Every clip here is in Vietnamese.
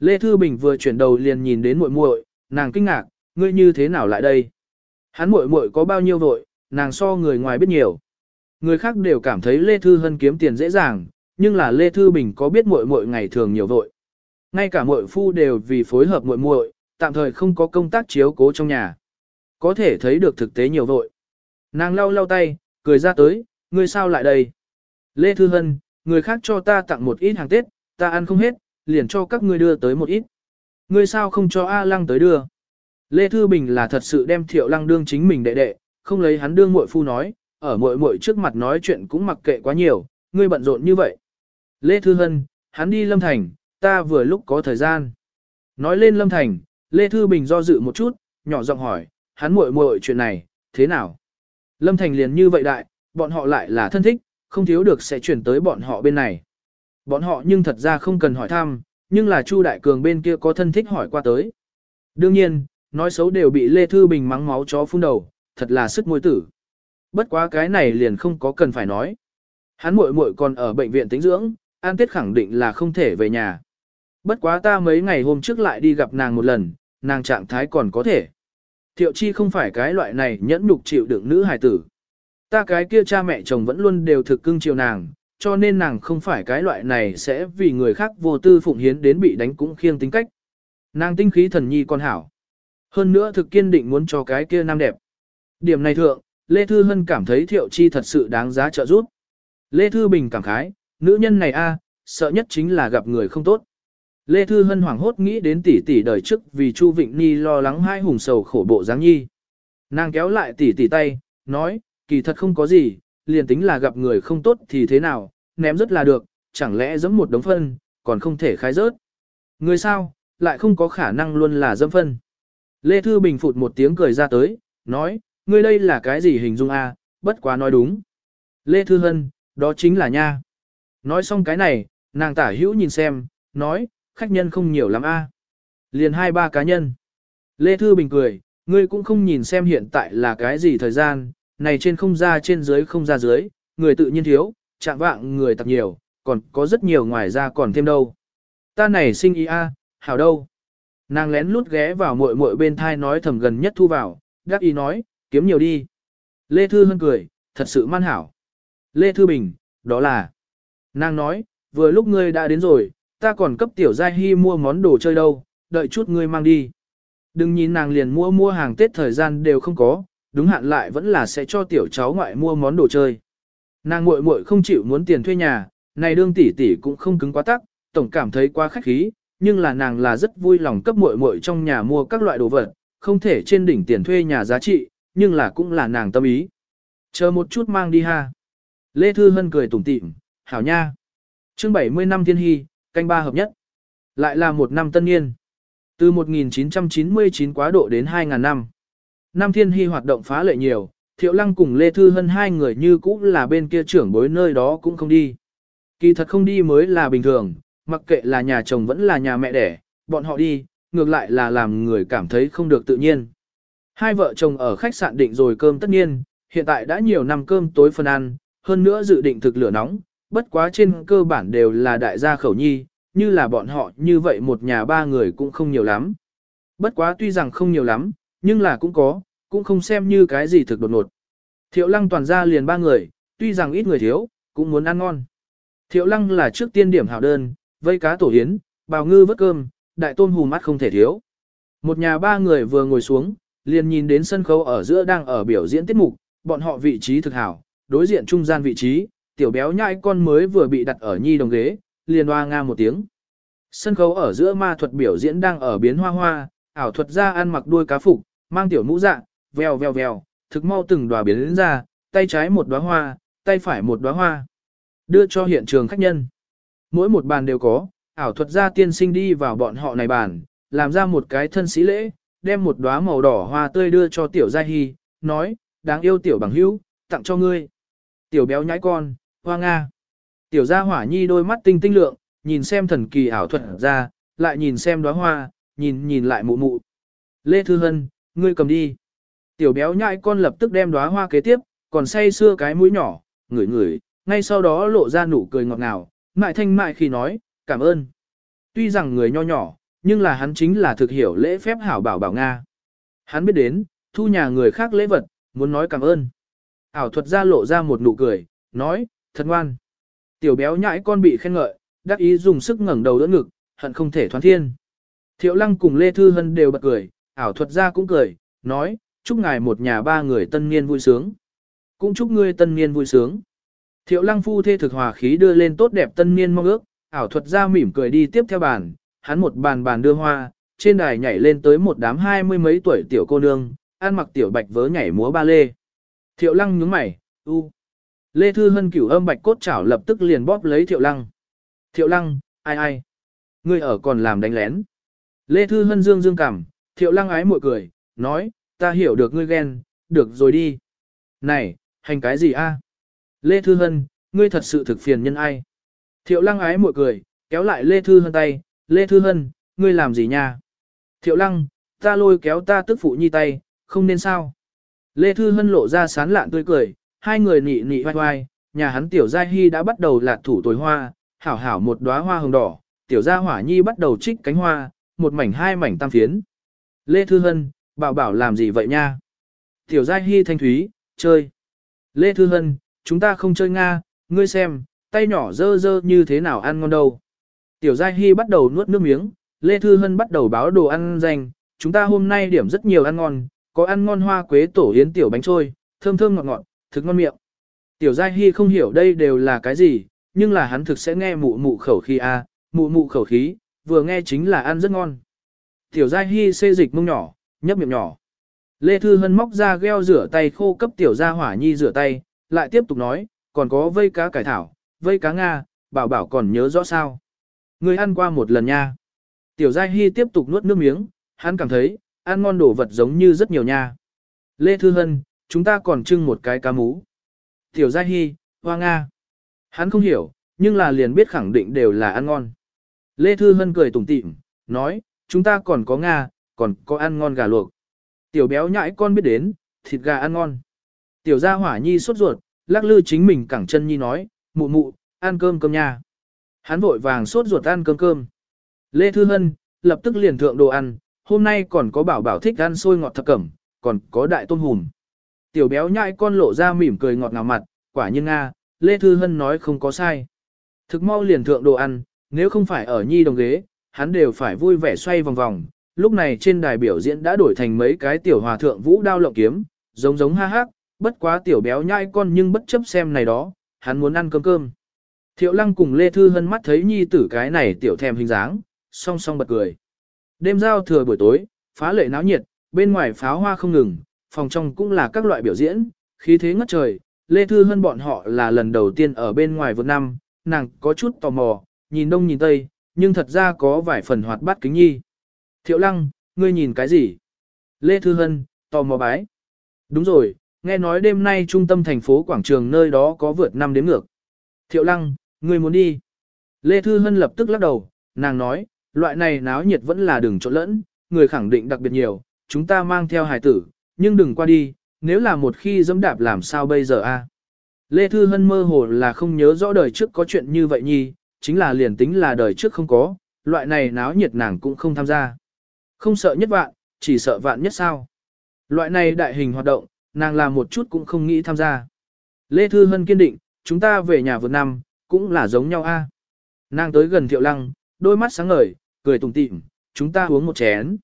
Lê Thư Bình vừa chuyển đầu liền nhìn đến muội muội, nàng kinh ngạc, ngươi như thế nào lại đây? Hắn muội muội có bao nhiêu vội, nàng so người ngoài biết nhiều. Người khác đều cảm thấy Lê Thư Hân kiếm tiền dễ dàng, nhưng là Lê Thư Bình có biết muội muội ngày thường nhiều vội. Ngay cả muội phu đều vì phối hợp muội muội, tạm thời không có công tác chiếu cố trong nhà. Có thể thấy được thực tế nhiều vội. Nàng lau lau tay, cười ra tới, ngươi sao lại đây? Lê Thư Hân, người khác cho ta tặng một ít hàng Tết, ta ăn không hết, liền cho các ngươi đưa tới một ít. Ngươi sao không cho A Lăng tới đưa? Lê Thư Bình là thật sự đem Thiệu Lăng đương chính mình đệ đệ, không lấy hắn đương muội phu nói, ở muội muội trước mặt nói chuyện cũng mặc kệ quá nhiều, ngươi bận rộn như vậy. Lê Thư Hân, hắn đi Lâm Thành, ta vừa lúc có thời gian. Nói lên Lâm Thành, Lê Thư Bình do dự một chút, nhỏ giọng hỏi, hắn muội muội chuyện này, thế nào? Lâm Thành liền như vậy đại, bọn họ lại là thân thích, không thiếu được sẽ chuyển tới bọn họ bên này. Bọn họ nhưng thật ra không cần hỏi thăm, nhưng là Chu Đại Cường bên kia có thân thích hỏi qua tới. Đương nhiên, nói xấu đều bị Lê Thư Bình mắng máu chó phun đầu, thật là sức môi tử. Bất quá cái này liền không có cần phải nói. Hắn muội muội còn ở bệnh viện tính dưỡng, An Tiết khẳng định là không thể về nhà. Bất quá ta mấy ngày hôm trước lại đi gặp nàng một lần, nàng trạng thái còn có thể. Thiệu Chi không phải cái loại này nhẫn nhục chịu đựng nữ hài tử. Ta cái kia cha mẹ chồng vẫn luôn đều thực cưng chiều nàng, cho nên nàng không phải cái loại này sẽ vì người khác vô tư phụng hiến đến bị đánh cũng khiêng tính cách. Nàng tinh khí thần nhi con hảo. Hơn nữa thực kiên định muốn cho cái kia nam đẹp. Điểm này thượng, Lê Thư Hân cảm thấy Thiệu Chi thật sự đáng giá trợ giúp. Lê Thư Bình cảm khái, nữ nhân này a sợ nhất chính là gặp người không tốt. Lê Thư Hân hoảng hốt nghĩ đến tỷ tỷ đời trước vì Chu Vịnh Ni lo lắng hai hùng sầu khổ bộ dáng nhi. Nàng kéo lại tỷ tỷ tay, nói, kỳ thật không có gì, liền tính là gặp người không tốt thì thế nào, ném rất là được, chẳng lẽ giẫm một đống phân, còn không thể khai rớt. Người sao, lại không có khả năng luôn là dâm phân. Lê Thư Bình phụt một tiếng cười ra tới, nói, ngươi đây là cái gì hình dung a bất quá nói đúng. Lê Thư Hân, đó chính là nha. Nói xong cái này, nàng tả hữu nhìn xem, nói, khách nhân không nhiều lắm a. Liền hai ba cá nhân. Lê Thư Bình cười, ngươi cũng không nhìn xem hiện tại là cái gì thời gian, này trên không ra trên dưới không ra dưới, người tự nhiên thiếu, chạm vạng người tặc nhiều, còn có rất nhiều ngoài ra còn thêm đâu. Ta này sinh ý a, à, hảo đâu. Nàng lén lút ghé vào muội muội bên thai nói thầm gần nhất thu vào, đắc ý nói, kiếm nhiều đi. Lê Thư Hân cười, thật sự man hảo. Lê Thư Bình, đó là. Nàng nói, vừa lúc ngươi đã đến rồi, ta còn cấp tiểu giai hy mua món đồ chơi đâu, đợi chút ngươi mang đi. Đừng nhìn nàng liền mua mua hàng Tết thời gian đều không có, đúng hạn lại vẫn là sẽ cho tiểu cháu ngoại mua món đồ chơi. Nàng muội muội không chịu muốn tiền thuê nhà, này đương tỷ tỷ cũng không cứng quá tắc, tổng cảm thấy quá khách khí, nhưng là nàng là rất vui lòng cấp muội muội trong nhà mua các loại đồ vật, không thể trên đỉnh tiền thuê nhà giá trị, nhưng là cũng là nàng tâm ý. Chờ một chút mang đi ha. Lê Thư Hân cười tủm tỉm, hảo nha. chương 70 năm thiên hy, canh ba hợp nhất. Lại là một năm tân niên. Từ 1999 quá độ đến 2000 năm. Nam Thiên Hy hoạt động phá lệ nhiều, Thiệu Lăng cùng Lê Thư Hân hai người như cũ là bên kia trưởng bối nơi đó cũng không đi. Kỳ thật không đi mới là bình thường, mặc kệ là nhà chồng vẫn là nhà mẹ đẻ, bọn họ đi, ngược lại là làm người cảm thấy không được tự nhiên. Hai vợ chồng ở khách sạn định rồi cơm tất nhiên, hiện tại đã nhiều năm cơm tối phân ăn, hơn nữa dự định thực lửa nóng, bất quá trên cơ bản đều là đại gia khẩu nhi, như là bọn họ như vậy một nhà ba người cũng không nhiều lắm. Bất quá tuy rằng không nhiều lắm, nhưng là cũng có, cũng không xem như cái gì thực đột ngột. Thiệu lăng toàn ra liền ba người, tuy rằng ít người thiếu, cũng muốn ăn ngon. Thiệu lăng là trước tiên điểm hảo đơn, vây cá tổ hiến, bào ngư vớt cơm, đại tôn hù mắt không thể thiếu. Một nhà ba người vừa ngồi xuống, liền nhìn đến sân khấu ở giữa đang ở biểu diễn tiết mục, bọn họ vị trí thực hảo, đối diện trung gian vị trí, tiểu béo nhãi con mới vừa bị đặt ở nhi đồng ghế, liền hoa nga một tiếng. Sân khấu ở giữa ma thuật biểu diễn đang ở biến hoa hoa, ảo thuật ra ăn mặc đuôi cá phục, mang tiểu mũ dạng veo veo veo, thực mau từng đóa biến ra, tay trái một đóa hoa, tay phải một đóa hoa. Đưa cho hiện trường khách nhân. Mỗi một bàn đều có, ảo thuật gia tiên sinh đi vào bọn họ này bàn, làm ra một cái thân sĩ lễ, đem một đóa màu đỏ hoa tươi đưa cho tiểu gia hy, nói, đáng yêu tiểu bằng hữu, tặng cho ngươi. Tiểu béo nhãi con, hoa nga. Tiểu gia hỏa nhi đôi mắt tinh tinh lượng, nhìn xem thần kỳ ảo thuật ra, lại nhìn xem đóa hoa, nhìn nhìn lại mụ mụ. Lê Thư Hân, ngươi cầm đi. Tiểu béo nhãi con lập tức đem đóa hoa kế tiếp, còn say xưa cái mũi nhỏ, ngửi ngửi, ngay sau đó lộ ra nụ cười ngọt ngào, mại thanh mại khi nói, cảm ơn. Tuy rằng người nho nhỏ, nhưng là hắn chính là thực hiểu lễ phép hảo bảo bảo Nga. Hắn biết đến, thu nhà người khác lễ vật, muốn nói cảm ơn. Ảo thuật ra lộ ra một nụ cười, nói, thật ngoan. Tiểu béo nhãi con bị khen ngợi, đắc ý dùng sức ngẩng đầu đỡ ngực, hận không thể thoán thiên. Thiệu lăng cùng Lê Thư Hân đều bật cười, ảo thuật ra cũng cười, nói, chúc ngài một nhà ba người tân niên vui sướng. Cũng chúc ngươi tân niên vui sướng. Thiệu lăng phu thê thực hòa khí đưa lên tốt đẹp tân niên mong ước, ảo thuật ra mỉm cười đi tiếp theo bàn, hắn một bàn bàn đưa hoa, trên đài nhảy lên tới một đám hai mươi mấy tuổi tiểu cô nương, ăn mặc tiểu bạch vớ nhảy múa ba lê. Thiệu lăng nhướng mày, u. Lê Thư Hân cửu âm bạch cốt chảo lập tức liền bóp lấy thiệu lăng. Thiệu lăng, ai ai? Ngươi ở còn làm đánh lén. Lê Thư Hân dương dương cảm, thiệu lăng ái mội cười, nói, ta hiểu được ngươi ghen, được rồi đi. Này, hành cái gì a? Lê Thư Hân, ngươi thật sự thực phiền nhân ai? Thiệu lăng ái mội cười, kéo lại Lê Thư Hân tay, Lê Thư Hân, ngươi làm gì nha? Thiệu lăng, ta lôi kéo ta tức phụ nhi tay, không nên sao? Lê Thư Hân lộ ra sán lạn tươi cười, hai người nị nị vai vai, nhà hắn tiểu gia hy đã bắt đầu lạt thủ tồi hoa, hảo hảo một đóa hoa hồng đỏ, tiểu gia hỏa nhi bắt đầu trích cánh hoa, một mảnh hai mảnh tam phiến. Lê Thư Hân, Bảo bảo làm gì vậy nha? Tiểu giai hy thanh thúy, chơi. Lê Thư Hân, chúng ta không chơi Nga, ngươi xem, tay nhỏ dơ dơ như thế nào ăn ngon đâu. Tiểu giai hy bắt đầu nuốt nước miếng, Lê Thư Hân bắt đầu báo đồ ăn dành. chúng ta hôm nay điểm rất nhiều ăn ngon, có ăn ngon hoa quế tổ yến tiểu bánh trôi, thơm thơm ngọt ngọt, thực ngon miệng. Tiểu Giai Hy không hiểu đây đều là cái gì, nhưng là hắn thực sẽ nghe mụ mụ khẩu khí a, mụ mụ khẩu khí, vừa nghe chính là ăn rất ngon. Tiểu Giai Hy xê dịch mông nhỏ, nhấp miệng nhỏ. Lê Thư Hân móc ra geo rửa tay khô cấp tiểu gia hỏa nhi rửa tay, lại tiếp tục nói, còn có vây cá cải thảo, vây cá Nga, bảo bảo còn nhớ rõ sao. Người ăn qua một lần nha. Tiểu gia hy tiếp tục nuốt nước miếng, hắn cảm thấy, ăn ngon đồ vật giống như rất nhiều nha. Lê Thư Hân, chúng ta còn trưng một cái cá mú. Tiểu gia hy, hoa Nga. Hắn không hiểu, nhưng là liền biết khẳng định đều là ăn ngon. Lê Thư Hân cười tủm tỉm, nói, chúng ta còn có Nga, còn có ăn ngon gà luộc. Tiểu béo nhãi con biết đến, thịt gà ăn ngon. Tiểu gia hỏa nhi sốt ruột, lắc lư chính mình cẳng chân nhi nói, mụ mụ, ăn cơm cơm nha. Hắn vội vàng sốt ruột ăn cơm cơm. Lê Thư Hân, lập tức liền thượng đồ ăn, hôm nay còn có bảo bảo thích ăn sôi ngọt thập cẩm, còn có đại tôm hùm. Tiểu béo nhãi con lộ ra mỉm cười ngọt ngào mặt, quả nhiên Nga, Lê Thư Hân nói không có sai. Thực mau liền thượng đồ ăn, nếu không phải ở nhi đồng ghế, hắn đều phải vui vẻ xoay vòng vòng, lúc này trên đài biểu diễn đã đổi thành mấy cái tiểu hòa thượng vũ đao lộng kiếm, giống giống ha hắc, bất quá tiểu béo nhai con nhưng bất chấp xem này đó, hắn muốn ăn cơm cơm. Thiệu lăng cùng Lê Thư Hân mắt thấy nhi tử cái này tiểu thèm hình dáng, song song bật cười. Đêm giao thừa buổi tối, phá lệ náo nhiệt, bên ngoài pháo hoa không ngừng, phòng trong cũng là các loại biểu diễn, khí thế ngất trời. Lê Thư Hân bọn họ là lần đầu tiên ở bên ngoài vượt năm, nàng có chút tò mò, nhìn đông nhìn tây, nhưng thật ra có vài phần hoạt bát kính nhi. Thiệu lăng, ngươi nhìn cái gì? Lê Thư Hân, tò mò bái. Đúng rồi, nghe nói đêm nay trung tâm thành phố quảng trường nơi đó có vượt năm đếm ngược. Thiệu lăng, ngươi muốn đi. Lê Thư Hân lập tức lắc đầu, nàng nói, loại này náo nhiệt vẫn là đừng trộn lẫn, người khẳng định đặc biệt nhiều, chúng ta mang theo hài tử, nhưng đừng qua đi, nếu là một khi dẫm đạp làm sao bây giờ a? Lê Thư Hân mơ hồ là không nhớ rõ đời trước có chuyện như vậy nhi, chính là liền tính là đời trước không có, loại này náo nhiệt nàng cũng không tham gia. Không sợ nhất vạn, chỉ sợ vạn nhất sao. Loại này đại hình hoạt động, nàng làm một chút cũng không nghĩ tham gia. Lê Thư Hân kiên định, chúng ta về nhà vượt năm, cũng là giống nhau a? Nàng tới gần Thiệu Lăng, đôi mắt sáng ngời, cười tùng tịm, chúng ta uống một chén.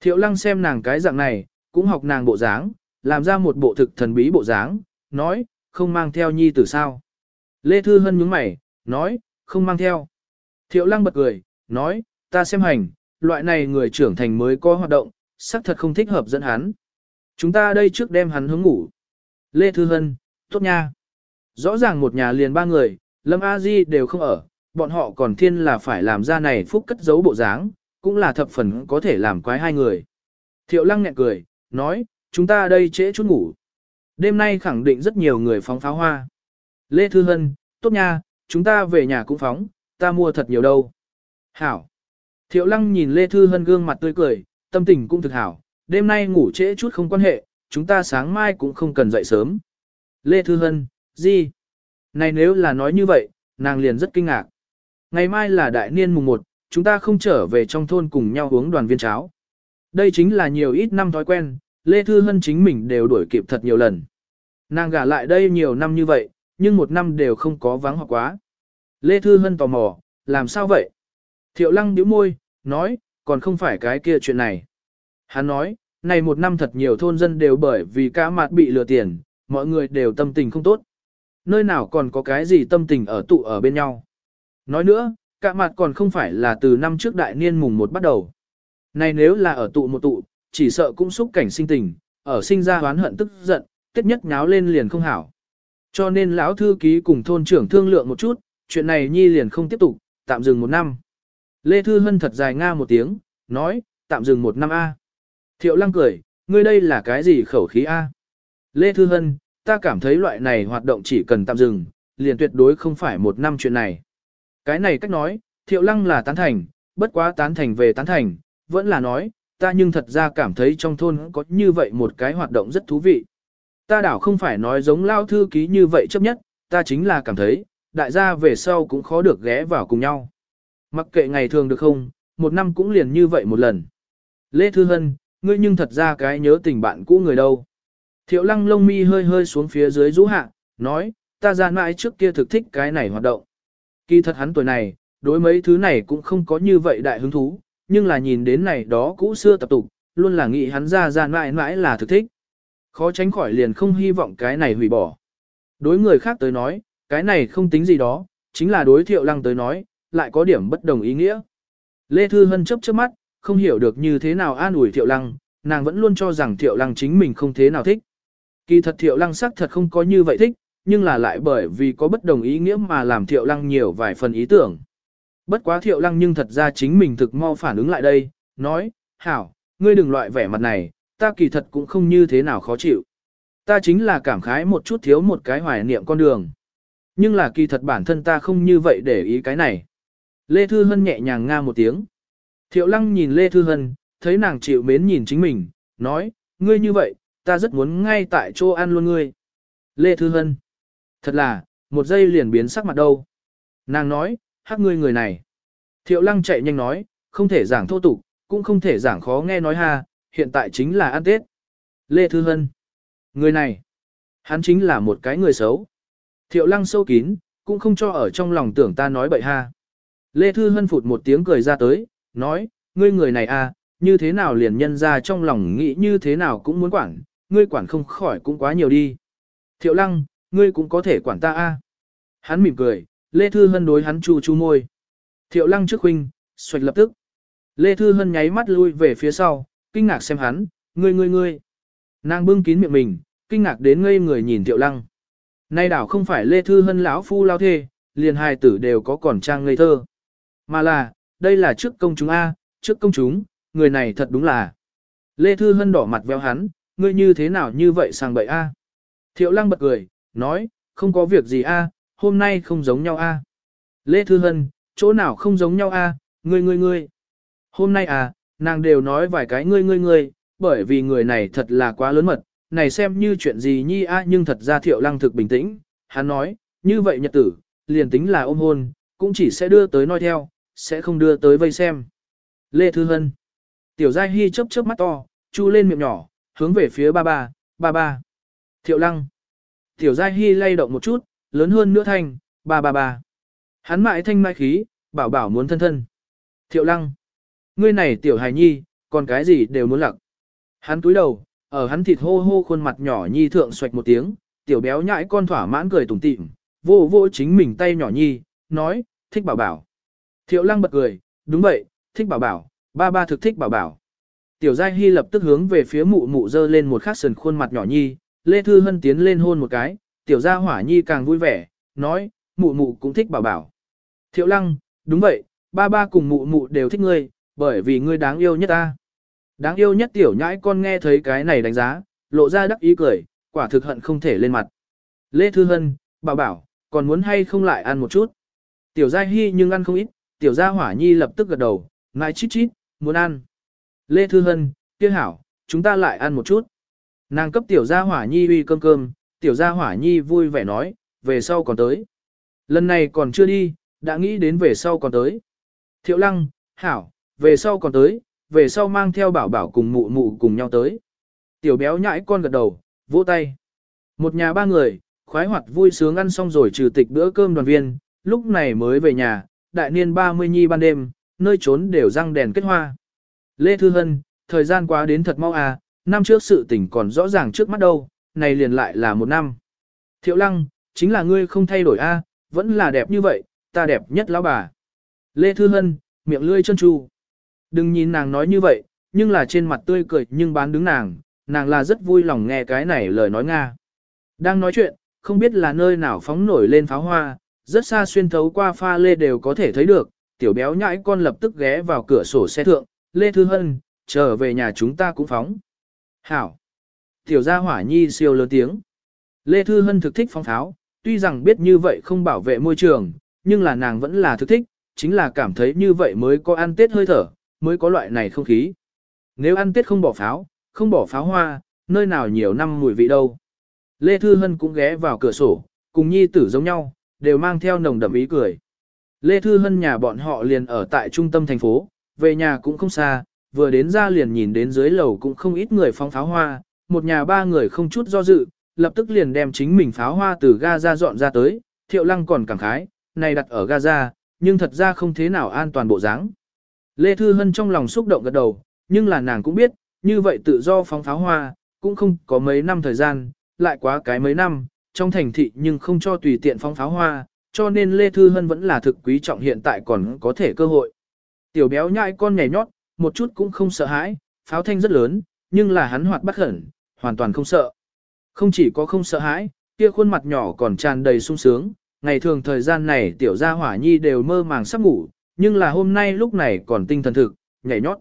Thiệu Lăng xem nàng cái dạng này, cũng học nàng bộ dáng, làm ra một bộ thực thần bí bộ dáng, nói, không mang theo nhi tử sao. Lê Thư Hân nhướng mày, nói, không mang theo. Thiệu Lăng bật cười, nói, ta xem hành, loại này người trưởng thành mới có hoạt động, xác thật không thích hợp dẫn hắn. Chúng ta đây trước đem hắn hướng ngủ. Lê Thư Hân, tốt nha. Rõ ràng một nhà liền ba người, Lâm A Di đều không ở, bọn họ còn thiên là phải làm ra này phúc cất giấu bộ dáng, cũng là thập phần có thể làm quái hai người. Thiệu Lăng nhẹ cười, nói, chúng ta đây trễ chút ngủ. Đêm nay khẳng định rất nhiều người phóng pháo hoa. Lê Thư Hân, tốt nha, chúng ta về nhà cũng phóng, ta mua thật nhiều đâu. Hảo. Thiệu lăng nhìn Lê Thư Hân gương mặt tươi cười, tâm tình cũng thực hảo, đêm nay ngủ trễ chút không quan hệ, chúng ta sáng mai cũng không cần dậy sớm. Lê Thư Hân, gì? Này nếu là nói như vậy, nàng liền rất kinh ngạc. Ngày mai là đại niên mùng 1, chúng ta không trở về trong thôn cùng nhau uống đoàn viên cháo. Đây chính là nhiều ít năm thói quen, Lê Thư Hân chính mình đều đuổi kịp thật nhiều lần. Nàng gả lại đây nhiều năm như vậy, nhưng một năm đều không có vắng hoặc quá. Lê Thư Hân tò mò, làm sao vậy? Thiệu lăng điếu môi, nói, còn không phải cái kia chuyện này. Hắn nói, này một năm thật nhiều thôn dân đều bởi vì cá mạt bị lừa tiền, mọi người đều tâm tình không tốt. Nơi nào còn có cái gì tâm tình ở tụ ở bên nhau. Nói nữa, cả mặt còn không phải là từ năm trước đại niên mùng một bắt đầu. Này nếu là ở tụ một tụ, chỉ sợ cũng xúc cảnh sinh tình, ở sinh ra oán hận tức giận, tiết nhất nháo lên liền không hảo. Cho nên lão thư ký cùng thôn trưởng thương lượng một chút, chuyện này nhi liền không tiếp tục, tạm dừng một năm. Lê Thư Hân thật dài nga một tiếng, nói, tạm dừng một năm A. Thiệu lăng cười, ngươi đây là cái gì khẩu khí A? Lê Thư Hân, ta cảm thấy loại này hoạt động chỉ cần tạm dừng, liền tuyệt đối không phải một năm chuyện này. Cái này cách nói, thiệu lăng là tán thành, bất quá tán thành về tán thành, vẫn là nói, ta nhưng thật ra cảm thấy trong thôn có như vậy một cái hoạt động rất thú vị. Ta đảo không phải nói giống lao thư ký như vậy chấp nhất, ta chính là cảm thấy, đại gia về sau cũng khó được ghé vào cùng nhau. Mặc kệ ngày thường được không, một năm cũng liền như vậy một lần. Lê Thư Hân, ngươi nhưng thật ra cái nhớ tình bạn cũ người đâu. Thiệu lăng lông mi hơi hơi xuống phía dưới rũ hạ, nói, ta ra mãi trước kia thực thích cái này hoạt động. Kỳ thật hắn tuổi này, đối mấy thứ này cũng không có như vậy đại hứng thú, nhưng là nhìn đến này đó cũ xưa tập tục, luôn là nghĩ hắn ra ra mãi mãi là thực thích. Khó tránh khỏi liền không hy vọng cái này hủy bỏ. Đối người khác tới nói, cái này không tính gì đó, chính là đối thiệu lăng tới nói, lại có điểm bất đồng ý nghĩa. Lê Thư Hân chấp trước mắt, không hiểu được như thế nào an ủi Thiệu Lăng, nàng vẫn luôn cho rằng Thiệu Lăng chính mình không thế nào thích. Kỳ thật Thiệu Lăng sắc thật không có như vậy thích, nhưng là lại bởi vì có bất đồng ý nghĩa mà làm Thiệu Lăng nhiều vài phần ý tưởng. Bất quá Thiệu Lăng nhưng thật ra chính mình thực mau phản ứng lại đây, nói, Hảo, ngươi đừng loại vẻ mặt này, ta kỳ thật cũng không như thế nào khó chịu. Ta chính là cảm khái một chút thiếu một cái hoài niệm con đường. Nhưng là kỳ thật bản thân ta không như vậy để ý cái này. Lê Thư Hân nhẹ nhàng nga một tiếng. Thiệu lăng nhìn Lê Thư Hân, thấy nàng chịu mến nhìn chính mình, nói, ngươi như vậy, ta rất muốn ngay tại chỗ ăn luôn ngươi. Lê Thư Hân. Thật là, một giây liền biến sắc mặt đâu. Nàng nói, hắc ngươi người này. Thiệu lăng chạy nhanh nói, không thể giảng thô tục, cũng không thể giảng khó nghe nói ha, hiện tại chính là ăn tết. Lê Thư Hân. Người này, hắn chính là một cái người xấu. Thiệu lăng sâu kín, cũng không cho ở trong lòng tưởng ta nói bậy ha. Lê Thư Hân phụt một tiếng cười ra tới, nói, ngươi người này à, như thế nào liền nhân ra trong lòng nghĩ như thế nào cũng muốn quản, ngươi quản không khỏi cũng quá nhiều đi. Thiệu lăng, ngươi cũng có thể quản ta a. Hắn mỉm cười, Lê Thư Hân đối hắn chu chu môi. Thiệu lăng trước huynh, xoạch lập tức. Lê Thư Hân nháy mắt lui về phía sau, kinh ngạc xem hắn, ngươi ngươi ngươi. Nàng bưng kín miệng mình, kinh ngạc đến ngây người nhìn Thiệu lăng. Nay đảo không phải Lê Thư Hân lão phu lao thê, liền hài tử đều có còn trang ngây thơ. Mà là, đây là trước công chúng A, trước công chúng, người này thật đúng là. Lê Thư Hân đỏ mặt véo hắn, ngươi như thế nào như vậy sang bậy A. Thiệu lăng bật cười, nói, không có việc gì A, hôm nay không giống nhau A. Lê Thư Hân, chỗ nào không giống nhau A, ngươi ngươi ngươi. Hôm nay à, nàng đều nói vài cái ngươi ngươi ngươi, bởi vì người này thật là quá lớn mật, này xem như chuyện gì nhi a nhưng thật ra thiệu lăng thực bình tĩnh, hắn nói, như vậy nhật tử, liền tính là ôm hôn, cũng chỉ sẽ đưa tới nói theo, sẽ không đưa tới vây xem. Lê Thư Hân. Tiểu Giai Hy chớp chớp mắt to, chu lên miệng nhỏ, hướng về phía ba ba, ba ba. Thiệu Lăng. Tiểu Giai Hy lay động một chút, lớn hơn nữa thanh, ba ba ba. Hắn mãi thanh mai khí, bảo bảo muốn thân thân. Thiệu Lăng. Ngươi này Tiểu Hải Nhi, còn cái gì đều muốn lặc. Hắn túi đầu, ở hắn thịt hô hô khuôn mặt nhỏ nhi thượng xoạch một tiếng, tiểu béo nhãi con thỏa mãn cười tủm tỉm, vô vô chính mình tay nhỏ nhi, nói, thích bảo bảo. Thiệu lăng bật cười, đúng vậy, thích bảo bảo, ba ba thực thích bảo bảo. Tiểu Giai Hy lập tức hướng về phía mụ mụ dơ lên một khắc sườn khuôn mặt nhỏ nhi, Lê Thư Hân tiến lên hôn một cái, Tiểu Gia Hỏa Nhi càng vui vẻ, nói, mụ mụ cũng thích bảo bảo. Thiệu Lăng, đúng vậy, ba ba cùng mụ mụ đều thích ngươi, bởi vì ngươi đáng yêu nhất ta. Đáng yêu nhất Tiểu Nhãi con nghe thấy cái này đánh giá, lộ ra đắc ý cười, quả thực hận không thể lên mặt. Lê Thư Hân, bảo bảo, còn muốn hay không lại ăn một chút. Tiểu Giai Hy nhưng ăn không ít, tiểu gia hỏa nhi lập tức gật đầu, ngại chít chít, muốn ăn. Lê Thư Hân, kia hảo, chúng ta lại ăn một chút. Nàng cấp tiểu gia hỏa nhi uy cơm cơm, tiểu gia hỏa nhi vui vẻ nói, về sau còn tới. Lần này còn chưa đi, đã nghĩ đến về sau còn tới. Thiệu lăng, hảo, về sau còn tới, về sau mang theo bảo bảo cùng mụ mụ cùng nhau tới. Tiểu béo nhãi con gật đầu, vỗ tay. Một nhà ba người, khoái hoạt vui sướng ăn xong rồi trừ tịch bữa cơm đoàn viên, lúc này mới về nhà, đại niên 30 nhi ban đêm, nơi trốn đều răng đèn kết hoa. Lê Thư Hân, thời gian quá đến thật mau à, năm trước sự tình còn rõ ràng trước mắt đâu, này liền lại là một năm. Thiệu lăng, chính là ngươi không thay đổi a à, vẫn là đẹp như vậy, ta đẹp nhất lão bà. Lê Thư Hân, miệng lươi chân tru. Đừng nhìn nàng nói như vậy, nhưng là trên mặt tươi cười nhưng bán đứng nàng, nàng là rất vui lòng nghe cái này lời nói Nga. Đang nói chuyện, không biết là nơi nào phóng nổi lên pháo hoa, rất xa xuyên thấu qua pha lê đều có thể thấy được, tiểu béo nhãi con lập tức ghé vào cửa sổ xe thượng, Lê Thư Hân, trở về nhà chúng ta cũng phóng. Hảo! Tiểu gia hỏa nhi siêu lớn tiếng. Lê Thư Hân thực thích phong tháo, tuy rằng biết như vậy không bảo vệ môi trường, nhưng là nàng vẫn là thực thích, chính là cảm thấy như vậy mới có ăn tết hơi thở, mới có loại này không khí. Nếu ăn tết không bỏ pháo, không bỏ pháo hoa, nơi nào nhiều năm mùi vị đâu. Lê Thư Hân cũng ghé vào cửa sổ, cùng nhi tử giống nhau, đều mang theo nồng đậm ý cười. Lê Thư Hân nhà bọn họ liền ở tại trung tâm thành phố, về nhà cũng không xa, vừa đến ra liền nhìn đến dưới lầu cũng không ít người phóng pháo hoa, một nhà ba người không chút do dự, lập tức liền đem chính mình pháo hoa từ Gaza dọn ra tới, Thiệu Lăng còn cảm khái, này đặt ở Gaza, nhưng thật ra không thế nào an toàn bộ dáng. Lê Thư Hân trong lòng xúc động gật đầu, nhưng là nàng cũng biết, như vậy tự do phóng pháo hoa, cũng không có mấy năm thời gian, lại quá cái mấy năm, trong thành thị nhưng không cho tùy tiện phong pháo hoa, cho nên Lê Thư Hân vẫn là thực quý trọng hiện tại còn có thể cơ hội. Tiểu béo nhai con nhảy nhót, một chút cũng không sợ hãi, pháo thanh rất lớn, nhưng là hắn hoạt bắt hẩn, hoàn toàn không sợ. Không chỉ có không sợ hãi, kia khuôn mặt nhỏ còn tràn đầy sung sướng, ngày thường thời gian này tiểu gia hỏa nhi đều mơ màng sắp ngủ, nhưng là hôm nay lúc này còn tinh thần thực, nhảy nhót.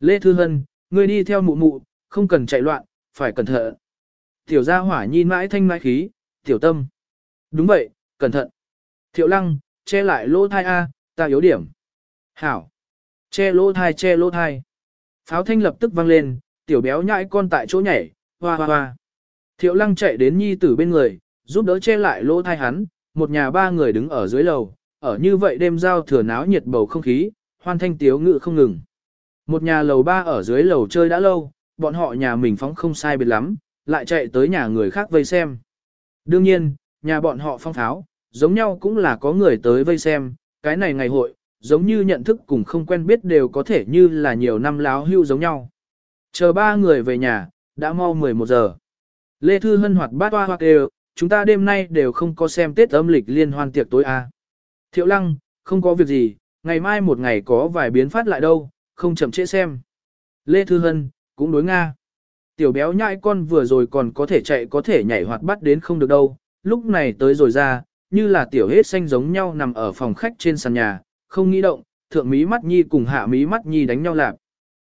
Lê Thư Hân, ngươi đi theo mụ mụ, không cần chạy loạn, phải cẩn thận. Tiểu gia hỏa nhi mãi thanh mãi khí, Tiểu tâm. Đúng vậy, cẩn thận. Thiệu lăng, che lại lỗ thai A, ta yếu điểm. Hảo. Che lỗ thai che lỗ thai. Pháo thanh lập tức vang lên, tiểu béo nhãi con tại chỗ nhảy, hoa hoa hoa. Thiệu lăng chạy đến nhi tử bên người, giúp đỡ che lại lỗ thai hắn, một nhà ba người đứng ở dưới lầu, ở như vậy đêm giao thừa náo nhiệt bầu không khí, hoan thanh tiếu ngự không ngừng. Một nhà lầu ba ở dưới lầu chơi đã lâu, bọn họ nhà mình phóng không sai biệt lắm, lại chạy tới nhà người khác vây xem. Đương nhiên, nhà bọn họ phong tháo giống nhau cũng là có người tới vây xem, cái này ngày hội, giống như nhận thức cùng không quen biết đều có thể như là nhiều năm láo hưu giống nhau. Chờ ba người về nhà, đã mau 11 giờ. Lê Thư Hân hoạt bát hoa hoặc đều chúng ta đêm nay đều không có xem Tết âm lịch liên hoan tiệc tối a à. Thiệu lăng, không có việc gì, ngày mai một ngày có vài biến phát lại đâu, không chậm trễ xem. Lê Thư Hân, cũng đối Nga. Tiểu béo nhãi con vừa rồi còn có thể chạy có thể nhảy hoạt bắt đến không được đâu, lúc này tới rồi ra, như là tiểu hết xanh giống nhau nằm ở phòng khách trên sàn nhà, không nghĩ động, thượng mí mắt nhi cùng hạ mí mắt nhi đánh nhau lạp.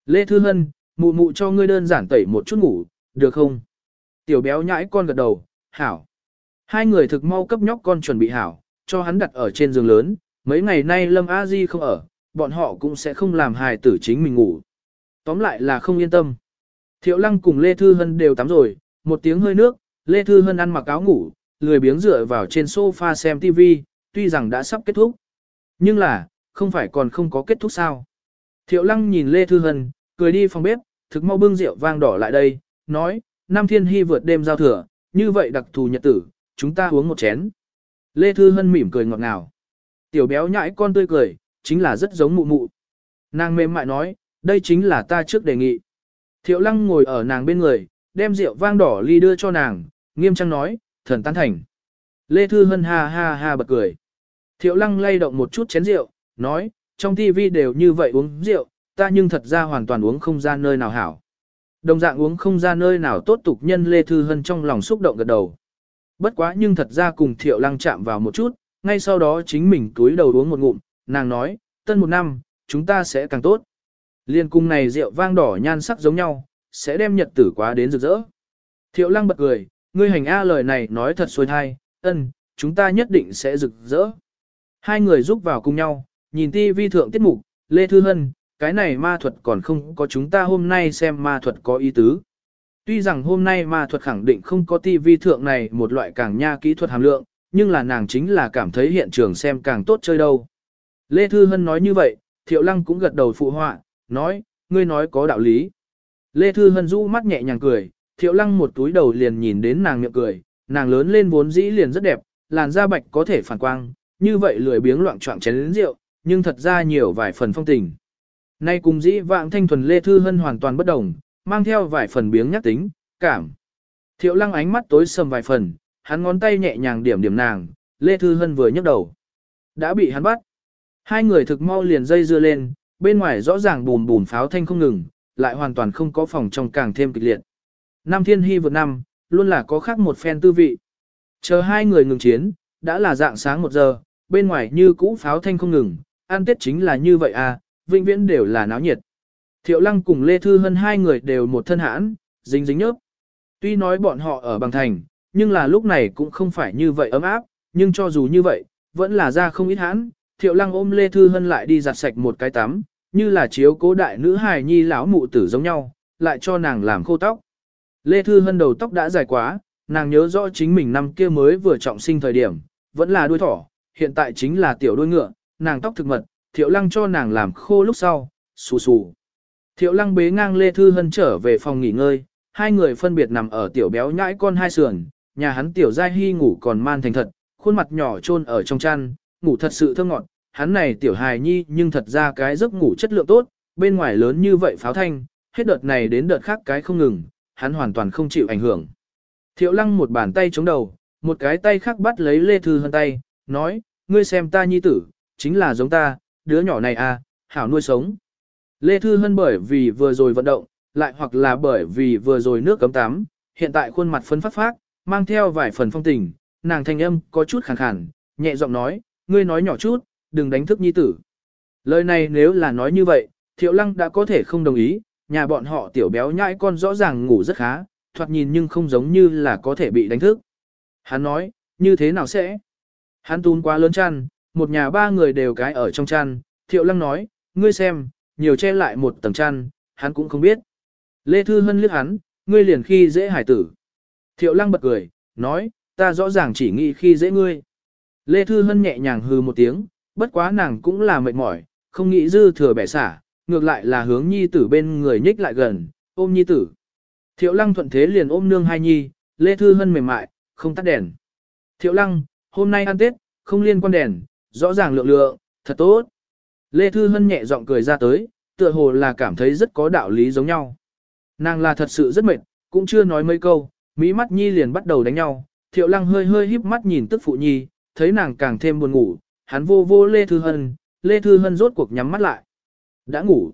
Lê Thư Hân, mụ mụ cho ngươi đơn giản tẩy một chút ngủ, được không? Tiểu béo nhãi con gật đầu, hảo. Hai người thực mau cấp nhóc con chuẩn bị hảo, cho hắn đặt ở trên giường lớn, mấy ngày nay Lâm A Di không ở, bọn họ cũng sẽ không làm hài tử chính mình ngủ. Tóm lại là không yên tâm. Thiệu Lăng cùng Lê Thư Hân đều tắm rồi, một tiếng hơi nước, Lê Thư Hân ăn mặc áo ngủ, lười biếng dựa vào trên sofa xem TV, tuy rằng đã sắp kết thúc. Nhưng là, không phải còn không có kết thúc sao. Thiệu Lăng nhìn Lê Thư Hân, cười đi phòng bếp, thực mau bưng rượu vang đỏ lại đây, nói, Nam Thiên Hy vượt đêm giao thừa, như vậy đặc thù nhật tử, chúng ta uống một chén. Lê Thư Hân mỉm cười ngọt ngào. Tiểu béo nhãi con tươi cười, chính là rất giống mụ mụ. Nàng mềm mại nói, đây chính là ta trước đề nghị. Thiệu lăng ngồi ở nàng bên người, đem rượu vang đỏ ly đưa cho nàng, nghiêm trang nói, thần tán thành. Lê Thư Hân ha ha ha bật cười. Thiệu lăng lay động một chút chén rượu, nói, trong tivi đều như vậy uống rượu, ta nhưng thật ra hoàn toàn uống không ra nơi nào hảo. Đồng dạng uống không ra nơi nào tốt tục nhân Lê Thư Hân trong lòng xúc động gật đầu. Bất quá nhưng thật ra cùng Thiệu lăng chạm vào một chút, ngay sau đó chính mình túi đầu uống một ngụm, nàng nói, tân một năm, chúng ta sẽ càng tốt. Liên cung này rượu vang đỏ nhan sắc giống nhau, sẽ đem nhật tử quá đến rực rỡ. Thiệu lăng bật cười, ngươi hành A lời này nói thật xuôi thai, ân, chúng ta nhất định sẽ rực rỡ. Hai người giúp vào cùng nhau, nhìn ti vi thượng tiết mục, Lê Thư Hân, cái này ma thuật còn không có chúng ta hôm nay xem ma thuật có ý tứ. Tuy rằng hôm nay ma thuật khẳng định không có ti vi thượng này một loại càng nha kỹ thuật hàm lượng, nhưng là nàng chính là cảm thấy hiện trường xem càng tốt chơi đâu. Lê Thư Hân nói như vậy, Thiệu Lăng cũng gật đầu phụ họa, nói, ngươi nói có đạo lý. Lê Thư Hân rũ mắt nhẹ nhàng cười, thiệu lăng một túi đầu liền nhìn đến nàng miệng cười, nàng lớn lên vốn dĩ liền rất đẹp, làn da bạch có thể phản quang, như vậy lười biếng loạn trọng chén đến rượu, nhưng thật ra nhiều vài phần phong tình. Nay cùng dĩ vạng thanh thuần Lê Thư Hân hoàn toàn bất đồng, mang theo vài phần biếng nhắc tính, cảm. Thiệu lăng ánh mắt tối sầm vài phần, hắn ngón tay nhẹ nhàng điểm điểm nàng, Lê Thư Hân vừa nhấc đầu. Đã bị hắn bắt. Hai người thực mau liền dây dưa lên, bên ngoài rõ ràng bùm bùm pháo thanh không ngừng, lại hoàn toàn không có phòng trong càng thêm kịch liệt. Nam Thiên Hy vượt năm, luôn là có khác một phen tư vị. Chờ hai người ngừng chiến, đã là dạng sáng một giờ, bên ngoài như cũ pháo thanh không ngừng, an tết chính là như vậy à, vĩnh viễn đều là náo nhiệt. Thiệu Lăng cùng Lê Thư hơn hai người đều một thân hãn, dính dính nhớp. Tuy nói bọn họ ở bằng thành, nhưng là lúc này cũng không phải như vậy ấm áp, nhưng cho dù như vậy, vẫn là ra không ít hãn, thiệu lăng ôm Lê Thư Hân lại đi giặt sạch một cái tắm, như là chiếu cố đại nữ hài nhi lão mụ tử giống nhau, lại cho nàng làm khô tóc. Lê Thư Hân đầu tóc đã dài quá, nàng nhớ rõ chính mình năm kia mới vừa trọng sinh thời điểm, vẫn là đuôi thỏ, hiện tại chính là tiểu đuôi ngựa, nàng tóc thực mật, thiệu lăng cho nàng làm khô lúc sau, xù xù. Thiệu lăng bế ngang Lê Thư Hân trở về phòng nghỉ ngơi, hai người phân biệt nằm ở tiểu béo nhãi con hai sườn, nhà hắn tiểu dai hy ngủ còn man thành thật, khuôn mặt nhỏ chôn ở trong chăn, ngủ thật sự thơ ngọt, hắn này tiểu hài nhi nhưng thật ra cái giấc ngủ chất lượng tốt, bên ngoài lớn như vậy pháo thanh, hết đợt này đến đợt khác cái không ngừng, hắn hoàn toàn không chịu ảnh hưởng. Thiệu lăng một bàn tay chống đầu, một cái tay khác bắt lấy Lê Thư Hân tay, nói, ngươi xem ta nhi tử, chính là giống ta, đứa nhỏ này à, hảo nuôi sống. Lê Thư Hân bởi vì vừa rồi vận động, lại hoặc là bởi vì vừa rồi nước cấm tắm, hiện tại khuôn mặt phấn phát phát, mang theo vài phần phong tình, nàng thanh âm có chút khàn khàn, nhẹ giọng nói, ngươi nói nhỏ chút, đừng đánh thức nhi tử. Lời này nếu là nói như vậy, thiệu lăng đã có thể không đồng ý, nhà bọn họ tiểu béo nhãi con rõ ràng ngủ rất khá, thoạt nhìn nhưng không giống như là có thể bị đánh thức. Hắn nói, như thế nào sẽ? Hắn tún quá lớn chăn, một nhà ba người đều cái ở trong chăn, thiệu lăng nói, ngươi xem, nhiều che lại một tầng chăn, hắn cũng không biết. Lê Thư Hân liếc hắn, ngươi liền khi dễ hải tử. Thiệu lăng bật cười, nói, ta rõ ràng chỉ nghĩ khi dễ ngươi. Lê Thư Hân nhẹ nhàng hư một tiếng, bất quá nàng cũng là mệt mỏi, không nghĩ dư thừa bẻ xả, ngược lại là hướng nhi tử bên người nhích lại gần, ôm nhi tử. Thiệu lăng thuận thế liền ôm nương hai nhi, Lê Thư Hân mềm mại, không tắt đèn. Thiệu lăng, hôm nay ăn Tết, không liên quan đèn, rõ ràng lượng lượng, thật tốt. Lê Thư Hân nhẹ giọng cười ra tới, tựa hồ là cảm thấy rất có đạo lý giống nhau. Nàng là thật sự rất mệt, cũng chưa nói mấy câu, mỹ mắt nhi liền bắt đầu đánh nhau. Thiệu lăng hơi hơi híp mắt nhìn tức phụ nhi, thấy nàng càng thêm buồn ngủ, hắn vô vô Lê Thư Hân, Lê Thư Hân rốt cuộc nhắm mắt lại. Đã ngủ.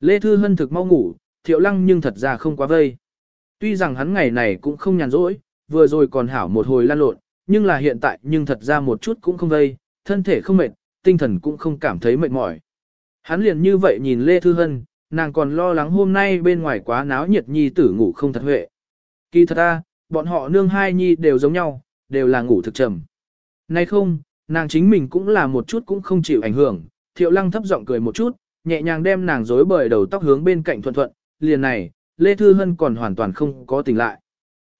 Lê Thư Hân thực mau ngủ, thiệu lăng nhưng thật ra không quá vây. Tuy rằng hắn ngày này cũng không nhàn rỗi, vừa rồi còn hảo một hồi lan lộn, nhưng là hiện tại nhưng thật ra một chút cũng không vây, thân thể không mệt, tinh thần cũng không cảm thấy mệt mỏi. Hắn liền như vậy nhìn Lê Thư Hân, nàng còn lo lắng hôm nay bên ngoài quá náo nhiệt nhi tử ngủ không thật huệ. Kỳ thật ra, bọn họ nương hai nhi đều giống nhau, đều là ngủ thực trầm. Nay không, nàng chính mình cũng là một chút cũng không chịu ảnh hưởng, thiệu lăng thấp giọng cười một chút, nhẹ nhàng đem nàng rối bời đầu tóc hướng bên cạnh thuận thuận, liền này, Lê Thư Hân còn hoàn toàn không có tỉnh lại.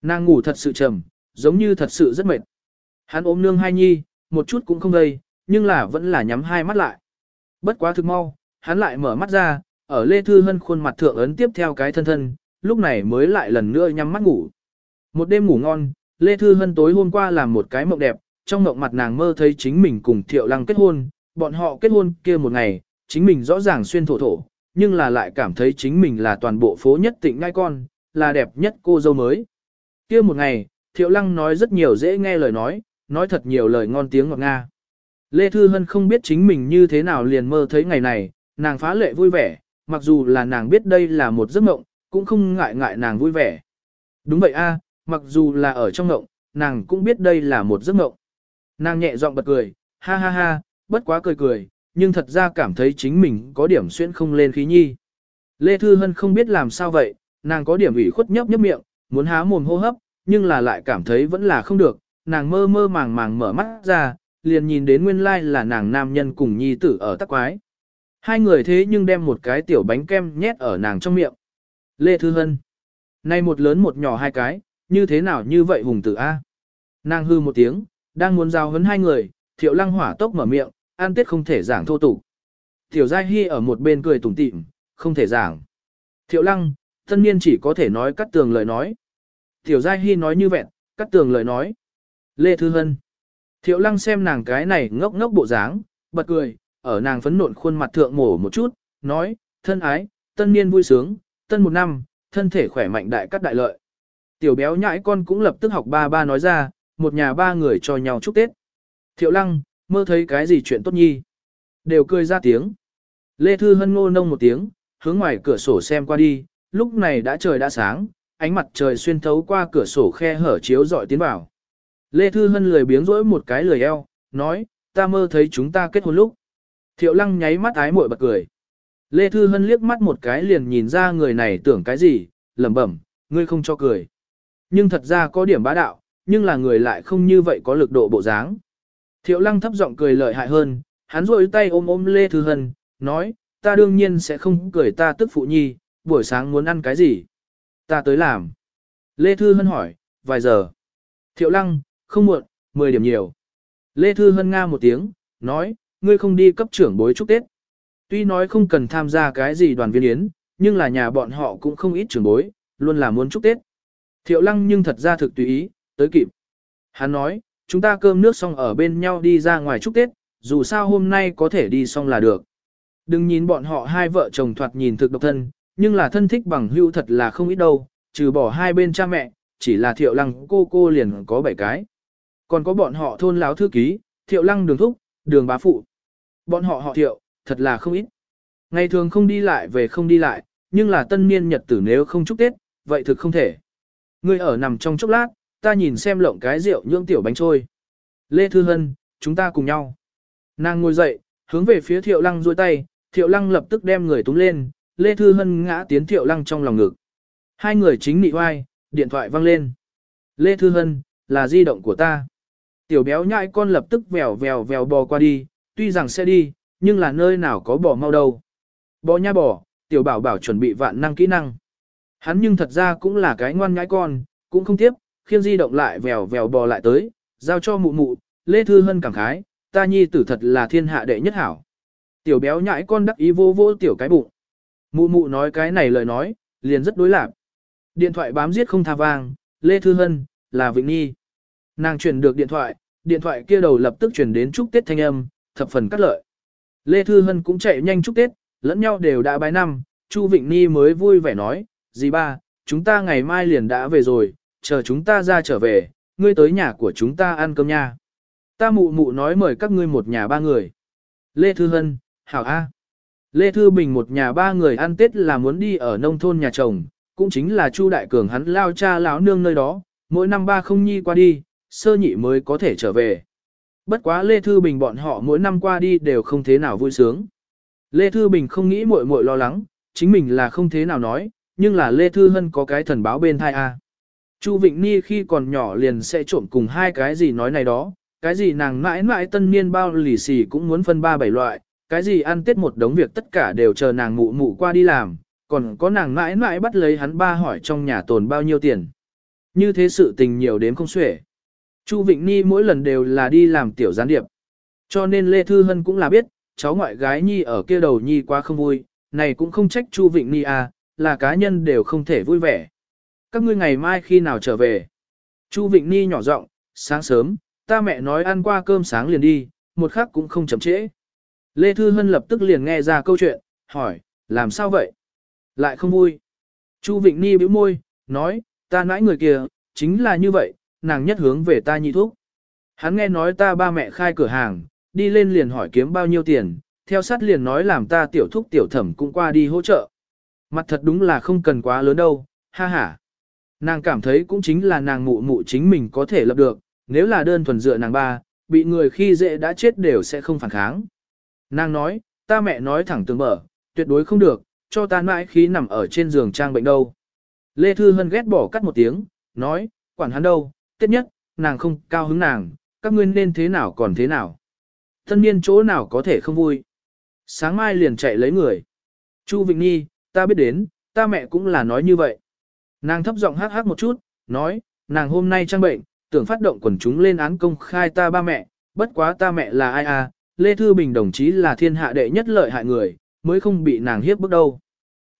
Nàng ngủ thật sự trầm, giống như thật sự rất mệt. Hắn ôm nương hai nhi, một chút cũng không gây, nhưng là vẫn là nhắm hai mắt lại. Bất quá thực mau, hắn lại mở mắt ra, ở Lê Thư Hân khuôn mặt thượng ấn tiếp theo cái thân thân, lúc này mới lại lần nữa nhắm mắt ngủ. Một đêm ngủ ngon, Lê Thư Hân tối hôm qua làm một cái mộng đẹp, trong mộng mặt nàng mơ thấy chính mình cùng thiệu lăng kết hôn, bọn họ kết hôn kia một ngày, chính mình rõ ràng xuyên thổ thổ, nhưng là lại cảm thấy chính mình là toàn bộ phố nhất tịnh ngai con, là đẹp nhất cô dâu mới. Kia một ngày, thiệu lăng nói rất nhiều dễ nghe lời nói, nói thật nhiều lời ngon tiếng ngọt nga. Lê Thư Hân không biết chính mình như thế nào liền mơ thấy ngày này, nàng phá lệ vui vẻ, mặc dù là nàng biết đây là một giấc mộng, cũng không ngại ngại nàng vui vẻ. Đúng vậy a mặc dù là ở trong mộng, nàng cũng biết đây là một giấc mộng. Nàng nhẹ giọng bật cười, ha ha ha, bất quá cười cười, nhưng thật ra cảm thấy chính mình có điểm xuyên không lên khí nhi. Lê Thư Hân không biết làm sao vậy, nàng có điểm ủy khuất nhấp nhấp miệng, muốn há mồm hô hấp, nhưng là lại cảm thấy vẫn là không được, nàng mơ mơ màng màng mở mắt ra, liền nhìn đến nguyên lai là nàng nam nhân cùng nhi tử ở tắc quái. Hai người thế nhưng đem một cái tiểu bánh kem nhét ở nàng trong miệng. Lê Thư Hân. Nay một lớn một nhỏ hai cái, như thế nào như vậy hùng tử A. Nàng hư một tiếng, đang muốn giao hấn hai người, thiệu lăng hỏa tốc mở miệng, an tiết không thể giảng thô tục. Tiểu Giai Hy ở một bên cười tủm tỉm, không thể giảng. Thiệu lăng, tân niên chỉ có thể nói cắt tường lời nói. Tiểu Giai Hy nói như vẹn, cắt tường lời nói. Lê Thư Hân. Thiệu lăng xem nàng cái này ngốc ngốc bộ dáng, bật cười, ở nàng phấn nộn khuôn mặt thượng mổ một chút, nói, thân ái, tân niên vui sướng, tân một năm, thân thể khỏe mạnh đại cắt đại lợi. Tiểu béo nhãi con cũng lập tức học ba ba nói ra, một nhà ba người cho nhau chúc Tết. Thiệu lăng, mơ thấy cái gì chuyện tốt nhi. Đều cười ra tiếng. Lê Thư Hân ngô nông một tiếng, hướng ngoài cửa sổ xem qua đi, lúc này đã trời đã sáng, ánh mặt trời xuyên thấu qua cửa sổ khe hở chiếu dọi tiến vào. Lê Thư Hân lười biếng rỗi một cái lười eo, nói, ta mơ thấy chúng ta kết hôn lúc. Thiệu lăng nháy mắt ái muội bật cười. Lê Thư Hân liếc mắt một cái liền nhìn ra người này tưởng cái gì, lẩm bẩm, ngươi không cho cười. Nhưng thật ra có điểm bá đạo, nhưng là người lại không như vậy có lực độ bộ dáng. Thiệu lăng thấp giọng cười lợi hại hơn, hắn rôi tay ôm ôm Lê Thư Hân, nói, ta đương nhiên sẽ không cười ta tức phụ nhi, buổi sáng muốn ăn cái gì? Ta tới làm. Lê Thư Hân hỏi, vài giờ. Thiệu lăng, không muộn, 10 điểm nhiều. Lê Thư Hân nga một tiếng, nói, ngươi không đi cấp trưởng bối chúc Tết. Tuy nói không cần tham gia cái gì đoàn viên yến, nhưng là nhà bọn họ cũng không ít trưởng bối, luôn là muốn chúc Tết. Thiệu lăng nhưng thật ra thực tùy ý, tới kịp. Hắn nói, chúng ta cơm nước xong ở bên nhau đi ra ngoài chúc Tết, dù sao hôm nay có thể đi xong là được. Đừng nhìn bọn họ hai vợ chồng thoạt nhìn thực độc thân, nhưng là thân thích bằng hữu thật là không ít đâu, trừ bỏ hai bên cha mẹ, chỉ là thiệu lăng cô cô liền có bảy cái. Còn có bọn họ thôn láo thư ký, thiệu lăng đường thúc, đường bá phụ. Bọn họ họ thiệu, thật là không ít. Ngày thường không đi lại về không đi lại, nhưng là tân niên nhật tử nếu không chúc Tết, vậy thực không thể. Ngươi ở nằm trong chốc lát, ta nhìn xem lộng cái rượu nhưỡng tiểu bánh trôi. Lê Thư Hân, chúng ta cùng nhau. Nàng ngồi dậy, hướng về phía Thiệu Lăng duỗi tay, Thiệu Lăng lập tức đem người túm lên, Lê Thư Hân ngã tiến Thiệu Lăng trong lòng ngực. Hai người chính nị oai, điện thoại văng lên. Lê Thư Hân, là di động của ta. Tiểu béo nhãi con lập tức vèo vèo vèo bò qua đi, tuy rằng sẽ đi, nhưng là nơi nào có bò mau đâu. Bò nha bò, tiểu bảo bảo chuẩn bị vạn năng kỹ năng. Hắn nhưng thật ra cũng là cái ngoan nhãi con, cũng không tiếp, khiêng di động lại vèo vèo bò lại tới, giao cho mụ mụ, Lê Thư Hân cảm khái, ta nhi tử thật là thiên hạ đệ nhất hảo. Tiểu béo nhãi con đắc ý vô vô tiểu cái bụng. Mụ mụ nói cái này lời nói, liền rất đối lạc. Điện thoại bám giết không tha vang, Lê Thư Hân, là Vịnh Nhi. Nàng truyền được điện thoại, điện thoại kia đầu lập tức truyền đến chúc Tết thanh âm, thập phần cắt lợi. Lê Thư Hân cũng chạy nhanh chúc Tết, lẫn nhau đều đã bái năm, Chu Vịnh Nhi mới vui vẻ nói, dì ba, chúng ta ngày mai liền đã về rồi, chờ chúng ta ra trở về, ngươi tới nhà của chúng ta ăn cơm nha. Ta mụ mụ nói mời các ngươi một nhà ba người. Lê Thư Hân, Hảo A. Lê Thư Bình một nhà ba người ăn Tết là muốn đi ở nông thôn nhà chồng, cũng chính là Chu Đại Cường hắn lao cha lão nương nơi đó, mỗi năm ba không nhi qua đi, sơ nhị mới có thể trở về. Bất quá Lê Thư Bình bọn họ mỗi năm qua đi đều không thế nào vui sướng. Lê Thư Bình không nghĩ muội muội lo lắng, chính mình là không thế nào nói, nhưng là Lê Thư Hân có cái thần báo bên thai A. Chu Vịnh Ni khi còn nhỏ liền sẽ trộm cùng hai cái gì nói này đó, cái gì nàng mãi mãi tân niên bao lì xì cũng muốn phân ba bảy loại, cái gì ăn tết một đống việc tất cả đều chờ nàng mụ mụ qua đi làm, còn có nàng mãi mãi bắt lấy hắn ba hỏi trong nhà tồn bao nhiêu tiền. Như thế sự tình nhiều đến không xuể. Chu Vịnh Ni mỗi lần đều là đi làm tiểu gián điệp. Cho nên Lê Thư Hân cũng là biết, cháu ngoại gái Nhi ở kia đầu Nhi quá không vui, này cũng không trách Chu Vịnh Ni à, là cá nhân đều không thể vui vẻ các ngươi ngày mai khi nào trở về? Chu Vịnh Ni nhỏ giọng, sáng sớm, ta mẹ nói ăn qua cơm sáng liền đi, một khắc cũng không chậm trễ. Lê Thư Hân lập tức liền nghe ra câu chuyện, hỏi, làm sao vậy? Lại không vui. Chu Vịnh Ni bĩu môi, nói, ta nãi người kia, chính là như vậy, nàng nhất hướng về ta nhị thuốc. Hắn nghe nói ta ba mẹ khai cửa hàng, đi lên liền hỏi kiếm bao nhiêu tiền, theo sát liền nói làm ta tiểu thúc tiểu thẩm cũng qua đi hỗ trợ. Mặt thật đúng là không cần quá lớn đâu, ha ha. Nàng cảm thấy cũng chính là nàng mụ mụ chính mình có thể lập được, nếu là đơn thuần dựa nàng ba, bị người khi dễ đã chết đều sẽ không phản kháng. Nàng nói, ta mẹ nói thẳng tường mở, tuyệt đối không được, cho ta mãi khí nằm ở trên giường trang bệnh đâu. Lê Thư Hân ghét bỏ cắt một tiếng, nói, quản hắn đâu, tiết nhất, nàng không cao hứng nàng, các ngươi nên thế nào còn thế nào. Thân niên chỗ nào có thể không vui. Sáng mai liền chạy lấy người. Chu Vịnh Nhi, ta biết đến, ta mẹ cũng là nói như vậy. Nàng thấp giọng hát hát một chút, nói, nàng hôm nay trang bệnh, tưởng phát động quần chúng lên án công khai ta ba mẹ, bất quá ta mẹ là ai à, Lê Thư Bình đồng chí là thiên hạ đệ nhất lợi hại người, mới không bị nàng hiếp bước đâu.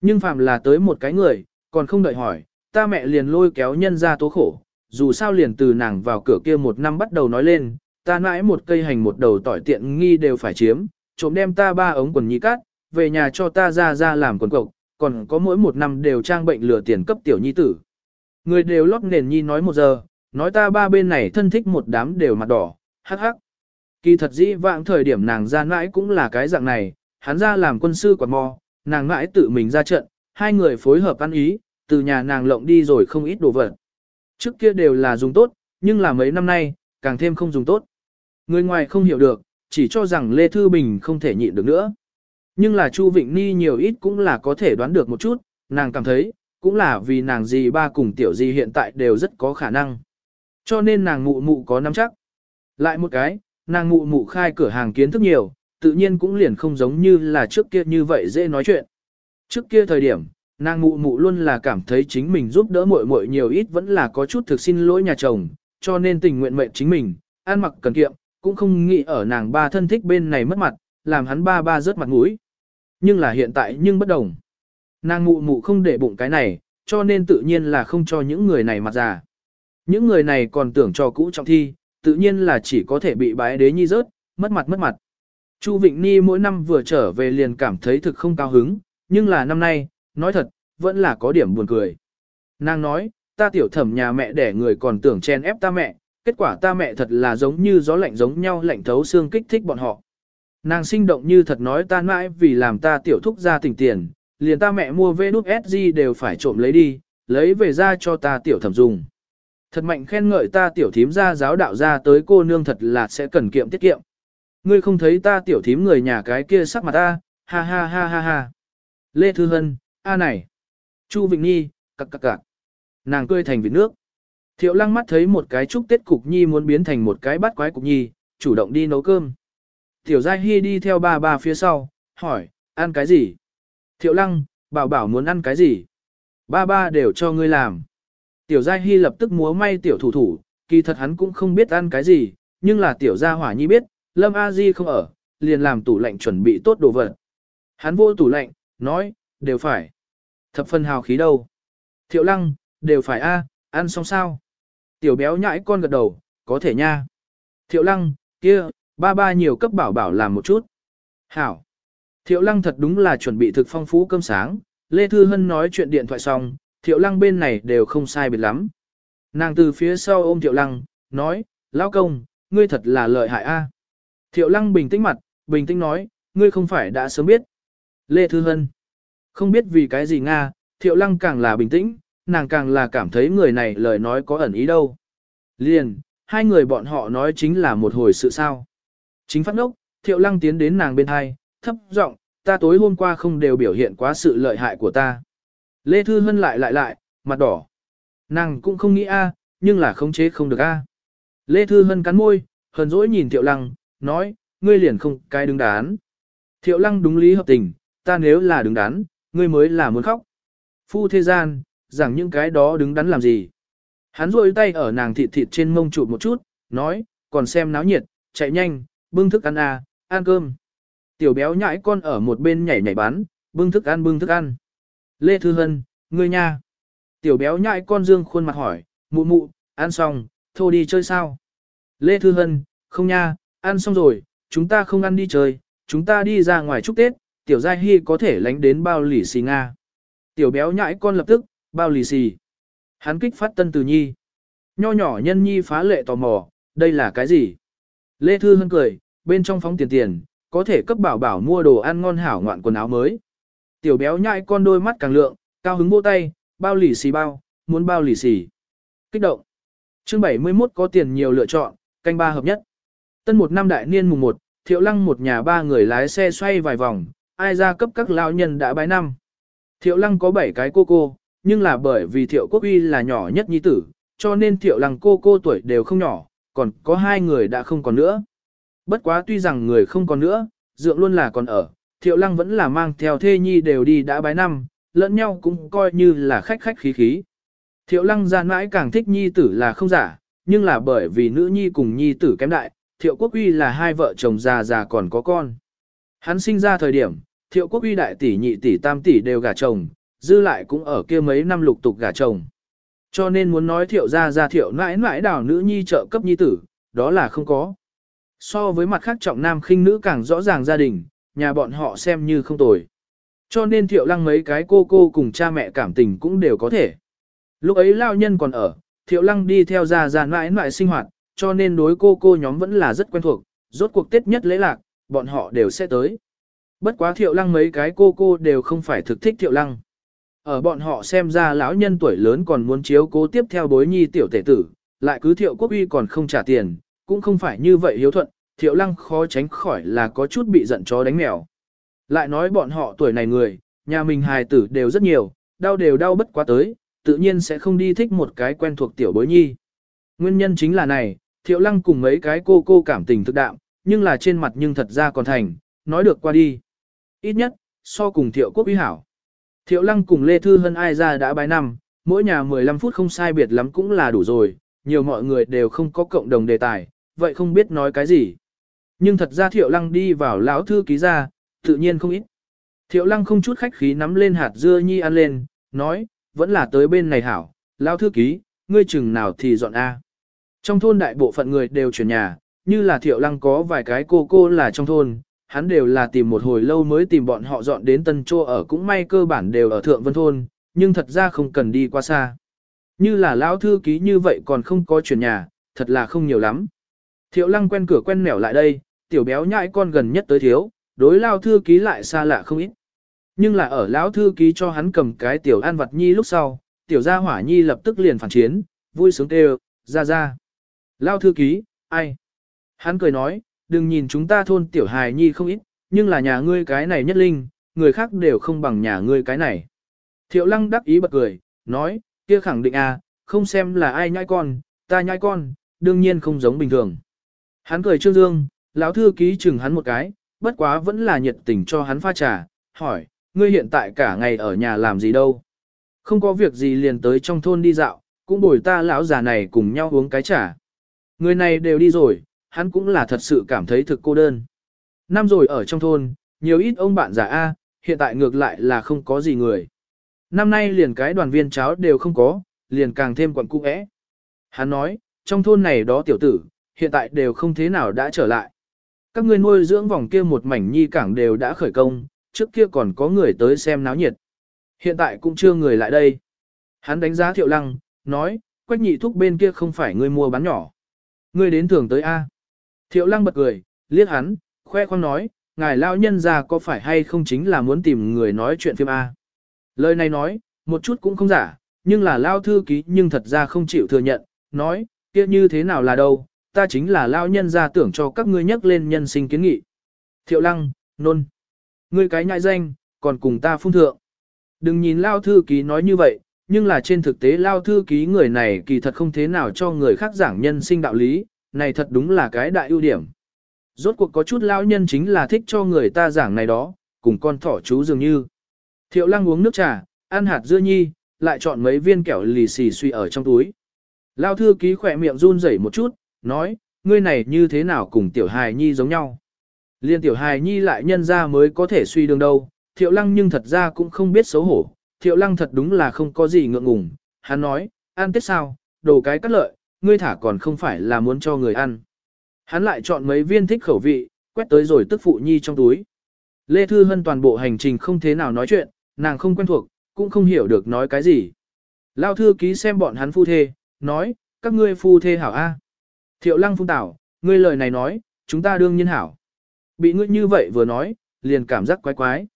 Nhưng phạm là tới một cái người, còn không đợi hỏi, ta mẹ liền lôi kéo nhân ra tố khổ, dù sao liền từ nàng vào cửa kia một năm bắt đầu nói lên, ta mãi một cây hành một đầu tỏi tiện nghi đều phải chiếm, trộm đem ta ba ống quần nhí cắt, về nhà cho ta ra ra làm quần cộc, còn có mỗi một năm đều trang bệnh lừa tiền cấp tiểu nhi tử. Người đều lót nền nhi nói một giờ, nói ta ba bên này thân thích một đám đều mặt đỏ, hắc hắc. Kỳ thật dĩ vãng thời điểm nàng ra mãi cũng là cái dạng này, hắn ra làm quân sư quạt mò, nàng mãi tự mình ra trận, hai người phối hợp ăn ý, từ nhà nàng lộng đi rồi không ít đồ vật. Trước kia đều là dùng tốt, nhưng là mấy năm nay, càng thêm không dùng tốt. Người ngoài không hiểu được, chỉ cho rằng Lê Thư Bình không thể nhịn được nữa. Nhưng là Chu Vịnh Ni nhiều ít cũng là có thể đoán được một chút, nàng cảm thấy, cũng là vì nàng gì ba cùng tiểu gì hiện tại đều rất có khả năng. Cho nên nàng mụ mụ có nắm chắc. Lại một cái, nàng mụ mụ khai cửa hàng kiến thức nhiều, tự nhiên cũng liền không giống như là trước kia như vậy dễ nói chuyện. Trước kia thời điểm, nàng mụ mụ luôn là cảm thấy chính mình giúp đỡ muội muội nhiều ít vẫn là có chút thực xin lỗi nhà chồng, cho nên tình nguyện mệnh chính mình, ăn mặc cần kiệm, cũng không nghĩ ở nàng ba thân thích bên này mất mặt, làm hắn ba ba rớt mặt mũi nhưng là hiện tại nhưng bất đồng. Nàng mụ mụ không để bụng cái này, cho nên tự nhiên là không cho những người này mặt già. Những người này còn tưởng cho cũ trọng thi, tự nhiên là chỉ có thể bị bái đế nhi rớt, mất mặt mất mặt. Chu Vịnh Ni mỗi năm vừa trở về liền cảm thấy thực không cao hứng, nhưng là năm nay, nói thật, vẫn là có điểm buồn cười. Nàng nói, ta tiểu thẩm nhà mẹ để người còn tưởng chen ép ta mẹ, kết quả ta mẹ thật là giống như gió lạnh giống nhau lạnh thấu xương kích thích bọn họ. Nàng sinh động như thật nói tan mãi vì làm ta tiểu thúc ra tỉnh tiền, liền ta mẹ mua vê nút SG đều phải trộm lấy đi, lấy về ra cho ta tiểu thẩm dùng. Thật mạnh khen ngợi ta tiểu thím ra giáo đạo ra tới cô nương thật là sẽ cần kiệm tiết kiệm. Ngươi không thấy ta tiểu thím người nhà cái kia sắc mặt ta, ha ha ha ha ha. Lê Thư Hân, a này. Chu Vịnh Nhi, cặc cặc cặc. Nàng cười thành vịt nước. Thiệu lăng mắt thấy một cái trúc tết cục nhi muốn biến thành một cái bát quái cục nhi, chủ động đi nấu cơm. Tiểu Giai Hy đi theo ba ba phía sau, hỏi, ăn cái gì? Thiệu Lăng, bảo bảo muốn ăn cái gì? Ba ba đều cho ngươi làm. Tiểu Giai Hy lập tức múa may tiểu thủ thủ, kỳ thật hắn cũng không biết ăn cái gì, nhưng là tiểu gia hỏa nhi biết, Lâm A Di không ở, liền làm tủ lạnh chuẩn bị tốt đồ vật. Hắn vô tủ lạnh, nói, đều phải. Thập phân hào khí đâu? Thiệu Lăng, đều phải a, ăn xong sao? Tiểu béo nhãi con gật đầu, có thể nha. Thiệu Lăng, kia, Ba ba nhiều cấp bảo bảo làm một chút. Hảo. Thiệu lăng thật đúng là chuẩn bị thực phong phú cơm sáng, Lê Thư Hân nói chuyện điện thoại xong, thiệu lăng bên này đều không sai biệt lắm. Nàng từ phía sau ôm thiệu lăng, nói, lão công, ngươi thật là lợi hại a. Thiệu lăng bình tĩnh mặt, bình tĩnh nói, ngươi không phải đã sớm biết. Lê Thư Hân. Không biết vì cái gì Nga, thiệu lăng càng là bình tĩnh, nàng càng là cảm thấy người này lời nói có ẩn ý đâu. Liền, hai người bọn họ nói chính là một hồi sự sao. Chính phát ngốc, thiệu lăng tiến đến nàng bên hai, thấp giọng ta tối hôm qua không đều biểu hiện quá sự lợi hại của ta. Lê Thư Hân lại lại lại, mặt đỏ. Nàng cũng không nghĩ a nhưng là khống chế không được a. Lê Thư Hân cắn môi, hờn dỗi nhìn thiệu lăng, nói, ngươi liền không cái đứng đán. Thiệu lăng đúng lý hợp tình, ta nếu là đứng đắn, ngươi mới là muốn khóc. Phu thế gian, rằng những cái đó đứng đắn làm gì. Hắn rôi tay ở nàng thịt thịt trên mông chụp một chút, nói, còn xem náo nhiệt, chạy nhanh, bưng thức ăn à, ăn cơm. Tiểu béo nhãi con ở một bên nhảy nhảy bán, bưng thức ăn bưng thức ăn. Lê Thư Hân, ngươi nha. Tiểu béo nhãi con dương khuôn mặt hỏi, mụ mụ, ăn xong, thô đi chơi sao? Lê Thư Hân, không nha, ăn xong rồi, chúng ta không ăn đi chơi, chúng ta đi ra ngoài chúc Tết, tiểu giai hy có thể lánh đến bao lì xì Nga. Tiểu béo nhãi con lập tức, bao lì xì. Hắn kích phát tân từ nhi. Nho nhỏ nhân nhi phá lệ tò mò, đây là cái gì? Lê Thư Hân cười, bên trong phóng tiền tiền, có thể cấp bảo bảo mua đồ ăn ngon hảo ngoạn quần áo mới. Tiểu béo nhại con đôi mắt càng lượng, cao hứng vỗ tay, bao lì xì bao, muốn bao lì xì. Kích động. Chương 71 có tiền nhiều lựa chọn, canh ba hợp nhất. Tân một năm đại niên mùng 1, Thiệu Lăng một nhà ba người lái xe xoay vài vòng, ai ra cấp các lão nhân đã bái năm. Thiệu Lăng có 7 cái cô cô, nhưng là bởi vì Thiệu Quốc Uy là nhỏ nhất nhi tử, cho nên Thiệu Lăng cô cô tuổi đều không nhỏ, còn có hai người đã không còn nữa. Bất quá tuy rằng người không còn nữa, dượng luôn là còn ở, thiệu lăng vẫn là mang theo thê nhi đều đi đã bái năm, lẫn nhau cũng coi như là khách khách khí khí. Thiệu lăng gian mãi càng thích nhi tử là không giả, nhưng là bởi vì nữ nhi cùng nhi tử kém đại, thiệu quốc uy là hai vợ chồng già già còn có con. Hắn sinh ra thời điểm, thiệu quốc uy đại tỷ nhị tỷ tam tỷ đều gả chồng, dư lại cũng ở kia mấy năm lục tục gả chồng. Cho nên muốn nói thiệu ra ra thiệu nãi nãi đào nữ nhi trợ cấp nhi tử, đó là không có. So với mặt khác trọng nam khinh nữ càng rõ ràng gia đình, nhà bọn họ xem như không tồi. Cho nên thiệu lăng mấy cái cô cô cùng cha mẹ cảm tình cũng đều có thể. Lúc ấy lao nhân còn ở, thiệu lăng đi theo già già mãi mãi sinh hoạt, cho nên đối cô cô nhóm vẫn là rất quen thuộc, rốt cuộc tết nhất lễ lạc, bọn họ đều sẽ tới. Bất quá thiệu lăng mấy cái cô cô đều không phải thực thích thiệu lăng. Ở bọn họ xem ra lão nhân tuổi lớn còn muốn chiếu cố tiếp theo bối nhi tiểu tể tử, lại cứ thiệu quốc uy còn không trả tiền, cũng không phải như vậy hiếu thuận, thiệu lăng khó tránh khỏi là có chút bị giận chó đánh mèo. Lại nói bọn họ tuổi này người, nhà mình hài tử đều rất nhiều, đau đều đau bất quá tới, tự nhiên sẽ không đi thích một cái quen thuộc tiểu bối nhi. Nguyên nhân chính là này, thiệu lăng cùng mấy cái cô cô cảm tình thực đạm, nhưng là trên mặt nhưng thật ra còn thành, nói được qua đi. Ít nhất, so cùng thiệu quốc uy hảo. Thiệu lăng cùng Lê Thư Hân ai ra đã bái năm, mỗi nhà 15 phút không sai biệt lắm cũng là đủ rồi, nhiều mọi người đều không có cộng đồng đề tài, vậy không biết nói cái gì. Nhưng thật ra Thiệu Lăng đi vào lão thư ký ra, tự nhiên không ít. Thiệu Lăng không chút khách khí nắm lên hạt dưa nhi ăn lên, nói, vẫn là tới bên này hảo, lão thư ký, ngươi chừng nào thì dọn A. Trong thôn đại bộ phận người đều chuyển nhà, như là Thiệu Lăng có vài cái cô cô là trong thôn, hắn đều là tìm một hồi lâu mới tìm bọn họ dọn đến Tân Chô ở cũng may cơ bản đều ở Thượng Vân Thôn, nhưng thật ra không cần đi qua xa. Như là lão thư ký như vậy còn không có chuyển nhà, thật là không nhiều lắm. Thiệu lăng quen cửa quen nẻo lại đây, tiểu béo nhãi con gần nhất tới thiếu, đối lao thư ký lại xa lạ không ít. Nhưng là ở lão thư ký cho hắn cầm cái tiểu an vật nhi lúc sau, tiểu gia hỏa nhi lập tức liền phản chiến, vui sướng kêu, ra ra. Lao thư ký, ai? Hắn cười nói, đừng nhìn chúng ta thôn tiểu hài nhi không ít, nhưng là nhà ngươi cái này nhất linh, người khác đều không bằng nhà ngươi cái này. Thiệu lăng đắc ý bật cười, nói, kia khẳng định a không xem là ai nhãi con, ta nhãi con, đương nhiên không giống bình thường. Hắn cười trương dương, lão thư ký chừng hắn một cái, bất quá vẫn là nhiệt tình cho hắn pha trà, hỏi, ngươi hiện tại cả ngày ở nhà làm gì đâu? Không có việc gì liền tới trong thôn đi dạo, cũng bồi ta lão già này cùng nhau uống cái trà. Người này đều đi rồi, hắn cũng là thật sự cảm thấy thực cô đơn. Năm rồi ở trong thôn, nhiều ít ông bạn già A, hiện tại ngược lại là không có gì người năm nay liền cái đoàn viên cháo đều không có, liền càng thêm quặn cung ẽ. Hắn nói, trong thôn này đó tiểu tử, hiện tại đều không thế nào đã trở lại. Các người nuôi dưỡng vòng kia một mảnh nhi cảng đều đã khởi công, trước kia còn có người tới xem náo nhiệt. Hiện tại cũng chưa người lại đây. Hắn đánh giá thiệu lăng, nói, quách nhị thúc bên kia không phải người mua bán nhỏ. Người đến thường tới A. Thiệu lăng bật cười, liếc hắn, khoe khoang nói, ngài lao nhân ra có phải hay không chính là muốn tìm người nói chuyện phim A. Lời này nói, một chút cũng không giả, nhưng là lao thư ký nhưng thật ra không chịu thừa nhận, nói, kia như thế nào là đâu, ta chính là lao nhân ra tưởng cho các ngươi nhắc lên nhân sinh kiến nghị. Thiệu lăng, nôn, ngươi cái nhại danh, còn cùng ta phun thượng. Đừng nhìn lao thư ký nói như vậy, nhưng là trên thực tế lao thư ký người này kỳ thật không thế nào cho người khác giảng nhân sinh đạo lý, này thật đúng là cái đại ưu điểm. Rốt cuộc có chút lao nhân chính là thích cho người ta giảng này đó, cùng con thỏ chú dường như. Thiệu lăng uống nước trà, ăn hạt dưa nhi, lại chọn mấy viên kẹo lì xì suy ở trong túi. Lao thư ký khỏe miệng run rẩy một chút, nói, ngươi này như thế nào cùng tiểu hài nhi giống nhau. Liên tiểu hài nhi lại nhân ra mới có thể suy đường đâu, thiệu lăng nhưng thật ra cũng không biết xấu hổ, thiệu lăng thật đúng là không có gì ngượng ngùng, hắn nói, ăn tết sao, đồ cái cắt lợi, ngươi thả còn không phải là muốn cho người ăn. Hắn lại chọn mấy viên thích khẩu vị, quét tới rồi tức phụ nhi trong túi. Lê Thư Hân toàn bộ hành trình không thế nào nói chuyện, nàng không quen thuộc, cũng không hiểu được nói cái gì. Lao thư ký xem bọn hắn phu thê, nói, các ngươi phu thê hảo A. Thiệu lăng phung tảo, ngươi lời này nói, chúng ta đương nhiên hảo. Bị ngươi như vậy vừa nói, liền cảm giác quái quái.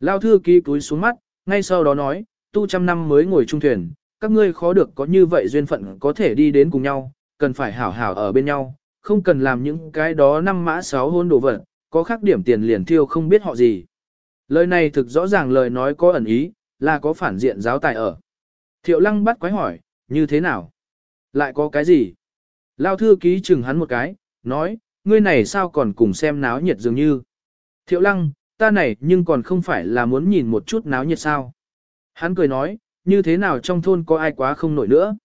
Lao thư ký túi xuống mắt, ngay sau đó nói, tu trăm năm mới ngồi trung thuyền, các ngươi khó được có như vậy duyên phận có thể đi đến cùng nhau, cần phải hảo hảo ở bên nhau, không cần làm những cái đó năm mã sáu hôn đồ vật, có khác điểm tiền liền thiêu không biết họ gì. Lời này thực rõ ràng lời nói có ẩn ý, là có phản diện giáo tài ở. Thiệu lăng bắt quái hỏi, như thế nào? Lại có cái gì? Lao thư ký chừng hắn một cái, nói, ngươi này sao còn cùng xem náo nhiệt dường như. Thiệu lăng, ta này nhưng còn không phải là muốn nhìn một chút náo nhiệt sao. Hắn cười nói, như thế nào trong thôn có ai quá không nổi nữa.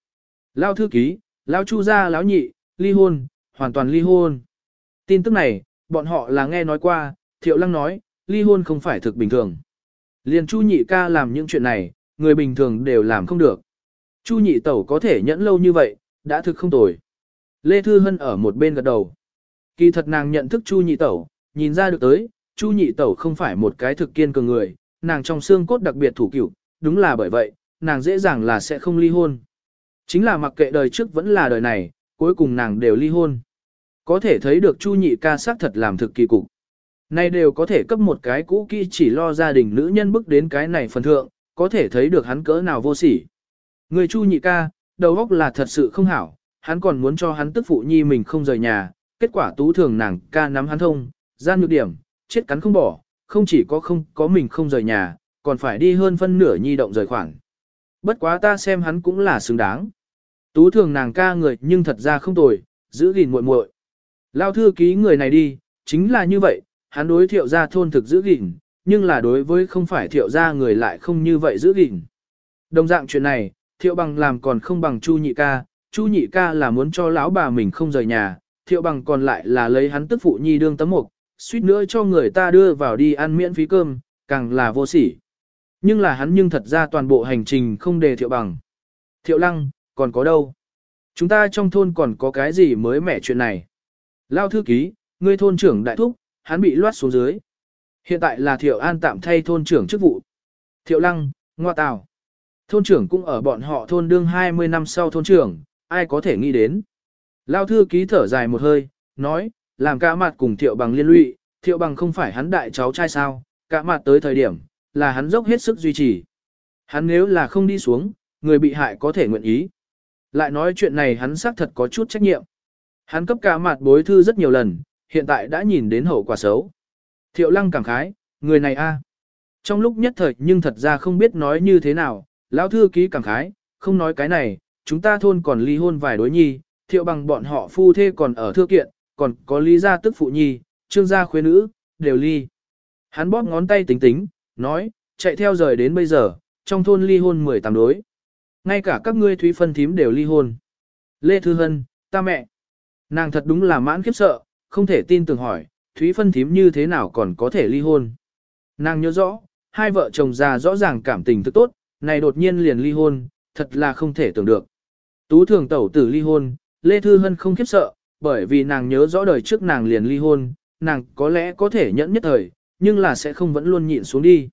Lao thư ký, Lao chu gia lão nhị, ly hôn, hoàn toàn ly hôn. Tin tức này, bọn họ là nghe nói qua, thiệu lăng nói, ly hôn không phải thực bình thường. Liền Chu nhị ca làm những chuyện này, người bình thường đều làm không được. Chu nhị tẩu có thể nhẫn lâu như vậy, đã thực không tồi. Lê Thư Hân ở một bên gật đầu. Kỳ thật nàng nhận thức Chu nhị tẩu, nhìn ra được tới, Chu nhị tẩu không phải một cái thực kiên cường người, nàng trong xương cốt đặc biệt thủ cửu, đúng là bởi vậy, nàng dễ dàng là sẽ không ly hôn. Chính là mặc kệ đời trước vẫn là đời này, cuối cùng nàng đều ly hôn. Có thể thấy được Chu nhị ca xác thật làm thực kỳ cục. Này đều có thể cấp một cái cũ kỹ chỉ lo gia đình nữ nhân bước đến cái này phần thượng, có thể thấy được hắn cỡ nào vô sỉ. Người Chu nhị ca, đầu óc là thật sự không hảo, hắn còn muốn cho hắn tức phụ nhi mình không rời nhà, kết quả tú thường nàng ca nắm hắn thông, gian nhược điểm, chết cắn không bỏ, không chỉ có không có mình không rời nhà, còn phải đi hơn phân nửa nhi động rời khoảng. Bất quá ta xem hắn cũng là xứng đáng. Tú thường nàng ca người nhưng thật ra không tồi, giữ gìn muội muội. Lao thư ký người này đi, chính là như vậy, hắn đối thiệu gia thôn thực giữ gìn, nhưng là đối với không phải thiệu gia người lại không như vậy giữ gìn. Đồng dạng chuyện này, thiệu bằng làm còn không bằng chu nhị ca, chu nhị ca là muốn cho lão bà mình không rời nhà, thiệu bằng còn lại là lấy hắn tức phụ nhi đương tấm mục, suýt nữa cho người ta đưa vào đi ăn miễn phí cơm, càng là vô sỉ. Nhưng là hắn nhưng thật ra toàn bộ hành trình không đề thiệu bằng. Thiệu lăng, còn có đâu? Chúng ta trong thôn còn có cái gì mới mẻ chuyện này? Lao thư ký, ngươi thôn trưởng đại thúc, hắn bị loát xuống dưới. Hiện tại là Thiệu An tạm thay thôn trưởng chức vụ. Thiệu Lăng, Ngoa Tào. Thôn trưởng cũng ở bọn họ thôn đương 20 năm sau thôn trưởng, ai có thể nghĩ đến. Lao thư ký thở dài một hơi, nói, làm cả mặt cùng Thiệu Bằng liên lụy, Thiệu Bằng không phải hắn đại cháu trai sao, cả mặt tới thời điểm, là hắn dốc hết sức duy trì. Hắn nếu là không đi xuống, người bị hại có thể nguyện ý. Lại nói chuyện này hắn xác thật có chút trách nhiệm. Hắn cấp cả mặt bối thư rất nhiều lần, hiện tại đã nhìn đến hậu quả xấu. Thiệu lăng cảm khái, người này a. À. Trong lúc nhất thời nhưng thật ra không biết nói như thế nào, lão thư ký cảm khái, không nói cái này, chúng ta thôn còn ly hôn vài đối nhi, thiệu bằng bọn họ phu thê còn ở thư kiện, còn có lý gia tức phụ nhi, trương gia khuê nữ, đều ly. Hắn bóp ngón tay tính tính, nói, chạy theo rời đến bây giờ, trong thôn ly hôn 18 đối. Ngay cả các ngươi thúy phân thím đều ly hôn. Lê Thư Hân, ta mẹ. Nàng thật đúng là mãn khiếp sợ, không thể tin tưởng hỏi, Thúy Phân thím như thế nào còn có thể ly hôn. Nàng nhớ rõ, hai vợ chồng già rõ ràng cảm tình thức tốt, này đột nhiên liền ly hôn, thật là không thể tưởng được. Tú thường tẩu tử ly hôn, Lê Thư Hân không khiếp sợ, bởi vì nàng nhớ rõ đời trước nàng liền ly hôn, nàng có lẽ có thể nhẫn nhất thời, nhưng là sẽ không vẫn luôn nhịn xuống đi.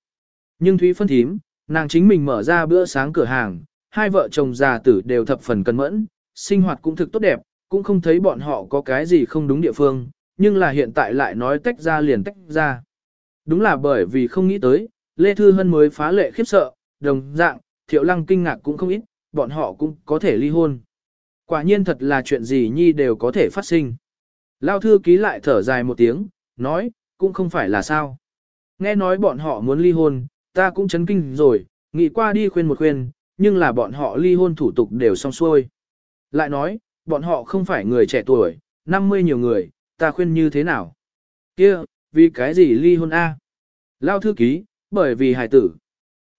Nhưng Thúy Phân thím, nàng chính mình mở ra bữa sáng cửa hàng, hai vợ chồng già tử đều thập phần cân mẫn, sinh hoạt cũng thực tốt đẹp, cũng không thấy bọn họ có cái gì không đúng địa phương, nhưng là hiện tại lại nói tách ra liền tách ra. Đúng là bởi vì không nghĩ tới, Lê Thư Hân mới phá lệ khiếp sợ, đồng dạng, Thiệu Lăng kinh ngạc cũng không ít, bọn họ cũng có thể ly hôn. Quả nhiên thật là chuyện gì nhi đều có thể phát sinh. Lao thư ký lại thở dài một tiếng, nói, cũng không phải là sao. Nghe nói bọn họ muốn ly hôn, ta cũng chấn kinh rồi, nghĩ qua đi khuyên một khuyên, nhưng là bọn họ ly hôn thủ tục đều xong xuôi. Lại nói, bọn họ không phải người trẻ tuổi, 50 nhiều người, ta khuyên như thế nào? Kia, vì cái gì ly hôn A? À? Lao thư ký, bởi vì hài tử.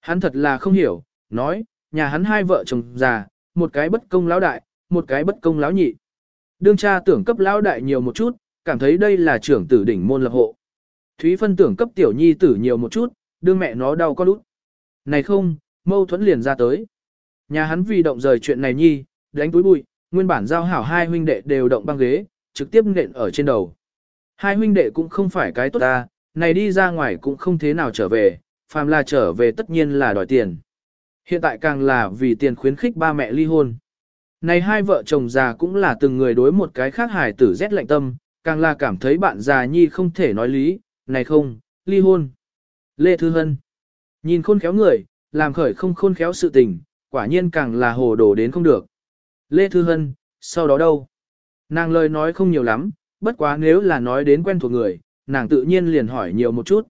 Hắn thật là không hiểu, nói, nhà hắn hai vợ chồng già, một cái bất công lão đại, một cái bất công lão nhị. Đương cha tưởng cấp lão đại nhiều một chút, cảm thấy đây là trưởng tử đỉnh môn lập hộ. Thúy phân tưởng cấp tiểu nhi tử nhiều một chút, đương mẹ nó đau con út. Này không, mâu thuẫn liền ra tới. Nhà hắn vì động rời chuyện này nhi, đánh túi bụi, nguyên bản giao hảo hai huynh đệ đều động băng ghế, trực tiếp nện ở trên đầu. Hai huynh đệ cũng không phải cái tốt ta, này đi ra ngoài cũng không thế nào trở về, phàm là trở về tất nhiên là đòi tiền. Hiện tại càng là vì tiền khuyến khích ba mẹ ly hôn. Này hai vợ chồng già cũng là từng người đối một cái khác hài tử rét lạnh tâm, càng là cảm thấy bạn già nhi không thể nói lý, này không, ly hôn. Lê Thư Hân Nhìn khôn khéo người, làm khởi không khôn khéo sự tình, quả nhiên càng là hồ đồ đến không được. Lê Thư Hân, sau đó đâu? Nàng lời nói không nhiều lắm, bất quá nếu là nói đến quen thuộc người, nàng tự nhiên liền hỏi nhiều một chút.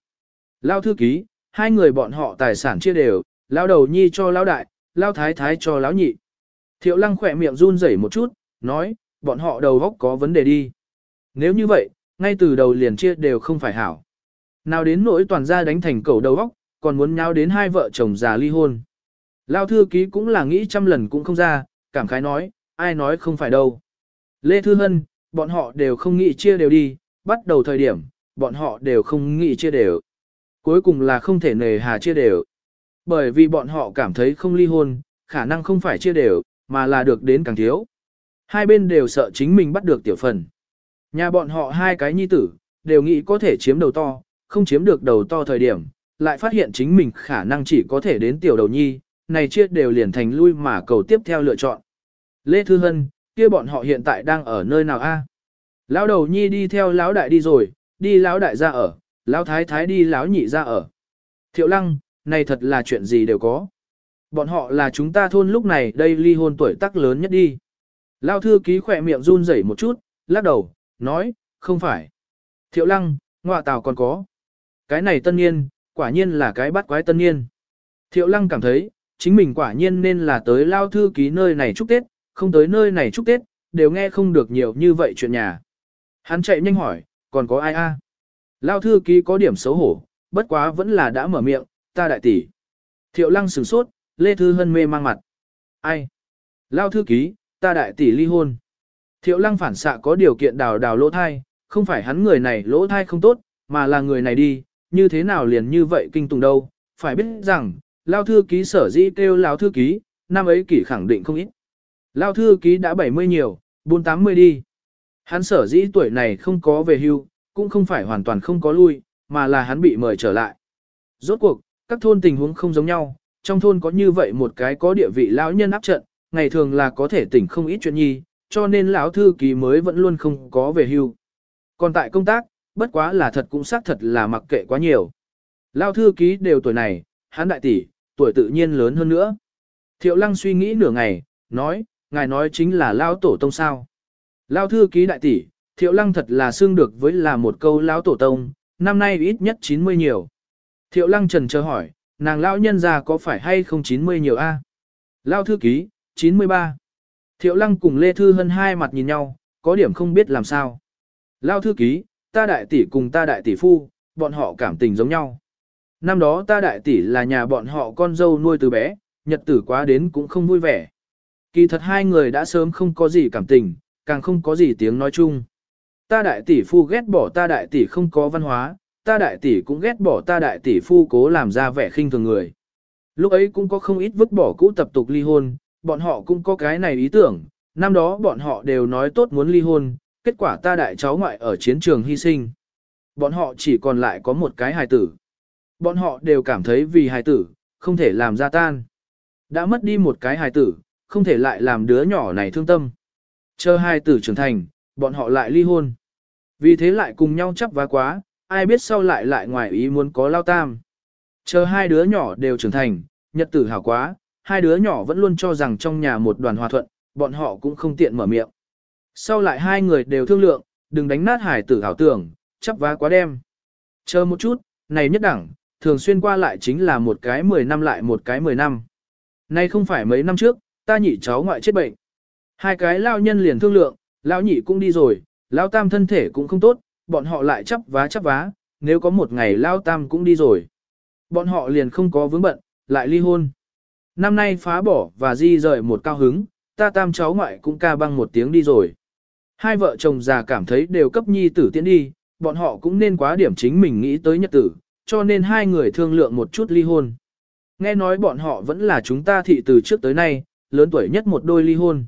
Lao thư ký, hai người bọn họ tài sản chia đều, lao đầu nhi cho lao đại, lao thái thái cho lão nhị. Thiệu lăng khỏe miệng run rẩy một chút, nói, bọn họ đầu góc có vấn đề đi. Nếu như vậy, ngay từ đầu liền chia đều không phải hảo. Nào đến nỗi toàn gia đánh thành cầu đầu góc, còn muốn nháo đến hai vợ chồng già ly hôn. Lao thư ký cũng là nghĩ trăm lần cũng không ra, cảm khái nói, ai nói không phải đâu. Lê Thư Hân, bọn họ đều không nghĩ chia đều đi, bắt đầu thời điểm, bọn họ đều không nghĩ chia đều. Cuối cùng là không thể nề hà chia đều. Bởi vì bọn họ cảm thấy không ly hôn, khả năng không phải chia đều, mà là được đến càng thiếu. Hai bên đều sợ chính mình bắt được tiểu phần. Nhà bọn họ hai cái nhi tử, đều nghĩ có thể chiếm đầu to, không chiếm được đầu to thời điểm, lại phát hiện chính mình khả năng chỉ có thể đến tiểu đầu nhi, này chia đều liền thành lui mà cầu tiếp theo lựa chọn. Lê Thư Hân, kia bọn họ hiện tại đang ở nơi nào a? Lão đầu nhi đi theo lão đại đi rồi, đi lão đại ra ở, lão thái thái đi lão nhị ra ở. Thiệu lăng, này thật là chuyện gì đều có. Bọn họ là chúng ta thôn lúc này đây ly hôn tuổi tác lớn nhất đi. Lão thư ký khỏe miệng run rẩy một chút, lắc đầu, nói, không phải. Thiệu lăng, ngoại tào còn có. Cái này tân nhiên, quả nhiên là cái bắt quái tân nhiên. Thiệu lăng cảm thấy, chính mình quả nhiên nên là tới lao thư ký nơi này chúc Tết, không tới nơi này chúc Tết, đều nghe không được nhiều như vậy chuyện nhà. Hắn chạy nhanh hỏi, còn có ai a? À? Lao thư ký có điểm xấu hổ, bất quá vẫn là đã mở miệng, ta đại tỷ. Thiệu lăng sửng sốt, Lê Thư Hân mê mang mặt. Ai? Lao thư ký, ta đại tỷ ly hôn. Thiệu lăng phản xạ có điều kiện đào đào lỗ thai, không phải hắn người này lỗ thai không tốt, mà là người này đi, như thế nào liền như vậy kinh tùng đâu. Phải biết rằng, Lao thư ký sở dĩ kêu Lao thư ký, năm ấy kỷ khẳng định không ít. Lao thư ký đã 70 nhiều, 480 đi. Hắn sở dĩ tuổi này không có về hưu, cũng không phải hoàn toàn không có lui, mà là hắn bị mời trở lại. Rốt cuộc, các thôn tình huống không giống nhau, trong thôn có như vậy một cái có địa vị lão nhân áp trận, ngày thường là có thể tỉnh không ít chuyện nhi, cho nên lão thư ký mới vẫn luôn không có về hưu. Còn tại công tác, bất quá là thật cũng xác thật là mặc kệ quá nhiều. Lão thư ký đều tuổi này, hắn đại tỷ, tuổi tự nhiên lớn hơn nữa. Thiệu lăng suy nghĩ nửa ngày, nói, ngài nói chính là lão tổ tông sao. Lão thư ký đại tỷ, thiệu lăng thật là xương được với là một câu lão tổ tông, năm nay ít nhất 90 nhiều. Thiệu lăng trần chờ hỏi, nàng lão nhân già có phải hay không 90 nhiều a? Lão thư ký, 93. Thiệu lăng cùng Lê Thư Hân hai mặt nhìn nhau, có điểm không biết làm sao. Lão thư ký, ta đại tỷ cùng ta đại tỷ phu, bọn họ cảm tình giống nhau. Năm đó ta đại tỷ là nhà bọn họ con dâu nuôi từ bé, nhật tử quá đến cũng không vui vẻ. Kỳ thật hai người đã sớm không có gì cảm tình, càng không có gì tiếng nói chung. Ta đại tỷ phu ghét bỏ ta đại tỷ không có văn hóa, ta đại tỷ cũng ghét bỏ ta đại tỷ phu cố làm ra vẻ khinh thường người. Lúc ấy cũng có không ít vứt bỏ cũ tập tục ly hôn, bọn họ cũng có cái này ý tưởng, năm đó bọn họ đều nói tốt muốn ly hôn, kết quả ta đại cháu ngoại ở chiến trường hy sinh. Bọn họ chỉ còn lại có một cái hài tử. Bọn họ đều cảm thấy vì hài tử, không thể làm ra tan. Đã mất đi một cái hài tử, không thể lại làm đứa nhỏ này thương tâm. Chờ hai tử trưởng thành, bọn họ lại ly hôn. Vì thế lại cùng nhau chấp vá quá, ai biết sau lại lại ngoài ý muốn có lao tam. Chờ hai đứa nhỏ đều trưởng thành, nhật tử hảo quá, hai đứa nhỏ vẫn luôn cho rằng trong nhà một đoàn hòa thuận, bọn họ cũng không tiện mở miệng. Sau lại hai người đều thương lượng, đừng đánh nát hải tử hảo tưởng, chấp vá quá đem. Chờ một chút, này nhất đẳng, thường xuyên qua lại chính là một cái 10 năm lại một cái 10 năm. Nay không phải mấy năm trước, ta nhị cháu ngoại chết bệnh. Hai cái lao nhân liền thương lượng, lão nhị cũng đi rồi, lão tam thân thể cũng không tốt, bọn họ lại chấp vá chấp vá, nếu có một ngày lão tam cũng đi rồi. Bọn họ liền không có vướng bận, lại ly hôn. Năm nay phá bỏ và di rời một cao hứng, ta tam cháu ngoại cũng ca băng một tiếng đi rồi. Hai vợ chồng già cảm thấy đều cấp nhi tử tiễn đi, bọn họ cũng nên quá điểm chính mình nghĩ tới nhật tử, cho nên hai người thương lượng một chút ly hôn. Nghe nói bọn họ vẫn là chúng ta thị từ trước tới nay, lớn tuổi nhất một đôi ly hôn.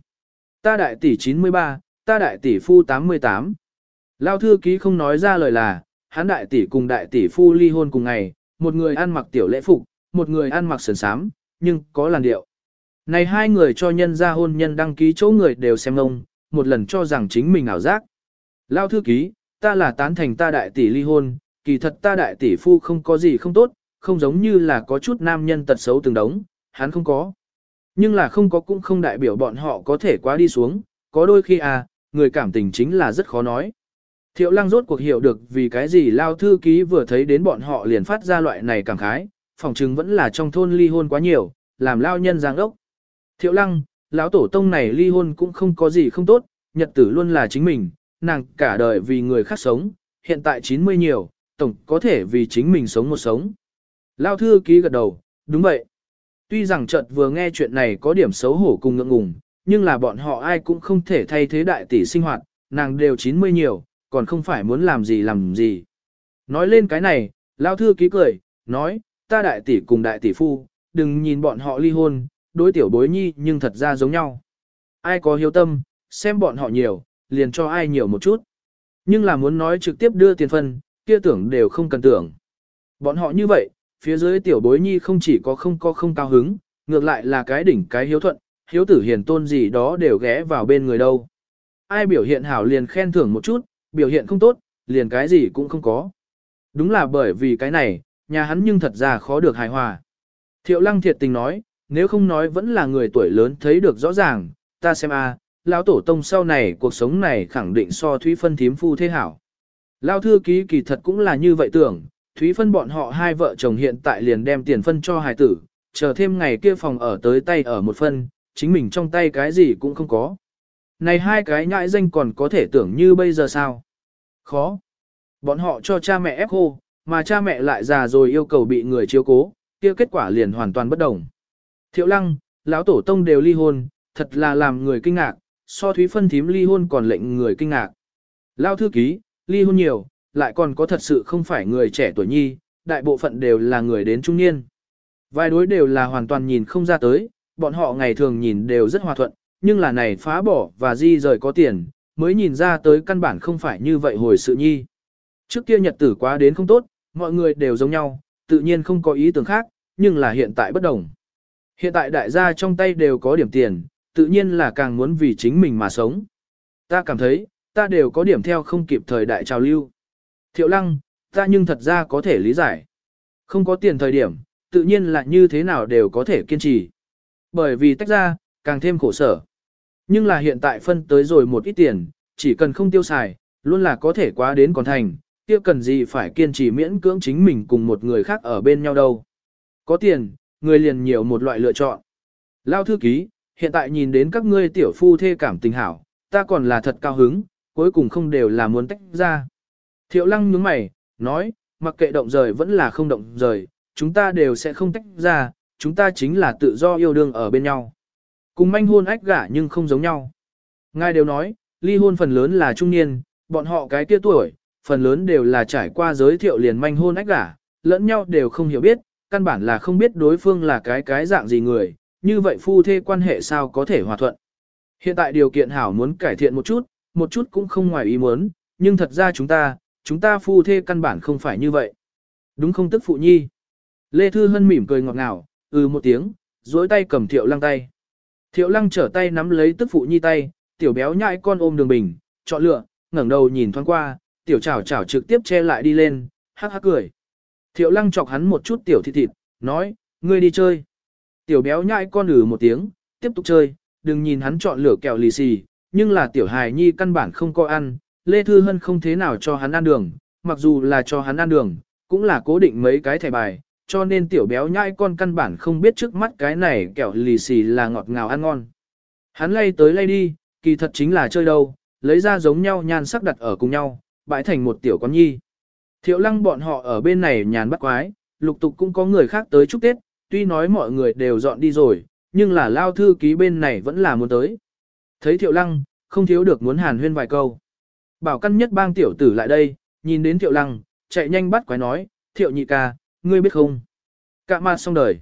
Ta đại tỷ 93, ta đại tỷ phu 88. Lao thư ký không nói ra lời là, hắn đại tỷ cùng đại tỷ phu ly hôn cùng ngày, một người ăn mặc tiểu lễ phục, một người ăn mặc sườn sám, nhưng có làn điệu. Này hai người cho nhân ra hôn nhân đăng ký chỗ người đều xem ông, một lần cho rằng chính mình ảo giác. Lao thư ký, ta là tán thành ta đại tỷ ly hôn, kỳ thật ta đại tỷ phu không có gì không tốt, không giống như là có chút nam nhân tật xấu từng đống, hắn không có. Nhưng là không có cũng không đại biểu bọn họ có thể quá đi xuống, có đôi khi à, người cảm tình chính là rất khó nói. Thiệu lăng rốt cuộc hiểu được vì cái gì lao thư ký vừa thấy đến bọn họ liền phát ra loại này cảm khái, phòng chứng vẫn là trong thôn ly hôn quá nhiều, làm lao nhân giang ốc. Thiệu lăng, lão tổ tông này ly hôn cũng không có gì không tốt, nhật tử luôn là chính mình, nàng cả đời vì người khác sống, hiện tại 90 nhiều, tổng có thể vì chính mình sống một sống. Lao thư ký gật đầu, đúng vậy. Tuy rằng chợt vừa nghe chuyện này có điểm xấu hổ cùng ngượng ngùng, nhưng là bọn họ ai cũng không thể thay thế đại tỷ sinh hoạt, nàng đều 90 nhiều, còn không phải muốn làm gì làm gì. Nói lên cái này, lao thư ký cười, nói, ta đại tỷ cùng đại tỷ phu, đừng nhìn bọn họ ly hôn, đối tiểu bối nhi nhưng thật ra giống nhau. Ai có hiếu tâm, xem bọn họ nhiều, liền cho ai nhiều một chút. Nhưng là muốn nói trực tiếp đưa tiền phân, kia tưởng đều không cần tưởng. Bọn họ như vậy, phía dưới tiểu bối nhi không chỉ có không có không cao hứng, ngược lại là cái đỉnh cái hiếu thuận, hiếu tử hiền tôn gì đó đều ghé vào bên người đâu. Ai biểu hiện hảo liền khen thưởng một chút, biểu hiện không tốt, liền cái gì cũng không có. Đúng là bởi vì cái này, nhà hắn nhưng thật ra khó được hài hòa. Thiệu lăng thiệt tình nói, nếu không nói vẫn là người tuổi lớn thấy được rõ ràng, ta xem a, lão tổ tông sau này cuộc sống này khẳng định so thúy phân thím phu thế hảo. Lão thư ký kỳ thật cũng là như vậy tưởng, Thúy phân bọn họ hai vợ chồng hiện tại liền đem tiền phân cho hài tử, chờ thêm ngày kia phòng ở tới tay ở một phân, chính mình trong tay cái gì cũng không có. Này hai cái nhãi danh còn có thể tưởng như bây giờ sao? Khó. Bọn họ cho cha mẹ ép khô, mà cha mẹ lại già rồi yêu cầu bị người chiếu cố, kia kết quả liền hoàn toàn bất đồng. Thiệu lăng, lão tổ tông đều ly hôn, thật là làm người kinh ngạc, so thúy phân thím ly hôn còn lệnh người kinh ngạc. Lao thư ký, ly hôn nhiều, lại còn có thật sự không phải người trẻ tuổi nhi, đại bộ phận đều là người đến trung niên. Vài đối đều là hoàn toàn nhìn không ra tới, bọn họ ngày thường nhìn đều rất hòa thuận, nhưng là này phá bỏ và di rời có tiền, mới nhìn ra tới căn bản không phải như vậy hồi sự nhi. Trước kia nhật tử quá đến không tốt, mọi người đều giống nhau, tự nhiên không có ý tưởng khác, nhưng là hiện tại bất đồng. Hiện tại đại gia trong tay đều có điểm tiền, tự nhiên là càng muốn vì chính mình mà sống. Ta cảm thấy, ta đều có điểm theo không kịp thời đại trào lưu thiệu lăng, ta nhưng thật ra có thể lý giải. Không có tiền thời điểm, tự nhiên là như thế nào đều có thể kiên trì. Bởi vì tách ra, càng thêm khổ sở. Nhưng là hiện tại phân tới rồi một ít tiền, chỉ cần không tiêu xài, luôn là có thể quá đến còn thành, kia cần gì phải kiên trì miễn cưỡng chính mình cùng một người khác ở bên nhau đâu. Có tiền, người liền nhiều một loại lựa chọn. Lao thư ký, hiện tại nhìn đến các ngươi tiểu phu thê cảm tình hảo, ta còn là thật cao hứng, cuối cùng không đều là muốn tách ra. Thiệu lăng nhướng mày, nói, mặc kệ động rời vẫn là không động rời, chúng ta đều sẽ không tách ra, chúng ta chính là tự do yêu đương ở bên nhau. Cùng manh hôn ách gả nhưng không giống nhau. Ngài đều nói, ly hôn phần lớn là trung niên, bọn họ cái kia tuổi, phần lớn đều là trải qua giới thiệu liền manh hôn ách gả, lẫn nhau đều không hiểu biết, căn bản là không biết đối phương là cái cái dạng gì người, như vậy phu thê quan hệ sao có thể hòa thuận. Hiện tại điều kiện hảo muốn cải thiện một chút, một chút cũng không ngoài ý muốn, nhưng thật ra chúng ta, chúng ta phu thê căn bản không phải như vậy. Đúng không tức phụ nhi? Lê Thư Hân mỉm cười ngọt ngào, ừ một tiếng, dối tay cầm Thiệu Lăng tay. Thiệu Lăng trở tay nắm lấy tức phụ nhi tay, tiểu béo nhãi con ôm đường bình, chọn lựa, ngẩng đầu nhìn thoáng qua, tiểu chảo chảo trực tiếp che lại đi lên, hắc hắc cười. Thiệu Lăng chọc hắn một chút tiểu thịt thịt, nói, ngươi đi chơi. Tiểu béo nhãi con ừ một tiếng, tiếp tục chơi, đừng nhìn hắn chọn lửa kẹo lì xì, nhưng là tiểu hài nhi căn bản không có ăn, Lê Thư Hân không thế nào cho hắn ăn đường, mặc dù là cho hắn ăn đường, cũng là cố định mấy cái thẻ bài, cho nên tiểu béo nhãi con căn bản không biết trước mắt cái này kẹo lì xì là ngọt ngào ăn ngon. Hắn lay tới lay đi, kỳ thật chính là chơi đâu, lấy ra giống nhau nhan sắc đặt ở cùng nhau, bãi thành một tiểu con nhi. Thiệu lăng bọn họ ở bên này nhàn bắt quái, lục tục cũng có người khác tới chúc Tết, tuy nói mọi người đều dọn đi rồi, nhưng là lao thư ký bên này vẫn là muốn tới. Thấy thiệu lăng, không thiếu được muốn hàn huyên vài câu. Bảo căn nhất bang tiểu tử lại đây, nhìn đến thiệu lăng, chạy nhanh bắt quái nói, thiệu nhị ca, ngươi biết không? Cạ ma xong đời.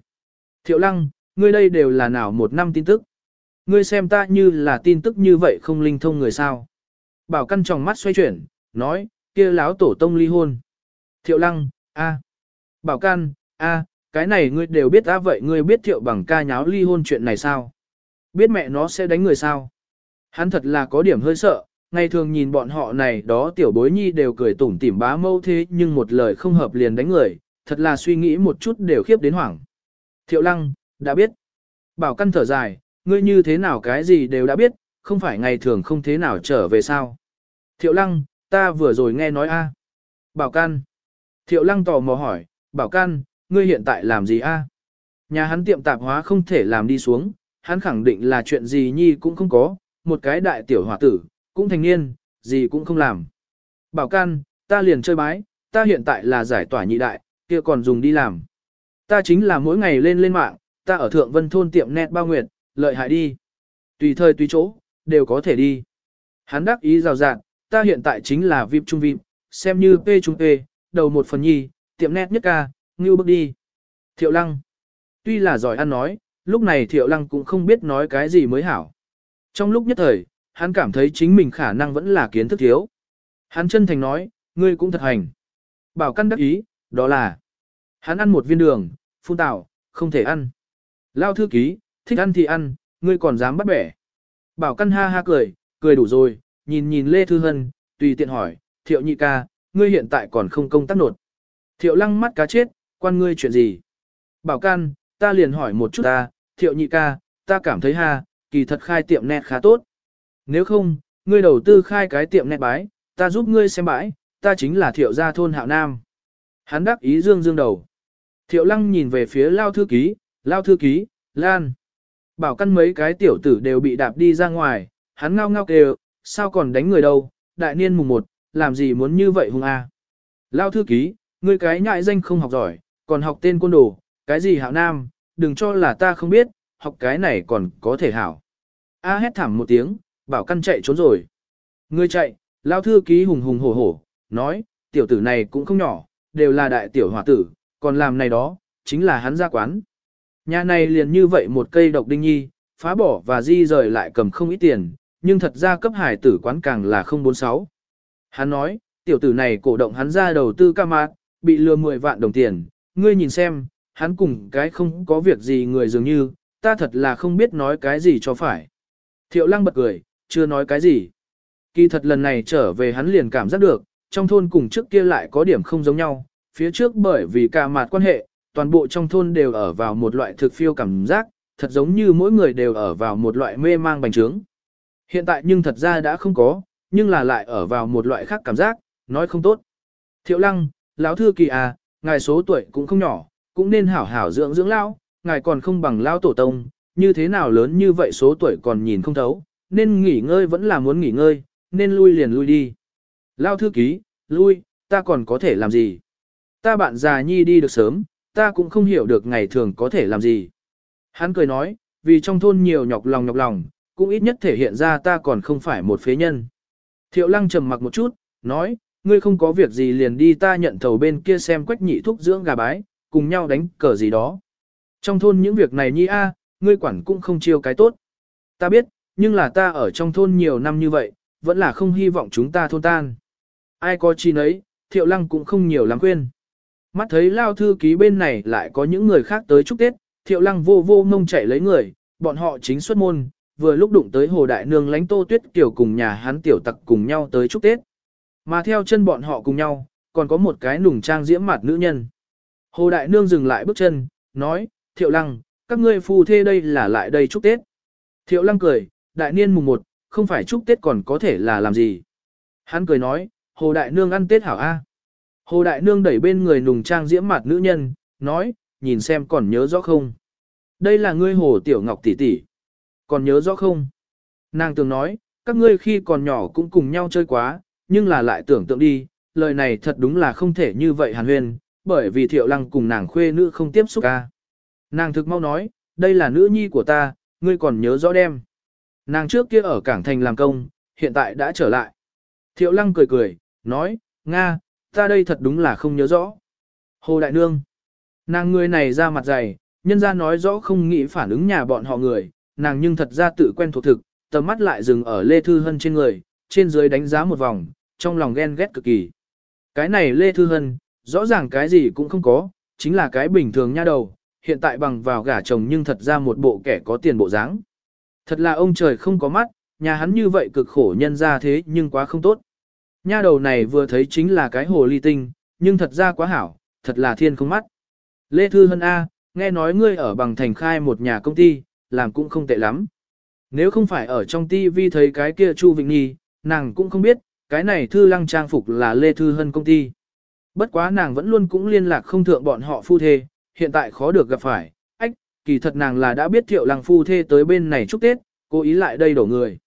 Thiệu lăng, ngươi đây đều là nào một năm tin tức? Ngươi xem ta như là tin tức như vậy không linh thông người sao? Bảo căn tròng mắt xoay chuyển, nói, kia láo tổ tông ly hôn. Thiệu lăng, a. Bảo căn, a cái này ngươi đều biết á vậy ngươi biết thiệu bằng ca nháo ly hôn chuyện này sao? Biết mẹ nó sẽ đánh người sao? Hắn thật là có điểm hơi sợ, ngày thường nhìn bọn họ này đó tiểu bối nhi đều cười tủm tỉm bá mâu thế nhưng một lời không hợp liền đánh người, thật là suy nghĩ một chút đều khiếp đến hoảng. Thiệu lăng, đã biết. Bảo căn thở dài, ngươi như thế nào cái gì đều đã biết, không phải ngày thường không thế nào trở về sao. Thiệu lăng, ta vừa rồi nghe nói a. Bảo căn. Thiệu lăng tò mò hỏi, bảo căn, ngươi hiện tại làm gì a? Nhà hắn tiệm tạp hóa không thể làm đi xuống, hắn khẳng định là chuyện gì nhi cũng không có, một cái đại tiểu hòa tử, cũng thành niên, gì cũng không làm. Bảo can, ta liền chơi bái, ta hiện tại là giải tỏa nhị đại, kia còn dùng đi làm. Ta chính là mỗi ngày lên lên mạng, ta ở thượng vân thôn tiệm net bao nguyệt, lợi hại đi. Tùy thời tùy chỗ, đều có thể đi. Hắn đắc ý rào rạng, ta hiện tại chính là VIP trung VIP, xem như P trung P, đầu một phần nhi, tiệm net nhất ca, ngưu bước đi. Thiệu lăng. Tuy là giỏi ăn nói, lúc này thiệu lăng cũng không biết nói cái gì mới hảo. Trong lúc nhất thời, hắn cảm thấy chính mình khả năng vẫn là kiến thức thiếu. Hắn chân thành nói, ngươi cũng thật hành. Bảo căn đắc ý, đó là. Hắn ăn một viên đường, phun tạo, không thể ăn. Lao thư ký, thích ăn thì ăn, ngươi còn dám bắt bẻ. Bảo căn ha ha cười, cười đủ rồi, nhìn nhìn Lê Thư Hân, tùy tiện hỏi, thiệu nhị ca, ngươi hiện tại còn không công tác nột. Thiệu lăng mắt cá chết, quan ngươi chuyện gì? Bảo căn, ta liền hỏi một chút ta, thiệu nhị ca, ta cảm thấy ha, kỳ thật khai tiệm nét khá tốt. Nếu không, ngươi đầu tư khai cái tiệm nét bái, ta giúp ngươi xem bãi, ta chính là thiệu gia thôn hạo nam. Hắn đắc ý dương dương đầu. Thiệu lăng nhìn về phía lao thư ký, lao thư ký, lan. Bảo căn mấy cái tiểu tử đều bị đạp đi ra ngoài, hắn ngao ngao kêu, sao còn đánh người đâu, đại niên mùng một, làm gì muốn như vậy hùng a? Lao thư ký, ngươi cái nhại danh không học giỏi, còn học tên quân đồ, cái gì hạo nam, đừng cho là ta không biết, học cái này còn có thể hảo. A hét thảm một tiếng, bảo căn chạy trốn rồi. Ngươi chạy, lao thư ký hùng hùng hổ hổ, nói, tiểu tử này cũng không nhỏ, đều là đại tiểu hòa tử, còn làm này đó, chính là hắn ra quán. Nhà này liền như vậy một cây độc đinh nhi, phá bỏ và di rời lại cầm không ít tiền, nhưng thật ra cấp hải tử quán càng là 046. Hắn nói, tiểu tử này cổ động hắn ra đầu tư ca mạc, bị lừa 10 vạn đồng tiền, ngươi nhìn xem, hắn cùng cái không có việc gì người dường như, ta thật là không biết nói cái gì cho phải. Thiệu lăng bật cười, chưa nói cái gì. Kỳ thật lần này trở về hắn liền cảm giác được, trong thôn cùng trước kia lại có điểm không giống nhau, phía trước bởi vì cả mặt quan hệ, toàn bộ trong thôn đều ở vào một loại thực phiêu cảm giác, thật giống như mỗi người đều ở vào một loại mê mang bành trướng. Hiện tại nhưng thật ra đã không có, nhưng là lại ở vào một loại khác cảm giác, nói không tốt. Thiệu lăng, lão thư kỳ à, ngài số tuổi cũng không nhỏ, cũng nên hảo hảo dưỡng dưỡng lão, ngài còn không bằng lão tổ tông, như thế nào lớn như vậy số tuổi còn nhìn không thấu, nên nghỉ ngơi vẫn là muốn nghỉ ngơi, nên lui liền lui đi. Lao thư ký, lui, ta còn có thể làm gì? Ta bạn già nhi đi được sớm, ta cũng không hiểu được ngày thường có thể làm gì. Hắn cười nói, vì trong thôn nhiều nhọc lòng nhọc lòng, cũng ít nhất thể hiện ra ta còn không phải một phế nhân. Thiệu lăng trầm mặc một chút, nói, ngươi không có việc gì liền đi ta nhận thầu bên kia xem quách nhị thuốc dưỡng gà bái, cùng nhau đánh cờ gì đó. Trong thôn những việc này nhi a, ngươi quản cũng không chiêu cái tốt. Ta biết, nhưng là ta ở trong thôn nhiều năm như vậy, vẫn là không hy vọng chúng ta thôn tan. Ai có chi nấy, thiệu lăng cũng không nhiều lắm quên. Mắt thấy lao thư ký bên này lại có những người khác tới chúc Tết, thiệu lăng vô vô mông chạy lấy người, bọn họ chính xuất môn, vừa lúc đụng tới hồ đại nương lánh tô tuyết kiểu cùng nhà hắn tiểu tặc cùng nhau tới chúc Tết. Mà theo chân bọn họ cùng nhau, còn có một cái nùng trang diễm mặt nữ nhân. Hồ đại nương dừng lại bước chân, nói, thiệu lăng, các ngươi phù thê đây là lại đây chúc Tết. Thiệu lăng cười, đại niên mùng 1, không phải chúc Tết còn có thể là làm gì. Hắn cười nói, Hồ Đại Nương ăn Tết hảo A. Hồ Đại Nương đẩy bên người nùng trang diễm mặt nữ nhân, nói, nhìn xem còn nhớ rõ không. Đây là ngươi Hồ Tiểu Ngọc tỷ tỷ. Còn nhớ rõ không? Nàng tưởng nói, các ngươi khi còn nhỏ cũng cùng nhau chơi quá, nhưng là lại tưởng tượng đi, lời này thật đúng là không thể như vậy hàn huyên, bởi vì thiệu lăng cùng nàng khuê nữ không tiếp xúc ca. Nàng thực mau nói, đây là nữ nhi của ta, ngươi còn nhớ rõ đem. Nàng trước kia ở Cảng Thành làm công, hiện tại đã trở lại. Thiệu lăng cười cười, nói, Nga, ta đây thật đúng là không nhớ rõ. Hồ Đại Nương. Nàng người này ra mặt dày, nhân ra nói rõ không nghĩ phản ứng nhà bọn họ người, nàng nhưng thật ra tự quen thuộc thực, tầm mắt lại dừng ở Lê Thư Hân trên người, trên dưới đánh giá một vòng, trong lòng ghen ghét cực kỳ. Cái này Lê Thư Hân, rõ ràng cái gì cũng không có, chính là cái bình thường nha đầu, hiện tại bằng vào gả chồng nhưng thật ra một bộ kẻ có tiền bộ dáng. Thật là ông trời không có mắt, nhà hắn như vậy cực khổ nhân ra thế nhưng quá không tốt. Nha đầu này vừa thấy chính là cái hồ ly tinh, nhưng thật ra quá hảo, thật là thiên không mắt. Lê Thư Hân A, nghe nói ngươi ở bằng thành khai một nhà công ty, làm cũng không tệ lắm. Nếu không phải ở trong TV thấy cái kia Chu Vịnh Nhi, nàng cũng không biết, cái này Thư Lăng trang phục là Lê Thư Hân công ty. Bất quá nàng vẫn luôn cũng liên lạc không thượng bọn họ phu thê, hiện tại khó được gặp phải, kỳ thật nàng là đã biết thiệu lăng phu thê tới bên này chúc Tết, cố ý lại đây đổ người.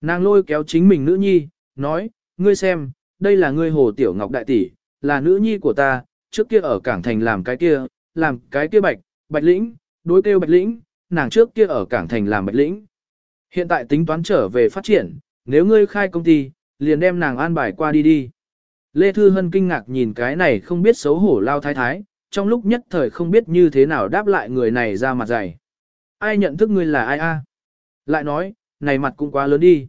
Nàng lôi kéo chính mình nữ nhi, nói, ngươi xem, đây là ngươi hồ tiểu ngọc đại tỷ, là nữ nhi của ta, trước kia ở cảng thành làm cái kia, làm cái kia bạch, bạch lĩnh, đối kêu bạch lĩnh, nàng trước kia ở cảng thành làm bạch lĩnh. Hiện tại tính toán trở về phát triển, nếu ngươi khai công ty, liền đem nàng an bài qua đi đi. Lê Thư Hân kinh ngạc nhìn cái này không biết xấu hổ lao thái thái, trong lúc nhất thời không biết như thế nào đáp lại người này ra mặt dày. Ai nhận thức ngươi là ai a? Lại nói, này mặt cũng quá lớn đi.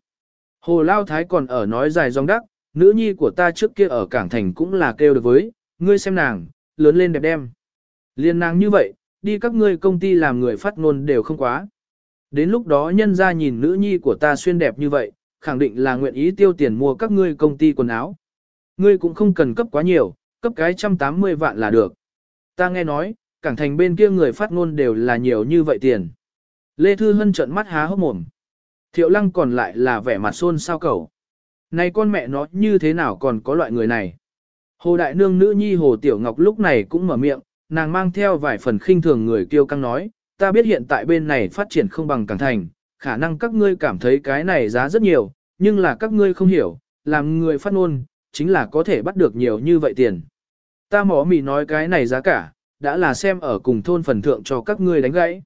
Hồ Lao Thái còn ở nói dài dòng đắc, nữ nhi của ta trước kia ở Cảng Thành cũng là kêu được với, ngươi xem nàng, lớn lên đẹp đem. Liên nàng như vậy, đi các ngươi công ty làm người phát ngôn đều không quá. Đến lúc đó nhân ra nhìn nữ nhi của ta xuyên đẹp như vậy, khẳng định là nguyện ý tiêu tiền mua các ngươi công ty quần áo. Ngươi cũng không cần cấp quá nhiều, cấp cái 180 vạn là được. Ta nghe nói, cảng thành bên kia người phát ngôn đều là nhiều như vậy tiền. Lê Thư Hân trợn mắt há hốc mồm. Thiệu lăng còn lại là vẻ mặt xôn sao cầu. Này con mẹ nó như thế nào còn có loại người này? Hồ Đại Nương nữ nhi Hồ Tiểu Ngọc lúc này cũng mở miệng, nàng mang theo vài phần khinh thường người kiêu căng nói, ta biết hiện tại bên này phát triển không bằng cảng thành, khả năng các ngươi cảm thấy cái này giá rất nhiều, nhưng là các ngươi không hiểu, làm người phát ngôn, chính là có thể bắt được nhiều như vậy tiền. Ta mỏ mì nói cái này giá cả, đã là xem ở cùng thôn phần thượng cho các ngươi đánh gãy.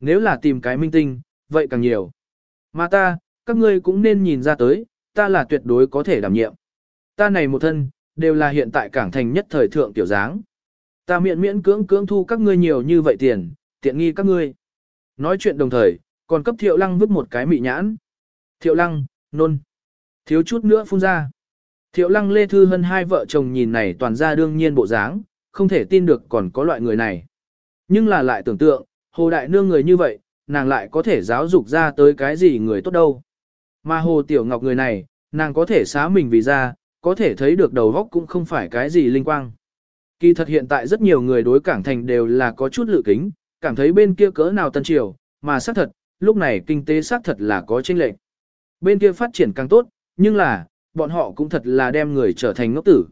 Nếu là tìm cái minh tinh, vậy càng nhiều. Mà ta, các ngươi cũng nên nhìn ra tới, ta là tuyệt đối có thể đảm nhiệm. Ta này một thân, đều là hiện tại cảng thành nhất thời thượng tiểu dáng. Ta miễn miễn cưỡng cưỡng thu các ngươi nhiều như vậy tiền, tiện nghi các ngươi. Nói chuyện đồng thời, còn cấp thiệu lăng vứt một cái mị nhãn. Thiệu lăng, nôn. Thiếu chút nữa phun ra. Thiệu lăng Lê Thư hơn hai vợ chồng nhìn này toàn ra đương nhiên bộ dáng, không thể tin được còn có loại người này. Nhưng là lại tưởng tượng, Hồ Đại Nương người như vậy, nàng lại có thể giáo dục ra tới cái gì người tốt đâu. Mà Hồ Tiểu Ngọc người này, nàng có thể xá mình vì ra, có thể thấy được đầu góc cũng không phải cái gì linh quang. Kỳ thật hiện tại rất nhiều người đối cảng thành đều là có chút lự kính, cảm thấy bên kia cỡ nào tân triều, mà xác thật, lúc này kinh tế xác thật là có chênh lệch. Bên kia phát triển càng tốt, nhưng là, bọn họ cũng thật là đem người trở thành ngốc tử.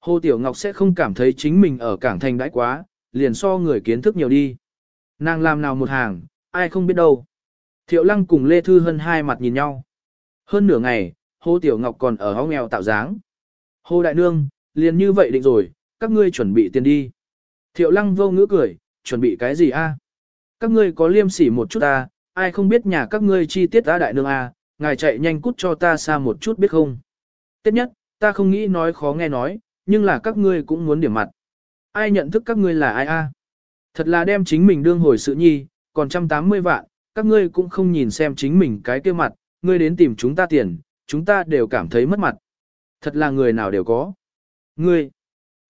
Hồ Tiểu Ngọc sẽ không cảm thấy chính mình ở cảng thành đãi quá, liền so người kiến thức nhiều đi. Nàng làm nào một hàng, ai không biết đâu. Thiệu Lăng cùng Lê Thư Hân hai mặt nhìn nhau. Hơn nửa ngày, Hồ Tiểu Ngọc còn ở hóng nghèo tạo dáng. Hồ Đại Nương, liền như vậy định rồi, các ngươi chuẩn bị tiền đi. Thiệu Lăng vô ngữ cười, chuẩn bị cái gì a? Các ngươi có liêm sỉ một chút ta, à? ai không biết nhà các ngươi chi tiết ta Đại Nương a à? ngài chạy nhanh cút cho ta xa một chút biết không. Tiếp nhất, ta không nghĩ nói khó nghe nói, nhưng là các ngươi cũng muốn điểm mặt. Ai nhận thức các ngươi là ai a? Thật là đem chính mình đương hồi sự nhi, còn 180 vạn, các ngươi cũng không nhìn xem chính mình cái kia mặt, ngươi đến tìm chúng ta tiền, chúng ta đều cảm thấy mất mặt. Thật là người nào đều có. Ngươi,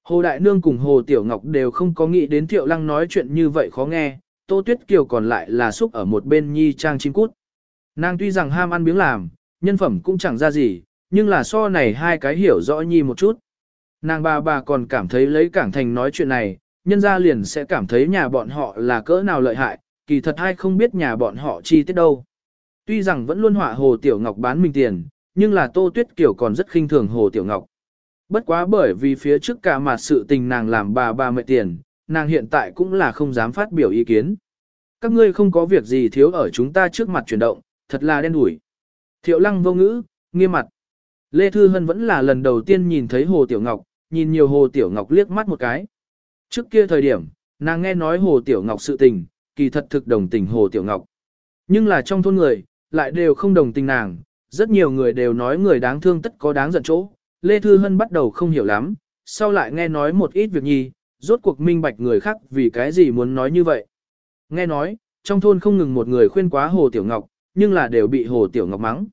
Hồ Đại Nương cùng Hồ Tiểu Ngọc đều không có nghĩ đến Thiệu Lăng nói chuyện như vậy khó nghe, Tô Tuyết Kiều còn lại là xúc ở một bên nhi trang chim cút. Nàng tuy rằng ham ăn biếng làm, nhân phẩm cũng chẳng ra gì, nhưng là so này hai cái hiểu rõ nhi một chút. Nàng bà bà còn cảm thấy lấy Cảng Thành nói chuyện này, nhân ra liền sẽ cảm thấy nhà bọn họ là cỡ nào lợi hại, kỳ thật hay không biết nhà bọn họ chi tiết đâu. Tuy rằng vẫn luôn họa Hồ Tiểu Ngọc bán mình tiền, nhưng là Tô Tuyết Kiều còn rất khinh thường Hồ Tiểu Ngọc. Bất quá bởi vì phía trước cả mặt sự tình nàng làm bà bà mệt tiền, nàng hiện tại cũng là không dám phát biểu ý kiến. Các ngươi không có việc gì thiếu ở chúng ta trước mặt chuyển động, thật là đen đủi. Thiệu lăng vô ngữ, nghiêm mặt. Lê Thư Hân vẫn là lần đầu tiên nhìn thấy Hồ Tiểu Ngọc, nhìn nhiều Hồ Tiểu Ngọc liếc mắt một cái. Trước kia thời điểm, nàng nghe nói Hồ Tiểu Ngọc sự tình, kỳ thật thực đồng tình Hồ Tiểu Ngọc. Nhưng là trong thôn người, lại đều không đồng tình nàng, rất nhiều người đều nói người đáng thương tất có đáng giận chỗ. Lê Thư Hân bắt đầu không hiểu lắm, sau lại nghe nói một ít việc nhi, rốt cuộc minh bạch người khác vì cái gì muốn nói như vậy. Nghe nói, trong thôn không ngừng một người khuyên quá Hồ Tiểu Ngọc, nhưng là đều bị Hồ Tiểu Ngọc mắng.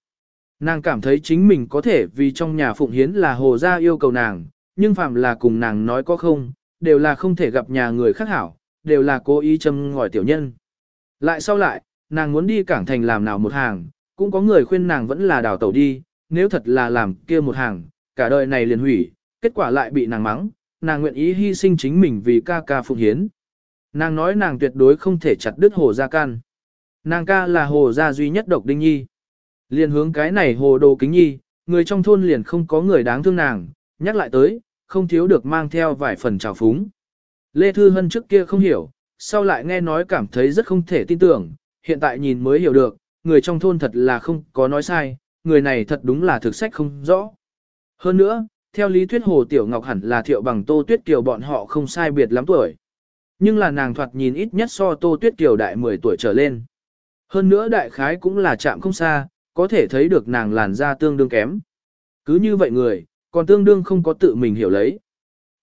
Nàng cảm thấy chính mình có thể vì trong nhà phụng hiến là hồ gia yêu cầu nàng, nhưng phạm là cùng nàng nói có không, đều là không thể gặp nhà người khác hảo, đều là cố ý châm ngòi tiểu nhân. Lại sau lại, nàng muốn đi cảng thành làm nào một hàng, cũng có người khuyên nàng vẫn là đào tẩu đi, nếu thật là làm kia một hàng, cả đời này liền hủy, kết quả lại bị nàng mắng, nàng nguyện ý hy sinh chính mình vì ca ca phụng hiến. Nàng nói nàng tuyệt đối không thể chặt đứt hồ gia can. Nàng ca là hồ gia duy nhất độc đinh nhi. Liền hướng cái này hồ đồ kính nhi, người trong thôn liền không có người đáng thương nàng, nhắc lại tới, không thiếu được mang theo vài phần trào phúng. Lê Thư Hân trước kia không hiểu, sau lại nghe nói cảm thấy rất không thể tin tưởng, hiện tại nhìn mới hiểu được, người trong thôn thật là không có nói sai, người này thật đúng là thực sách không rõ. Hơn nữa, theo lý thuyết Hồ Tiểu Ngọc hẳn là thiệu bằng Tô Tuyết Kiều bọn họ không sai biệt lắm tuổi. Nhưng là nàng thoạt nhìn ít nhất so Tô Tuyết Kiều đại 10 tuổi trở lên. Hơn nữa đại khái cũng là chạm không xa, có thể thấy được nàng làn da tương đương kém. Cứ như vậy người, còn tương đương không có tự mình hiểu lấy.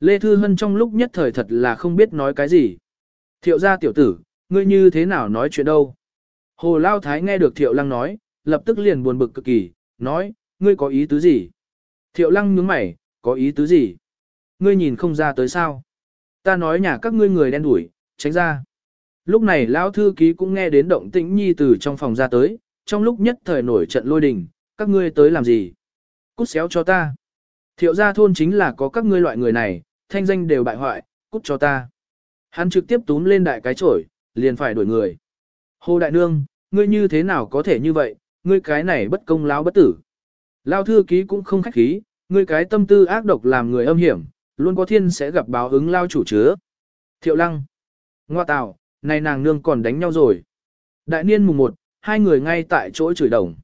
Lê Thư Hân trong lúc nhất thời thật là không biết nói cái gì. Thiệu gia tiểu tử, ngươi như thế nào nói chuyện đâu? Hồ Lao Thái nghe được Thiệu Lăng nói, lập tức liền buồn bực cực kỳ, nói, ngươi có ý tứ gì? Thiệu Lăng nhướng mẩy, có ý tứ gì? Ngươi nhìn không ra tới sao? Ta nói nhà các ngươi người đen đuổi, tránh ra. Lúc này Lão Thư Ký cũng nghe đến động tĩnh nhi từ trong phòng ra tới, trong lúc nhất thời nổi trận lôi đình, các ngươi tới làm gì? Cút xéo cho ta. Thiệu gia thôn chính là có các ngươi loại người này, thanh danh đều bại hoại, cút cho ta. Hắn trực tiếp túm lên đại cái chổi, liền phải đuổi người. Hồ Đại Nương, ngươi như thế nào có thể như vậy, ngươi cái này bất công láo bất tử. Lao thư ký cũng không khách khí, ngươi cái tâm tư ác độc làm người âm hiểm, luôn có thiên sẽ gặp báo ứng lao chủ chứa. Thiệu lăng, ngoa tào, này nàng nương còn đánh nhau rồi. Đại niên mùng 1, hai người ngay tại chỗ chửi đồng.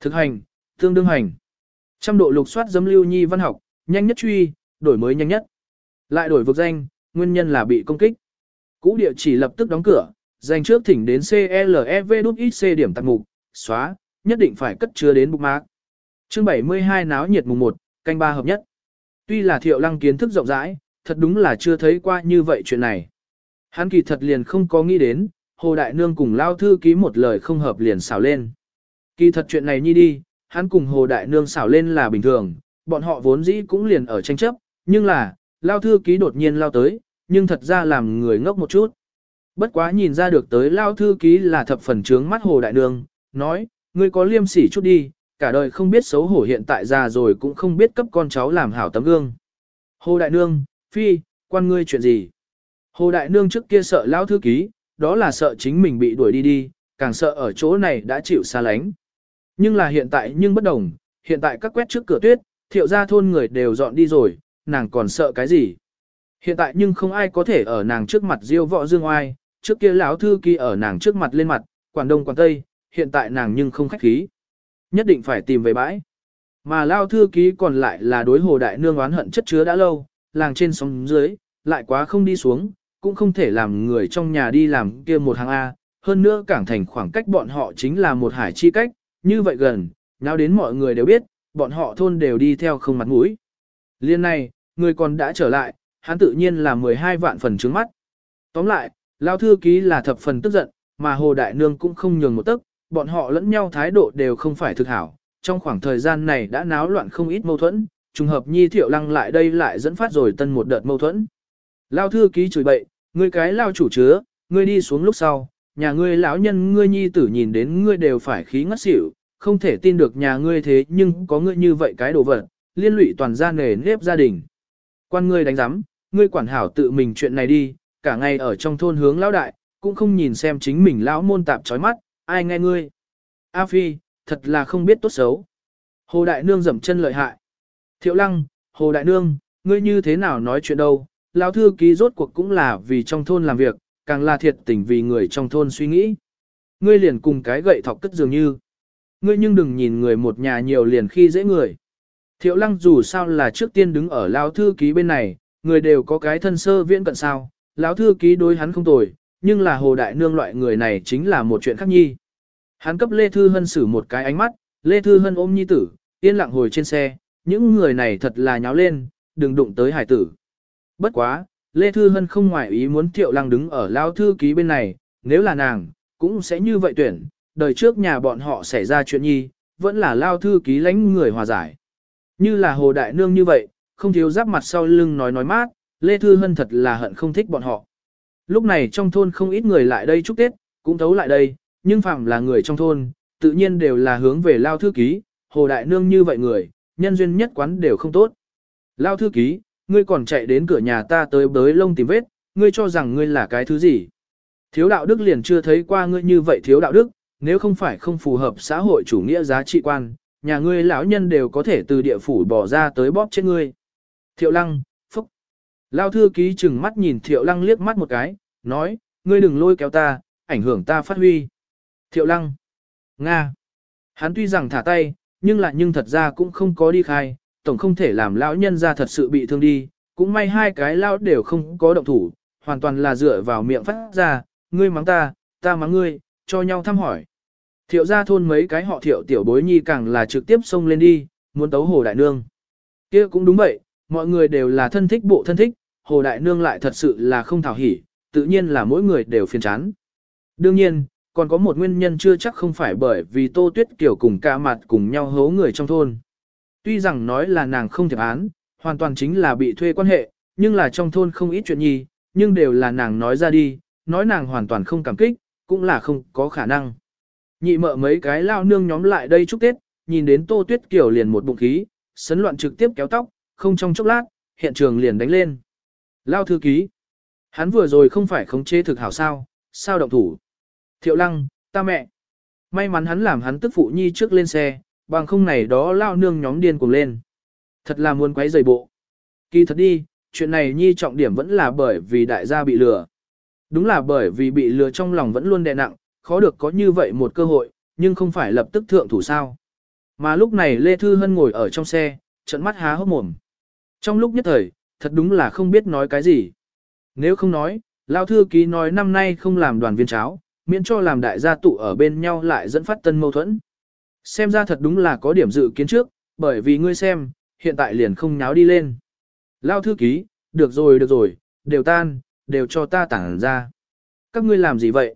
Thực hành, tương đương hành. Trăm độ lục soát giấm lưu nhi văn học, nhanh nhất truy, đổi mới nhanh nhất. Lại đổi vực danh, nguyên nhân là bị công kích. Cũ địa chỉ lập tức đóng cửa, dành trước thỉnh đến CLEV.xc điểm tạc mục, xóa, nhất định phải cất chứa đến bục bookmark. Chương 72 náo nhiệt mùng 1, canh ba hợp nhất. Tuy là Thiệu Lăng kiến thức rộng rãi, thật đúng là chưa thấy qua như vậy chuyện này. Hắn kỳ thật liền không có nghĩ đến, Hồ Đại Nương cùng Lao Thư ký một lời không hợp liền xảo lên. Kỳ thật chuyện này nhi đi, hắn cùng Hồ Đại Nương xảo lên là bình thường, bọn họ vốn dĩ cũng liền ở tranh chấp, nhưng là, Lao Thư ký đột nhiên lao tới, nhưng thật ra làm người ngốc một chút. Bất quá nhìn ra được tới Lao Thư ký là thập phần trướng mắt Hồ Đại Nương, nói, ngươi có liêm sỉ chút đi, cả đời không biết xấu hổ hiện tại già rồi cũng không biết cấp con cháu làm hảo tấm gương. Hồ Đại Nương, Phi, quan ngươi chuyện gì? Hồ Đại Nương trước kia sợ Lao Thư Ký, đó là sợ chính mình bị đuổi đi đi, càng sợ ở chỗ này đã chịu xa lánh. Nhưng là hiện tại nhưng bất đồng, hiện tại các quét trước cửa tuyết, thiệu ra thôn người đều dọn đi rồi, nàng còn sợ cái gì. Hiện tại nhưng không ai có thể ở nàng trước mặt diêu võ dương oai, trước kia lão thư kỳ ở nàng trước mặt lên mặt, quản đông quản tây, hiện tại nàng nhưng không khách khí. Nhất định phải tìm về bãi. Mà lao thư ký còn lại là đối hồ đại nương oán hận chất chứa đã lâu, làng trên sông dưới, lại quá không đi xuống, cũng không thể làm người trong nhà đi làm kia một hàng A, hơn nữa cảng thành khoảng cách bọn họ chính là một hải chi cách, như vậy gần, nháo đến mọi người đều biết, bọn họ thôn đều đi theo không mặt mũi. Liên này, người còn đã trở lại, hắn tự nhiên là 12 vạn phần trứng mắt. Tóm lại, Lao Thư Ký là thập phần tức giận, mà Hồ Đại Nương cũng không nhường một tức, bọn họ lẫn nhau thái độ đều không phải thực hảo. Trong khoảng thời gian này đã náo loạn không ít mâu thuẫn, trùng hợp Nhi Thiệu Lăng lại đây lại dẫn phát rồi tân một đợt mâu thuẫn. Lao thư ký chửi bậy, ngươi cái lao chủ chứa, ngươi đi xuống lúc sau, nhà ngươi lão nhân ngươi nhi tử nhìn đến ngươi đều phải khí ngất xỉu, không thể tin được nhà ngươi thế nhưng có ngươi như vậy cái đồ vật, liên lụy toàn gia nề nếp gia đình. Quan ngươi đánh giám, ngươi quản hảo tự mình chuyện này đi, cả ngày ở trong thôn hướng lão đại, cũng không nhìn xem chính mình lão môn tạp chói mắt, ai nghe ngươi. A Phi, thật là không biết tốt xấu. Hồ Đại Nương dậm chân lợi hại. Thiệu Lăng, Hồ Đại Nương, ngươi như thế nào nói chuyện đâu, lão thư ký rốt cuộc cũng là vì trong thôn làm việc, càng là thiệt tình vì người trong thôn suy nghĩ. Ngươi liền cùng cái gậy thọc cất dường như. Ngươi nhưng đừng nhìn người một nhà nhiều liền khi dễ người. Thiệu lăng dù sao là trước tiên đứng ở lão thư ký bên này, người đều có cái thân sơ viễn cận sao, lão thư ký đối hắn không tồi, nhưng là hồ đại nương loại người này chính là một chuyện khác nhi. Hắn cấp Lê Thư Hân xử một cái ánh mắt, Lê Thư Hân ôm nhi tử, yên lặng hồi trên xe, những người này thật là nháo lên, đừng đụng tới hải tử bất quá, Lê Thư Hân không ngoại ý muốn Thiệu Lăng đứng ở lao thư ký bên này, nếu là nàng, cũng sẽ như vậy tuyển, đời trước nhà bọn họ xảy ra chuyện nhi, vẫn là lao thư ký lãnh người hòa giải. Như là Hồ Đại Nương như vậy, không thiếu giáp mặt sau lưng nói nói mát, Lê Thư Hân thật là hận không thích bọn họ. Lúc này trong thôn không ít người lại đây chúc Tết, cũng thấu lại đây, nhưng phạm là người trong thôn, tự nhiên đều là hướng về lao thư ký, Hồ Đại Nương như vậy người, nhân duyên nhất quán đều không tốt. Lao thư ký, ngươi còn chạy đến cửa nhà ta tới bới lông tìm vết, ngươi cho rằng ngươi là cái thứ gì. Thiếu đạo đức liền chưa thấy qua ngươi như vậy thiếu đạo đức, nếu không phải không phù hợp xã hội chủ nghĩa giá trị quan, nhà ngươi lão nhân đều có thể từ địa phủ bỏ ra tới bóp chết ngươi. Thiệu lăng, phúc. Lao thư ký chừng mắt nhìn thiệu lăng liếc mắt một cái, nói, ngươi đừng lôi kéo ta, ảnh hưởng ta phát huy. Thiệu lăng. Nga. Hắn tuy rằng thả tay, nhưng lại nhưng thật ra cũng không có đi khai, tổng không thể làm lão nhân ra thật sự bị thương đi, cũng may hai cái lão đều không có động thủ, hoàn toàn là dựa vào miệng phát ra, ngươi mắng ta, ta mắng ngươi, cho nhau thăm hỏi. Thiệu gia thôn mấy cái họ thiệu tiểu bối nhi càng là trực tiếp xông lên đi, muốn tấu hồ đại nương. kia cũng đúng vậy, mọi người đều là thân thích bộ thân thích, hồ đại nương lại thật sự là không thảo hỉ, tự nhiên là mỗi người đều phiền chán. Đương nhiên, còn có một nguyên nhân chưa chắc không phải bởi vì tô tuyết kiểu cùng ca mặt cùng nhau hấu người trong thôn tuy rằng nói là nàng không thiệp án, hoàn toàn chính là bị thuê quan hệ, nhưng là trong thôn không ít chuyện nhi, nhưng đều là nàng nói ra đi, nói nàng hoàn toàn không cảm kích, cũng là không có khả năng. Nhị mợ mấy cái lao nương nhóm lại đây chúc Tết, nhìn đến Tô Tuyết kiểu liền một bụng khí, sấn loạn trực tiếp kéo tóc, không trong chốc lát, hiện trường liền đánh lên. Lao thư ký, hắn vừa rồi không phải khống chế thực hảo sao, sao động thủ. Thiệu lăng, ta mẹ. May mắn hắn làm hắn tức phụ nhi trước lên xe, bằng không này đó lao nương nhóm điên cùng lên. Thật là muốn quấy rầy bộ. Kỳ thật đi, chuyện này nhi trọng điểm vẫn là bởi vì đại gia bị lừa. Đúng là bởi vì bị lừa trong lòng vẫn luôn đè nặng, khó được có như vậy một cơ hội, nhưng không phải lập tức thượng thủ sao. Mà lúc này Lê Thư Hân ngồi ở trong xe, trận mắt há hốc mồm. Trong lúc nhất thời, thật đúng là không biết nói cái gì. Nếu không nói, Lao Thư Ký nói năm nay không làm đoàn viên cháo, miễn cho làm đại gia tụ ở bên nhau lại dẫn phát tân mâu thuẫn. Xem ra thật đúng là có điểm dự kiến trước, bởi vì ngươi xem, hiện tại liền không nháo đi lên. Lao thư ký, được rồi được rồi, đều tan, đều cho ta tản ra. Các ngươi làm gì vậy?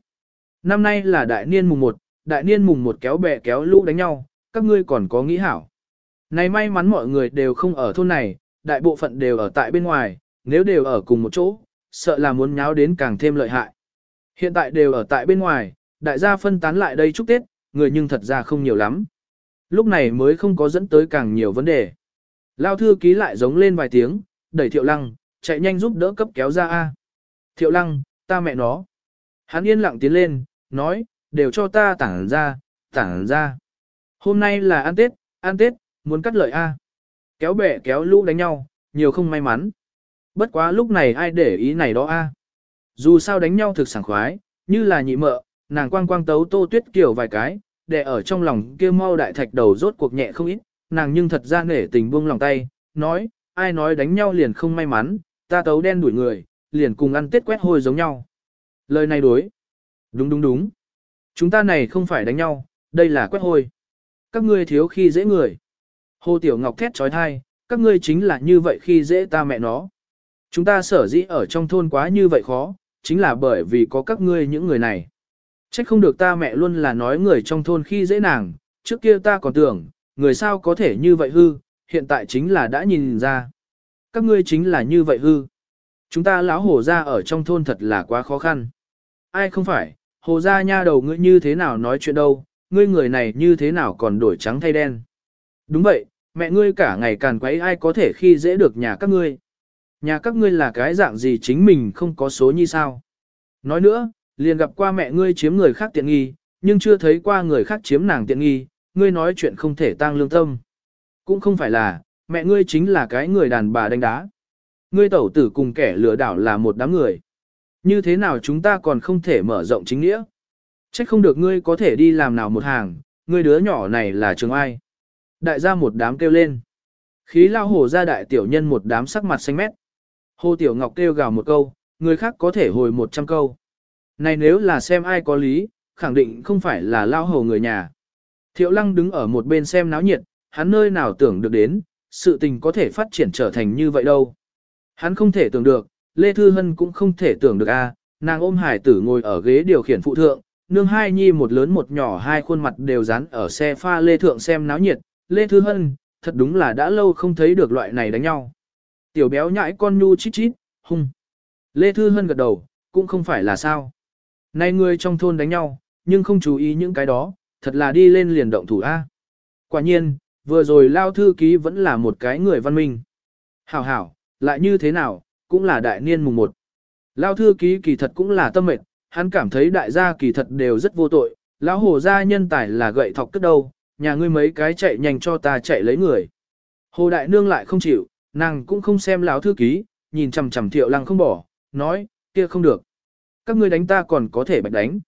Năm nay là đại niên mùng 1, đại niên mùng 1 kéo bè kéo lũ đánh nhau, các ngươi còn có nghĩ hảo. Này may mắn mọi người đều không ở thôn này, đại bộ phận đều ở tại bên ngoài, nếu đều ở cùng một chỗ, sợ là muốn nháo đến càng thêm lợi hại. Hiện tại đều ở tại bên ngoài, đại gia phân tán lại đây chúc Tết, người nhưng thật ra không nhiều lắm. Lúc này mới không có dẫn tới càng nhiều vấn đề. Lao thư ký lại giống lên vài tiếng, đẩy thiệu lăng, chạy nhanh giúp đỡ cấp kéo ra A. Thiệu lăng, ta mẹ nó. Hắn yên lặng tiến lên, nói, đều cho ta tản ra, tản ra. Hôm nay là ăn Tết, ăn Tết, muốn cắt lợi A. Kéo bẻ kéo lũ đánh nhau, nhiều không may mắn. Bất quá lúc này ai để ý này đó A. Dù sao đánh nhau thực sảng khoái, như là nhị mợ, nàng quang quang tấu Tô Tuyết kiểu vài cái, để ở trong lòng kia mau đại thạch đầu rốt cuộc nhẹ không ít, nàng nhưng thật ra nể tình buông lòng tay, nói, ai nói đánh nhau liền không may mắn, ta tấu đen đuổi người, liền cùng ăn tiết quét hôi giống nhau. Lời này đối. Đúng đúng đúng. Chúng ta này không phải đánh nhau, đây là quét hôi. Các ngươi thiếu khi dễ người. Hồ Tiểu Ngọc thét trói thai, các ngươi chính là như vậy khi dễ ta mẹ nó. Chúng ta sở dĩ ở trong thôn quá như vậy khó, chính là bởi vì có các ngươi những người này chắc không được ta mẹ luôn là nói người trong thôn khi dễ nàng, trước kia ta còn tưởng, người sao có thể như vậy hư, hiện tại chính là đã nhìn ra. Các ngươi chính là như vậy hư. Chúng ta lão hổ ra ở trong thôn thật là quá khó khăn. Ai không phải, hồ ra nha đầu ngươi như thế nào nói chuyện đâu, ngươi người này như thế nào còn đổi trắng thay đen. Đúng vậy, mẹ ngươi cả ngày càn quấy ai có thể khi dễ được nhà các ngươi. Nhà các ngươi là cái dạng gì chính mình không có số như sao. Nói nữa, liền gặp qua mẹ ngươi chiếm người khác tiện nghi, nhưng chưa thấy qua người khác chiếm nàng tiện nghi, ngươi nói chuyện không thể tang lương tâm. Cũng không phải là, mẹ ngươi chính là cái người đàn bà đánh đá. Ngươi tẩu tử cùng kẻ lừa đảo là một đám người. Như thế nào chúng ta còn không thể mở rộng chính nghĩa? Trách không được ngươi có thể đi làm nào một hàng, ngươi đứa nhỏ này là trường ai? Đại gia một đám kêu lên. Khí lao hồ ra đại tiểu nhân một đám sắc mặt xanh mét. Hồ Tiểu Ngọc kêu gào một câu, người khác có thể hồi một trăm câu. Này nếu là xem ai có lý, khẳng định không phải là lao hầu người nhà. Thiệu lăng đứng ở một bên xem náo nhiệt, hắn nơi nào tưởng được đến, sự tình có thể phát triển trở thành như vậy đâu. Hắn không thể tưởng được, Lê Thư Hân cũng không thể tưởng được a nàng ôm hải tử ngồi ở ghế điều khiển phụ thượng, nương hai nhi một lớn một nhỏ hai khuôn mặt đều dán ở xe pha Lê Thượng xem náo nhiệt, Lê Thư Hân, thật đúng là đã lâu không thấy được loại này đánh nhau. Tiểu béo nhãi con nhu chít chít, hung. Lê Thư Hân gật đầu, cũng không phải là sao nay người trong thôn đánh nhau, nhưng không chú ý những cái đó, thật là đi lên liền động thủ A. Quả nhiên, vừa rồi lao thư ký vẫn là một cái người văn minh. Hảo hảo, lại như thế nào, cũng là đại niên mùng một. Lao thư ký kỳ thật cũng là tâm mệnh, hắn cảm thấy đại gia kỳ thật đều rất vô tội, lão hồ gia nhân tài là gậy thọc cất đâu, nhà ngươi mấy cái chạy nhanh cho ta chạy lấy người. Hồ đại nương lại không chịu, nàng cũng không xem lão thư ký, nhìn chằm chằm Thiệu Lăng không bỏ, nói, kia không được. Các ngươi đánh ta còn có thể bạch đánh.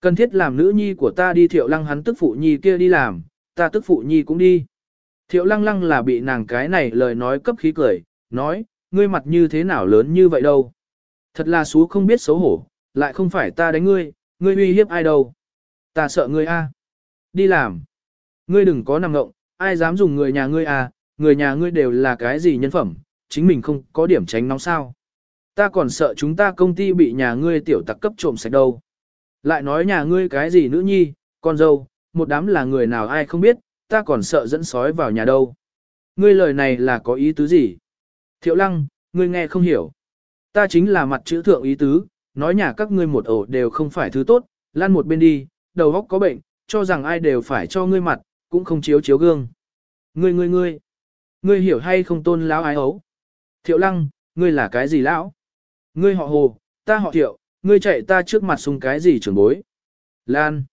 Cần thiết làm nữ nhi của ta đi thiệu lăng hắn tức phụ nhi kia đi làm, ta tức phụ nhi cũng đi. Thiệu lăng lăng là bị nàng cái này lời nói cấp khí cười, nói, ngươi mặt như thế nào lớn như vậy đâu. Thật là xú không biết xấu hổ, lại không phải ta đánh ngươi, ngươi uy hiếp ai đâu. Ta sợ ngươi a. Đi làm. Ngươi đừng có nằm ngộng, ai dám dùng người nhà ngươi à, người nhà ngươi đều là cái gì nhân phẩm, chính mình không có điểm tránh nóng sao. Ta còn sợ chúng ta công ty bị nhà ngươi tiểu tặc cấp trộm sạch đâu. Lại nói nhà ngươi cái gì nữ nhi, con dâu, một đám là người nào ai không biết, ta còn sợ dẫn sói vào nhà đâu. Ngươi lời này là có ý tứ gì? Thiệu lăng, ngươi nghe không hiểu. Ta chính là mặt chữ thượng ý tứ, nói nhà các ngươi một ổ đều không phải thứ tốt, lan một bên đi, đầu óc có bệnh, cho rằng ai đều phải cho ngươi mặt, cũng không chiếu chiếu gương. Ngươi ngươi ngươi, ngươi hiểu hay không tôn lão ái ấu? Thiệu lăng, ngươi là cái gì lão? Ngươi họ hồ, ta họ thiệu, ngươi chạy ta trước mặt xung cái gì trưởng bối. Lan.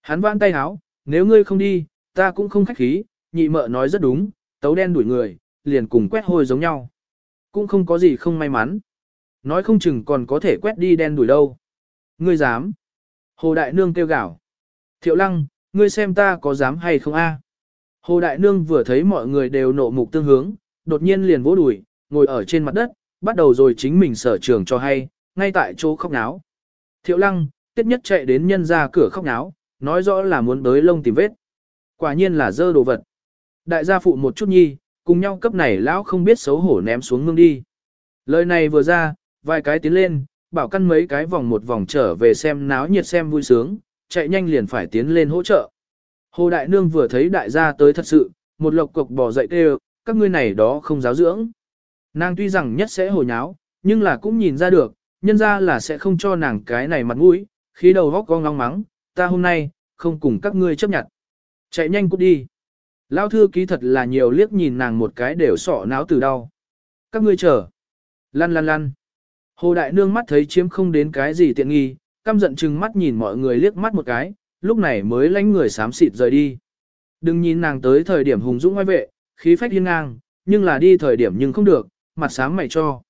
Hắn vãn tay háo, nếu ngươi không đi, ta cũng không khách khí, nhị mợ nói rất đúng, tấu đen đuổi người, liền cùng quét hôi giống nhau. Cũng không có gì không may mắn. Nói không chừng còn có thể quét đi đen đuổi đâu. Ngươi dám. Hồ Đại Nương kêu gào. Thiệu lăng, ngươi xem ta có dám hay không a? Hồ Đại Nương vừa thấy mọi người đều nộ mục tương hướng, đột nhiên liền vỗ đùi, ngồi ở trên mặt đất, bắt đầu rồi chính mình sở trường cho hay, ngay tại chỗ khóc náo. Thiệu lăng, tiết nhất chạy đến nhân ra cửa khóc náo, nói rõ là muốn đới lông tìm vết. Quả nhiên là dơ đồ vật. Đại gia phụ một chút nhi, cùng nhau cấp này lão không biết xấu hổ ném xuống mương đi. Lời này vừa ra, vài cái tiến lên, bảo căn mấy cái vòng một vòng trở về xem náo nhiệt xem vui sướng, chạy nhanh liền phải tiến lên hỗ trợ. Hồ Đại Nương vừa thấy đại gia tới thật sự, một lộc cục bỏ dậy kêu, các ngươi này đó không giáo dưỡng. Nàng tuy rằng nhất sẽ hồi nháo, nhưng là cũng nhìn ra được, nhân ra là sẽ không cho nàng cái này mặt mũi, khí đầu góc con long mắng, ta hôm nay, không cùng các ngươi chấp nhận. Chạy nhanh cút đi. Lao thư ký thật là nhiều liếc nhìn nàng một cái đều sọ náo từ đau. Các ngươi chờ. Lăn lăn lăn. Hồ Đại Nương mắt thấy chiếm không đến cái gì tiện nghi, căm giận chừng mắt nhìn mọi người liếc mắt một cái, lúc này mới lánh người xám xịt rời đi. Đừng nhìn nàng tới thời điểm hùng dũng ngoài vệ, khí phách hiên ngang, nhưng là đi thời điểm nhưng không được, mặt sáng mày cho.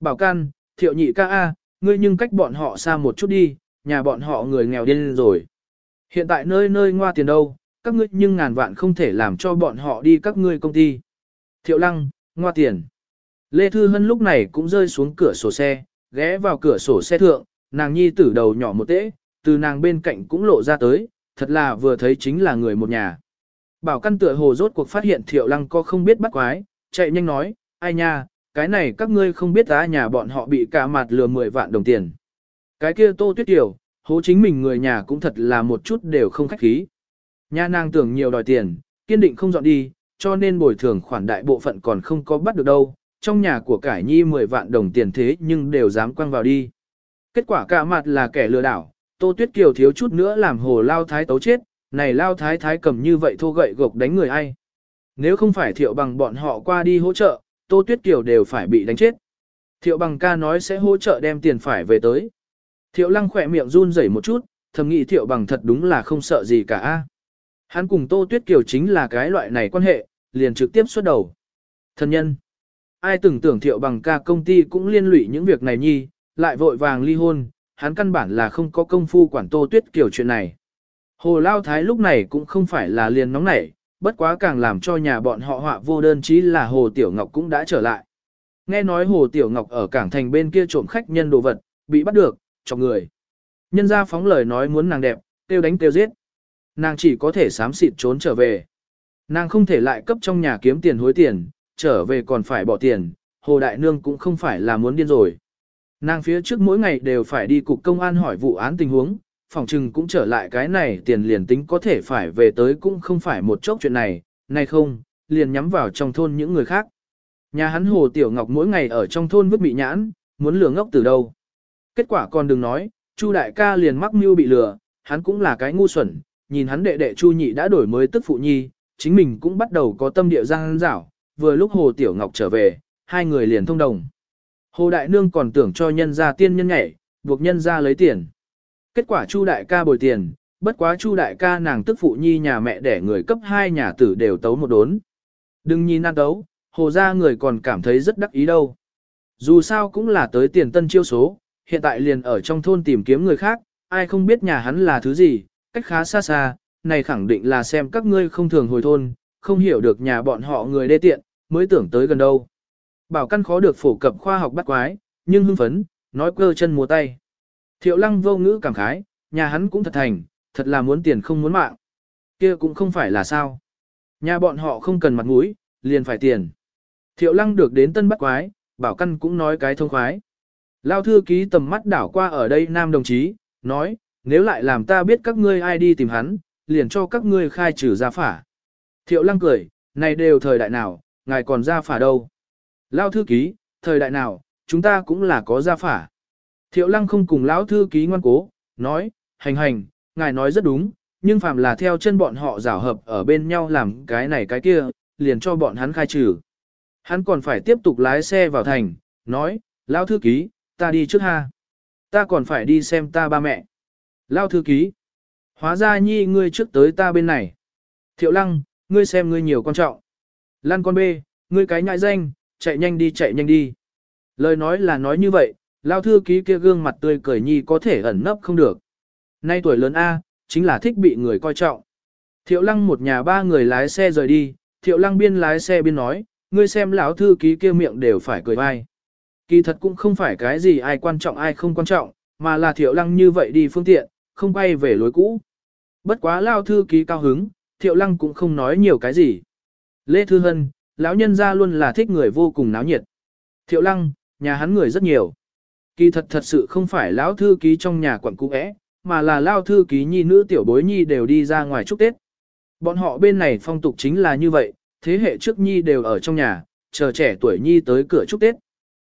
Bảo can thiệu nhị ca A, ngươi nhưng cách bọn họ xa một chút đi, nhà bọn họ người nghèo điên rồi. Hiện tại nơi nơi ngoa tiền đâu, các ngươi nhưng ngàn vạn không thể làm cho bọn họ đi các ngươi công ty. Thiệu lăng, ngoa tiền. Lê Thư Hân lúc này cũng rơi xuống cửa sổ xe, ghé vào cửa sổ xe thượng, nàng nhi tử đầu nhỏ một tễ, từ nàng bên cạnh cũng lộ ra tới, thật là vừa thấy chính là người một nhà. Bảo căn tựa hồ rốt cuộc phát hiện thiệu lăng co không biết bắt quái, chạy nhanh nói, ai nha, cái này các ngươi không biết á nhà bọn họ bị cả mặt lừa 10 vạn đồng tiền. Cái kia tô tuyết tiểu, hố chính mình người nhà cũng thật là một chút đều không khách khí. Nhà nàng tưởng nhiều đòi tiền, kiên định không dọn đi, cho nên bồi thường khoản đại bộ phận còn không có bắt được đâu, trong nhà của cải nhi 10 vạn đồng tiền thế nhưng đều dám quăng vào đi. Kết quả cả mặt là kẻ lừa đảo, Tô Tuyết Kiều thiếu chút nữa làm hồ lao thái tấu chết, này lao thái thái cầm như vậy thô gậy gộc đánh người ai. Nếu không phải thiệu bằng bọn họ qua đi hỗ trợ, Tô Tuyết Kiều đều phải bị đánh chết. Thiệu bằng ca nói sẽ hỗ trợ đem tiền phải về tới. Thiệu lăng khỏe miệng run rẩy một chút, thầm nghĩ thiệu bằng thật đúng là không sợ gì cả. a. Hắn cùng Tô Tuyết Kiều chính là cái loại này quan hệ, liền trực tiếp xuất đầu. Thân nhân, ai từng tưởng thiệu bằng ca công ty cũng liên lụy những việc này nhi, lại vội vàng ly hôn, hắn căn bản là không có công phu quản Tô Tuyết Kiều chuyện này. Hồ Lao Thái lúc này cũng không phải là liền nóng nảy, bất quá càng làm cho nhà bọn họ họa vô đơn chí là Hồ Tiểu Ngọc cũng đã trở lại. Nghe nói Hồ Tiểu Ngọc ở cảng thành bên kia trộm khách nhân đồ vật, bị bắt được, cho người. Nhân ra phóng lời nói muốn nàng đẹp, tiêu đánh tiêu giết. Nàng chỉ có thể sám xịt trốn trở về. Nàng không thể lại cấp trong nhà kiếm tiền hối tiền, trở về còn phải bỏ tiền, Hồ Đại Nương cũng không phải là muốn điên rồi. Nàng phía trước mỗi ngày đều phải đi cục công an hỏi vụ án tình huống, phòng trừng cũng trở lại cái này tiền liền tính có thể phải về tới cũng không phải một chốc chuyện này, nay không, liền nhắm vào trong thôn những người khác. Nhà hắn Hồ Tiểu Ngọc mỗi ngày ở trong thôn vứt bị nhãn, muốn lừa ngốc từ đâu. Kết quả còn đừng nói, Chu đại ca liền mắc mưu bị lừa, hắn cũng là cái ngu xuẩn, nhìn hắn đệ đệ Chu nhị đã đổi mới tức phụ nhi, chính mình cũng bắt đầu có tâm địa giang dảo, vừa lúc Hồ Tiểu Ngọc trở về, hai người liền thông đồng. Hồ Đại Nương còn tưởng cho nhân gia tiên nhân nhảy, buộc nhân gia lấy tiền. Kết quả Chu đại ca bồi tiền, bất quá Chu đại ca nàng tức phụ nhi nhà mẹ đẻ người cấp hai nhà tử đều tấu một đốn. Đừng nhìn ăn tấu, hồ ra người còn cảm thấy rất đắc ý đâu. Dù sao cũng là tới tiền tân chiêu số, hiện tại liền ở trong thôn tìm kiếm người khác, ai không biết nhà hắn là thứ gì, cách khá xa xa, này khẳng định là xem các ngươi không thường hồi thôn, không hiểu được nhà bọn họ người đê tiện, mới tưởng tới gần đâu. Bảo căn khó được phổ cập khoa học bắt quái, nhưng hưng phấn, nói cơ chân múa tay. Thiệu lăng vô ngữ cảm khái, nhà hắn cũng thật thành, thật là muốn tiền không muốn mạng. kia cũng không phải là sao. Nhà bọn họ không cần mặt mũi, liền phải tiền. Thiệu lăng được đến tân bắt quái, bảo căn cũng nói cái thông khoái. Lao thư ký tầm mắt đảo qua ở đây nam đồng chí, nói, nếu lại làm ta biết các ngươi ai đi tìm hắn, liền cho các ngươi khai trừ ra phả. Thiệu lăng cười, này đều thời đại nào, ngài còn ra phả đâu. Lao thư ký, thời đại nào, chúng ta cũng là có ra phả. Thiệu lăng không cùng lão thư ký ngoan cố, nói, hành hành, ngài nói rất đúng, nhưng phàm là theo chân bọn họ rảo hợp ở bên nhau làm cái này cái kia, liền cho bọn hắn khai trừ. Hắn còn phải tiếp tục lái xe vào thành, nói, lão thư ký, ta đi trước ha. Ta còn phải đi xem ta ba mẹ. Lão thư ký, hóa ra nhi ngươi trước tới ta bên này. Thiệu lăng, ngươi xem ngươi nhiều quan trọng. Lan con bê, ngươi cái nhại danh, chạy nhanh đi chạy nhanh đi. Lời nói là nói như vậy, Lao thư ký kia gương mặt tươi cười nhi có thể ẩn nấp không được. Nay tuổi lớn A, chính là thích bị người coi trọng. Thiệu lăng một nhà ba người lái xe rời đi, thiệu lăng biên lái xe biên nói, ngươi xem lão thư ký kia miệng đều phải cười vai. Kỳ thật cũng không phải cái gì ai quan trọng ai không quan trọng, mà là thiệu lăng như vậy đi phương tiện, không bay về lối cũ. Bất quá lao thư ký cao hứng, thiệu lăng cũng không nói nhiều cái gì. Lê Thư Hân, lão nhân ra luôn là thích người vô cùng náo nhiệt. Thiệu lăng, nhà hắn người rất nhiều. Kỳ thật thật sự không phải lão thư ký trong nhà quận cũ ẽ, mà là lao thư ký nhi nữ tiểu bối nhi đều đi ra ngoài chúc Tết. Bọn họ bên này phong tục chính là như vậy, thế hệ trước nhi đều ở trong nhà, chờ trẻ tuổi nhi tới cửa chúc Tết.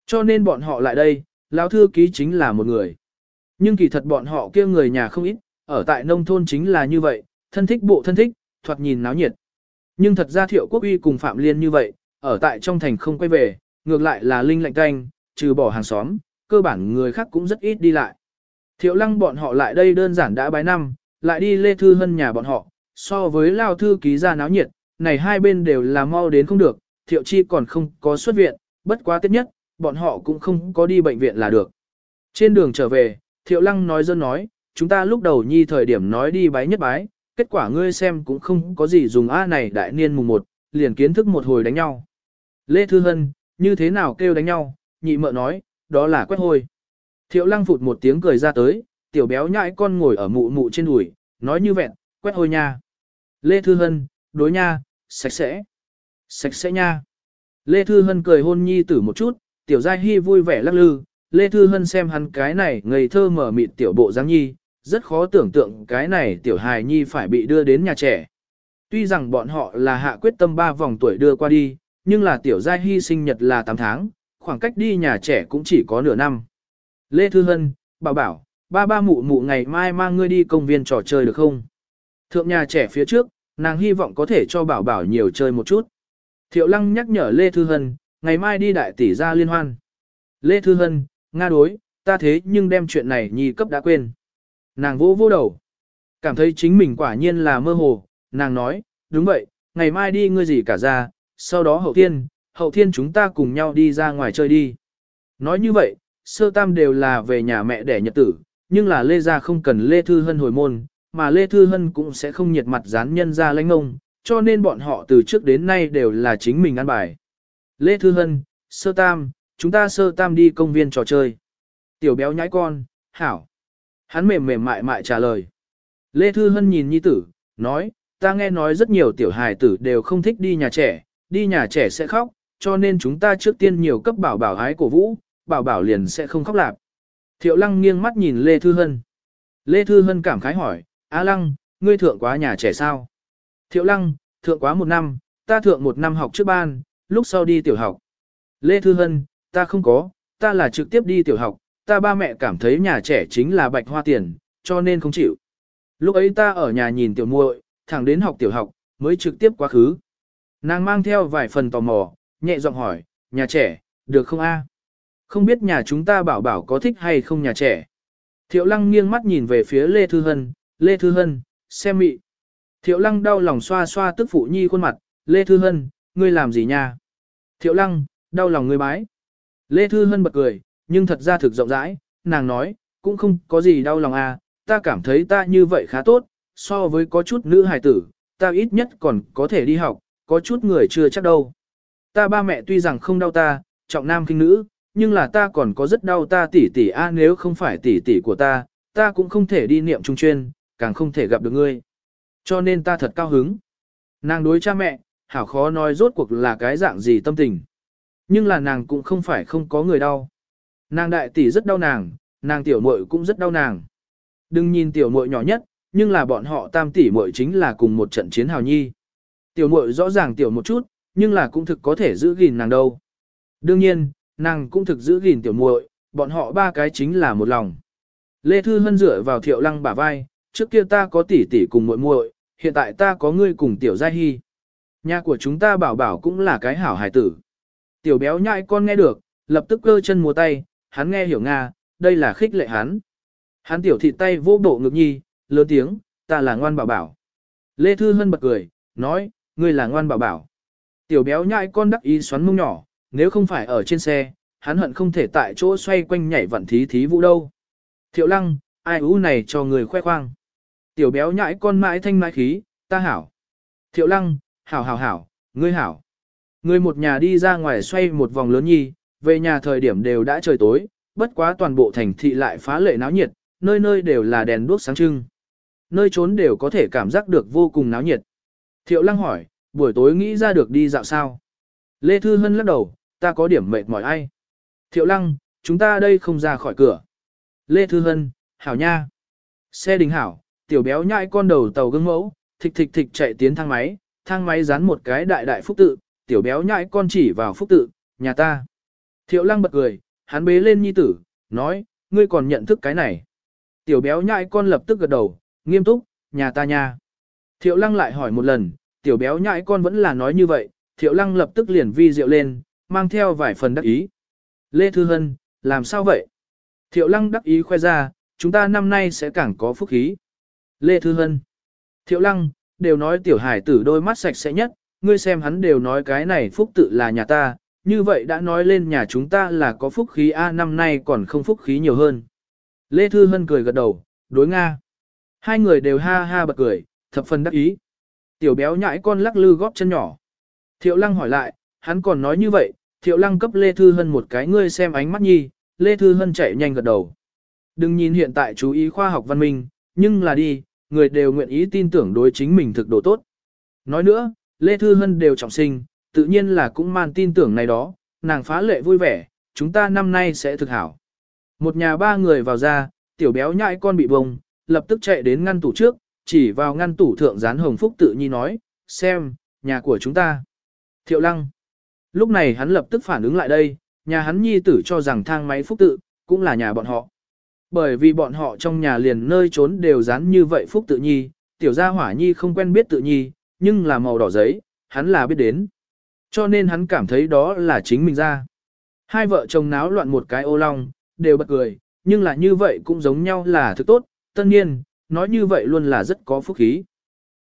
Cho nên bọn họ lại đây, lão thư ký chính là một người. Nhưng kỳ thật bọn họ kia người nhà không ít, ở tại nông thôn chính là như vậy, thân thích bộ thân thích, thoạt nhìn náo nhiệt. Nhưng thật ra Thiệu Quốc Uy cùng Phạm Liên như vậy, ở tại trong thành không quay về, ngược lại là Linh Lạnh Canh, trừ bỏ hàng xóm, cơ bản người khác cũng rất ít đi lại. Thiệu lăng bọn họ lại đây đơn giản đã bái năm, lại đi lê thư hân nhà bọn họ, so với lao thư ký ra náo nhiệt, này hai bên đều là mau đến không được, thiệu chi còn không có xuất viện, bất quá tiết nhất, bọn họ cũng không có đi bệnh viện là được. Trên đường trở về, thiệu lăng nói dân nói, chúng ta lúc đầu nhi thời điểm nói đi bái nhất bái, kết quả ngươi xem cũng không có gì dùng A này đại niên mùng 1, liền kiến thức một hồi đánh nhau. Lê Thư Hân, như thế nào kêu đánh nhau, nhị mợ nói, đó là quét hôi. Thiệu lăng phụt một tiếng cười ra tới, tiểu béo nhãi con ngồi ở mụ mụ trên đùi, nói như vẹn, quét hôi nha. Lê Thư Hân, đối nha, sạch sẽ. Sạch sẽ nha. Lê Thư Hân cười hôn nhi tử một chút, tiểu giai hy vui vẻ lắc lư. Lê Thư Hân xem hắn cái này ngây thơ mở mịt tiểu bộ dáng nhi, rất khó tưởng tượng cái này tiểu hài nhi phải bị đưa đến nhà trẻ. Tuy rằng bọn họ là hạ quyết tâm 3 vòng tuổi đưa qua đi, nhưng là tiểu giai hy sinh nhật là 8 tháng, khoảng cách đi nhà trẻ cũng chỉ có nửa năm. Lê Thư Hân, bảo bảo, ba ba mụ mụ ngày mai mang ngươi đi công viên trò chơi được không? Thượng nhà trẻ phía trước, nàng hy vọng có thể cho bảo bảo nhiều chơi một chút. Thiệu Lăng nhắc nhở Lê Thư Hân, ngày mai đi đại tỷ gia liên hoan. Lê Thư Hân, nga đối, ta thế nhưng đem chuyện này nhi cấp đã quên. Nàng vỗ vô đầu. Cảm thấy chính mình quả nhiên là mơ hồ, nàng nói, đúng vậy, ngày mai đi ngươi gì cả ra, sau đó hậu tiên, hậu thiên chúng ta cùng nhau đi ra ngoài chơi đi. Nói như vậy, sơ tam đều là về nhà mẹ để nhật tử, nhưng là Lê Gia không cần Lê Thư Hân hồi môn, mà Lê Thư Hân cũng sẽ không nhiệt mặt dán nhân ra lãnh ông, cho nên bọn họ từ trước đến nay đều là chính mình ăn bài. Lê Thư Hân, sơ tam, chúng ta sơ tam đi công viên trò chơi. Tiểu béo nhãi con, hảo. Hắn mềm mềm mại mại trả lời. Lê Thư Hân nhìn nhi tử, nói, ta nghe nói rất nhiều tiểu hài tử đều không thích đi nhà trẻ, đi nhà trẻ sẽ khóc, cho nên chúng ta trước tiên nhiều cấp bảo bảo ái cổ vũ, bảo bảo liền sẽ không khóc lạp. Thiệu lăng nghiêng mắt nhìn Lê Thư Hân. Lê Thư Hân cảm khái hỏi, A lăng, ngươi thượng quá nhà trẻ sao? Thiệu lăng, thượng quá một năm, ta thượng một năm học trước ban, lúc sau đi tiểu học. Lê Thư Hân, ta không có, ta là trực tiếp đi tiểu học, ta ba mẹ cảm thấy nhà trẻ chính là bạch hoa tiền, cho nên không chịu. Lúc ấy ta ở nhà nhìn tiểu muội, thẳng đến học tiểu học, mới trực tiếp quá khứ. Nàng mang theo vài phần tò mò, nhẹ giọng hỏi, nhà trẻ, được không a? Không biết nhà chúng ta bảo bảo có thích hay không nhà trẻ. Thiệu lăng nghiêng mắt nhìn về phía Lê Thư Hân, Lê Thư Hân, xem mị. Thiệu lăng đau lòng xoa xoa tức phụ nhi khuôn mặt, Lê Thư Hân, ngươi làm gì nha? Thiệu lăng, đau lòng ngươi bái. Lê Thư Hân bật cười, nhưng thật ra thực rộng rãi, nàng nói, cũng không có gì đau lòng à, ta cảm thấy ta như vậy khá tốt, so với có chút nữ hài tử, ta ít nhất còn có thể đi học, có chút người chưa chắc đâu ta ba mẹ tuy rằng không đau ta, trọng nam kinh nữ, nhưng là ta còn có rất đau ta tỷ tỷ a nếu không phải tỷ tỷ của ta, ta cũng không thể đi niệm trung chuyên, càng không thể gặp được ngươi. Cho nên ta thật cao hứng. Nàng đối cha mẹ, hảo khó nói rốt cuộc là cái dạng gì tâm tình. Nhưng là nàng cũng không phải không có người đau. Nàng đại tỷ rất đau nàng, nàng tiểu muội cũng rất đau nàng. Đừng nhìn tiểu muội nhỏ nhất, nhưng là bọn họ tam tỷ muội chính là cùng một trận chiến hào nhi. Tiểu muội rõ ràng tiểu một chút, nhưng là cũng thực có thể giữ gìn nàng đâu. Đương nhiên, nàng cũng thực giữ gìn tiểu muội, bọn họ ba cái chính là một lòng. Lê Thư Hân dựa vào thiệu lăng bả vai, trước kia ta có tỷ tỷ cùng muội muội, hiện tại ta có ngươi cùng tiểu gia hi Nhà của chúng ta bảo bảo cũng là cái hảo hài tử. Tiểu béo nhại con nghe được, lập tức cơ chân múa tay, hắn nghe hiểu Nga, đây là khích lệ hắn. Hắn tiểu thị tay vô bộ ngực nhi, lớn tiếng, ta là ngoan bảo bảo. Lê Thư Hân bật cười, nói, ngươi là ngoan bảo bảo. Tiểu béo nhãi con đắc ý xoắn mông nhỏ, nếu không phải ở trên xe, hắn hận không thể tại chỗ xoay quanh nhảy vặn thí thí vũ đâu. Thiệu lăng, ai ú này cho người khoe khoang. Tiểu béo nhãi con mãi thanh mãi khí, ta hảo. Thiệu lăng, hảo hảo hảo, ngươi hảo. Ngươi một nhà đi ra ngoài xoay một vòng lớn nhi, về nhà thời điểm đều đã trời tối, bất quá toàn bộ thành thị lại phá lệ náo nhiệt, nơi nơi đều là đèn đuốc sáng trưng. Nơi trốn đều có thể cảm giác được vô cùng náo nhiệt. Thiệu lăng hỏi, buổi tối nghĩ ra được đi dạo sao. Lê Thư Hân lắc đầu, ta có điểm mệt mỏi ai. Thiệu Lăng, chúng ta đây không ra khỏi cửa. Lê Thư Hân, hảo nha. Xe đình hảo, tiểu béo nhãi con đầu tàu gương mẫu, thịch thịch thịch chạy tiến thang máy, thang máy dán một cái đại đại phúc tự, tiểu béo nhãi con chỉ vào phúc tự, nhà ta. Thiệu Lăng bật cười, hắn bế lên nhi tử, nói, ngươi còn nhận thức cái này. Tiểu béo nhãi con lập tức gật đầu, nghiêm túc, nhà ta nha. Thiệu Lăng lại hỏi một lần, tiểu béo nhãi con vẫn là nói như vậy, thiệu lăng lập tức liền vi rượu lên, mang theo vài phần đắc ý. Lê Thư Hân, làm sao vậy? Thiệu lăng đắc ý khoe ra, chúng ta năm nay sẽ càng có phúc khí. Lê Thư Hân, thiệu lăng, đều nói tiểu hải tử đôi mắt sạch sẽ nhất, ngươi xem hắn đều nói cái này phúc tự là nhà ta, như vậy đã nói lên nhà chúng ta là có phúc khí A năm nay còn không phúc khí nhiều hơn. Lê Thư Hân cười gật đầu, đối Nga. Hai người đều ha ha bật cười, thập phần đắc ý. Tiểu béo nhãi con lắc lư góp chân nhỏ. Thiệu lăng hỏi lại, hắn còn nói như vậy, thiệu lăng cấp Lê Thư Hân một cái ngươi xem ánh mắt nhi, Lê Thư Hân chạy nhanh gật đầu. Đừng nhìn hiện tại chú ý khoa học văn minh, nhưng là đi, người đều nguyện ý tin tưởng đối chính mình thực độ tốt. Nói nữa, Lê Thư Hân đều trọng sinh, tự nhiên là cũng man tin tưởng này đó, nàng phá lệ vui vẻ, chúng ta năm nay sẽ thực hảo. Một nhà ba người vào ra, tiểu béo nhãi con bị bông, lập tức chạy đến ngăn tủ trước, chỉ vào ngăn tủ thượng dán hồng phúc tự nhi nói, xem, nhà của chúng ta. Thiệu lăng. Lúc này hắn lập tức phản ứng lại đây, nhà hắn nhi tử cho rằng thang máy phúc tự, cũng là nhà bọn họ. Bởi vì bọn họ trong nhà liền nơi trốn đều dán như vậy phúc tự nhi, tiểu gia hỏa nhi không quen biết tự nhi, nhưng là màu đỏ giấy, hắn là biết đến. Cho nên hắn cảm thấy đó là chính mình ra. Hai vợ chồng náo loạn một cái ô long, đều bật cười, nhưng là như vậy cũng giống nhau là thứ tốt, tất nhiên, nói như vậy luôn là rất có phúc khí.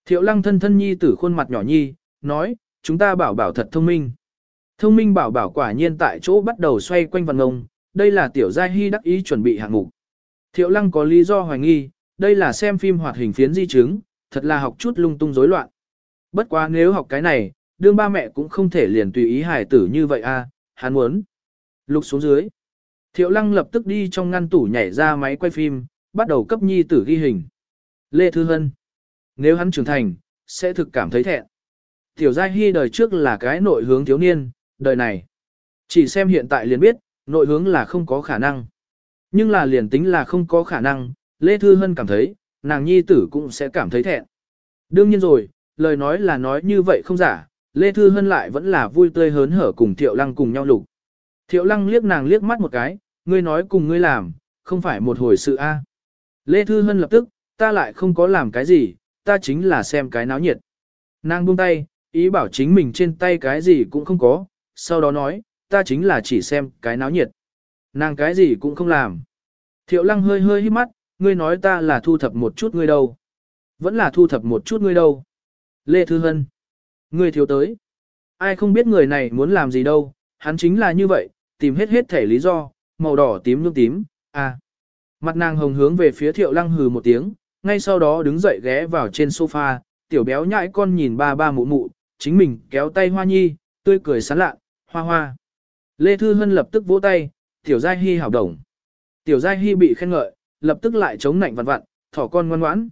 Thiệu lăng thân thân nhi tử khuôn mặt nhỏ nhi, nói, chúng ta bảo bảo thật thông minh. Thông minh bảo bảo quả nhiên tại chỗ bắt đầu xoay quanh vần ngông, đây là tiểu giai hy đắc ý chuẩn bị hạng mục. Thiệu lăng có lý do hoài nghi, đây là xem phim hoạt hình phiến di chứng, thật là học chút lung tung rối loạn. Bất quá nếu học cái này, đương ba mẹ cũng không thể liền tùy ý hài tử như vậy à, hắn muốn. Lục xuống dưới. Thiệu lăng lập tức đi trong ngăn tủ nhảy ra máy quay phim, bắt đầu cấp nhi tử ghi hình. Lê Thư Hân. Nếu hắn trưởng thành, sẽ thực cảm thấy thẹn. Tiểu Giai Hy đời trước là cái nội hướng thiếu niên, đời này. Chỉ xem hiện tại liền biết, nội hướng là không có khả năng. Nhưng là liền tính là không có khả năng, Lê Thư Hân cảm thấy, nàng nhi tử cũng sẽ cảm thấy thẹn. Đương nhiên rồi, lời nói là nói như vậy không giả, Lê Thư Hân lại vẫn là vui tươi hớn hở cùng Thiệu Lăng cùng nhau lục. Thiệu Lăng liếc nàng liếc mắt một cái, ngươi nói cùng ngươi làm, không phải một hồi sự a. Lê Thư Hân lập tức, ta lại không có làm cái gì, ta chính là xem cái náo nhiệt. Nàng buông tay, ý bảo chính mình trên tay cái gì cũng không có, sau đó nói, ta chính là chỉ xem cái náo nhiệt. Nàng cái gì cũng không làm. Thiệu lăng hơi hơi hít mắt, ngươi nói ta là thu thập một chút ngươi đâu. Vẫn là thu thập một chút ngươi đâu. Lê Thư Hân. Ngươi thiếu tới. Ai không biết người này muốn làm gì đâu, hắn chính là như vậy, tìm hết hết thể lý do, màu đỏ tím lương tím, à. Mặt nàng hồng hướng về phía thiệu lăng hừ một tiếng, ngay sau đó đứng dậy ghé vào trên sofa, tiểu béo nhãi con nhìn ba ba mụ mụ, chính mình kéo tay hoa nhi, tươi cười sán lạ, hoa hoa. Lê Thư Hân lập tức vỗ tay, tiểu giai hy hào đồng. Tiểu giai hy bị khen ngợi, lập tức lại chống nạnh vặn vặn, thỏ con ngoan ngoãn.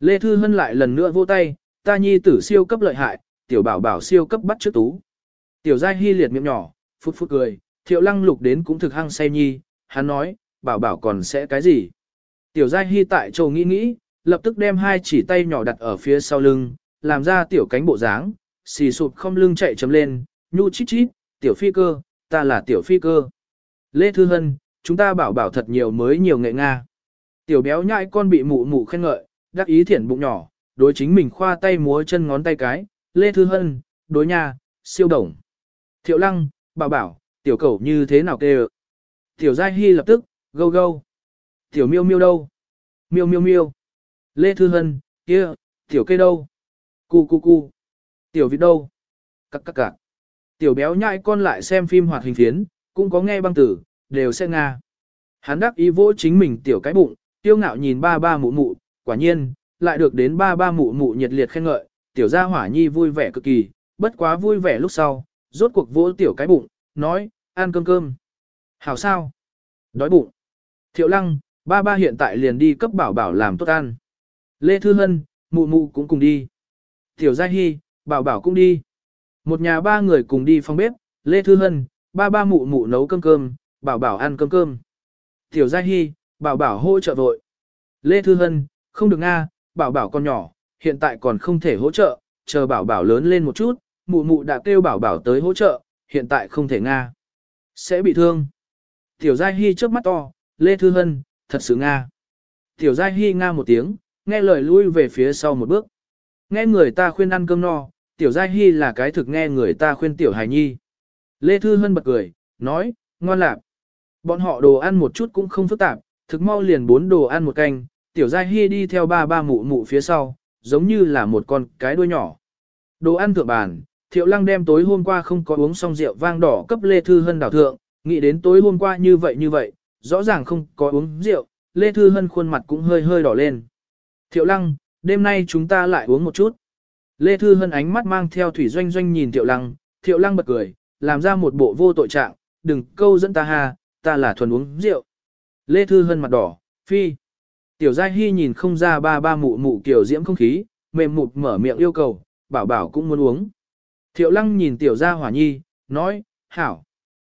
Lê Thư Hân lại lần nữa vỗ tay, ta nhi tử siêu cấp lợi hại, tiểu bảo bảo siêu cấp bắt trước tú. Tiểu giai hy liệt miệng nhỏ, phút phút cười, thiệu lăng lục đến cũng thực hăng say nhi, hắn nói, bảo bảo còn sẽ cái gì. Tiểu Giai Hy tại châu nghĩ nghĩ, lập tức đem hai chỉ tay nhỏ đặt ở phía sau lưng, làm ra tiểu cánh bộ dáng, xì sụp không lưng chạy chấm lên, nhu chít chít, tiểu phi cơ, ta là tiểu phi cơ. Lê Thư Hân, chúng ta bảo bảo thật nhiều mới nhiều nghệ Nga. Tiểu béo nhãi con bị mụ mụ khen ngợi, đắc ý thiển bụng nhỏ, đối chính mình khoa tay múa chân ngón tay cái, Lê Thư Hân, đối nhà, siêu đồng. Thiệu lăng, bảo bảo, tiểu cẩu như thế nào kêu. Tiểu Giai Hy lập tức, gâu gâu. Tiểu miêu miêu đâu? Miêu miêu miêu. Lê Thư Hân, kia, tiểu cây đâu? Cu cu cu. Tiểu vịt đâu? Cắc cắc cạc. Tiểu béo nhại con lại xem phim hoạt hình phiến, cũng có nghe băng tử, đều sẽ nga. Hắn đắc ý vỗ chính mình tiểu cái bụng, tiêu ngạo nhìn ba ba mụ mụ, quả nhiên, lại được đến ba ba mụ mụ nhiệt liệt khen ngợi, tiểu gia hỏa nhi vui vẻ cực kỳ, bất quá vui vẻ lúc sau, rốt cuộc vỗ tiểu cái bụng, nói, ăn cơm cơm. Hảo sao? Đói bụng. Thiệu lăng, Ba ba hiện tại liền đi cấp bảo bảo làm tốt ăn. Lê Thư Hân, mụ mụ cũng cùng đi. Tiểu Gia Hi, bảo bảo cũng đi. Một nhà ba người cùng đi phòng bếp, Lê Thư Hân, ba ba mụ mụ nấu cơm cơm, bảo bảo ăn cơm cơm. Tiểu Gia Hi, bảo bảo hỗ trợ vội. Lê Thư Hân, không được nga. bảo bảo con nhỏ, hiện tại còn không thể hỗ trợ, chờ bảo bảo lớn lên một chút, mụ mụ đã kêu bảo bảo tới hỗ trợ, hiện tại không thể nga. Sẽ bị thương. Tiểu Gia Hi trước mắt to, Lê Thư Hân, thật sự Nga. Tiểu Giai hy Nga một tiếng, nghe lời lui về phía sau một bước. Nghe người ta khuyên ăn cơm no, Tiểu Giai hy là cái thực nghe người ta khuyên Tiểu Hải Nhi. Lê Thư Hân bật cười, nói, ngon lạc. Bọn họ đồ ăn một chút cũng không phức tạp, thực mau liền bốn đồ ăn một canh, Tiểu Giai hy đi theo ba ba mụ mụ phía sau, giống như là một con cái đuôi nhỏ. Đồ ăn thượng bàn, Thiệu Lăng đem tối hôm qua không có uống xong rượu vang đỏ cấp Lê Thư Hân đảo thượng, nghĩ đến tối hôm qua như vậy như vậy, rõ ràng không có uống rượu, Lê Thư Hân khuôn mặt cũng hơi hơi đỏ lên. Thiệu Lăng, đêm nay chúng ta lại uống một chút. Lê Thư Hân ánh mắt mang theo Thủy Doanh Doanh nhìn Thiệu Lăng, Thiệu Lăng bật cười, làm ra một bộ vô tội trạng, đừng câu dẫn ta ha, ta là thuần uống rượu. Lê Thư Hân mặt đỏ, phi. Tiểu Giai Hy nhìn không ra ba ba mụ mụ kiểu diễm không khí, mềm mụt mở miệng yêu cầu, bảo bảo cũng muốn uống. Thiệu Lăng nhìn Tiểu Gia Hỏa Nhi, nói, hảo.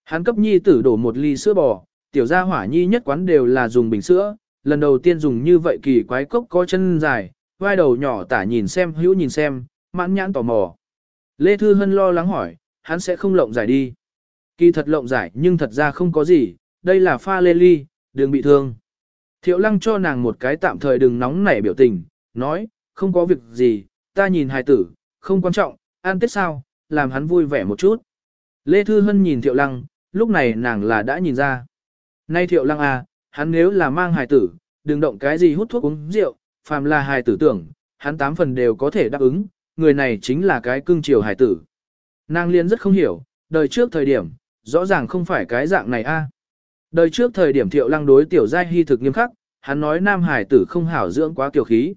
Hắn cấp Nhi tử đổ một ly sữa bò, tiểu gia hỏa nhi nhất quán đều là dùng bình sữa, lần đầu tiên dùng như vậy kỳ quái cốc có chân dài, vai đầu nhỏ tả nhìn xem hữu nhìn xem, mãn nhãn tò mò. Lê Thư Hân lo lắng hỏi, hắn sẽ không lộng giải đi. Kỳ thật lộng giải nhưng thật ra không có gì, đây là pha lê ly, đừng bị thương. Thiệu lăng cho nàng một cái tạm thời đừng nóng nảy biểu tình, nói, không có việc gì, ta nhìn hài tử, không quan trọng, ăn tết sao, làm hắn vui vẻ một chút. Lê Thư Hân nhìn Thiệu lăng, lúc này nàng là đã nhìn ra. Nay thiệu lăng à, hắn nếu là mang hài tử, đừng động cái gì hút thuốc uống rượu, phàm là hài tử tưởng, hắn tám phần đều có thể đáp ứng, người này chính là cái cưng chiều hài tử. Nàng liên rất không hiểu, đời trước thời điểm, rõ ràng không phải cái dạng này a. À. Đời trước thời điểm thiệu lăng đối tiểu giai hy thực nghiêm khắc, hắn nói nam hải tử không hảo dưỡng quá kiều khí.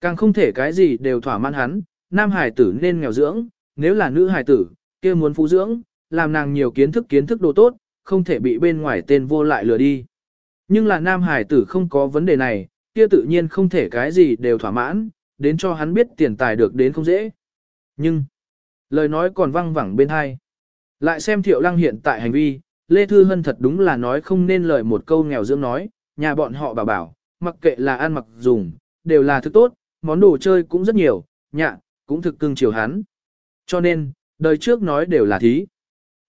Càng không thể cái gì đều thỏa mãn hắn, nam hải tử nên nghèo dưỡng, nếu là nữ hải tử, kia muốn phú dưỡng, làm nàng nhiều kiến thức kiến thức đồ tốt, không thể bị bên ngoài tên vô lại lừa đi. Nhưng là nam hải tử không có vấn đề này, kia tự nhiên không thể cái gì đều thỏa mãn, đến cho hắn biết tiền tài được đến không dễ. Nhưng, lời nói còn văng vẳng bên hai. Lại xem thiệu lăng hiện tại hành vi, Lê Thư Hân thật đúng là nói không nên lời một câu nghèo dưỡng nói, nhà bọn họ bảo bảo, mặc kệ là ăn mặc dùng, đều là thứ tốt, món đồ chơi cũng rất nhiều, nhạ, cũng thực cưng chiều hắn. Cho nên, đời trước nói đều là thí.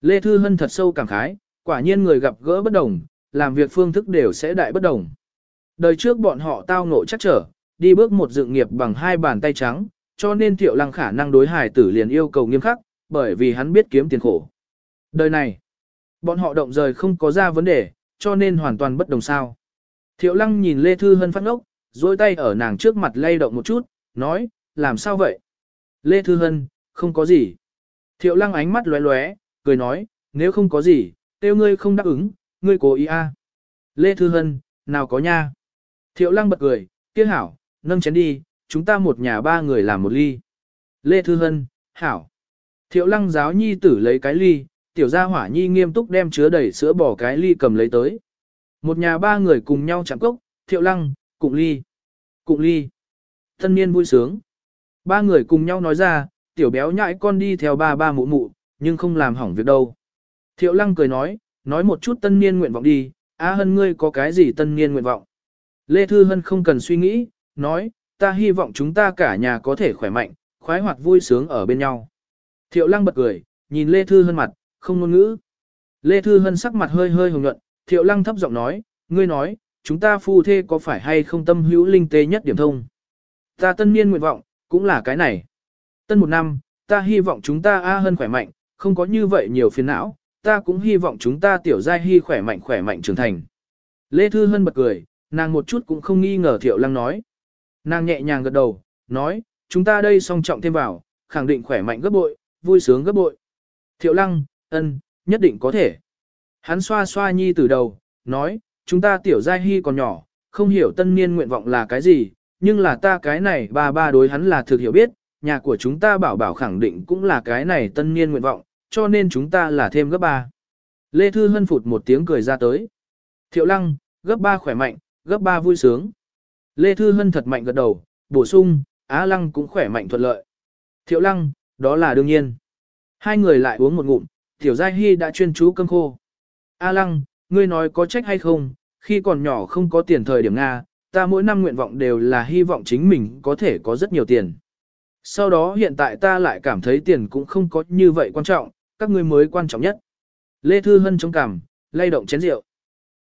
Lê Thư Hân thật sâu cảm khái, quả nhiên người gặp gỡ bất đồng, làm việc phương thức đều sẽ đại bất đồng. Đời trước bọn họ tao ngộ chắc trở, đi bước một dựng nghiệp bằng hai bàn tay trắng, cho nên Thiệu Lăng khả năng đối hải tử liền yêu cầu nghiêm khắc, bởi vì hắn biết kiếm tiền khổ. Đời này, bọn họ động rời không có ra vấn đề, cho nên hoàn toàn bất đồng sao. Thiệu Lăng nhìn Lê Thư Hân phát ngốc, dôi tay ở nàng trước mặt lay động một chút, nói, làm sao vậy? Lê Thư Hân, không có gì. Thiệu Lăng ánh mắt lóe lóe, cười nói, nếu không có gì, kêu ngươi không đáp ứng, ngươi cố ý a. À. Lê Thư Hân, nào có nha. Thiệu lăng bật cười, kia hảo, nâng chén đi, chúng ta một nhà ba người làm một ly. Lê Thư Hân, hảo. Thiệu lăng giáo nhi tử lấy cái ly, tiểu gia hỏa nhi nghiêm túc đem chứa đầy sữa bỏ cái ly cầm lấy tới. Một nhà ba người cùng nhau chạm cốc, thiệu lăng, cùng ly, Cùng ly. Thân niên vui sướng. Ba người cùng nhau nói ra, tiểu béo nhãi con đi theo ba ba mụ mụ, nhưng không làm hỏng việc đâu. Thiệu lăng cười nói, nói một chút tân niên nguyện vọng đi, A Hân ngươi có cái gì tân niên nguyện vọng? Lê Thư Hân không cần suy nghĩ, nói, ta hy vọng chúng ta cả nhà có thể khỏe mạnh, khoái hoạt vui sướng ở bên nhau. Thiệu lăng bật cười, nhìn Lê Thư Hân mặt, không ngôn ngữ. Lê Thư Hân sắc mặt hơi hơi hồng nhuận, Thiệu lăng thấp giọng nói, ngươi nói, chúng ta phu thê có phải hay không tâm hữu linh tê nhất điểm thông? Ta tân niên nguyện vọng, cũng là cái này. Tân một năm, ta hy vọng chúng ta A Hân khỏe mạnh, không có như vậy nhiều phiền não, ta cũng hy vọng chúng ta tiểu giai hy khỏe mạnh khỏe mạnh trưởng thành. Lê Thư Hân bật cười, nàng một chút cũng không nghi ngờ Thiệu Lăng nói. Nàng nhẹ nhàng gật đầu, nói, chúng ta đây song trọng thêm vào, khẳng định khỏe mạnh gấp bội, vui sướng gấp bội. Thiệu Lăng, ân, nhất định có thể. Hắn xoa xoa nhi từ đầu, nói, chúng ta tiểu giai hy còn nhỏ, không hiểu tân niên nguyện vọng là cái gì, nhưng là ta cái này ba ba đối hắn là thực hiểu biết, nhà của chúng ta bảo bảo khẳng định cũng là cái này tân niên nguyện vọng, cho nên chúng ta là thêm gấp 3. Lê Thư Hân phụt một tiếng cười ra tới. Thiệu lăng, gấp 3 khỏe mạnh, gấp 3 vui sướng. Lê Thư Hân thật mạnh gật đầu, bổ sung, Á Lăng cũng khỏe mạnh thuận lợi. Thiệu Lăng, đó là đương nhiên. Hai người lại uống một ngụm, Tiểu Giai Hy đã chuyên chú cơm khô. A Lăng, ngươi nói có trách hay không, khi còn nhỏ không có tiền thời điểm Nga, ta mỗi năm nguyện vọng đều là hy vọng chính mình có thể có rất nhiều tiền. Sau đó hiện tại ta lại cảm thấy tiền cũng không có như vậy quan trọng, các ngươi mới quan trọng nhất. Lê Thư Hân chống cằm, lay động chén rượu.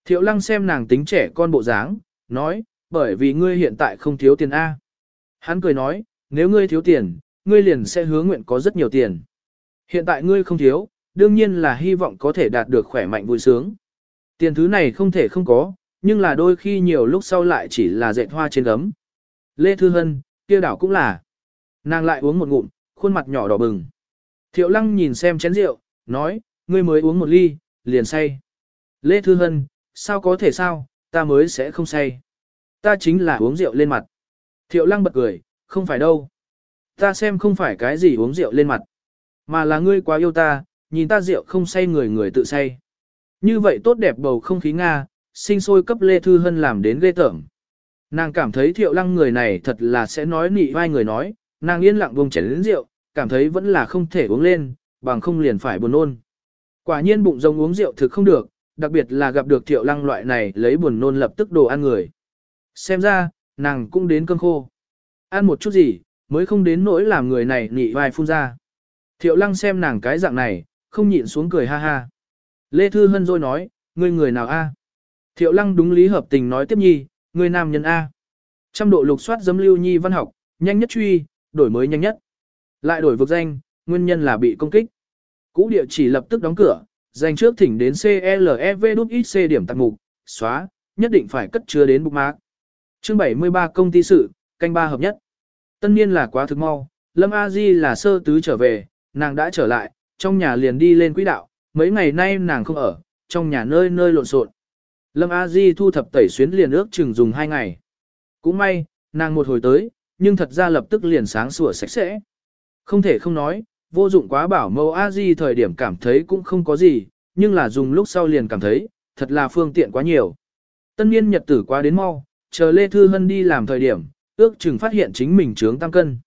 Thiệu lăng xem nàng tính trẻ con bộ dáng, nói, bởi vì ngươi hiện tại không thiếu tiền A. Hắn cười nói, nếu ngươi thiếu tiền, ngươi liền sẽ hứa nguyện có rất nhiều tiền. Hiện tại ngươi không thiếu, đương nhiên là hy vọng có thể đạt được khỏe mạnh vui sướng. Tiền thứ này không thể không có, nhưng là đôi khi nhiều lúc sau lại chỉ là dệt hoa trên gấm. Lê Thư Hân, kia đảo cũng là. Nàng lại uống một ngụm, khuôn mặt nhỏ đỏ bừng. Thiệu lăng nhìn xem chén rượu, nói, ngươi mới uống một ly, liền say. Lê Thư Hân, sao có thể sao, ta mới sẽ không say. Ta chính là uống rượu lên mặt. Thiệu lăng bật cười, không phải đâu. Ta xem không phải cái gì uống rượu lên mặt. Mà là ngươi quá yêu ta, nhìn ta rượu không say người người tự say. Như vậy tốt đẹp bầu không khí Nga, sinh sôi cấp Lê Thư Hân làm đến ghê tởm. Nàng cảm thấy thiệu lăng người này thật là sẽ nói nị vai người nói, nàng yên lặng vùng chén lĩnh rượu, cảm thấy vẫn là không thể uống lên, bằng không liền phải buồn nôn. Quả nhiên bụng rồng uống rượu thực không được, đặc biệt là gặp được thiệu lăng loại này lấy buồn nôn lập tức đồ ăn người. Xem ra, nàng cũng đến cơn khô. Ăn một chút gì, mới không đến nỗi làm người này nhị vai phun ra. Thiệu lăng xem nàng cái dạng này, không nhịn xuống cười ha ha. Lê Thư Hân rồi nói, người người nào a? Thiệu lăng đúng lý hợp tình nói tiếp nhi, người nam nhân a? Trăm độ lục soát dấm lưu nhi văn học, nhanh nhất truy, đổi mới nhanh nhất. Lại đổi vực danh, nguyên nhân là bị công kích. Cũ địa chỉ lập tức đóng cửa, danh trước thỉnh đến CLEV.xc điểm tạc mục, xóa, nhất định phải cất chứa đến bookmark. Chương 73 công ty sự, canh ba hợp nhất. Tân niên là quá thực mau, Lâm A Di là sơ tứ trở về, nàng đã trở lại, trong nhà liền đi lên quỹ đạo, mấy ngày nay nàng không ở, trong nhà nơi nơi lộn xộn. Lâm A Di thu thập tẩy xuyến liền ước chừng dùng 2 ngày. Cũng may, nàng một hồi tới, nhưng thật ra lập tức liền sáng sủa sạch sẽ. Không thể không nói, vô dụng quá bảo mẫu a di thời điểm cảm thấy cũng không có gì, nhưng là dùng lúc sau liền cảm thấy, thật là phương tiện quá nhiều. Tân niên nhật tử quá đến mau, chờ Lê Thư Hân đi làm thời điểm, ước chừng phát hiện chính mình trướng tam cân.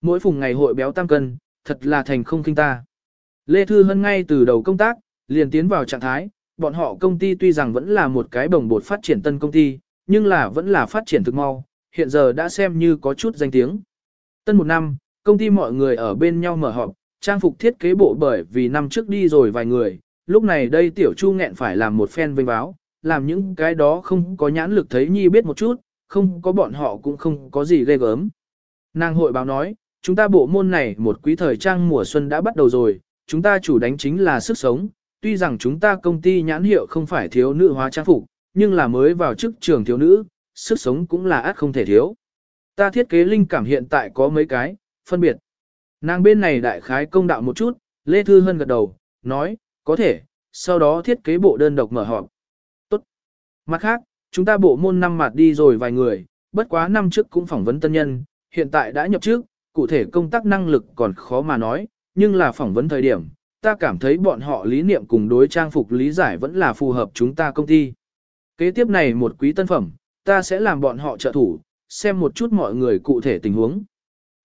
Mỗi phùng ngày hội béo tam cân, thật là thành không kinh ta. Lê Thư Hân ngay từ đầu công tác, liền tiến vào trạng thái, bọn họ công ty tuy rằng vẫn là một cái bồng bột phát triển tân công ty, nhưng là vẫn là phát triển thực mau, hiện giờ đã xem như có chút danh tiếng. Tân một năm, Công ty mọi người ở bên nhau mở họp, trang phục thiết kế bộ bởi vì năm trước đi rồi vài người, lúc này đây tiểu chu nghẹn phải làm một phen vinh báo, làm những cái đó không có nhãn lực thấy nhi biết một chút, không có bọn họ cũng không có gì ghê gớm. Nàng hội báo nói, chúng ta bộ môn này một quý thời trang mùa xuân đã bắt đầu rồi, chúng ta chủ đánh chính là sức sống, tuy rằng chúng ta công ty nhãn hiệu không phải thiếu nữ hóa trang phục, nhưng là mới vào chức trường thiếu nữ, sức sống cũng là át không thể thiếu. Ta thiết kế linh cảm hiện tại có mấy cái, phân biệt. Nàng bên này đại khái công đạo một chút, Lê Thư Hân gật đầu, nói, có thể, sau đó thiết kế bộ đơn độc mở họp. Tốt. Mặt khác, chúng ta bộ môn năm mặt đi rồi vài người, bất quá năm trước cũng phỏng vấn tân nhân, hiện tại đã nhập trước, cụ thể công tác năng lực còn khó mà nói, nhưng là phỏng vấn thời điểm, ta cảm thấy bọn họ lý niệm cùng đối trang phục lý giải vẫn là phù hợp chúng ta công ty. Kế tiếp này một quý tân phẩm, ta sẽ làm bọn họ trợ thủ, xem một chút mọi người cụ thể tình huống.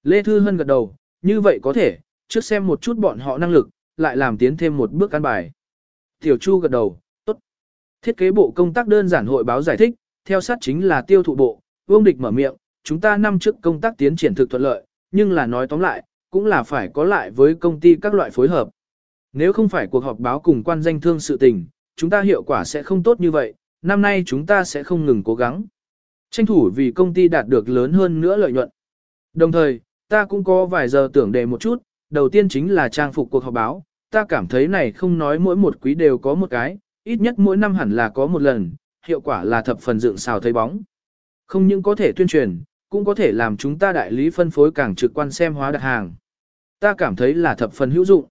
Lê Thư Hân gật đầu, như vậy có thể, trước xem một chút bọn họ năng lực, lại làm tiến thêm một bước căn bài. Tiểu Chu gật đầu, tốt. Thiết kế bộ công tác đơn giản hội báo giải thích, theo sát chính là tiêu thụ bộ, vương địch mở miệng, chúng ta năm trước công tác tiến triển thực thuận lợi, nhưng là nói tóm lại, cũng là phải có lại với công ty các loại phối hợp. Nếu không phải cuộc họp báo cùng quan danh thương sự tình, chúng ta hiệu quả sẽ không tốt như vậy, năm nay chúng ta sẽ không ngừng cố gắng. Tranh thủ vì công ty đạt được lớn hơn nữa lợi nhuận. Đồng thời, Ta cũng có vài giờ tưởng đề một chút, đầu tiên chính là trang phục cuộc họp báo, ta cảm thấy này không nói mỗi một quý đều có một cái, ít nhất mỗi năm hẳn là có một lần, hiệu quả là thập phần dựng xào thấy bóng. Không những có thể tuyên truyền, cũng có thể làm chúng ta đại lý phân phối càng trực quan xem hóa đặt hàng. Ta cảm thấy là thập phần hữu dụng.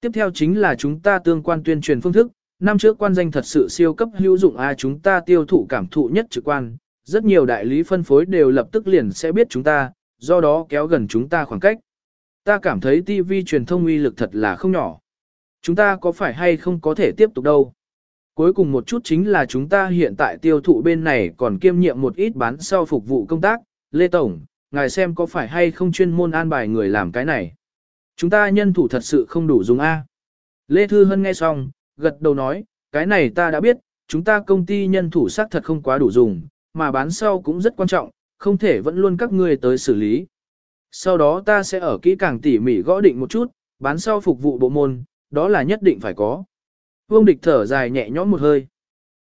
Tiếp theo chính là chúng ta tương quan tuyên truyền phương thức, năm trước quan danh thật sự siêu cấp hữu dụng ai chúng ta tiêu thụ cảm thụ nhất trực quan, rất nhiều đại lý phân phối đều lập tức liền sẽ biết chúng ta, do đó kéo gần chúng ta khoảng cách. Ta cảm thấy TV truyền thông uy lực thật là không nhỏ. Chúng ta có phải hay không có thể tiếp tục đâu. Cuối cùng một chút chính là chúng ta hiện tại tiêu thụ bên này còn kiêm nhiệm một ít bán sau phục vụ công tác. Lê Tổng, ngài xem có phải hay không chuyên môn an bài người làm cái này. Chúng ta nhân thủ thật sự không đủ dùng A. Lê Thư Hân nghe xong, gật đầu nói, cái này ta đã biết, chúng ta công ty nhân thủ xác thật không quá đủ dùng, mà bán sau cũng rất quan trọng, không thể vẫn luôn các ngươi tới xử lý. Sau đó ta sẽ ở kỹ càng tỉ mỉ gõ định một chút, bán sau phục vụ bộ môn, đó là nhất định phải có. Vương địch thở dài nhẹ nhõm một hơi.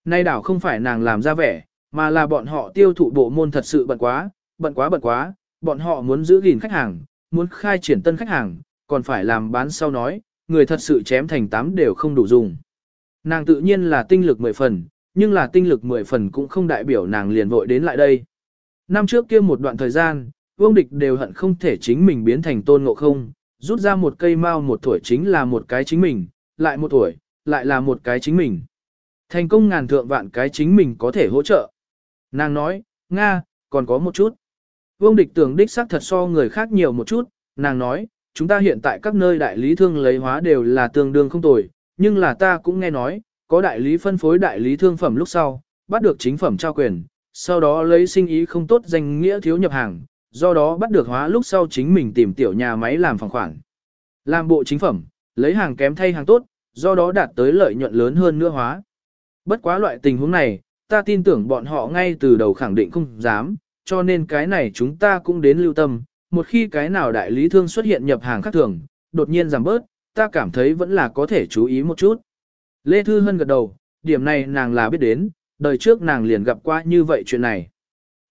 Nay đảo không phải nàng làm ra vẻ, mà là bọn họ tiêu thụ bộ môn thật sự bận quá, bận quá bận quá, bọn họ muốn giữ gìn khách hàng, muốn khai triển tân khách hàng, còn phải làm bán sau nói, người thật sự chém thành tám đều không đủ dùng. Nàng tự nhiên là tinh lực 10 phần, nhưng là tinh lực 10 phần cũng không đại biểu nàng liền vội đến lại đây. Năm trước kia một đoạn thời gian, vương địch đều hận không thể chính mình biến thành tôn ngộ không, rút ra một cây mao một tuổi chính là một cái chính mình, lại một tuổi, lại là một cái chính mình. Thành công ngàn thượng vạn cái chính mình có thể hỗ trợ. Nàng nói, Nga, còn có một chút. Vương địch tưởng đích xác thật so người khác nhiều một chút, nàng nói, chúng ta hiện tại các nơi đại lý thương lấy hóa đều là tương đương không tồi, nhưng là ta cũng nghe nói, có đại lý phân phối đại lý thương phẩm lúc sau, bắt được chính phẩm trao quyền, sau đó lấy sinh ý không tốt danh nghĩa thiếu nhập hàng, do đó bắt được hóa lúc sau chính mình tìm tiểu nhà máy làm phòng khoản. Làm bộ chính phẩm, lấy hàng kém thay hàng tốt, do đó đạt tới lợi nhuận lớn hơn nữa hóa. Bất quá loại tình huống này, ta tin tưởng bọn họ ngay từ đầu khẳng định không dám, cho nên cái này chúng ta cũng đến lưu tâm. Một khi cái nào đại lý thương xuất hiện nhập hàng khác thường, đột nhiên giảm bớt, ta cảm thấy vẫn là có thể chú ý một chút. Lê Thư Hân gật đầu, điểm này nàng là biết đến, đời trước nàng liền gặp qua như vậy chuyện này.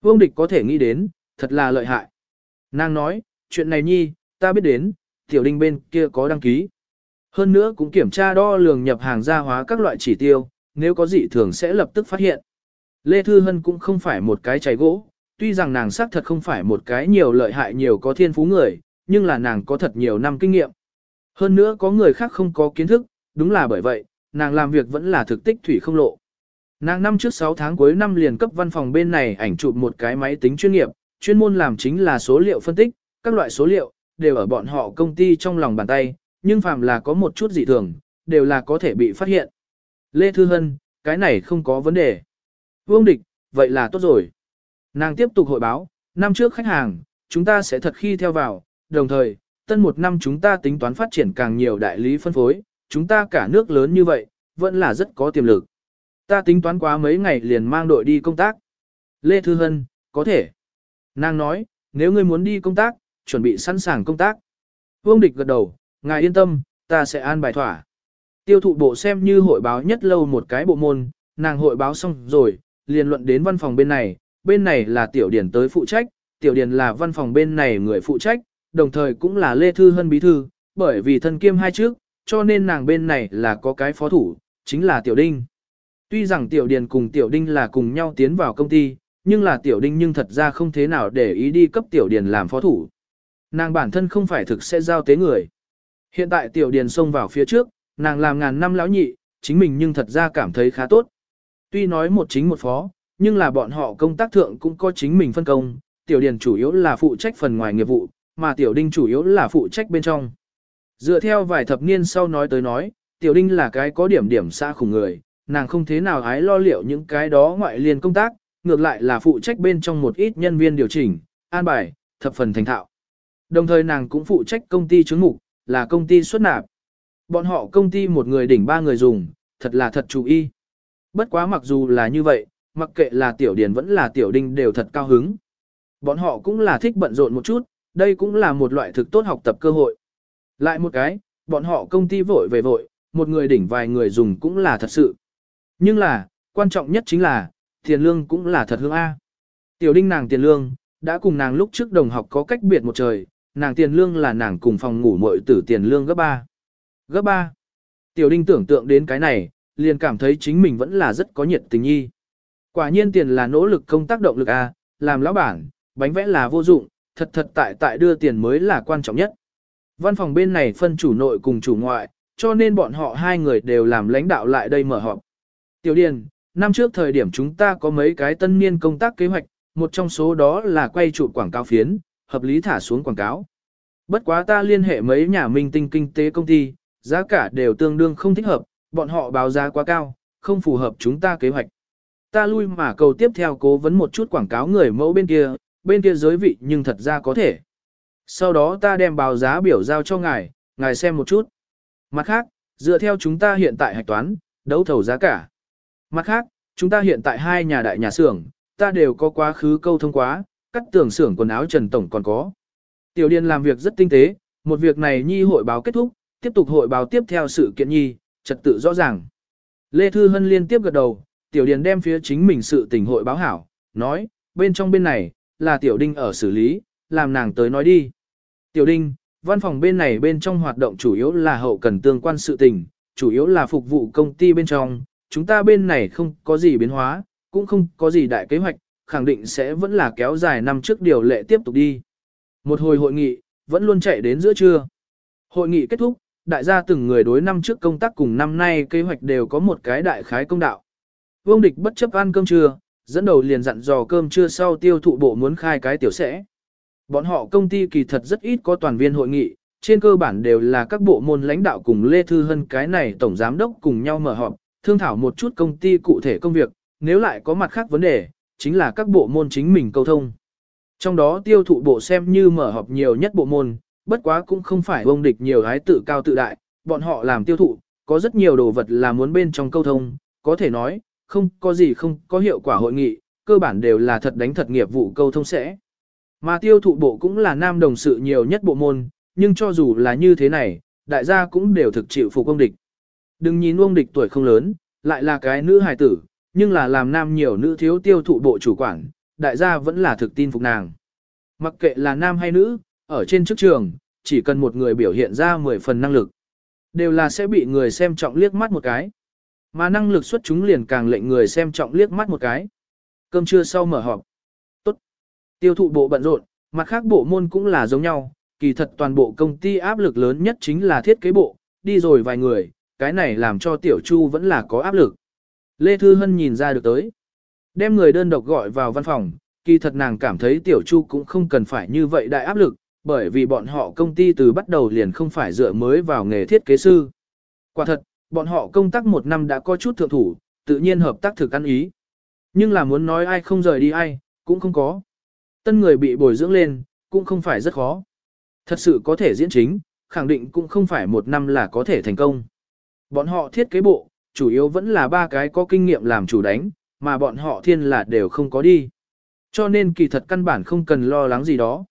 Vương địch có thể nghĩ đến, thật là lợi hại. Nàng nói, chuyện này nhi, ta biết đến, tiểu đinh bên kia có đăng ký. Hơn nữa cũng kiểm tra đo lường nhập hàng gia hóa các loại chỉ tiêu, nếu có gì thường sẽ lập tức phát hiện. Lê Thư Hân cũng không phải một cái cháy gỗ, tuy rằng nàng xác thật không phải một cái nhiều lợi hại nhiều có thiên phú người, nhưng là nàng có thật nhiều năm kinh nghiệm. Hơn nữa có người khác không có kiến thức, đúng là bởi vậy, nàng làm việc vẫn là thực tích thủy không lộ. Nàng năm trước 6 tháng cuối năm liền cấp văn phòng bên này ảnh chụp một cái máy tính chuyên nghiệp, chuyên môn làm chính là số liệu phân tích, các loại số liệu, đều ở bọn họ công ty trong lòng bàn tay, nhưng phàm là có một chút dị thường, đều là có thể bị phát hiện. Lê Thư Hân, cái này không có vấn đề. Vương Địch, vậy là tốt rồi. Nàng tiếp tục hội báo, năm trước khách hàng, chúng ta sẽ thật khi theo vào, đồng thời, tân một năm chúng ta tính toán phát triển càng nhiều đại lý phân phối, chúng ta cả nước lớn như vậy, vẫn là rất có tiềm lực. Ta tính toán quá mấy ngày liền mang đội đi công tác. Lê Thư Hân, có thể. Nàng nói, nếu ngươi muốn đi công tác, chuẩn bị sẵn sàng công tác. Vương Địch gật đầu, ngài yên tâm, ta sẽ an bài thỏa. Tiêu thụ bộ xem như hội báo nhất lâu một cái bộ môn, nàng hội báo xong rồi, liền luận đến văn phòng bên này, bên này là tiểu điển tới phụ trách, tiểu điển là văn phòng bên này người phụ trách, đồng thời cũng là Lê Thư Hân bí thư, bởi vì thân kiêm hai trước, cho nên nàng bên này là có cái phó thủ, chính là tiểu đinh. Tuy rằng Tiểu Điền cùng Tiểu Đinh là cùng nhau tiến vào công ty, nhưng là Tiểu Đinh nhưng thật ra không thế nào để ý đi cấp Tiểu Điền làm phó thủ. Nàng bản thân không phải thực sẽ giao tế người. Hiện tại Tiểu Điền xông vào phía trước, nàng làm ngàn năm lão nhị, chính mình nhưng thật ra cảm thấy khá tốt. Tuy nói một chính một phó, nhưng là bọn họ công tác thượng cũng có chính mình phân công, Tiểu Điền chủ yếu là phụ trách phần ngoài nghiệp vụ, mà Tiểu Đinh chủ yếu là phụ trách bên trong. Dựa theo vài thập niên sau nói tới nói, Tiểu Đinh là cái có điểm điểm xa khủng người, nàng không thế nào hái lo liệu những cái đó ngoại liên công tác, ngược lại là phụ trách bên trong một ít nhân viên điều chỉnh, an bài, thập phần thành thạo. Đồng thời nàng cũng phụ trách công ty chứng mục, là công ty xuất nạp. Bọn họ công ty một người đỉnh ba người dùng, thật là thật chú y. Bất quá mặc dù là như vậy, mặc kệ là tiểu điển vẫn là tiểu đinh đều thật cao hứng. Bọn họ cũng là thích bận rộn một chút, đây cũng là một loại thực tốt học tập cơ hội. Lại một cái, bọn họ công ty vội về vội, một người đỉnh vài người dùng cũng là thật sự. Nhưng là, quan trọng nhất chính là, tiền lương cũng là thật hương A. Tiểu đinh nàng tiền lương, đã cùng nàng lúc trước đồng học có cách biệt một trời, nàng tiền lương là nàng cùng phòng ngủ mội tử tiền lương gấp 3. Gấp 3. Tiểu đinh tưởng tượng đến cái này, liền cảm thấy chính mình vẫn là rất có nhiệt tình nhi. Quả nhiên tiền là nỗ lực công tác động lực A, làm lão bản, bánh vẽ là vô dụng, thật thật tại tại đưa tiền mới là quan trọng nhất. Văn phòng bên này phân chủ nội cùng chủ ngoại, cho nên bọn họ hai người đều làm lãnh đạo lại đây mở họp. Tiểu Điền, năm trước thời điểm chúng ta có mấy cái tân niên công tác kế hoạch, một trong số đó là quay trụ quảng cáo phiến, hợp lý thả xuống quảng cáo. Bất quá ta liên hệ mấy nhà minh tinh kinh tế công ty, giá cả đều tương đương không thích hợp, bọn họ báo giá quá cao, không phù hợp chúng ta kế hoạch. Ta lui mà cầu tiếp theo cố vấn một chút quảng cáo người mẫu bên kia, bên kia giới vị nhưng thật ra có thể. Sau đó ta đem báo giá biểu giao cho ngài, ngài xem một chút. Mặt khác, dựa theo chúng ta hiện tại hạch toán, đấu thầu giá cả. Mặt khác, chúng ta hiện tại hai nhà đại nhà xưởng, ta đều có quá khứ câu thông quá, cắt tưởng xưởng quần áo Trần Tổng còn có. Tiểu Điền làm việc rất tinh tế, một việc này nhi hội báo kết thúc, tiếp tục hội báo tiếp theo sự kiện nhi, trật tự rõ ràng. Lê Thư Hân liên tiếp gật đầu, Tiểu Điền đem phía chính mình sự tình hội báo hảo, nói, bên trong bên này, là Tiểu Đinh ở xử lý, làm nàng tới nói đi. Tiểu Đinh, văn phòng bên này bên trong hoạt động chủ yếu là hậu cần tương quan sự tình, chủ yếu là phục vụ công ty bên trong, chúng ta bên này không có gì biến hóa, cũng không có gì đại kế hoạch, khẳng định sẽ vẫn là kéo dài năm trước điều lệ tiếp tục đi. Một hồi hội nghị, vẫn luôn chạy đến giữa trưa. Hội nghị kết thúc, đại gia từng người đối năm trước công tác cùng năm nay kế hoạch đều có một cái đại khái công đạo. Vương địch bất chấp ăn cơm trưa, dẫn đầu liền dặn dò cơm trưa sau tiêu thụ bộ muốn khai cái tiểu sẽ. Bọn họ công ty kỳ thật rất ít có toàn viên hội nghị, trên cơ bản đều là các bộ môn lãnh đạo cùng Lê Thư Hân cái này tổng giám đốc cùng nhau mở họp, thương thảo một chút công ty cụ thể công việc, nếu lại có mặt khác vấn đề, chính là các bộ môn chính mình câu thông. Trong đó tiêu thụ bộ xem như mở họp nhiều nhất bộ môn, bất quá cũng không phải ông địch nhiều hái tự cao tự đại, bọn họ làm tiêu thụ, có rất nhiều đồ vật là muốn bên trong câu thông, có thể nói, không có gì không có hiệu quả hội nghị, cơ bản đều là thật đánh thật nghiệp vụ câu thông sẽ. Mà tiêu thụ bộ cũng là nam đồng sự nhiều nhất bộ môn, nhưng cho dù là như thế này, đại gia cũng đều thực chịu phục công địch. Đừng nhìn ông địch tuổi không lớn, lại là cái nữ hài tử, nhưng là làm nam nhiều nữ thiếu tiêu thụ bộ chủ quản, đại gia vẫn là thực tin phục nàng. Mặc kệ là nam hay nữ, ở trên chức trường, chỉ cần một người biểu hiện ra 10 phần năng lực, đều là sẽ bị người xem trọng liếc mắt một cái. Mà năng lực xuất chúng liền càng lệnh người xem trọng liếc mắt một cái. Cơm trưa sau mở họp. Tốt. Tiêu thụ bộ bận rộn, mặt khác bộ môn cũng là giống nhau, kỳ thật toàn bộ công ty áp lực lớn nhất chính là thiết kế bộ, đi rồi vài người, cái này làm cho Tiểu Chu vẫn là có áp lực. Lê Thư Hân nhìn ra được tới. Đem người đơn độc gọi vào văn phòng, kỳ thật nàng cảm thấy Tiểu Chu cũng không cần phải như vậy đại áp lực, bởi vì bọn họ công ty từ bắt đầu liền không phải dựa mới vào nghề thiết kế sư. Quả thật, bọn họ công tác một năm đã có chút thượng thủ, tự nhiên hợp tác thực ăn ý. Nhưng là muốn nói ai không rời đi ai, cũng không có. Tân người bị bồi dưỡng lên, cũng không phải rất khó. Thật sự có thể diễn chính, khẳng định cũng không phải một năm là có thể thành công. Bọn họ thiết kế bộ, chủ yếu vẫn là ba cái có kinh nghiệm làm chủ đánh, mà bọn họ thiên là đều không có đi. Cho nên kỳ thật căn bản không cần lo lắng gì đó.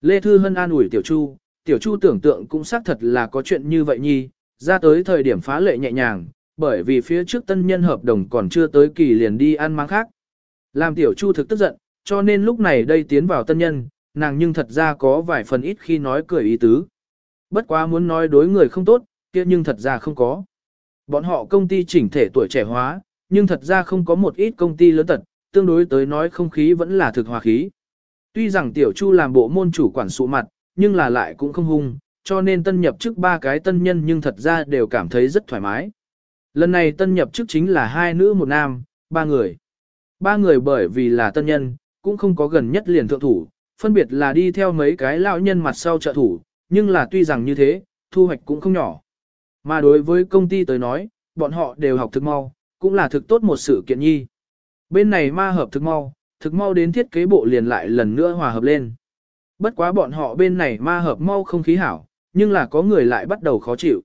Lê Thư Hân an ủi Tiểu Chu, Tiểu Chu tưởng tượng cũng xác thật là có chuyện như vậy nhi, ra tới thời điểm phá lệ nhẹ nhàng, bởi vì phía trước tân nhân hợp đồng còn chưa tới kỳ liền đi ăn mang khác. Làm Tiểu Chu thực tức giận, cho nên lúc này đây tiến vào tân nhân, nàng nhưng thật ra có vài phần ít khi nói cười ý tứ. Bất quá muốn nói đối người không tốt, kia nhưng thật ra không có. Bọn họ công ty chỉnh thể tuổi trẻ hóa, nhưng thật ra không có một ít công ty lớn tật, tương đối tới nói không khí vẫn là thực hòa khí. Tuy rằng Tiểu Chu làm bộ môn chủ quản sụ mặt, nhưng là lại cũng không hung, cho nên tân nhập trước ba cái tân nhân nhưng thật ra đều cảm thấy rất thoải mái. Lần này tân nhập trước chính là hai nữ một nam, ba người. Ba người bởi vì là tân nhân, cũng không có gần nhất liền thượng thủ, phân biệt là đi theo mấy cái lão nhân mặt sau trợ thủ, nhưng là tuy rằng như thế, thu hoạch cũng không nhỏ. Mà đối với công ty tới nói, bọn họ đều học thực mau, cũng là thực tốt một sự kiện nhi. Bên này ma hợp thực mau, thực mau đến thiết kế bộ liền lại lần nữa hòa hợp lên. Bất quá bọn họ bên này ma hợp mau không khí hảo, nhưng là có người lại bắt đầu khó chịu.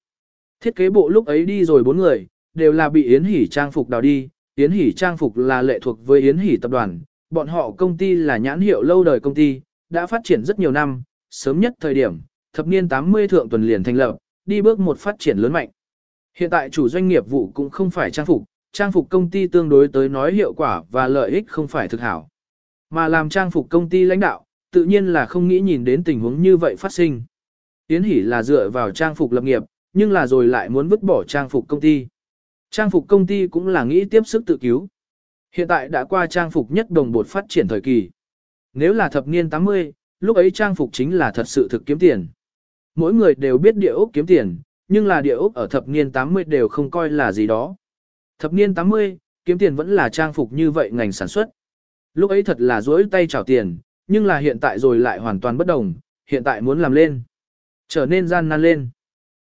Thiết kế bộ lúc ấy đi rồi bốn người, đều là bị Yến Hỷ trang phục đào đi. Yến Hỷ trang phục là lệ thuộc với Yến Hỷ tập đoàn, bọn họ công ty là nhãn hiệu lâu đời công ty, đã phát triển rất nhiều năm, sớm nhất thời điểm, thập niên 80 thượng tuần liền thành lập, đi bước một phát triển lớn mạnh. Hiện tại chủ doanh nghiệp vụ cũng không phải trang phục, trang phục công ty tương đối tới nói hiệu quả và lợi ích không phải thực hảo. Mà làm trang phục công ty lãnh đạo, tự nhiên là không nghĩ nhìn đến tình huống như vậy phát sinh. Tiến hỉ là dựa vào trang phục lập nghiệp, nhưng là rồi lại muốn vứt bỏ trang phục công ty. Trang phục công ty cũng là nghĩ tiếp sức tự cứu. Hiện tại đã qua trang phục nhất đồng bột phát triển thời kỳ. Nếu là thập niên 80, lúc ấy trang phục chính là thật sự thực kiếm tiền mỗi người đều biết địa ốc kiếm tiền, nhưng là địa ốc ở thập niên 80 đều không coi là gì đó. Thập niên 80, kiếm tiền vẫn là trang phục như vậy ngành sản xuất. Lúc ấy thật là dối tay trào tiền, nhưng là hiện tại rồi lại hoàn toàn bất đồng, hiện tại muốn làm lên. Trở nên gian nan lên.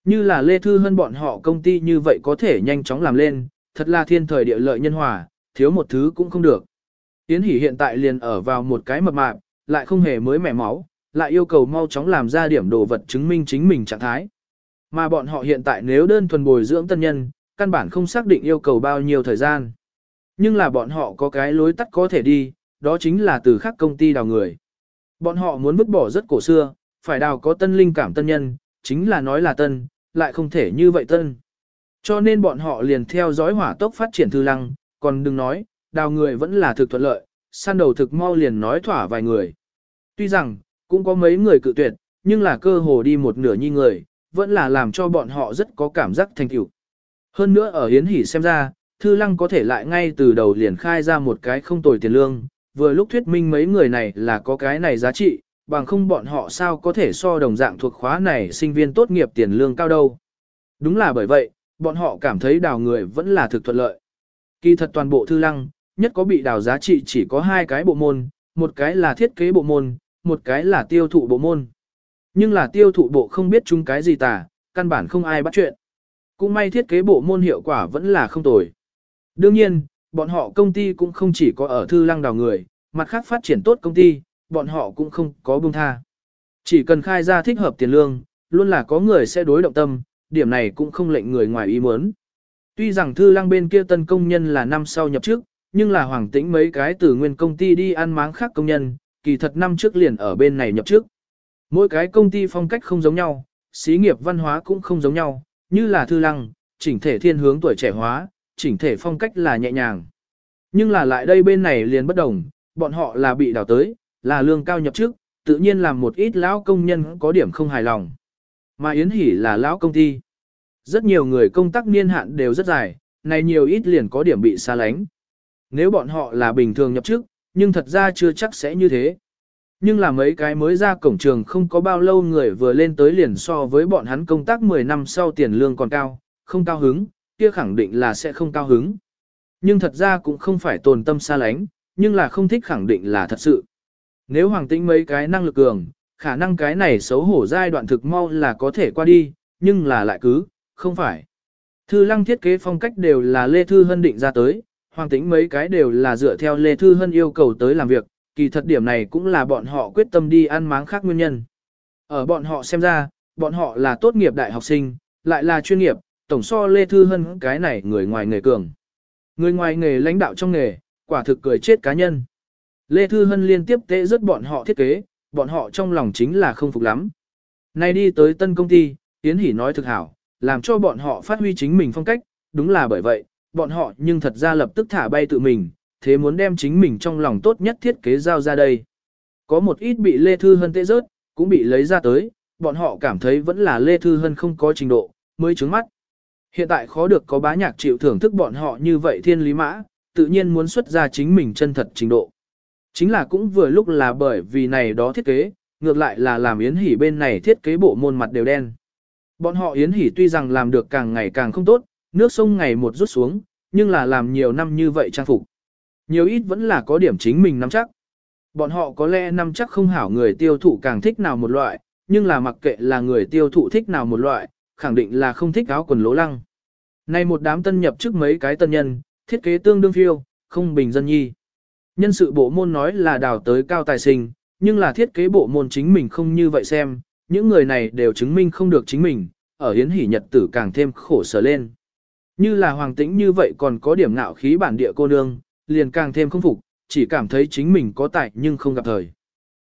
Như là Lê Thư Hân bọn họ công ty như vậy có thể nhanh chóng làm lên, thật là thiên thời địa lợi nhân hòa, thiếu một thứ cũng không được. Tiến Hỷ hiện tại liền ở vào một cái mập mạp, lại không hề mới mẻ máu, lại yêu cầu mau chóng làm ra điểm đồ vật chứng minh chính mình trạng thái. Mà bọn họ hiện tại nếu đơn thuần bồi dưỡng tân nhân, căn bản không xác định yêu cầu bao nhiêu thời gian. Nhưng là bọn họ có cái lối tắt có thể đi, đó chính là từ khác công ty đào người. Bọn họ muốn vứt bỏ rất cổ xưa, phải đào có tân linh cảm tân nhân, chính là nói là tân, lại không thể như vậy tân. Cho nên bọn họ liền theo dõi hỏa tốc phát triển thư lăng, còn đừng nói, đào người vẫn là thực thuận lợi, săn đầu thực mau liền nói thỏa vài người. Tuy rằng, cũng có mấy người cự tuyệt, nhưng là cơ hồ đi một nửa nhi người, vẫn là làm cho bọn họ rất có cảm giác thành tựu. Hơn nữa ở Yến Hỷ xem ra, Thư Lăng có thể lại ngay từ đầu liền khai ra một cái không tồi tiền lương, vừa lúc thuyết minh mấy người này là có cái này giá trị, bằng không bọn họ sao có thể so đồng dạng thuộc khóa này sinh viên tốt nghiệp tiền lương cao đâu. Đúng là bởi vậy, bọn họ cảm thấy đào người vẫn là thực thuận lợi. Kỳ thật toàn bộ Thư Lăng, nhất có bị đào giá trị chỉ có hai cái bộ môn, một cái là thiết kế bộ môn, một cái là tiêu thụ bộ môn. Nhưng là tiêu thụ bộ không biết chung cái gì tả, căn bản không ai bắt chuyện. Cũng may thiết kế bộ môn hiệu quả vẫn là không tồi. Đương nhiên, bọn họ công ty cũng không chỉ có ở thư lăng đào người, mặt khác phát triển tốt công ty, bọn họ cũng không có buông tha. Chỉ cần khai ra thích hợp tiền lương, luôn là có người sẽ đối động tâm, điểm này cũng không lệnh người ngoài ý muốn. Tuy rằng thư lăng bên kia tân công nhân là năm sau nhập trước, nhưng là hoàng tĩnh mấy cái từ nguyên công ty đi ăn máng khác công nhân, kỳ thật năm trước liền ở bên này nhập trước. Mỗi cái công ty phong cách không giống nhau, xí nghiệp văn hóa cũng không giống nhau, như là thư lăng, chỉnh thể thiên hướng tuổi trẻ hóa, chỉnh thể phong cách là nhẹ nhàng. Nhưng là lại đây bên này liền bất đồng, bọn họ là bị đào tới, là lương cao nhập trước, tự nhiên làm một ít lão công nhân có điểm không hài lòng. Mà Yến Hỷ là lão công ty. Rất nhiều người công tác niên hạn đều rất dài, này nhiều ít liền có điểm bị xa lánh. Nếu bọn họ là bình thường nhập trước nhưng thật ra chưa chắc sẽ như thế. Nhưng là mấy cái mới ra cổng trường không có bao lâu người vừa lên tới liền so với bọn hắn công tác 10 năm sau tiền lương còn cao, không cao hứng, kia khẳng định là sẽ không cao hứng. Nhưng thật ra cũng không phải tồn tâm xa lánh, nhưng là không thích khẳng định là thật sự. Nếu hoàng tĩnh mấy cái năng lực cường, khả năng cái này xấu hổ giai đoạn thực mau là có thể qua đi, nhưng là lại cứ, không phải. Thư lăng thiết kế phong cách đều là Lê Thư Hân định ra tới, hoàng tĩnh mấy cái đều là dựa theo Lê Thư Hân yêu cầu tới làm việc, kỳ thật điểm này cũng là bọn họ quyết tâm đi ăn máng khác nguyên nhân. Ở bọn họ xem ra, bọn họ là tốt nghiệp đại học sinh, lại là chuyên nghiệp, tổng so Lê Thư Hân cái này người ngoài nghề cường. Người ngoài nghề lãnh đạo trong nghề, quả thực cười chết cá nhân. Lê Thư Hân liên tiếp tệ rất bọn họ thiết kế, bọn họ trong lòng chính là không phục lắm. Nay đi tới tân công ty, Yến Hỷ nói thực hảo, làm cho bọn họ phát huy chính mình phong cách, đúng là bởi vậy, bọn họ nhưng thật ra lập tức thả bay tự mình, thế muốn đem chính mình trong lòng tốt nhất thiết kế giao ra đây. Có một ít bị Lê Thư Hân tệ rớt, cũng bị lấy ra tới, bọn họ cảm thấy vẫn là Lê Thư Hân không có trình độ, mới trứng mắt. Hiện tại khó được có bá nhạc chịu thưởng thức bọn họ như vậy thiên lý mã, tự nhiên muốn xuất ra chính mình chân thật trình độ. Chính là cũng vừa lúc là bởi vì này đó thiết kế, ngược lại là làm Yến Hỷ bên này thiết kế bộ môn mặt đều đen. Bọn họ Yến Hỷ tuy rằng làm được càng ngày càng không tốt, nước sông ngày một rút xuống, nhưng là làm nhiều năm như vậy trang phục. Nhiều ít vẫn là có điểm chính mình nắm chắc. Bọn họ có lẽ nắm chắc không hảo người tiêu thụ càng thích nào một loại, nhưng là mặc kệ là người tiêu thụ thích nào một loại, khẳng định là không thích áo quần lố lăng. Nay một đám tân nhập trước mấy cái tân nhân, thiết kế tương đương phiêu, không bình dân nhi. Nhân sự bộ môn nói là đào tới cao tài sinh, nhưng là thiết kế bộ môn chính mình không như vậy xem, những người này đều chứng minh không được chính mình, ở hiến hỷ nhật tử càng thêm khổ sở lên. Như là hoàng tĩnh như vậy còn có điểm ngạo khí bản địa cô nương, liền càng thêm không phục, chỉ cảm thấy chính mình có tài nhưng không gặp thời.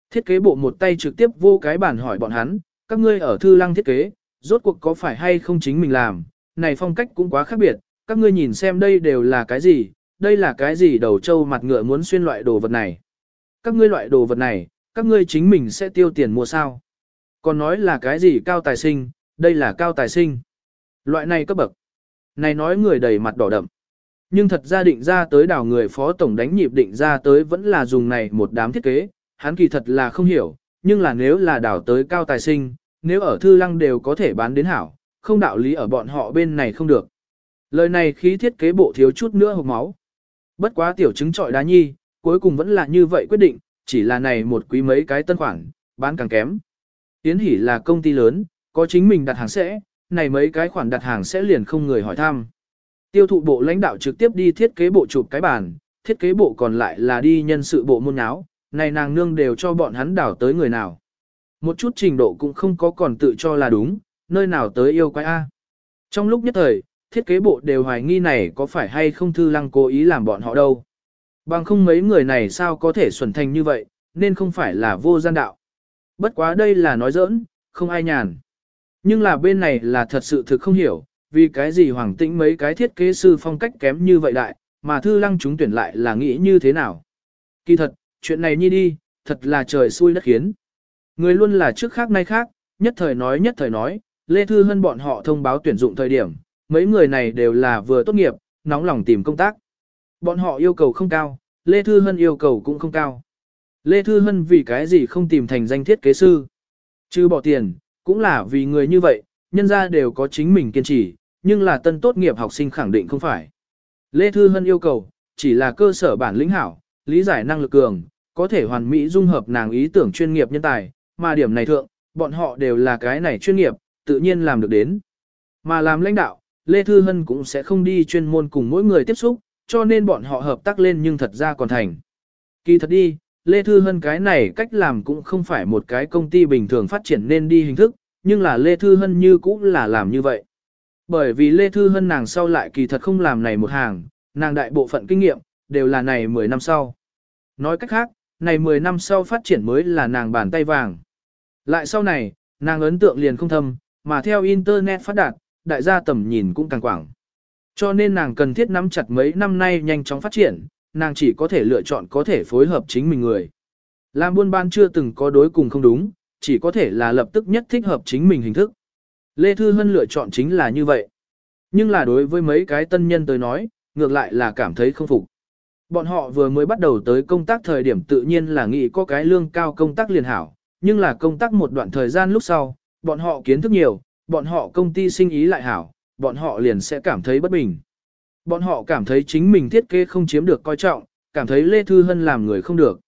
Thiết kế bộ một tay trực tiếp vô cái bản hỏi bọn hắn, các ngươi ở thư lăng thiết kế, rốt cuộc có phải hay không chính mình làm, này phong cách cũng quá khác biệt, các ngươi nhìn xem đây đều là cái gì, đây là cái gì đầu trâu mặt ngựa muốn xuyên loại đồ vật này. Các ngươi loại đồ vật này, các ngươi chính mình sẽ tiêu tiền mua sao. Còn nói là cái gì cao tài sinh, đây là cao tài sinh. Loại này cấp bậc này nói người đầy mặt đỏ đậm. Nhưng thật ra định ra tới đảo người phó tổng đánh nhịp định ra tới vẫn là dùng này một đám thiết kế, hắn kỳ thật là không hiểu, nhưng là nếu là đảo tới cao tài sinh, nếu ở thư lăng đều có thể bán đến hảo, không đạo lý ở bọn họ bên này không được. Lời này khí thiết kế bộ thiếu chút nữa hộc máu. Bất quá tiểu chứng trọi đá nhi, cuối cùng vẫn là như vậy quyết định, chỉ là này một quý mấy cái tân khoản, bán càng kém. Tiến hỉ là công ty lớn, có chính mình đặt hàng sẽ, này mấy cái khoản đặt hàng sẽ liền không người hỏi thăm. Tiêu thụ bộ lãnh đạo trực tiếp đi thiết kế bộ chụp cái bàn, thiết kế bộ còn lại là đi nhân sự bộ môn áo, này nàng nương đều cho bọn hắn đảo tới người nào. Một chút trình độ cũng không có còn tự cho là đúng, nơi nào tới yêu quái A. Trong lúc nhất thời, thiết kế bộ đều hoài nghi này có phải hay không thư lăng cố ý làm bọn họ đâu. Bằng không mấy người này sao có thể xuẩn thành như vậy, nên không phải là vô gian đạo. Bất quá đây là nói giỡn, không ai nhàn. Nhưng là bên này là thật sự thực không hiểu, vì cái gì hoàng tĩnh mấy cái thiết kế sư phong cách kém như vậy đại, mà thư lăng chúng tuyển lại là nghĩ như thế nào. Kỳ thật, chuyện này nhi đi, thật là trời xui đất khiến. Người luôn là trước khác nay khác, nhất thời nói nhất thời nói, Lê Thư Hân bọn họ thông báo tuyển dụng thời điểm, mấy người này đều là vừa tốt nghiệp, nóng lòng tìm công tác. Bọn họ yêu cầu không cao, Lê Thư Hân yêu cầu cũng không cao. Lê Thư Hân vì cái gì không tìm thành danh thiết kế sư? Chứ bỏ tiền, cũng là vì người như vậy, nhân ra đều có chính mình kiên trì, nhưng là tân tốt nghiệp học sinh khẳng định không phải. Lê Thư Hân yêu cầu, chỉ là cơ sở bản lĩnh hảo, lý giải năng lực cường, có thể hoàn mỹ dung hợp nàng ý tưởng chuyên nghiệp nhân tài, mà điểm này thượng, bọn họ đều là cái này chuyên nghiệp, tự nhiên làm được đến. Mà làm lãnh đạo, Lê Thư Hân cũng sẽ không đi chuyên môn cùng mỗi người tiếp xúc, cho nên bọn họ hợp tác lên nhưng thật ra còn thành. Kỳ thật đi, Lê Thư Hân cái này cách làm cũng không phải một cái công ty bình thường phát triển nên đi hình thức, nhưng là Lê Thư Hân như cũng là làm như vậy. Bởi vì Lê Thư Hân nàng sau lại kỳ thật không làm này một hàng, nàng đại bộ phận kinh nghiệm, đều là này 10 năm sau. Nói cách khác, này 10 năm sau phát triển mới là nàng bàn tay vàng. Lại sau này, nàng ấn tượng liền không thâm, mà theo Internet phát đạt, đại gia tầm nhìn cũng càng quảng. Cho nên nàng cần thiết nắm chặt mấy năm nay nhanh chóng phát triển, nàng chỉ có thể lựa chọn có thể phối hợp chính mình người. Làm buôn bán chưa từng có đối cùng không đúng, chỉ có thể là lập tức nhất thích hợp chính mình hình thức. Lê Thư Hân lựa chọn chính là như vậy. Nhưng là đối với mấy cái tân nhân tới nói, ngược lại là cảm thấy không phục. Bọn họ vừa mới bắt đầu tới công tác thời điểm tự nhiên là nghĩ có cái lương cao công tác liền hảo, nhưng là công tác một đoạn thời gian lúc sau, bọn họ kiến thức nhiều, bọn họ công ty sinh ý lại hảo, bọn họ liền sẽ cảm thấy bất bình. Bọn họ cảm thấy chính mình thiết kế không chiếm được coi trọng, cảm thấy Lê Thư Hân làm người không được.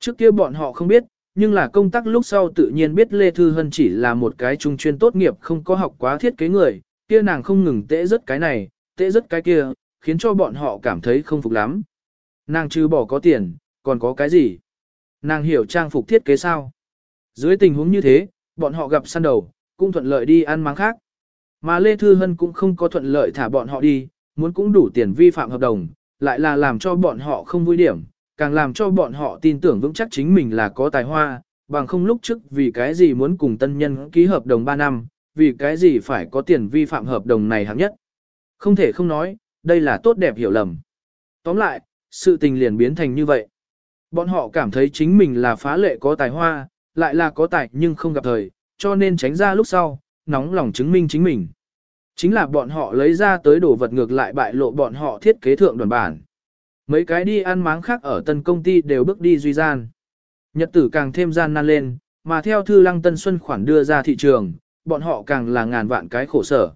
Trước kia bọn họ không biết, nhưng là công tác lúc sau tự nhiên biết Lê Thư Hân chỉ là một cái trung chuyên tốt nghiệp không có học quá thiết kế người, kia nàng không ngừng tễ rất cái này, tễ rất cái kia, khiến cho bọn họ cảm thấy không phục lắm. Nàng trừ bỏ có tiền, còn có cái gì? Nàng hiểu trang phục thiết kế sao? Dưới tình huống như thế, bọn họ gặp săn đầu, cũng thuận lợi đi ăn máng khác. Mà Lê Thư Hân cũng không có thuận lợi thả bọn họ đi, muốn cũng đủ tiền vi phạm hợp đồng, lại là làm cho bọn họ không vui điểm, càng làm cho bọn họ tin tưởng vững chắc chính mình là có tài hoa, bằng không lúc trước vì cái gì muốn cùng tân nhân ký hợp đồng 3 năm, vì cái gì phải có tiền vi phạm hợp đồng này hạng nhất. Không thể không nói, đây là tốt đẹp hiểu lầm. Tóm lại, sự tình liền biến thành như vậy. Bọn họ cảm thấy chính mình là phá lệ có tài hoa, lại là có tài nhưng không gặp thời, cho nên tránh ra lúc sau, nóng lòng chứng minh chính mình. Chính là bọn họ lấy ra tới đồ vật ngược lại bại lộ bọn họ thiết kế thượng đoàn bản. Mấy cái đi ăn máng khác ở tân công ty đều bước đi duy gian. Nhật tử càng thêm gian nan lên, mà theo thư lăng tân xuân khoản đưa ra thị trường, bọn họ càng là ngàn vạn cái khổ sở.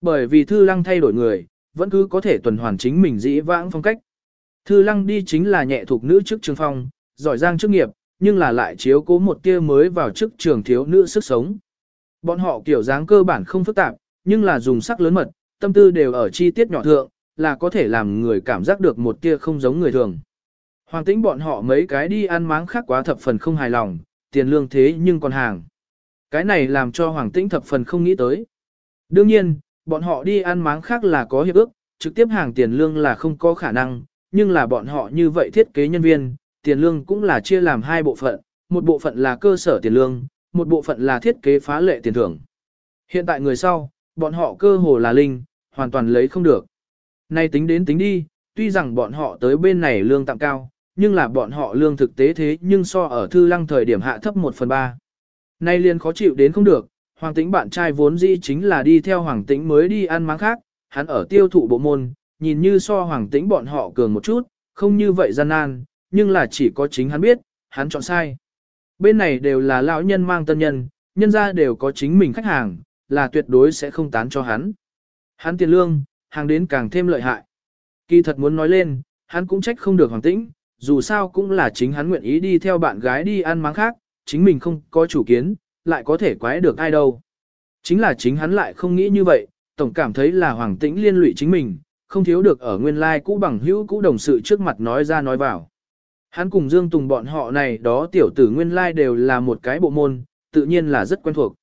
Bởi vì thư lăng thay đổi người, vẫn cứ có thể tuần hoàn chính mình dĩ vãng phong cách. Thư lăng đi chính là nhẹ thuộc nữ trước trường phong, giỏi giang chức nghiệp, nhưng là lại chiếu cố một tia mới vào chức trường thiếu nữ sức sống. Bọn họ kiểu dáng cơ bản không phức tạp, nhưng là dùng sắc lớn mật, tâm tư đều ở chi tiết nhỏ thượng, là có thể làm người cảm giác được một kia không giống người thường. Hoàng tĩnh bọn họ mấy cái đi ăn máng khác quá thập phần không hài lòng, tiền lương thế nhưng còn hàng. Cái này làm cho Hoàng tĩnh thập phần không nghĩ tới. Đương nhiên, bọn họ đi ăn máng khác là có hiệp ước, trực tiếp hàng tiền lương là không có khả năng, nhưng là bọn họ như vậy thiết kế nhân viên, tiền lương cũng là chia làm hai bộ phận, một bộ phận là cơ sở tiền lương, một bộ phận là thiết kế phá lệ tiền thưởng. Hiện tại người sau, bọn họ cơ hồ là linh, hoàn toàn lấy không được. Nay tính đến tính đi, tuy rằng bọn họ tới bên này lương tạm cao, nhưng là bọn họ lương thực tế thế nhưng so ở thư lăng thời điểm hạ thấp 1 phần 3. Nay liền khó chịu đến không được, hoàng tĩnh bạn trai vốn dĩ chính là đi theo hoàng tĩnh mới đi ăn máng khác, hắn ở tiêu thụ bộ môn, nhìn như so hoàng tĩnh bọn họ cường một chút, không như vậy gian nan, nhưng là chỉ có chính hắn biết, hắn chọn sai. Bên này đều là lão nhân mang tân nhân, nhân ra đều có chính mình khách hàng, là tuyệt đối sẽ không tán cho hắn. Hắn tiền lương, hàng đến càng thêm lợi hại. Kỳ thật muốn nói lên, hắn cũng trách không được hoàng tĩnh, dù sao cũng là chính hắn nguyện ý đi theo bạn gái đi ăn máng khác, chính mình không có chủ kiến, lại có thể quái được ai đâu. Chính là chính hắn lại không nghĩ như vậy, tổng cảm thấy là hoàng tĩnh liên lụy chính mình, không thiếu được ở nguyên lai cũ bằng hữu cũ đồng sự trước mặt nói ra nói vào. Hắn cùng Dương Tùng bọn họ này đó tiểu tử nguyên lai đều là một cái bộ môn, tự nhiên là rất quen thuộc.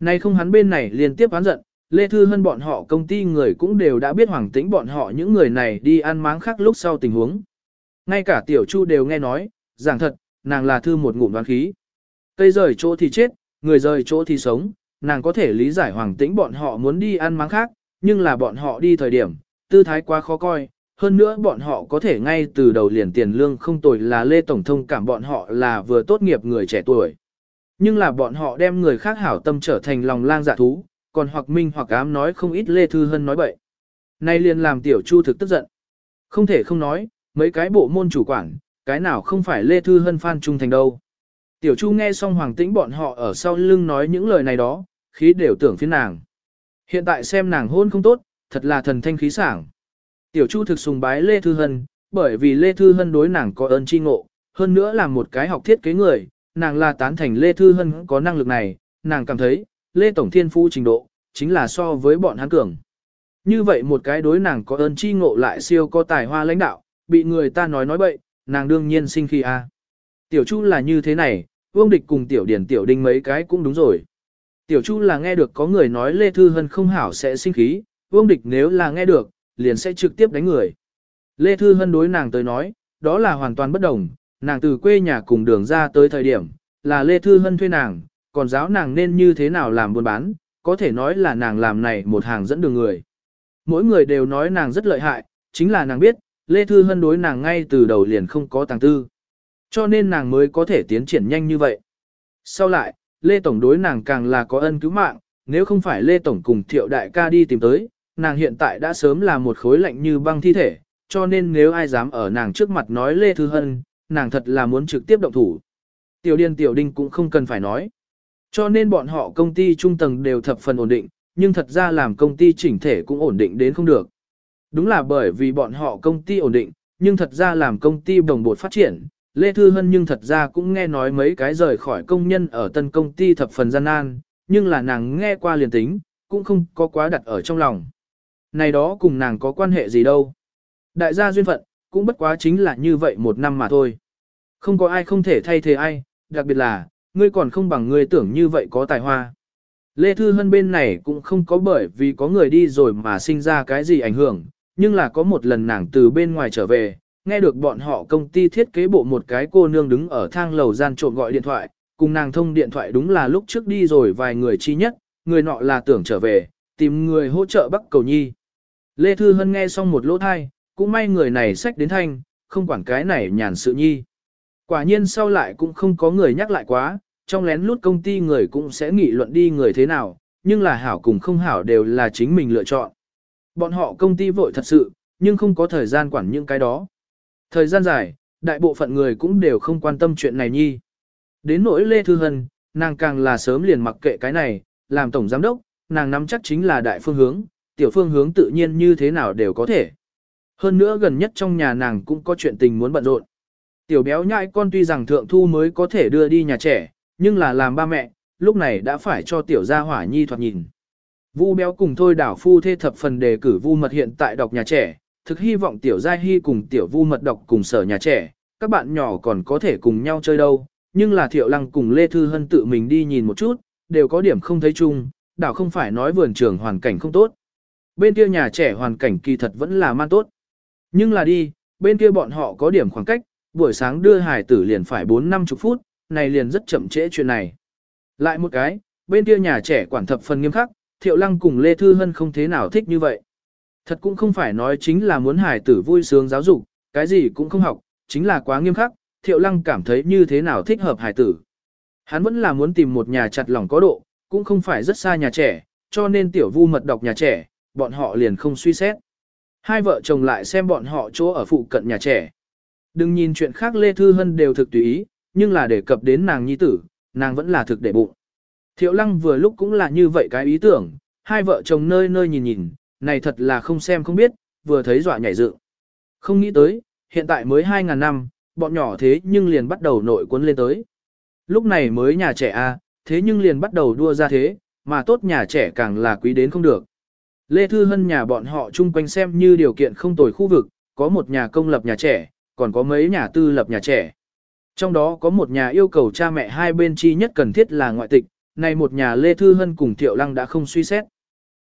Nay không hắn bên này liên tiếp hắn giận, Lê Thư Hân bọn họ công ty người cũng đều đã biết Hoàng Tĩnh bọn họ những người này đi ăn máng khác lúc sau tình huống. Ngay cả Tiểu Chu đều nghe nói, giảng thật, nàng là thư một ngụm đoán khí. Cây rời chỗ thì chết, người rời chỗ thì sống, nàng có thể lý giải Hoàng Tĩnh bọn họ muốn đi ăn máng khác, nhưng là bọn họ đi thời điểm, tư thái quá khó coi. Hơn nữa bọn họ có thể ngay từ đầu liền tiền lương không tồi là Lê Tổng Thông cảm bọn họ là vừa tốt nghiệp người trẻ tuổi. Nhưng là bọn họ đem người khác hảo tâm trở thành lòng lang dạ thú, còn hoặc minh hoặc ám nói không ít Lê Thư Hân nói bậy. Nay liền làm tiểu chu thực tức giận. Không thể không nói, mấy cái bộ môn chủ quản, cái nào không phải Lê Thư Hân phan trung thành đâu. Tiểu chu nghe xong hoàng tĩnh bọn họ ở sau lưng nói những lời này đó, khí đều tưởng phiến nàng. Hiện tại xem nàng hôn không tốt, thật là thần thanh khí sảng. Tiểu chu thực sùng bái Lê Thư Hân, bởi vì Lê Thư Hân đối nàng có ơn chi ngộ, hơn nữa là một cái học thiết kế người, nàng là tán thành Lê Thư Hân có năng lực này, nàng cảm thấy, Lê Tổng Thiên Phú trình độ, chính là so với bọn hắn cường. Như vậy một cái đối nàng có ơn chi ngộ lại siêu có tài hoa lãnh đạo, bị người ta nói nói bậy, nàng đương nhiên sinh khi a. À. Tiểu Chu là như thế này, Vương Địch cùng Tiểu Điển Tiểu Đinh mấy cái cũng đúng rồi. Tiểu Chu là nghe được có người nói Lê Thư Hân không hảo sẽ sinh khí, Vương Địch nếu là nghe được, liền sẽ trực tiếp đánh người. Lê Thư Hân đối nàng tới nói, đó là hoàn toàn bất đồng, nàng từ quê nhà cùng đường ra tới thời điểm, là Lê Thư Hân thuê nàng, còn giáo nàng nên như thế nào làm buôn bán, có thể nói là nàng làm này một hàng dẫn đường người. Mỗi người đều nói nàng rất lợi hại, chính là nàng biết, Lê Thư Hân đối nàng ngay từ đầu liền không có tàng tư. Cho nên nàng mới có thể tiến triển nhanh như vậy. Sau lại, Lê Tổng đối nàng càng là có ân cứu mạng, nếu không phải Lê Tổng cùng thiệu đại ca đi tìm tới, nàng hiện tại đã sớm là một khối lạnh như băng thi thể, cho nên nếu ai dám ở nàng trước mặt nói Lê Thư Hân, nàng thật là muốn trực tiếp động thủ. Tiểu Điên Tiểu Đinh cũng không cần phải nói. Cho nên bọn họ công ty trung tầng đều thập phần ổn định, nhưng thật ra làm công ty chỉnh thể cũng ổn định đến không được. Đúng là bởi vì bọn họ công ty ổn định, nhưng thật ra làm công ty đồng bột phát triển. Lê Thư Hân nhưng thật ra cũng nghe nói mấy cái rời khỏi công nhân ở tân công ty thập phần gian nan, nhưng là nàng nghe qua liền tính, cũng không có quá đặt ở trong lòng. Này đó cùng nàng có quan hệ gì đâu. Đại gia duyên phận, cũng bất quá chính là như vậy một năm mà thôi. Không có ai không thể thay thế ai, đặc biệt là, ngươi còn không bằng ngươi tưởng như vậy có tài hoa. Lê Thư Hân bên này cũng không có bởi vì có người đi rồi mà sinh ra cái gì ảnh hưởng, nhưng là có một lần nàng từ bên ngoài trở về, nghe được bọn họ công ty thiết kế bộ một cái cô nương đứng ở thang lầu gian trộn gọi điện thoại, cùng nàng thông điện thoại đúng là lúc trước đi rồi vài người chi nhất, người nọ là tưởng trở về, tìm người hỗ trợ Bắc Cầu Nhi. Lê Thư Hân nghe xong một lỗ thai, cũng may người này sách đến thanh, không quản cái này nhàn sự nhi. Quả nhiên sau lại cũng không có người nhắc lại quá, trong lén lút công ty người cũng sẽ nghị luận đi người thế nào, nhưng là hảo cùng không hảo đều là chính mình lựa chọn. Bọn họ công ty vội thật sự, nhưng không có thời gian quản những cái đó. Thời gian dài, đại bộ phận người cũng đều không quan tâm chuyện này nhi. Đến nỗi Lê Thư Hân, nàng càng là sớm liền mặc kệ cái này, làm tổng giám đốc, nàng nắm chắc chính là đại phương hướng, tiểu phương hướng tự nhiên như thế nào đều có thể. Hơn nữa gần nhất trong nhà nàng cũng có chuyện tình muốn bận rộn. Tiểu béo nhãi con tuy rằng thượng thu mới có thể đưa đi nhà trẻ, nhưng là làm ba mẹ, lúc này đã phải cho tiểu gia hỏa nhi thoạt nhìn. Vu béo cùng thôi đảo phu thê thập phần đề cử vu mật hiện tại đọc nhà trẻ, thực hy vọng tiểu gia hy cùng tiểu vu mật đọc cùng sở nhà trẻ, các bạn nhỏ còn có thể cùng nhau chơi đâu, nhưng là thiệu lăng cùng Lê Thư Hân tự mình đi nhìn một chút, đều có điểm không thấy chung, đảo không phải nói vườn trường hoàn cảnh không tốt. Bên kia nhà trẻ hoàn cảnh kỳ thật vẫn là man tốt. Nhưng là đi, bên kia bọn họ có điểm khoảng cách, buổi sáng đưa hải tử liền phải 4 năm chục phút, này liền rất chậm trễ chuyện này. Lại một cái, bên kia nhà trẻ quản thập phần nghiêm khắc, Thiệu Lăng cùng Lê Thư Hân không thế nào thích như vậy. Thật cũng không phải nói chính là muốn hải tử vui sướng giáo dục, cái gì cũng không học, chính là quá nghiêm khắc, Thiệu Lăng cảm thấy như thế nào thích hợp hải tử. Hắn vẫn là muốn tìm một nhà chặt lỏng có độ, cũng không phải rất xa nhà trẻ, cho nên tiểu vu mật đọc nhà trẻ, bọn họ liền không suy xét. Hai vợ chồng lại xem bọn họ chỗ ở phụ cận nhà trẻ. Đừng nhìn chuyện khác Lê Thư Hân đều thực tùy ý, nhưng là đề cập đến nàng nhi tử, nàng vẫn là thực để bụng. Thiệu lăng vừa lúc cũng là như vậy cái ý tưởng, hai vợ chồng nơi nơi nhìn nhìn, này thật là không xem không biết, vừa thấy dọa nhảy dựng Không nghĩ tới, hiện tại mới 2.000 năm, bọn nhỏ thế nhưng liền bắt đầu nội cuốn lên tới. Lúc này mới nhà trẻ a thế nhưng liền bắt đầu đua ra thế, mà tốt nhà trẻ càng là quý đến không được. Lê Thư Hân nhà bọn họ chung quanh xem như điều kiện không tồi khu vực, có một nhà công lập nhà trẻ, còn có mấy nhà tư lập nhà trẻ. Trong đó có một nhà yêu cầu cha mẹ hai bên chi nhất cần thiết là ngoại tịch, này một nhà Lê Thư Hân cùng Thiệu Lăng đã không suy xét.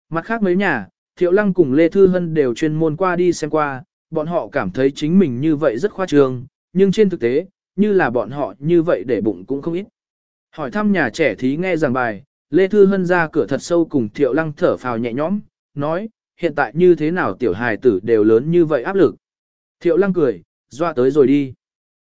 Mặt khác mấy nhà, Thiệu Lăng cùng Lê Thư Hân đều chuyên môn qua đi xem qua, bọn họ cảm thấy chính mình như vậy rất khoa trương, nhưng trên thực tế, như là bọn họ như vậy để bụng cũng không ít. Hỏi thăm nhà trẻ thí nghe giảng bài, Lê Thư Hân ra cửa thật sâu cùng Thiệu Lăng thở phào nhẹ nhõm, nói, hiện tại như thế nào tiểu hài tử đều lớn như vậy áp lực. Thiệu Lăng cười, dọa tới rồi đi.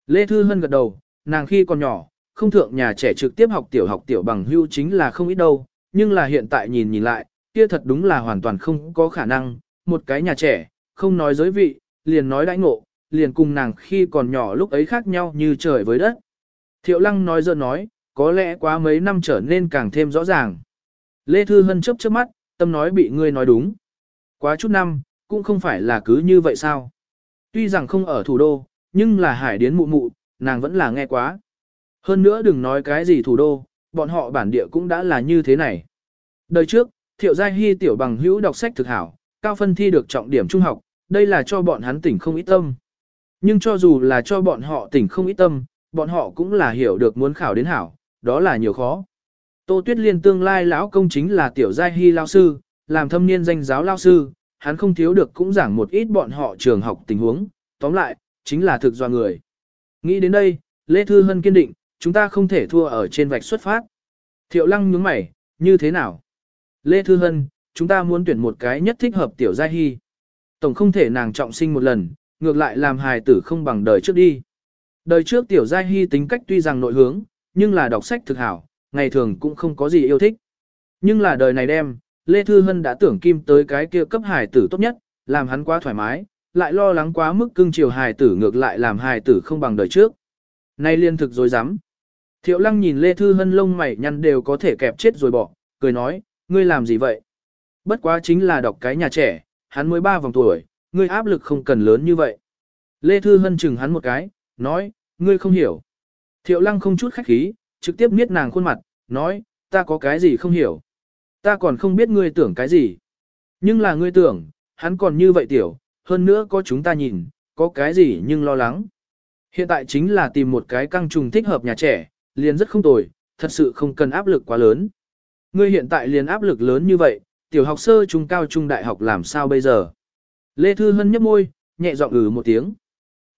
Lê Thư Hân gật đầu, nàng khi còn nhỏ, không thượng nhà trẻ trực tiếp học tiểu học tiểu bằng hưu chính là không ít đâu, nhưng là hiện tại nhìn nhìn lại, kia thật đúng là hoàn toàn không có khả năng, một cái nhà trẻ, không nói giới vị, liền nói đãi ngộ, liền cùng nàng khi còn nhỏ lúc ấy khác nhau như trời với đất. Thiệu lăng nói dơ nói, có lẽ quá mấy năm trở nên càng thêm rõ ràng. Lê Thư Hân chấp trước mắt, tâm nói bị ngươi nói đúng. Quá chút năm, cũng không phải là cứ như vậy sao. Tuy rằng không ở thủ đô, nhưng là hải điến mụ mụ, nàng vẫn là nghe quá. Hơn nữa đừng nói cái gì thủ đô, bọn họ bản địa cũng đã là như thế này. Đời trước, thiệu giai hy tiểu bằng hữu đọc sách thực hảo, cao phân thi được trọng điểm trung học, đây là cho bọn hắn tỉnh không ít tâm. Nhưng cho dù là cho bọn họ tỉnh không ít tâm, bọn họ cũng là hiểu được muốn khảo đến hảo, đó là nhiều khó. Tô Tuyết Liên tương lai lão công chính là tiểu giai hy lao sư, làm thâm niên danh giáo lao sư, hắn không thiếu được cũng giảng một ít bọn họ trường học tình huống, tóm lại, chính là thực do người. Nghĩ đến đây, Lê Thư Hân kiên định, chúng ta không thể thua ở trên vạch xuất phát. Thiệu lăng nhướng mày, như thế nào? Lê Thư Hân, chúng ta muốn tuyển một cái nhất thích hợp tiểu gia hy. Tổng không thể nàng trọng sinh một lần, ngược lại làm hài tử không bằng đời trước đi. Đời trước tiểu gia hy tính cách tuy rằng nội hướng, nhưng là đọc sách thực hảo, ngày thường cũng không có gì yêu thích. Nhưng là đời này đem, Lê Thư Hân đã tưởng kim tới cái kia cấp hài tử tốt nhất, làm hắn quá thoải mái, lại lo lắng quá mức cưng chiều hài tử ngược lại làm hài tử không bằng đời trước. Nay liên thực rồi dám. Thiệu lăng nhìn Lê Thư Hân lông mày nhăn đều có thể kẹp chết rồi bỏ, cười nói, ngươi làm gì vậy? Bất quá chính là đọc cái nhà trẻ, hắn mới ba vòng tuổi, ngươi áp lực không cần lớn như vậy. Lê Thư Hân chừng hắn một cái, nói, ngươi không hiểu. Thiệu lăng không chút khách khí, trực tiếp miết nàng khuôn mặt, nói, ta có cái gì không hiểu. Ta còn không biết ngươi tưởng cái gì. Nhưng là ngươi tưởng, hắn còn như vậy tiểu, hơn nữa có chúng ta nhìn, có cái gì nhưng lo lắng. Hiện tại chính là tìm một cái căng trùng thích hợp nhà trẻ, liền rất không tồi, thật sự không cần áp lực quá lớn. Ngươi hiện tại liền áp lực lớn như vậy, tiểu học sơ trung cao trung đại học làm sao bây giờ? Lê Thư Hân nhấp môi, nhẹ giọng ừ một tiếng.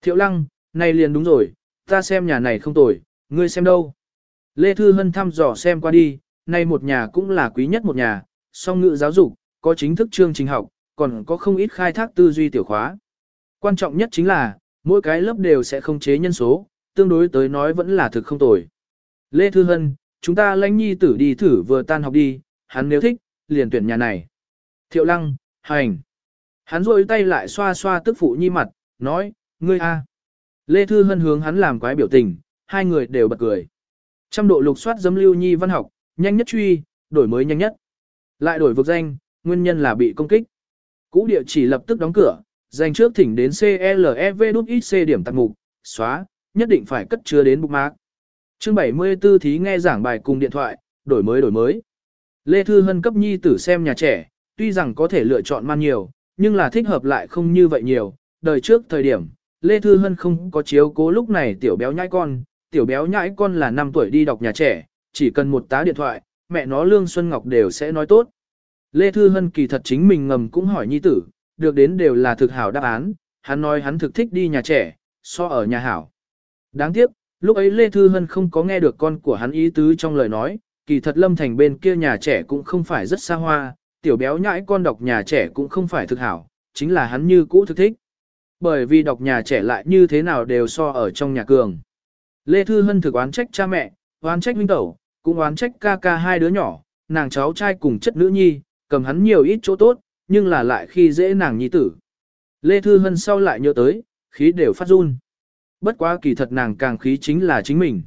Thiệu lăng, này liền đúng rồi, ta xem nhà này không tồi, ngươi xem đâu. Lê Thư Hân thăm dò xem qua đi, nay một nhà cũng là quý nhất một nhà, song ngữ giáo dục, có chính thức chương trình học, còn có không ít khai thác tư duy tiểu khóa. Quan trọng nhất chính là, mỗi cái lớp đều sẽ không chế nhân số, tương đối tới nói vẫn là thực không tồi. Lê Thư Hân, chúng ta lãnh nhi tử đi thử vừa tan học đi, hắn nếu thích, liền tuyển nhà này. Thiệu Lăng, hành. Hắn rôi tay lại xoa xoa tức phụ nhi mặt, nói, ngươi a à. Lê Thư Hân hướng hắn làm quái biểu tình, hai người đều bật cười. Trăm độ lục soát dấm lưu nhi văn học, nhanh nhất truy, đổi mới nhanh nhất. Lại đổi vực danh, nguyên nhân là bị công kích. Cũ địa chỉ lập tức đóng cửa, danh trước thỉnh đến CLEV.xc điểm tạc mục, xóa, nhất định phải cất chứa đến bookmark. Chương 74 thí nghe giảng bài cùng điện thoại, đổi mới đổi mới. Lê Thư Hân cấp nhi tử xem nhà trẻ, tuy rằng có thể lựa chọn man nhiều, nhưng là thích hợp lại không như vậy nhiều. Đời trước thời điểm, Lê Thư Hân không có chiếu cố lúc này tiểu béo nhãi con, tiểu béo nhãi con là 5 tuổi đi đọc nhà trẻ, chỉ cần một tá điện thoại, mẹ nó Lương Xuân Ngọc đều sẽ nói tốt. Lê Thư Hân kỳ thật chính mình ngầm cũng hỏi nhi tử, được đến đều là thực hảo đáp án, hắn nói hắn thực thích đi nhà trẻ, so ở nhà hảo. Đáng tiếc, lúc ấy Lê Thư Hân không có nghe được con của hắn ý tứ trong lời nói, kỳ thật Lâm Thành bên kia nhà trẻ cũng không phải rất xa hoa, tiểu béo nhãi con đọc nhà trẻ cũng không phải thực hảo, chính là hắn như cũ thực thích. Bởi vì đọc nhà trẻ lại như thế nào đều so ở trong nhà cường. Lê Thư Hân thực oán trách cha mẹ, oán trách huynh tẩu, cũng oán trách ca ca hai đứa nhỏ, nàng cháu trai cùng chất nữ nhi, cầm hắn nhiều ít chỗ tốt, nhưng là lại khi dễ nàng nhi tử. Lê Thư Hân sau lại nhớ tới, khí đều phát run. Bất quá kỳ thật nàng càng khí chính là chính mình.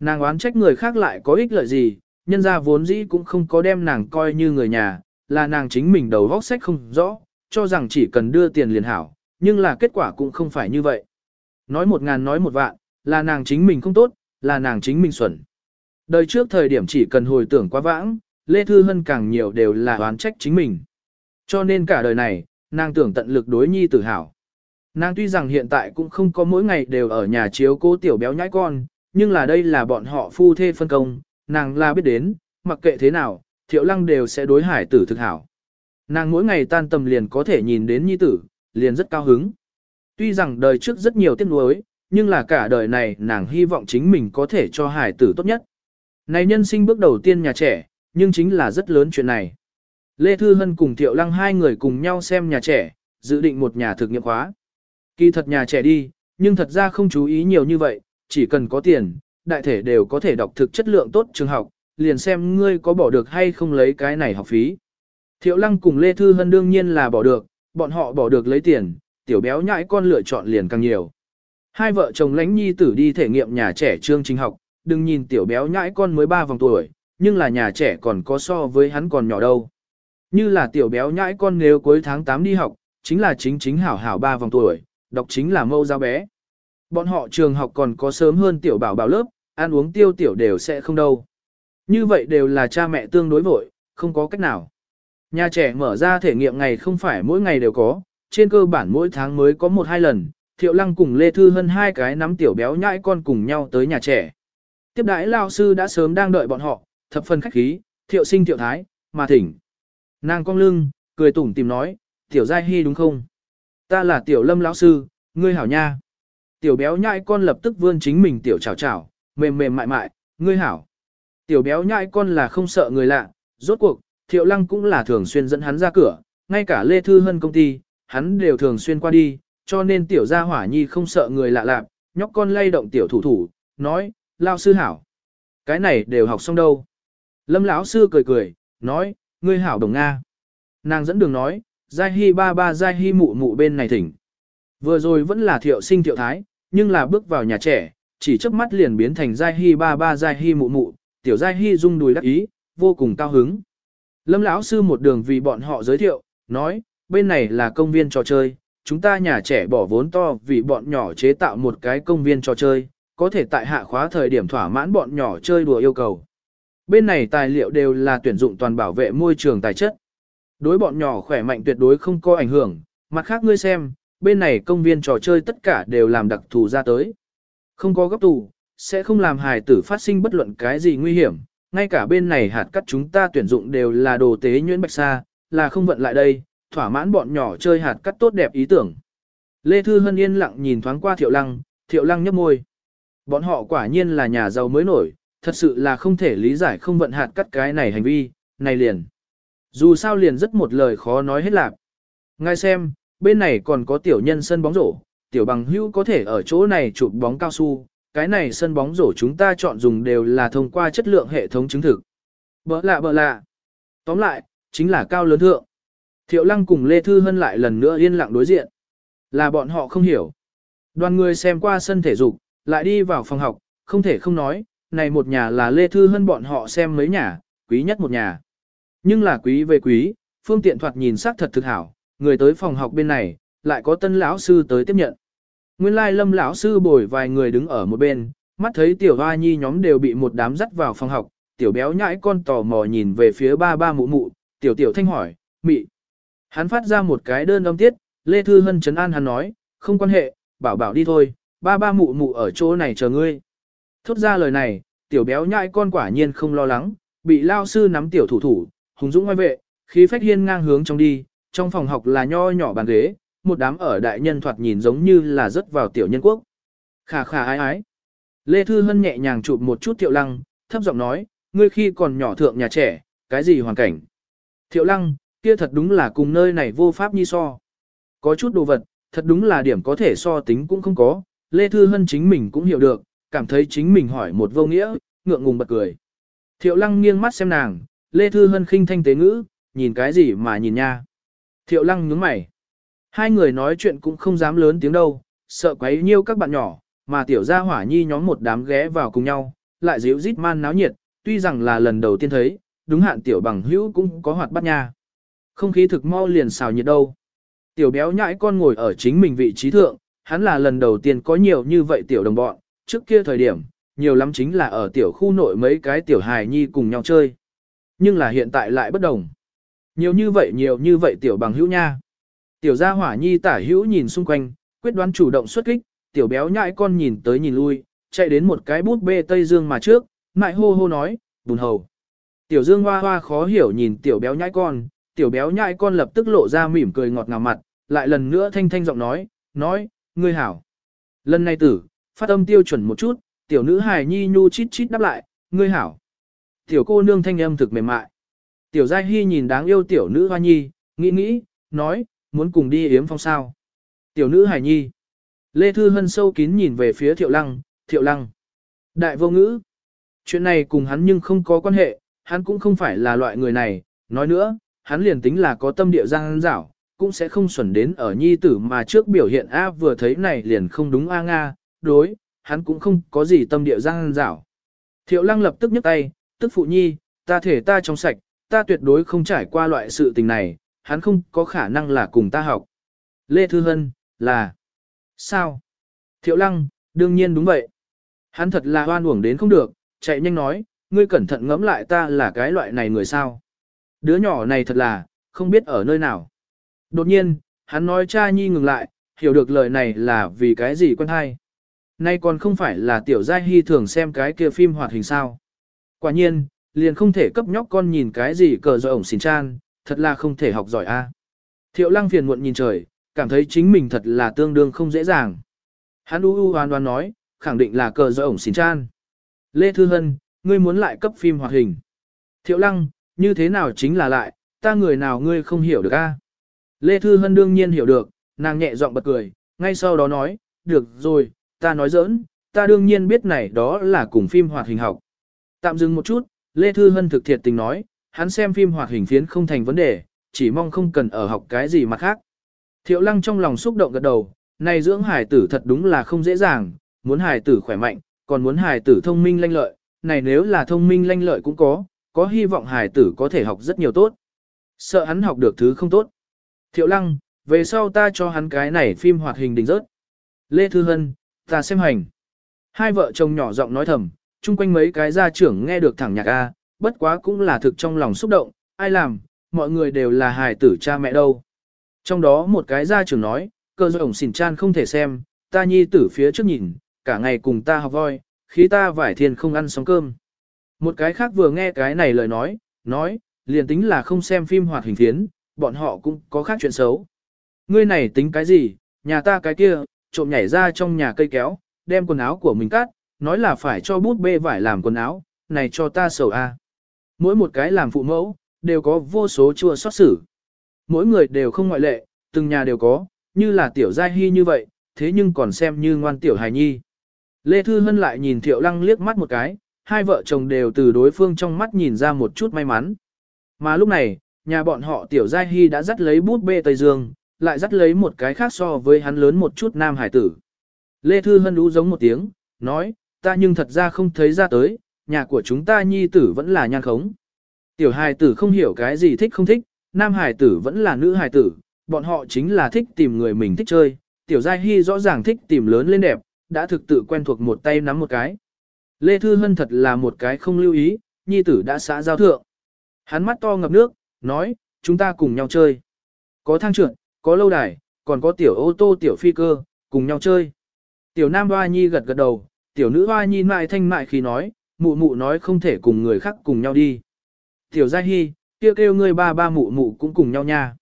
Nàng oán trách người khác lại có ích lợi gì, nhân ra vốn dĩ cũng không có đem nàng coi như người nhà, là nàng chính mình đầu góc sách không rõ, cho rằng chỉ cần đưa tiền liền hảo, nhưng là kết quả cũng không phải như vậy. Nói một ngàn nói một vạn, là nàng chính mình không tốt, là nàng chính mình xuẩn. Đời trước thời điểm chỉ cần hồi tưởng quá vãng, Lê Thư Hân càng nhiều đều là oán trách chính mình. Cho nên cả đời này, nàng tưởng tận lực đối nhi tử hảo. Nàng tuy rằng hiện tại cũng không có mỗi ngày đều ở nhà chiếu cố tiểu béo nhãi con, nhưng là đây là bọn họ phu thê phân công, nàng là biết đến, mặc kệ thế nào, thiệu lăng đều sẽ đối hải tử thực hảo. Nàng mỗi ngày tan tầm liền có thể nhìn đến nhi tử, liền rất cao hứng. Tuy rằng đời trước rất nhiều tiếc nuối, nhưng là cả đời này nàng hy vọng chính mình có thể cho hải tử tốt nhất. Này nhân sinh bước đầu tiên nhà trẻ, nhưng chính là rất lớn chuyện này. Lê Thư Hân cùng Thiệu Lăng hai người cùng nhau xem nhà trẻ, dự định một nhà thực nghiệm khóa. Kỳ thật nhà trẻ đi, nhưng thật ra không chú ý nhiều như vậy, chỉ cần có tiền, đại thể đều có thể đọc thực chất lượng tốt trường học, liền xem ngươi có bỏ được hay không lấy cái này học phí. Thiệu Lăng cùng Lê Thư Hân đương nhiên là bỏ được, bọn họ bỏ được lấy tiền, tiểu béo nhãi con lựa chọn liền càng nhiều. Hai vợ chồng lãnh nhi tử đi thể nghiệm nhà trẻ trương trình học, đừng nhìn tiểu béo nhãi con mới 3 vòng tuổi, nhưng là nhà trẻ còn có so với hắn còn nhỏ đâu. Như là tiểu béo nhãi con nếu cuối tháng 8 đi học, chính là chính chính hảo hảo 3 vòng tuổi, đọc chính là mâu giáo bé. Bọn họ trường học còn có sớm hơn tiểu bảo bảo lớp, ăn uống tiêu tiểu đều sẽ không đâu. Như vậy đều là cha mẹ tương đối vội, không có cách nào. Nhà trẻ mở ra thể nghiệm ngày không phải mỗi ngày đều có, trên cơ bản mỗi tháng mới có một hai lần, Thiệu Lăng cùng Lê Thư Hân hai cái nắm tiểu béo nhãi con cùng nhau tới nhà trẻ. Tiếp đại lao sư đã sớm đang đợi bọn họ, thập phần khách khí, thiệu sinh thiệu thái, mà thỉnh. Nàng cong lưng, cười tủm tìm nói, tiểu giai hy đúng không? Ta là tiểu lâm lão sư, ngươi hảo nha. Tiểu béo nhãi con lập tức vươn chính mình tiểu chào chào, mềm mềm mại mại, ngươi hảo. Tiểu béo nhãi con là không sợ người lạ, rốt cuộc, thiệu lăng cũng là thường xuyên dẫn hắn ra cửa, ngay cả lê thư hân công ty, hắn đều thường xuyên qua đi, cho nên tiểu gia hỏa nhi không sợ người lạ lạp, nhóc con lay động tiểu thủ thủ, nói, lao sư hảo. Cái này đều học xong đâu. Lâm lão sư cười cười, nói, ngươi hảo đồng Nga. Nàng dẫn đường nói, Giai Hy ba ba Giai Hy mụ mụ bên này thỉnh. Vừa rồi vẫn là thiệu sinh thiệu thái, nhưng là bước vào nhà trẻ, chỉ chớp mắt liền biến thành Giai Hy ba ba Giai Hy mụ mụ, tiểu Giai Hy rung đùi đắc ý, vô cùng cao hứng. Lâm lão sư một đường vì bọn họ giới thiệu, nói, bên này là công viên trò chơi, chúng ta nhà trẻ bỏ vốn to vì bọn nhỏ chế tạo một cái công viên trò chơi, có thể tại hạ khóa thời điểm thỏa mãn bọn nhỏ chơi đùa yêu cầu. Bên này tài liệu đều là tuyển dụng toàn bảo vệ môi trường tài chất. Đối bọn nhỏ khỏe mạnh tuyệt đối không có ảnh hưởng, mặt khác ngươi xem, bên này công viên trò chơi tất cả đều làm đặc thù ra tới. Không có gấp tù, sẽ không làm hài tử phát sinh bất luận cái gì nguy hiểm, ngay cả bên này hạt cắt chúng ta tuyển dụng đều là đồ tế nhuyễn bạch sa, là không vận lại đây, thỏa mãn bọn nhỏ chơi hạt cắt tốt đẹp ý tưởng. Lê Thư Hân yên lặng nhìn thoáng qua Thiệu Lăng, Thiệu Lăng nhấp môi. Bọn họ quả nhiên là nhà giàu mới nổi, thật sự là không thể lý giải không vận hạt cắt cái này hành vi, này liền. Dù sao liền rất một lời khó nói hết lạc. Ngay xem, bên này còn có tiểu nhân sân bóng rổ, tiểu bằng hữu có thể ở chỗ này chụp bóng cao su, cái này sân bóng rổ chúng ta chọn dùng đều là thông qua chất lượng hệ thống chứng thực. Bỡ lạ bỡ lạ. Tóm lại, chính là cao lớn thượng. Thiệu lăng cùng Lê Thư Hân lại lần nữa yên lặng đối diện. Là bọn họ không hiểu. Đoàn người xem qua sân thể dục, lại đi vào phòng học, không thể không nói, này một nhà là Lê Thư Hân bọn họ xem mấy nhà, quý nhất một nhà. Nhưng là quý về quý, phương tiện thoạt nhìn sắc thật thực hảo, người tới phòng học bên này, lại có tân lão sư tới tiếp nhận. Nguyên lai lâm lão sư bồi vài người đứng ở một bên, mắt thấy tiểu hoa nhi nhóm đều bị một đám dắt vào phòng học, tiểu béo nhãi con tò mò nhìn về phía ba ba mụ mụ, tiểu tiểu thanh hỏi, mị. Hắn phát ra một cái đơn âm tiết, Lê Thư Hân trấn an hắn nói, không quan hệ, bảo bảo đi thôi, ba ba mụ mụ ở chỗ này chờ ngươi. Thốt ra lời này, tiểu béo nhãi con quả nhiên không lo lắng, bị lao sư nắm tiểu thủ thủ, hùng dũng ngoài vệ, khí phách hiên ngang hướng trong đi, trong phòng học là nho nhỏ bàn ghế, một đám ở đại nhân thoạt nhìn giống như là rớt vào tiểu nhân quốc. Khả khả ái ái. Lê Thư Hân nhẹ nhàng chụp một chút Tiểu Lăng, thấp giọng nói, ngươi khi còn nhỏ thượng nhà trẻ, cái gì hoàn cảnh. Tiểu Lăng, kia thật đúng là cùng nơi này vô pháp nhi so. Có chút đồ vật, thật đúng là điểm có thể so tính cũng không có, Lê Thư Hân chính mình cũng hiểu được, cảm thấy chính mình hỏi một vô nghĩa, ngượng ngùng bật cười. Thiệu lăng nghiêng mắt xem nàng, Lê Thư Hân khinh thanh tế ngữ, nhìn cái gì mà nhìn nha. Thiệu lăng nhướng mày. Hai người nói chuyện cũng không dám lớn tiếng đâu, sợ quấy nhiêu các bạn nhỏ, mà tiểu gia hỏa nhi nhóm một đám ghé vào cùng nhau, lại díu rít man náo nhiệt, tuy rằng là lần đầu tiên thấy, đúng hạn tiểu bằng hữu cũng có hoạt bát nha. Không khí thực mau liền xào nhiệt đâu. Tiểu béo nhãi con ngồi ở chính mình vị trí thượng, hắn là lần đầu tiên có nhiều như vậy tiểu đồng bọn, trước kia thời điểm, nhiều lắm chính là ở tiểu khu nội mấy cái tiểu hài nhi cùng nhau chơi. Nhưng là hiện tại lại bất đồng. Nhiều như vậy nhiều như vậy tiểu bằng hữu nha. Tiểu gia hỏa nhi tả hữu nhìn xung quanh, quyết đoán chủ động xuất kích, tiểu béo nhãi con nhìn tới nhìn lui, chạy đến một cái bút bê Tây Dương mà trước, ngại hô hô nói, bùn hầu. Tiểu Dương hoa hoa khó hiểu nhìn tiểu béo nhãi con, tiểu béo nhãi con lập tức lộ ra mỉm cười ngọt ngào mặt, lại lần nữa thanh thanh giọng nói, nói, ngươi hảo. Lần này tử, phát âm tiêu chuẩn một chút, tiểu nữ hài nhi nhu chít chít đáp lại, ngươi hảo. Tiểu cô nương thanh âm thực mềm mại. Tiểu Giai Hy nhìn đáng yêu tiểu nữ hoa nhi, nghĩ nghĩ, nói, muốn cùng đi yếm phong sao. Tiểu nữ hài nhi. Lê Thư Hân sâu kín nhìn về phía thiệu lăng, thiệu lăng. Đại vô ngữ. Chuyện này cùng hắn nhưng không có quan hệ, hắn cũng không phải là loại người này. Nói nữa, hắn liền tính là có tâm địa giang rảo, cũng sẽ không xuẩn đến ở nhi tử mà trước biểu hiện A vừa thấy này liền không đúng A Nga, đối, hắn cũng không có gì tâm địa gian dảo. Thiệu lăng lập tức nhấc tay, tức phụ nhi, ta thể ta trong sạch, ta tuyệt đối không trải qua loại sự tình này, hắn không có khả năng là cùng ta học. Lê Thư Hân, là... Sao? Thiệu lăng, đương nhiên đúng vậy. Hắn thật là hoan uổng đến không được, chạy nhanh nói, ngươi cẩn thận ngẫm lại ta là cái loại này người sao. Đứa nhỏ này thật là, không biết ở nơi nào. Đột nhiên, hắn nói cha nhi ngừng lại, hiểu được lời này là vì cái gì quen hay. Nay còn không phải là tiểu giai hy thường xem cái kia phim hoạt hình sao. Quả nhiên, liền không thể cấp nhóc con nhìn cái gì cờ rồi ổng xin chan, thật là không thể học giỏi a. Thiệu lăng phiền muộn nhìn trời, cảm thấy chính mình thật là tương đương không dễ dàng. Hắn u u hoan hoan nói, khẳng định là cờ rồi ổng xin chan. Lê Thư Hân, ngươi muốn lại cấp phim hoạt hình. Thiệu lăng, như thế nào chính là lại, ta người nào ngươi không hiểu được a? Lê Thư Hân đương nhiên hiểu được, nàng nhẹ giọng bật cười, ngay sau đó nói, được rồi, ta nói giỡn, ta đương nhiên biết này đó là cùng phim hoạt hình học. Tạm dừng một chút, Lê Thư Hân thực thiệt tình nói, hắn xem phim hoạt hình phiến không thành vấn đề, chỉ mong không cần ở học cái gì mà khác. Thiệu lăng trong lòng xúc động gật đầu, này dưỡng hải tử thật đúng là không dễ dàng, muốn hải tử khỏe mạnh, còn muốn hải tử thông minh lanh lợi, này nếu là thông minh lanh lợi cũng có, có hy vọng hải tử có thể học rất nhiều tốt. Sợ hắn học được thứ không tốt. Thiệu lăng, về sau ta cho hắn cái này phim hoạt hình đỉnh rớt. Lê Thư Hân, ta xem hành. Hai vợ chồng nhỏ giọng nói thầm, chung quanh mấy cái gia trưởng nghe được thẳng nhạc A, bất quá cũng là thực trong lòng xúc động, ai làm, mọi người đều là hài tử cha mẹ đâu. Trong đó một cái gia trưởng nói, cơ dội ổng xỉn chan không thể xem, ta nhi tử phía trước nhìn, cả ngày cùng ta học voi, khi ta vải thiền không ăn sóng cơm. Một cái khác vừa nghe cái này lời nói, nói, liền tính là không xem phim hoạt hình thiến, bọn họ cũng có khác chuyện xấu. Ngươi này tính cái gì, nhà ta cái kia, trộm nhảy ra trong nhà cây kéo, đem quần áo của mình cắt, nói là phải cho bút bê vải làm quần áo, này cho ta sầu a. À. Mỗi một cái làm phụ mẫu, đều có vô số chua xót xử. Mỗi người đều không ngoại lệ, từng nhà đều có, như là tiểu giai hy như vậy, thế nhưng còn xem như ngoan tiểu hài nhi. Lê Thư Hân lại nhìn Thiệu Lăng liếc mắt một cái, hai vợ chồng đều từ đối phương trong mắt nhìn ra một chút may mắn. Mà lúc này, Nhà bọn họ Tiểu Giai Hy đã dắt lấy bút bê Tây Dương, lại dắt lấy một cái khác so với hắn lớn một chút nam hải tử. Lê Thư Hân đú giống một tiếng, nói, ta nhưng thật ra không thấy ra tới, nhà của chúng ta nhi tử vẫn là nhan khống. Tiểu hải tử không hiểu cái gì thích không thích, nam hải tử vẫn là nữ hải tử, bọn họ chính là thích tìm người mình thích chơi. Tiểu Giai Hy rõ ràng thích tìm lớn lên đẹp, đã thực tự quen thuộc một tay nắm một cái. Lê Thư Hân thật là một cái không lưu ý, nhi tử đã xã giao thượng. Hắn mắt to ngập nước, nói, chúng ta cùng nhau chơi. Có thang trượt, có lâu đài, còn có tiểu ô tô tiểu phi cơ, cùng nhau chơi. Tiểu nam hoa nhi gật gật đầu, tiểu nữ hoa nhi mại thanh mại khi nói, mụ mụ nói không thể cùng người khác cùng nhau đi. Tiểu gia hy, kia kêu, kêu ngươi ba ba mụ mụ cũng cùng nhau nha.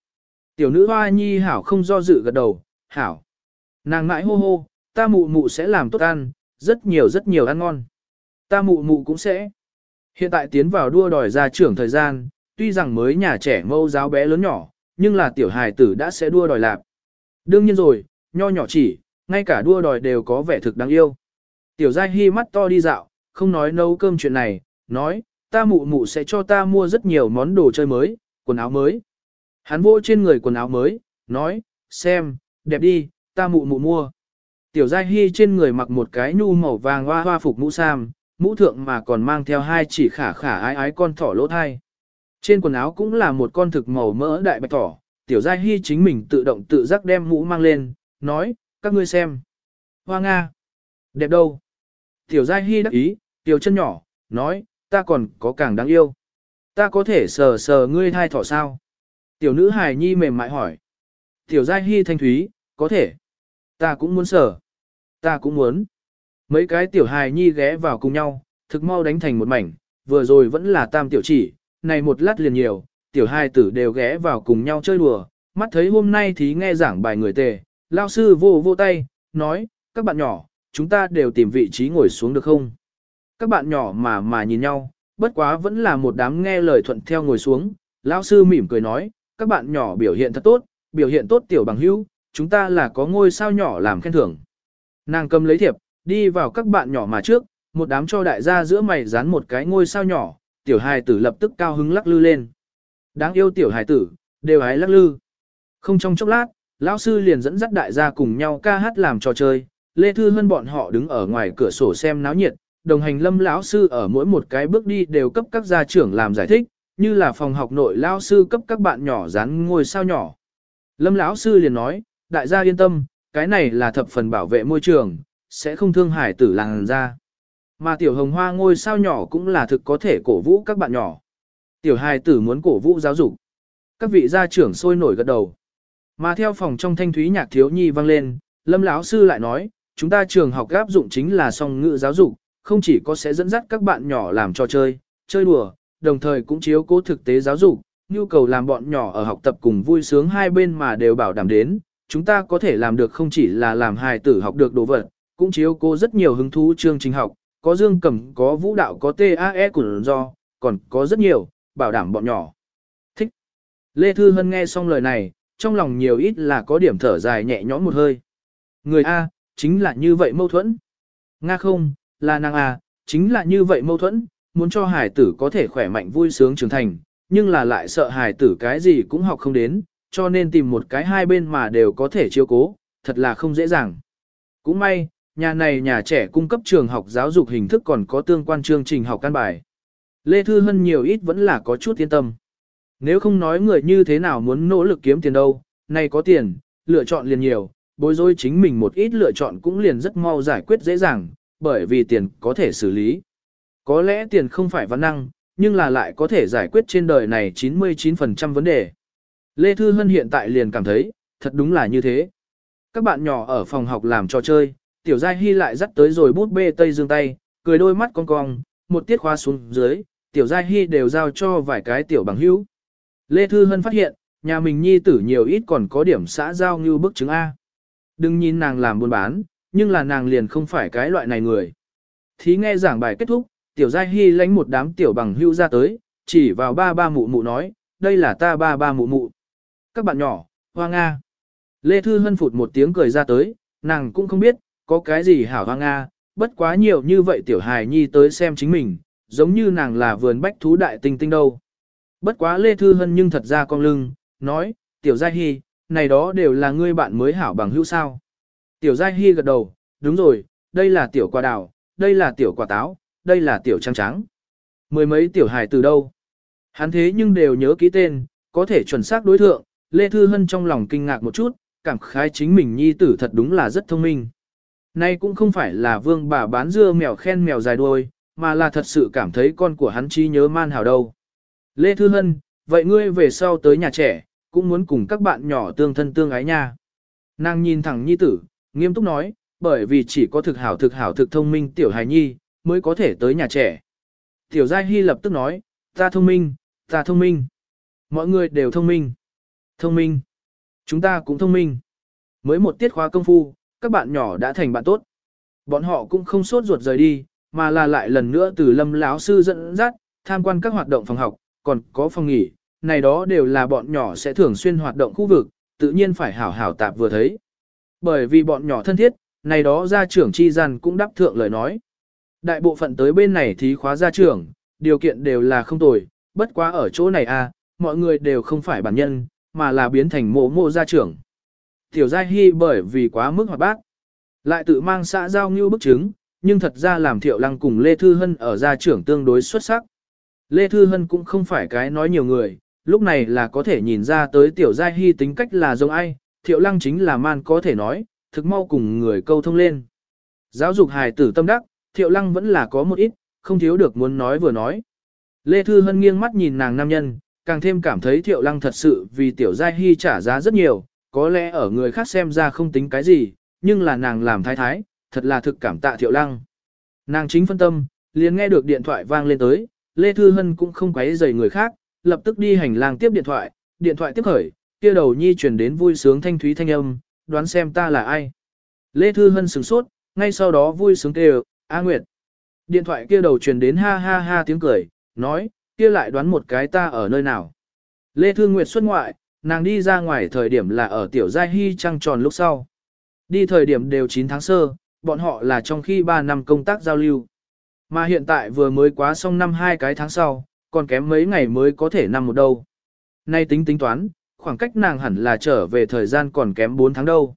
Tiểu nữ hoa nhi hảo không do dự gật đầu, hảo. Nàng mãi hô hô, ta mụ mụ sẽ làm tốt ăn, rất nhiều rất nhiều ăn ngon. Ta mụ mụ cũng sẽ. Hiện tại tiến vào đua đòi ra trưởng thời gian, tuy rằng mới nhà trẻ mâu giáo bé lớn nhỏ, nhưng là tiểu hài tử đã sẽ đua đòi lạp. Đương nhiên rồi, nho nhỏ chỉ, ngay cả đua đòi đều có vẻ thực đáng yêu. Tiểu Giai Hy mắt to đi dạo, không nói nấu cơm chuyện này, nói, ta mụ mụ sẽ cho ta mua rất nhiều món đồ chơi mới, quần áo mới. Hắn vô trên người quần áo mới, nói, xem, đẹp đi, ta mụ mụ mua. Tiểu Giai Hy trên người mặc một cái nhu màu vàng hoa hoa phục mũ sam, mũ thượng mà còn mang theo hai chỉ khả khả ái ái con thỏ lỗ thai. Trên quần áo cũng là một con thực màu mỡ đại bạch thỏ, tiểu giai hy chính mình tự động tự giác đem mũ mang lên, nói, các ngươi xem. Hoa Nga! Đẹp đâu! Tiểu giai hy đắc ý, tiểu chân nhỏ, nói, ta còn có càng đáng yêu. Ta có thể sờ sờ ngươi thai thỏ sao? Tiểu nữ hài nhi mềm mại hỏi. Tiểu giai hy thanh thúy, có thể. Ta cũng muốn sờ. Ta cũng muốn. Mấy cái tiểu hài nhi ghé vào cùng nhau, thực mau đánh thành một mảnh, vừa rồi vẫn là tam tiểu chỉ, này một lát liền nhiều, tiểu hai tử đều ghé vào cùng nhau chơi đùa, mắt thấy hôm nay thì nghe giảng bài người tề, lao sư vô vô tay, nói, các bạn nhỏ, chúng ta đều tìm vị trí ngồi xuống được không? Các bạn nhỏ mà mà nhìn nhau, bất quá vẫn là một đám nghe lời thuận theo ngồi xuống, lao sư mỉm cười nói, các bạn nhỏ biểu hiện thật tốt, biểu hiện tốt tiểu bằng hữu, chúng ta là có ngôi sao nhỏ làm khen thưởng. Nàng cầm lấy thiệp, đi vào các bạn nhỏ mà trước, một đám cho đại gia giữa mày dán một cái ngôi sao nhỏ, tiểu hài tử lập tức cao hứng lắc lư lên. Đáng yêu tiểu hài tử, đều hái lắc lư. Không trong chốc lát, lão sư liền dẫn dắt đại gia cùng nhau ca hát làm trò chơi, Lê Thư Hân bọn họ đứng ở ngoài cửa sổ xem náo nhiệt, đồng hành lâm lão sư ở mỗi một cái bước đi đều cấp các gia trưởng làm giải thích, như là phòng học nội lão sư cấp các bạn nhỏ dán ngôi sao nhỏ. Lâm lão sư liền nói, đại gia yên tâm, cái này là thập phần bảo vệ môi trường, sẽ không thương hải tử làng ra. Mà tiểu hồng hoa ngôi sao nhỏ cũng là thực có thể cổ vũ các bạn nhỏ. Tiểu hài tử muốn cổ vũ giáo dục. Các vị gia trưởng sôi nổi gật đầu. Mà theo phòng trong thanh thúy nhạc thiếu nhi vang lên, Lâm lão sư lại nói, chúng ta trường học áp dụng chính là song ngữ giáo dục, không chỉ có sẽ dẫn dắt các bạn nhỏ làm trò chơi, chơi đùa, đồng thời cũng chiếu cố thực tế giáo dục, nhu cầu làm bọn nhỏ ở học tập cùng vui sướng hai bên mà đều bảo đảm đến, chúng ta có thể làm được không chỉ là làm hài tử học được đồ vật, cũng chiếu cố rất nhiều hứng thú chương trình học, có dương cầm, có vũ đạo, có TAE của do, còn có rất nhiều, bảo đảm bọn nhỏ. Thích. Lê Thư Hân nghe xong lời này, trong lòng nhiều ít là có điểm thở dài nhẹ nhõm một hơi. Người A, chính là như vậy mâu thuẫn. Nga không, là nàng A, chính là như vậy mâu thuẫn, muốn cho hải tử có thể khỏe mạnh vui sướng trưởng thành, nhưng là lại sợ hải tử cái gì cũng học không đến, cho nên tìm một cái hai bên mà đều có thể chiêu cố, thật là không dễ dàng. Cũng may, nhà này nhà trẻ cung cấp trường học giáo dục hình thức còn có tương quan chương trình học căn bài. Lê Thư Hân nhiều ít vẫn là có chút yên tâm. Nếu không nói người như thế nào muốn nỗ lực kiếm tiền đâu, này có tiền, lựa chọn liền nhiều, bối rối chính mình một ít lựa chọn cũng liền rất mau giải quyết dễ dàng, bởi vì tiền có thể xử lý. Có lẽ tiền không phải văn năng, nhưng là lại có thể giải quyết trên đời này 99% vấn đề. Lê Thư Hân hiện tại liền cảm thấy, thật đúng là như thế. Các bạn nhỏ ở phòng học làm trò chơi, tiểu giai hy lại dắt tới rồi bút bê tây dương tay, cười đôi mắt cong cong, một tiết khóa xuống dưới, tiểu giai hy đều giao cho vài cái tiểu bằng hữu. Lê Thư Hân phát hiện, nhà mình nhi tử nhiều ít còn có điểm xã giao như bức chứng A. Đừng nhìn nàng làm buôn bán, nhưng là nàng liền không phải cái loại này người. Thí nghe giảng bài kết thúc, tiểu giai hy lánh một đám tiểu bằng hữu ra tới, chỉ vào ba ba mụ mụ nói, đây là ta ba ba mụ mụ. Các bạn nhỏ, hoa Nga. Lê Thư Hân phụt một tiếng cười ra tới, nàng cũng không biết, có cái gì hảo hoang a, bất quá nhiều như vậy tiểu hài nhi tới xem chính mình, giống như nàng là vườn bách thú đại tinh tinh đâu. Bất quá Lê Thư Hân nhưng thật ra cong lưng, nói, tiểu giai hy, này đó đều là ngươi bạn mới hảo bằng hữu sao. Tiểu giai hy gật đầu, đúng rồi, đây là tiểu quả đào, đây là tiểu quả táo, đây là tiểu trăng trắng. Mười mấy tiểu hài từ đâu? Hắn thế nhưng đều nhớ ký tên, có thể chuẩn xác đối thượng, Lê Thư Hân trong lòng kinh ngạc một chút, cảm khái chính mình nhi tử thật đúng là rất thông minh. Nay cũng không phải là vương bà bán dưa mèo khen mèo dài đuôi, mà là thật sự cảm thấy con của hắn trí nhớ man hào đâu. Lê Thư Hân, vậy ngươi về sau tới nhà trẻ, cũng muốn cùng các bạn nhỏ tương thân tương ái nha. Nàng nhìn thẳng nhi tử, nghiêm túc nói, bởi vì chỉ có thực hảo thực hảo thực thông minh tiểu hài nhi, mới có thể tới nhà trẻ. Tiểu Giai Hy lập tức nói, ta thông minh, ta thông minh. Mọi người đều thông minh. Thông minh. Chúng ta cũng thông minh. Mới một tiết khóa công phu, các bạn nhỏ đã thành bạn tốt. Bọn họ cũng không sốt ruột rời đi, mà là lại lần nữa từ lâm láo sư dẫn dắt, tham quan các hoạt động phòng học, còn có phòng nghỉ, này đó đều là bọn nhỏ sẽ thường xuyên hoạt động khu vực, tự nhiên phải hảo hảo tạp vừa thấy. Bởi vì bọn nhỏ thân thiết, này đó gia trưởng chi gian cũng đáp thượng lời nói. Đại bộ phận tới bên này thì khóa gia trưởng, điều kiện đều là không tồi, bất quá ở chỗ này à, mọi người đều không phải bản nhân, mà là biến thành mộ mộ gia trưởng. Tiểu Giai Hy bởi vì quá mức hoạt bát, lại tự mang xã giao như bức chứng, nhưng thật ra làm Thiệu Lăng cùng Lê Thư Hân ở gia trưởng tương đối xuất sắc. Lê Thư Hân cũng không phải cái nói nhiều người, lúc này là có thể nhìn ra tới Tiểu Giai Hy tính cách là giống ai, Thiệu Lăng chính là man có thể nói, thực mau cùng người câu thông lên. Giáo dục hài tử tâm đắc, Thiệu Lăng vẫn là có một ít, không thiếu được muốn nói vừa nói. Lê Thư Hân nghiêng mắt nhìn nàng nam nhân, càng thêm cảm thấy Thiệu Lăng thật sự vì Tiểu Giai Hy trả giá rất nhiều, có lẽ ở người khác xem ra không tính cái gì, nhưng là nàng làm thái thái, thật là thực cảm tạ thiệu lăng. Nàng chính phân tâm, liền nghe được điện thoại vang lên tới, Lê Thư Hân cũng không quấy rầy người khác, lập tức đi hành lang tiếp điện thoại, điện thoại tiếp khởi, kia đầu nhi chuyển đến vui sướng thanh thúy thanh âm, đoán xem ta là ai. Lê Thư Hân sửng sốt, ngay sau đó vui sướng kêu, A Nguyệt. Điện thoại kia đầu truyền đến ha ha ha tiếng cười, nói, kia lại đoán một cái ta ở nơi nào. Lê Thư Nguyệt xuất ngoại, nàng đi ra ngoài thời điểm là ở tiểu giai hy trăng tròn lúc sau. Đi thời điểm đều 9 tháng sơ, bọn họ là trong khi 3 năm công tác giao lưu. Mà hiện tại vừa mới quá xong năm hai cái tháng sau, còn kém mấy ngày mới có thể nằm một đâu. Nay tính tính toán, khoảng cách nàng hẳn là trở về thời gian còn kém 4 tháng đâu.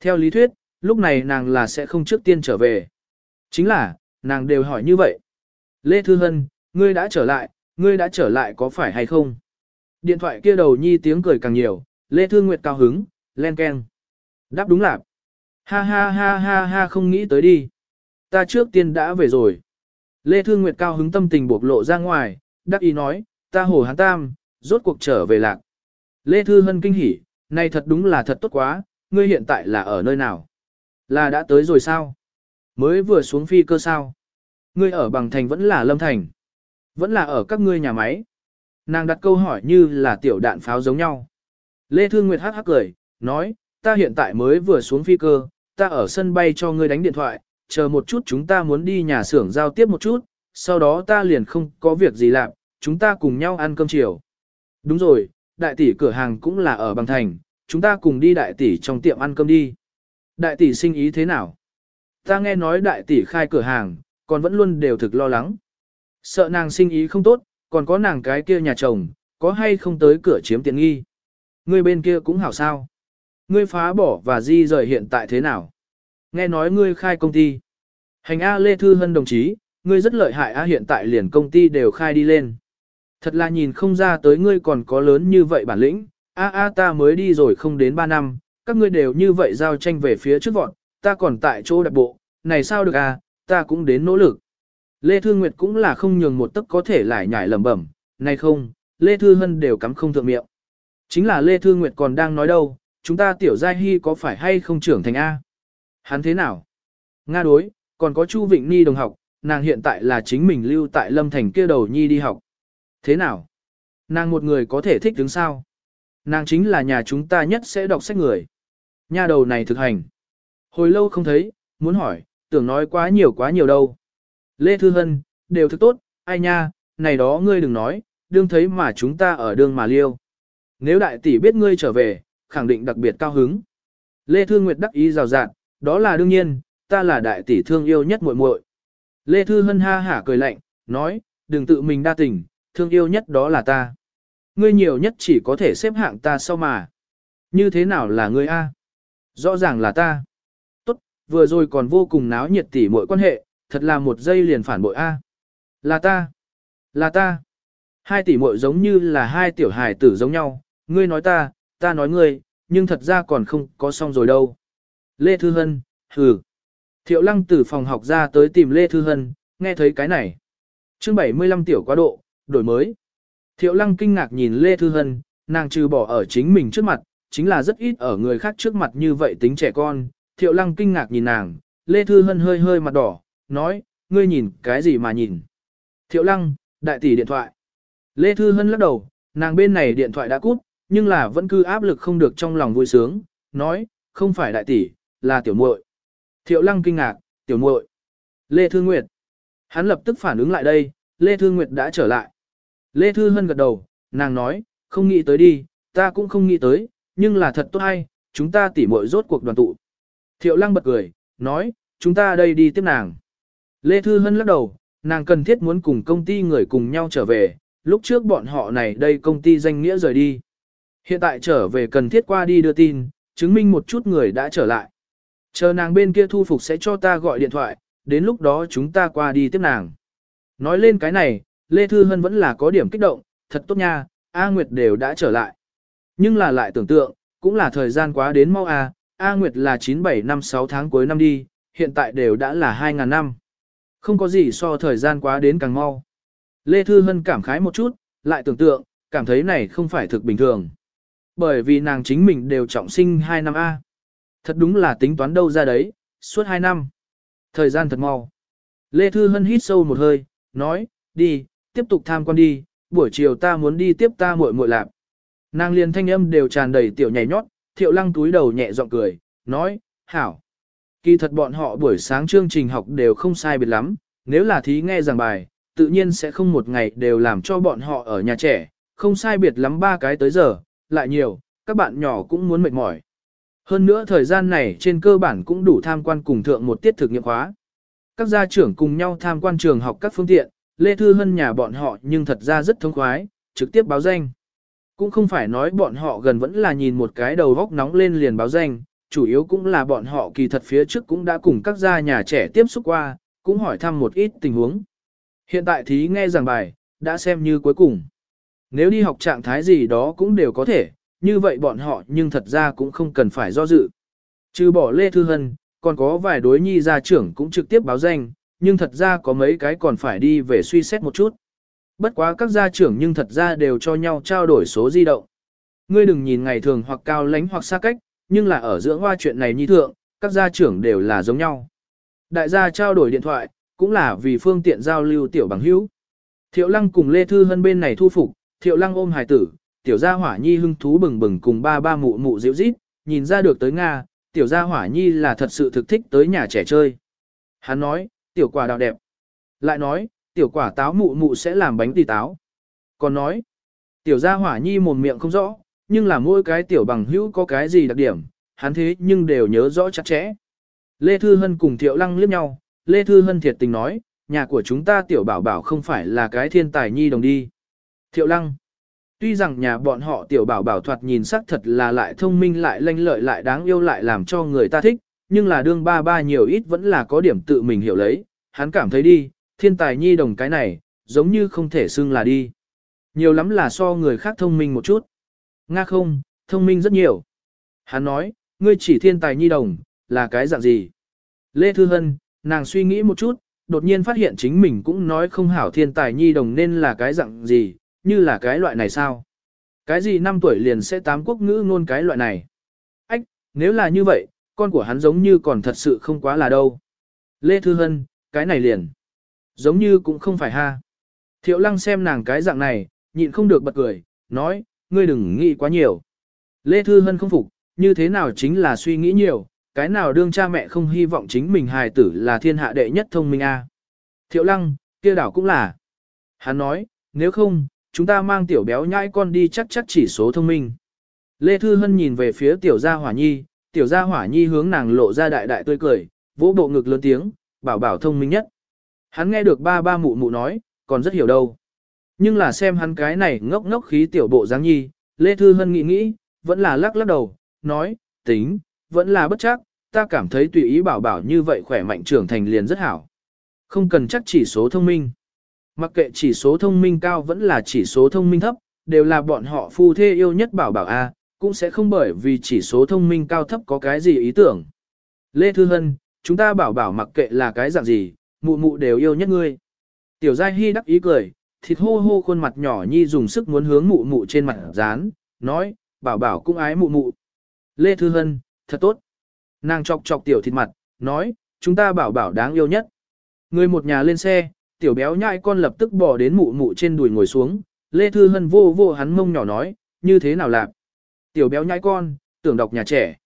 Theo lý thuyết, lúc này nàng là sẽ không trước tiên trở về. Chính là, nàng đều hỏi như vậy. Lê Thư Hân, ngươi đã trở lại, ngươi đã trở lại có phải hay không? Điện thoại kia đầu nhi tiếng cười càng nhiều, Lê Thương Nguyệt cao hứng, len keng. Đáp đúng lạc. Ha ha ha ha ha không nghĩ tới đi. Ta trước tiên đã về rồi. Lê Thương Nguyệt cao hứng tâm tình bộc lộ ra ngoài, đắc ý nói, ta hồ hán tam, rốt cuộc trở về lạc. Lê Thư Hân kinh hỉ, này thật đúng là thật tốt quá, ngươi hiện tại là ở nơi nào? Là đã tới rồi sao? Mới vừa xuống phi cơ sao? Ngươi ở bằng thành vẫn là lâm thành. Vẫn là ở các ngươi nhà máy. Nàng đặt câu hỏi như là tiểu đạn pháo giống nhau. Lê Thương Nguyệt hắc hắc cười, nói, ta hiện tại mới vừa xuống phi cơ, ta ở sân bay cho ngươi đánh điện thoại, chờ một chút chúng ta muốn đi nhà xưởng giao tiếp một chút, sau đó ta liền không có việc gì làm, chúng ta cùng nhau ăn cơm chiều. Đúng rồi, đại tỷ cửa hàng cũng là ở Bằng Thành, chúng ta cùng đi đại tỷ trong tiệm ăn cơm đi. Đại tỷ sinh ý thế nào? Ta nghe nói đại tỷ khai cửa hàng, còn vẫn luôn đều thực lo lắng. Sợ nàng sinh ý không tốt, còn có nàng cái kia nhà chồng, có hay không tới cửa chiếm tiện nghi. Ngươi bên kia cũng hảo sao. Ngươi phá bỏ và di rời hiện tại thế nào? Nghe nói ngươi khai công ty. Hành A Lê Thư Hân đồng chí, ngươi rất lợi hại A hiện tại liền công ty đều khai đi lên. Thật là nhìn không ra tới ngươi còn có lớn như vậy bản lĩnh, a a ta mới đi rồi không đến 3 năm, các ngươi đều như vậy giao tranh về phía trước vọn, ta còn tại chỗ đặc bộ, này sao được à, ta cũng đến nỗ lực. Lê Thư Nguyệt cũng là không nhường một tấc có thể lại nhảy lẩm bẩm, nay không, Lê Thư Hân đều cắm không thượng miệng. Chính là Lê Thư Nguyệt còn đang nói đâu, chúng ta tiểu giai hy có phải hay không trưởng thành A. Hắn thế nào? Nga đối, còn có Chu Vịnh Ni đồng học, nàng hiện tại là chính mình lưu tại Lâm Thành kia đầu Nhi đi học. Thế nào? Nàng một người có thể thích đứng sao? Nàng chính là nhà chúng ta nhất sẽ đọc sách người. Nhà đầu này thực hành. Hồi lâu không thấy, muốn hỏi, tưởng nói quá nhiều quá nhiều đâu. Lê Thư Hân, đều thức tốt, ai nha, này đó ngươi đừng nói, đương thấy mà chúng ta ở đường mà liêu. Nếu đại tỷ biết ngươi trở về, khẳng định đặc biệt cao hứng. Lê Thư Nguyệt đắc ý rào rạt, đó là đương nhiên, ta là đại tỷ thương yêu nhất muội muội. Lê Thư Hân ha hả cười lạnh, nói, đừng tự mình đa tình, thương yêu nhất đó là ta. Ngươi nhiều nhất chỉ có thể xếp hạng ta sau mà. Như thế nào là ngươi a? Rõ ràng là ta. Tốt, vừa rồi còn vô cùng náo nhiệt tỷ muội quan hệ, thật là một giây liền phản bội A. Là ta. Là ta. Hai tỷ muội giống như là hai tiểu hài tử giống nhau, ngươi nói ta, ta nói ngươi, nhưng thật ra còn không có xong rồi đâu. Lê Thư Hân, hừ. Thiệu lăng từ phòng học ra tới tìm Lê Thư Hân, nghe thấy cái này. chương 75 tiểu quá độ, đổi mới. Thiệu lăng kinh ngạc nhìn Lê Thư Hân, nàng trừ bỏ ở chính mình trước mặt, chính là rất ít ở người khác trước mặt như vậy tính trẻ con. Thiệu lăng kinh ngạc nhìn nàng, Lê Thư Hân hơi hơi mặt đỏ, nói, ngươi nhìn cái gì mà nhìn. Thiệu lăng, đại tỷ điện thoại. Lê Thư Hân lắc đầu, nàng bên này điện thoại đã cút, nhưng là vẫn cứ áp lực không được trong lòng vui sướng, nói, không phải đại tỷ, là tiểu muội. Thiệu lăng kinh ngạc, tiểu muội. Lê Thư Nguyệt. Hắn lập tức phản ứng lại đây, Lê Thư Nguyệt đã trở lại. Lê Thư Hân gật đầu, nàng nói, không nghĩ tới đi, ta cũng không nghĩ tới, nhưng là thật tốt hay, chúng ta tỉ muội rốt cuộc đoàn tụ. Thiệu lăng bật cười, nói, chúng ta đây đi tiếp nàng. Lê Thư Hân lắc đầu, nàng cần thiết muốn cùng công ty người cùng nhau trở về, lúc trước bọn họ này đây công ty danh nghĩa rời đi. Hiện tại trở về cần thiết qua đi đưa tin, chứng minh một chút người đã trở lại. Chờ nàng bên kia thu phục sẽ cho ta gọi điện thoại, đến lúc đó chúng ta qua đi tiếp nàng. Nói lên cái này, Lê Thư Hân vẫn là có điểm kích động, thật tốt nha, A Nguyệt đều đã trở lại. Nhưng là lại tưởng tượng, cũng là thời gian quá đến mau A, A Nguyệt là 97 năm 6 tháng cuối năm đi, hiện tại đều đã là 2.000 năm. Không có gì so thời gian quá đến càng mau. Lê Thư Hân cảm khái một chút, lại tưởng tượng, cảm thấy này không phải thực bình thường. Bởi vì nàng chính mình đều trọng sinh 2 năm A. Thật đúng là tính toán đâu ra đấy, suốt 2 năm. Thời gian thật mau. Lê Thư Hân hít sâu một hơi, nói, đi, tiếp tục tham quan đi, buổi chiều ta muốn đi tiếp ta muội muội lạc. Nàng liền thanh âm đều tràn đầy tiểu nhảy nhót, thiệu lăng túi đầu nhẹ giọng cười, nói, hảo. Kỳ thật bọn họ buổi sáng chương trình học đều không sai biệt lắm, nếu là thí nghe giảng bài, tự nhiên sẽ không một ngày đều làm cho bọn họ ở nhà trẻ, không sai biệt lắm ba cái tới giờ, lại nhiều, các bạn nhỏ cũng muốn mệt mỏi. Hơn nữa thời gian này trên cơ bản cũng đủ tham quan cùng thượng một tiết thực nghiệm khóa. Các gia trưởng cùng nhau tham quan trường học các phương tiện, Lê Thư Hân nhà bọn họ nhưng thật ra rất thông khoái, trực tiếp báo danh. Cũng không phải nói bọn họ gần vẫn là nhìn một cái đầu góc nóng lên liền báo danh, chủ yếu cũng là bọn họ kỳ thật phía trước cũng đã cùng các gia nhà trẻ tiếp xúc qua, cũng hỏi thăm một ít tình huống. Hiện tại thí nghe giảng bài, đã xem như cuối cùng. Nếu đi học trạng thái gì đó cũng đều có thể, như vậy bọn họ nhưng thật ra cũng không cần phải do dự. Trừ bỏ Lê Thư Hân, còn có vài đối nhi gia trưởng cũng trực tiếp báo danh, nhưng thật ra có mấy cái còn phải đi về suy xét một chút. Bất quá các gia trưởng nhưng thật ra đều cho nhau trao đổi số di động. Ngươi đừng nhìn ngày thường hoặc cao lánh hoặc xa cách, nhưng là ở dưỡng hoa chuyện này nhi thượng, các gia trưởng đều là giống nhau. Đại gia trao đổi điện thoại, cũng là vì phương tiện giao lưu tiểu bằng hữu. Thiệu lăng cùng Lê Thư Hân bên này thu phục, thiệu lăng ôm hài tử, tiểu gia hỏa nhi hưng thú bừng bừng cùng ba ba mụ mụ dịu rít nhìn ra được tới Nga, tiểu gia hỏa nhi là thật sự thực thích tới nhà trẻ chơi. Hắn nói, tiểu quả đào đẹp. Lại nói, tiểu quả táo mụ mụ sẽ làm bánh tì táo. Còn nói, tiểu gia hỏa nhi mồm miệng không rõ, nhưng là mỗi cái tiểu bằng hữu có cái gì đặc điểm, hắn thế nhưng đều nhớ rõ chặt chẽ. Lê Thư Hân cùng Thiệu Lăng liếc nhau, Lê Thư Hân thiệt tình nói, nhà của chúng ta tiểu bảo bảo không phải là cái thiên tài nhi đồng đi. Thiệu Lăng Tuy rằng nhà bọn họ tiểu bảo bảo thoạt nhìn sắc thật là lại thông minh lại lanh lợi lại đáng yêu lại làm cho người ta thích, nhưng là đương ba ba nhiều ít vẫn là có điểm tự mình hiểu lấy, hắn cảm thấy đi, thiên tài nhi đồng cái này, giống như không thể xưng là đi. Nhiều lắm là so người khác thông minh một chút. Nga không, thông minh rất nhiều. Hắn nói, ngươi chỉ thiên tài nhi đồng, là cái dạng gì? Lê Thư Hân, nàng suy nghĩ một chút, đột nhiên phát hiện chính mình cũng nói không hảo thiên tài nhi đồng nên là cái dạng gì, như là cái loại này sao? Cái gì năm tuổi liền sẽ tám quốc ngữ ngôn cái loại này? Ách, nếu là như vậy, con của hắn giống như còn thật sự không quá là đâu. Lê Thư Hân, cái này liền. Giống như cũng không phải ha. Thiệu lăng xem nàng cái dạng này, nhịn không được bật cười, nói, ngươi đừng nghĩ quá nhiều. Lê Thư Hân không phục, như thế nào chính là suy nghĩ nhiều, cái nào đương cha mẹ không hy vọng chính mình hài tử là thiên hạ đệ nhất thông minh a. Thiệu lăng, kia đảo cũng là. Hắn nói, nếu không, chúng ta mang tiểu béo nhãi con đi chắc chắc chỉ số thông minh. Lê Thư Hân nhìn về phía tiểu gia hỏa nhi, tiểu gia hỏa nhi hướng nàng lộ ra đại đại tươi cười, vỗ bộ ngực lớn tiếng, bảo bảo thông minh nhất. Hắn nghe được ba ba mụ mụ nói, còn rất hiểu đâu. Nhưng là xem hắn cái này ngốc ngốc khí tiểu bộ dáng nhi, Lê Thư Hân nghĩ nghĩ, vẫn là lắc lắc đầu, nói, tính, vẫn là bất chắc, ta cảm thấy tùy ý bảo bảo như vậy khỏe mạnh trưởng thành liền rất hảo. Không cần chắc chỉ số thông minh. Mặc kệ chỉ số thông minh cao vẫn là chỉ số thông minh thấp, đều là bọn họ phu thê yêu nhất bảo bảo A, cũng sẽ không bởi vì chỉ số thông minh cao thấp có cái gì ý tưởng. Lê Thư Hân, chúng ta bảo bảo mặc kệ là cái dạng gì, mụ mụ đều yêu nhất ngươi. Tiểu Giai Hy đắc ý cười, thịt hô hô khuôn mặt nhỏ nhi dùng sức muốn hướng mụ mụ trên mặt dán, nói, bảo bảo cũng ái mụ mụ. Lê Thư Hân, thật tốt. Nàng chọc chọc tiểu thịt mặt, nói, chúng ta bảo bảo đáng yêu nhất. Người một nhà lên xe, tiểu béo nhãi con lập tức bỏ đến mụ mụ trên đùi ngồi xuống, Lê Thư Hân vô vô hắn mông nhỏ nói, như thế nào lạc. Tiểu béo nhãi con, tưởng đọc nhà trẻ.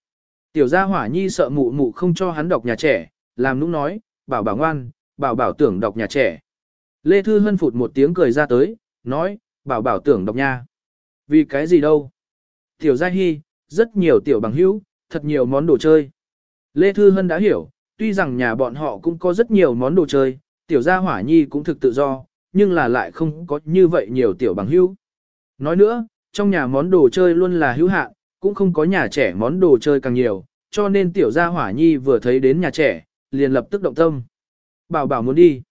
Tiểu gia hỏa nhi sợ mụ mụ không cho hắn đọc nhà trẻ, làm nũng nói, bảo bảo ngoan, bảo bảo tưởng đọc nhà trẻ. Lê Thư Hân phụt một tiếng cười ra tới, nói, bảo bảo tưởng đọc nha. Vì cái gì đâu? Tiểu Gia Hy, rất nhiều tiểu bằng hữu, thật nhiều món đồ chơi. Lê Thư Hân đã hiểu, tuy rằng nhà bọn họ cũng có rất nhiều món đồ chơi, tiểu gia hỏa nhi cũng thực tự do, nhưng là lại không có như vậy nhiều tiểu bằng hữu. Nói nữa, trong nhà món đồ chơi luôn là hữu hạn, cũng không có nhà trẻ món đồ chơi càng nhiều, cho nên tiểu gia hỏa nhi vừa thấy đến nhà trẻ, liền lập tức động tâm. Bảo bảo muốn đi.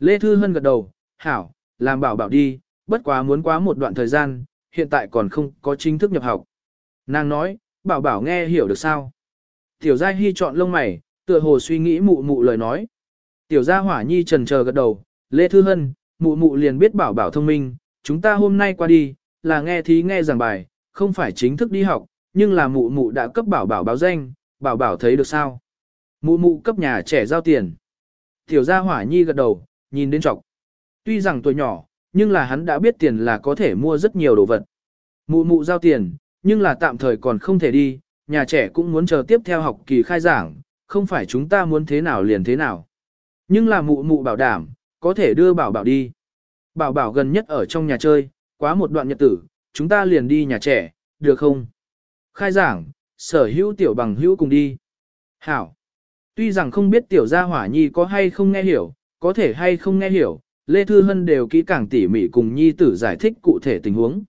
Lê Thư Hân gật đầu, hảo, làm bảo bảo đi, bất quá muốn quá một đoạn thời gian, hiện tại còn không có chính thức nhập học. Nàng nói, bảo bảo nghe hiểu được sao. Tiểu Gia Hy chọn lông mày, tựa hồ suy nghĩ mụ mụ lời nói. Tiểu Gia Hỏa Nhi trần chờ gật đầu, Lê Thư Hân, mụ mụ liền biết bảo bảo thông minh, chúng ta hôm nay qua đi, là nghe thí nghe giảng bài, không phải chính thức đi học, nhưng là mụ mụ đã cấp bảo bảo báo danh, bảo bảo thấy được sao. Mụ mụ cấp nhà trẻ giao tiền. Tiểu Gia Hỏa Nhi gật đầu, nhìn đến trọc. Tuy rằng tuổi nhỏ, nhưng là hắn đã biết tiền là có thể mua rất nhiều đồ vật. Mụ mụ giao tiền, nhưng là tạm thời còn không thể đi, nhà trẻ cũng muốn chờ tiếp theo học kỳ khai giảng, không phải chúng ta muốn thế nào liền thế nào. Nhưng là mụ mụ bảo đảm, có thể đưa bảo bảo đi. Bảo bảo gần nhất ở trong nhà chơi, quá một đoạn nhật tử, chúng ta liền đi nhà trẻ, được không? Khai giảng, sở hữu tiểu bằng hữu cùng đi. Hảo. Tuy rằng không biết tiểu gia hỏa nhi có hay không nghe hiểu, có thể hay không nghe hiểu, Lê Thư Hân đều kỹ càng tỉ mỉ cùng nhi tử giải thích cụ thể tình huống.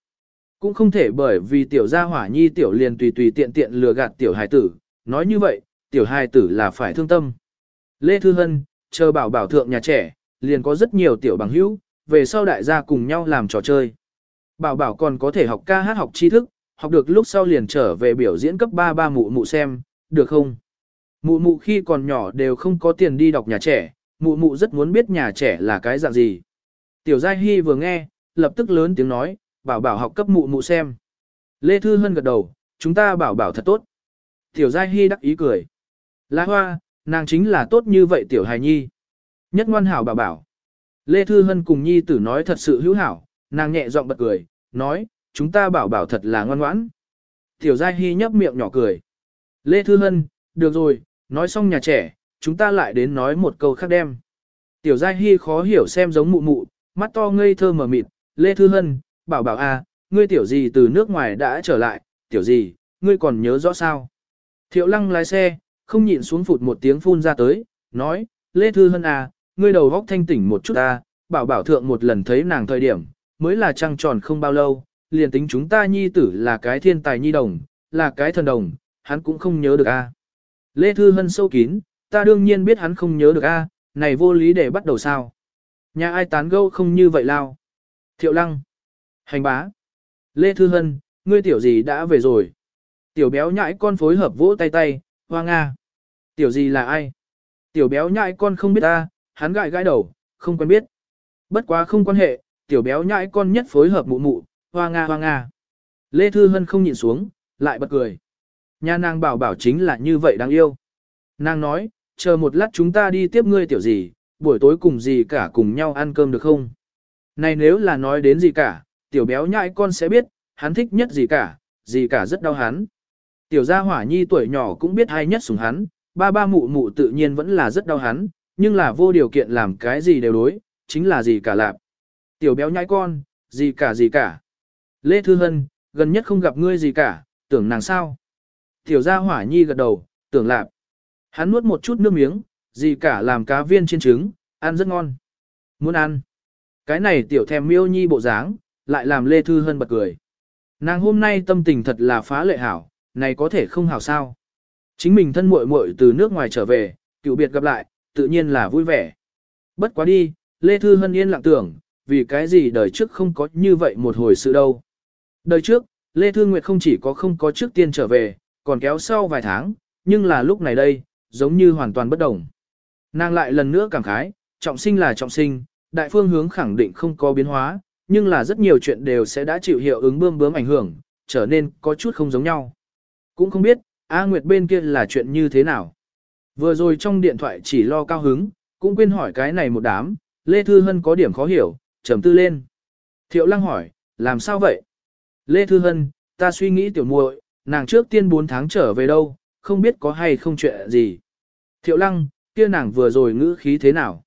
Cũng không thể bởi vì tiểu gia hỏa nhi tiểu liền tùy tùy tiện tiện lừa gạt tiểu hài tử, nói như vậy, tiểu hài tử là phải thương tâm. Lê Thư Hân, chờ bảo bảo thượng nhà trẻ, liền có rất nhiều tiểu bằng hữu, về sau đại gia cùng nhau làm trò chơi. Bảo bảo còn có thể học ca hát học tri thức, học được lúc sau liền trở về biểu diễn cấp 3 ba mụ mụ xem, được không? Mụ mụ khi còn nhỏ đều không có tiền đi đọc nhà trẻ, mụ mụ rất muốn biết nhà trẻ là cái dạng gì. Tiểu Giai Hy vừa nghe, lập tức lớn tiếng nói, bảo bảo học cấp mụ mụ xem. Lê Thư Hân gật đầu, chúng ta bảo bảo thật tốt. Tiểu Giai Hy đắc ý cười. Lá hoa, nàng chính là tốt như vậy Tiểu Hài Nhi. Nhất ngoan hảo bảo bảo. Lê Thư Hân cùng Nhi tử nói thật sự hữu hảo, nàng nhẹ giọng bật cười, nói, chúng ta bảo bảo thật là ngoan ngoãn. Tiểu Giai Hy nhấp miệng nhỏ cười. Lê Thư Hân, được rồi, nói xong nhà trẻ, chúng ta lại đến nói một câu khác đem. Tiểu Giai Hy khó hiểu xem giống mụ mụ, mắt to ngây thơ mở mịt, Lê Thư Hân, bảo bảo à, ngươi tiểu gì từ nước ngoài đã trở lại, tiểu gì, ngươi còn nhớ rõ sao? Thiệu lăng lái xe, không nhịn xuống phụt một tiếng phun ra tới, nói, Lê Thư Hân à, ngươi đầu góc thanh tỉnh một chút à, bảo bảo thượng một lần thấy nàng thời điểm, mới là trăng tròn không bao lâu, liền tính chúng ta nhi tử là cái thiên tài nhi đồng, là cái thần đồng, hắn cũng không nhớ được a. Lê Thư Hân sâu kín, ta đương nhiên biết hắn không nhớ được a, này vô lý để bắt đầu sao. Nhà ai tán gẫu không như vậy lao. Thiệu lăng. Hành bá. Lê Thư Hân, ngươi tiểu gì đã về rồi. Tiểu béo nhãi con phối hợp vỗ tay tay, hoa nga. Tiểu gì là ai? Tiểu béo nhãi con không biết ta, hắn gãi gãi đầu, không quen biết. Bất quá không quan hệ, tiểu béo nhãi con nhất phối hợp mụ mụ, hoa nga hoa nga. Lê Thư Hân không nhìn xuống, lại bật cười. Nhà nàng bảo bảo chính là như vậy đáng yêu. Nàng nói, chờ một lát chúng ta đi tiếp ngươi tiểu gì, buổi tối cùng gì cả cùng nhau ăn cơm được không? Này nếu là nói đến gì cả, tiểu béo nhãi con sẽ biết, hắn thích nhất gì cả, gì cả rất đau hắn. Tiểu gia hỏa nhi tuổi nhỏ cũng biết ai nhất sủng hắn, ba ba mụ mụ tự nhiên vẫn là rất đau hắn, nhưng là vô điều kiện làm cái gì đều đối, chính là gì cả lạp. Tiểu béo nhãi con, gì cả gì cả. Lê Thư Hân, gần nhất không gặp ngươi gì cả, tưởng nàng sao. Tiểu gia hỏa nhi gật đầu, tưởng lạp. Hắn nuốt một chút nước miếng, gì cả làm cá viên chiên trứng, ăn rất ngon. Muốn ăn. Cái này tiểu thèm miêu nhi bộ dáng, lại làm Lê Thư Hân bật cười. Nàng hôm nay tâm tình thật là phá lệ hảo, này có thể không hảo sao. Chính mình thân muội muội từ nước ngoài trở về, cựu biệt gặp lại, tự nhiên là vui vẻ. Bất quá đi, Lê Thư Hân yên lặng tưởng, vì cái gì đời trước không có như vậy một hồi sự đâu. Đời trước, Lê Thư Nguyệt không chỉ có không có trước tiên trở về, còn kéo sau vài tháng, nhưng là lúc này đây, giống như hoàn toàn bất đồng. Nàng lại lần nữa cảm khái, trọng sinh là trọng sinh, đại phương hướng khẳng định không có biến hóa, nhưng là rất nhiều chuyện đều sẽ đã chịu hiệu ứng bơm bướm ảnh hưởng, trở nên có chút không giống nhau. Cũng không biết, A Nguyệt bên kia là chuyện như thế nào. Vừa rồi trong điện thoại chỉ lo cao hứng, cũng quên hỏi cái này một đám, Lê Thư Hân có điểm khó hiểu, trầm tư lên. Thiệu Lăng hỏi, làm sao vậy? Lê Thư Hân, ta suy nghĩ tiểu muội, nàng trước tiên 4 tháng trở về đâu, không biết có hay không chuyện gì. Thiệu lăng, kia nàng vừa rồi ngữ khí thế nào?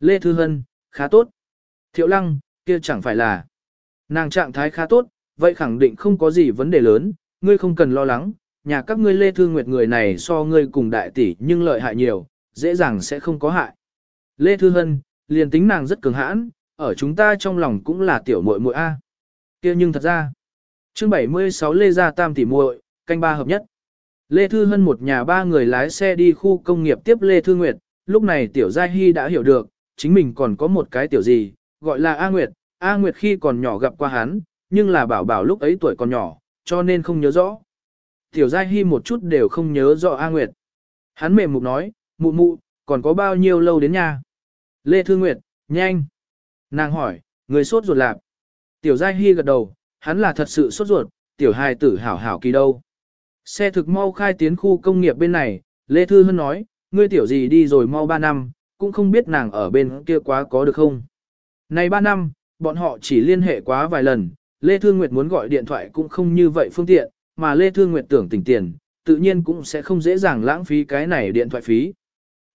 Lê Thư Hân, khá tốt. Thiệu lăng, kia chẳng phải là. Nàng trạng thái khá tốt, vậy khẳng định không có gì vấn đề lớn, ngươi không cần lo lắng, nhà các ngươi Lê Thư Nguyệt người này so ngươi cùng đại tỷ nhưng lợi hại nhiều, dễ dàng sẽ không có hại. Lê Thư Hân, liền tính nàng rất cường hãn, ở chúng ta trong lòng cũng là tiểu muội muội a. Kia nhưng thật ra, chương 76 Lê gia tam tỷ muội, canh ba hợp nhất. Lê Thư Hân một nhà ba người lái xe đi khu công nghiệp tiếp Lê Thư Nguyệt, lúc này Tiểu Giai Hy đã hiểu được, chính mình còn có một cái tiểu gì, gọi là A Nguyệt. A Nguyệt khi còn nhỏ gặp qua hắn, nhưng là bảo bảo lúc ấy tuổi còn nhỏ, cho nên không nhớ rõ. Tiểu Giai Hy một chút đều không nhớ rõ A Nguyệt. Hắn mềm mục nói, mụ mụ, còn có bao nhiêu lâu đến nhà? Lê Thư Nguyệt, nhanh. Nàng hỏi, người sốt ruột lạp. Tiểu Giai Hy gật đầu, hắn là thật sự sốt ruột, tiểu hài tử hảo hảo kỳ đâu. Xe thực mau khai tiến khu công nghiệp bên này, Lê Thư Hân nói, ngươi tiểu gì đi rồi mau 3 năm, cũng không biết nàng ở bên kia quá có được không. Này 3 năm, bọn họ chỉ liên hệ quá vài lần, Lê Thư Nguyệt muốn gọi điện thoại cũng không như vậy phương tiện, mà Lê Thư Nguyệt tưởng tỉnh tiền, tự nhiên cũng sẽ không dễ dàng lãng phí cái này điện thoại phí.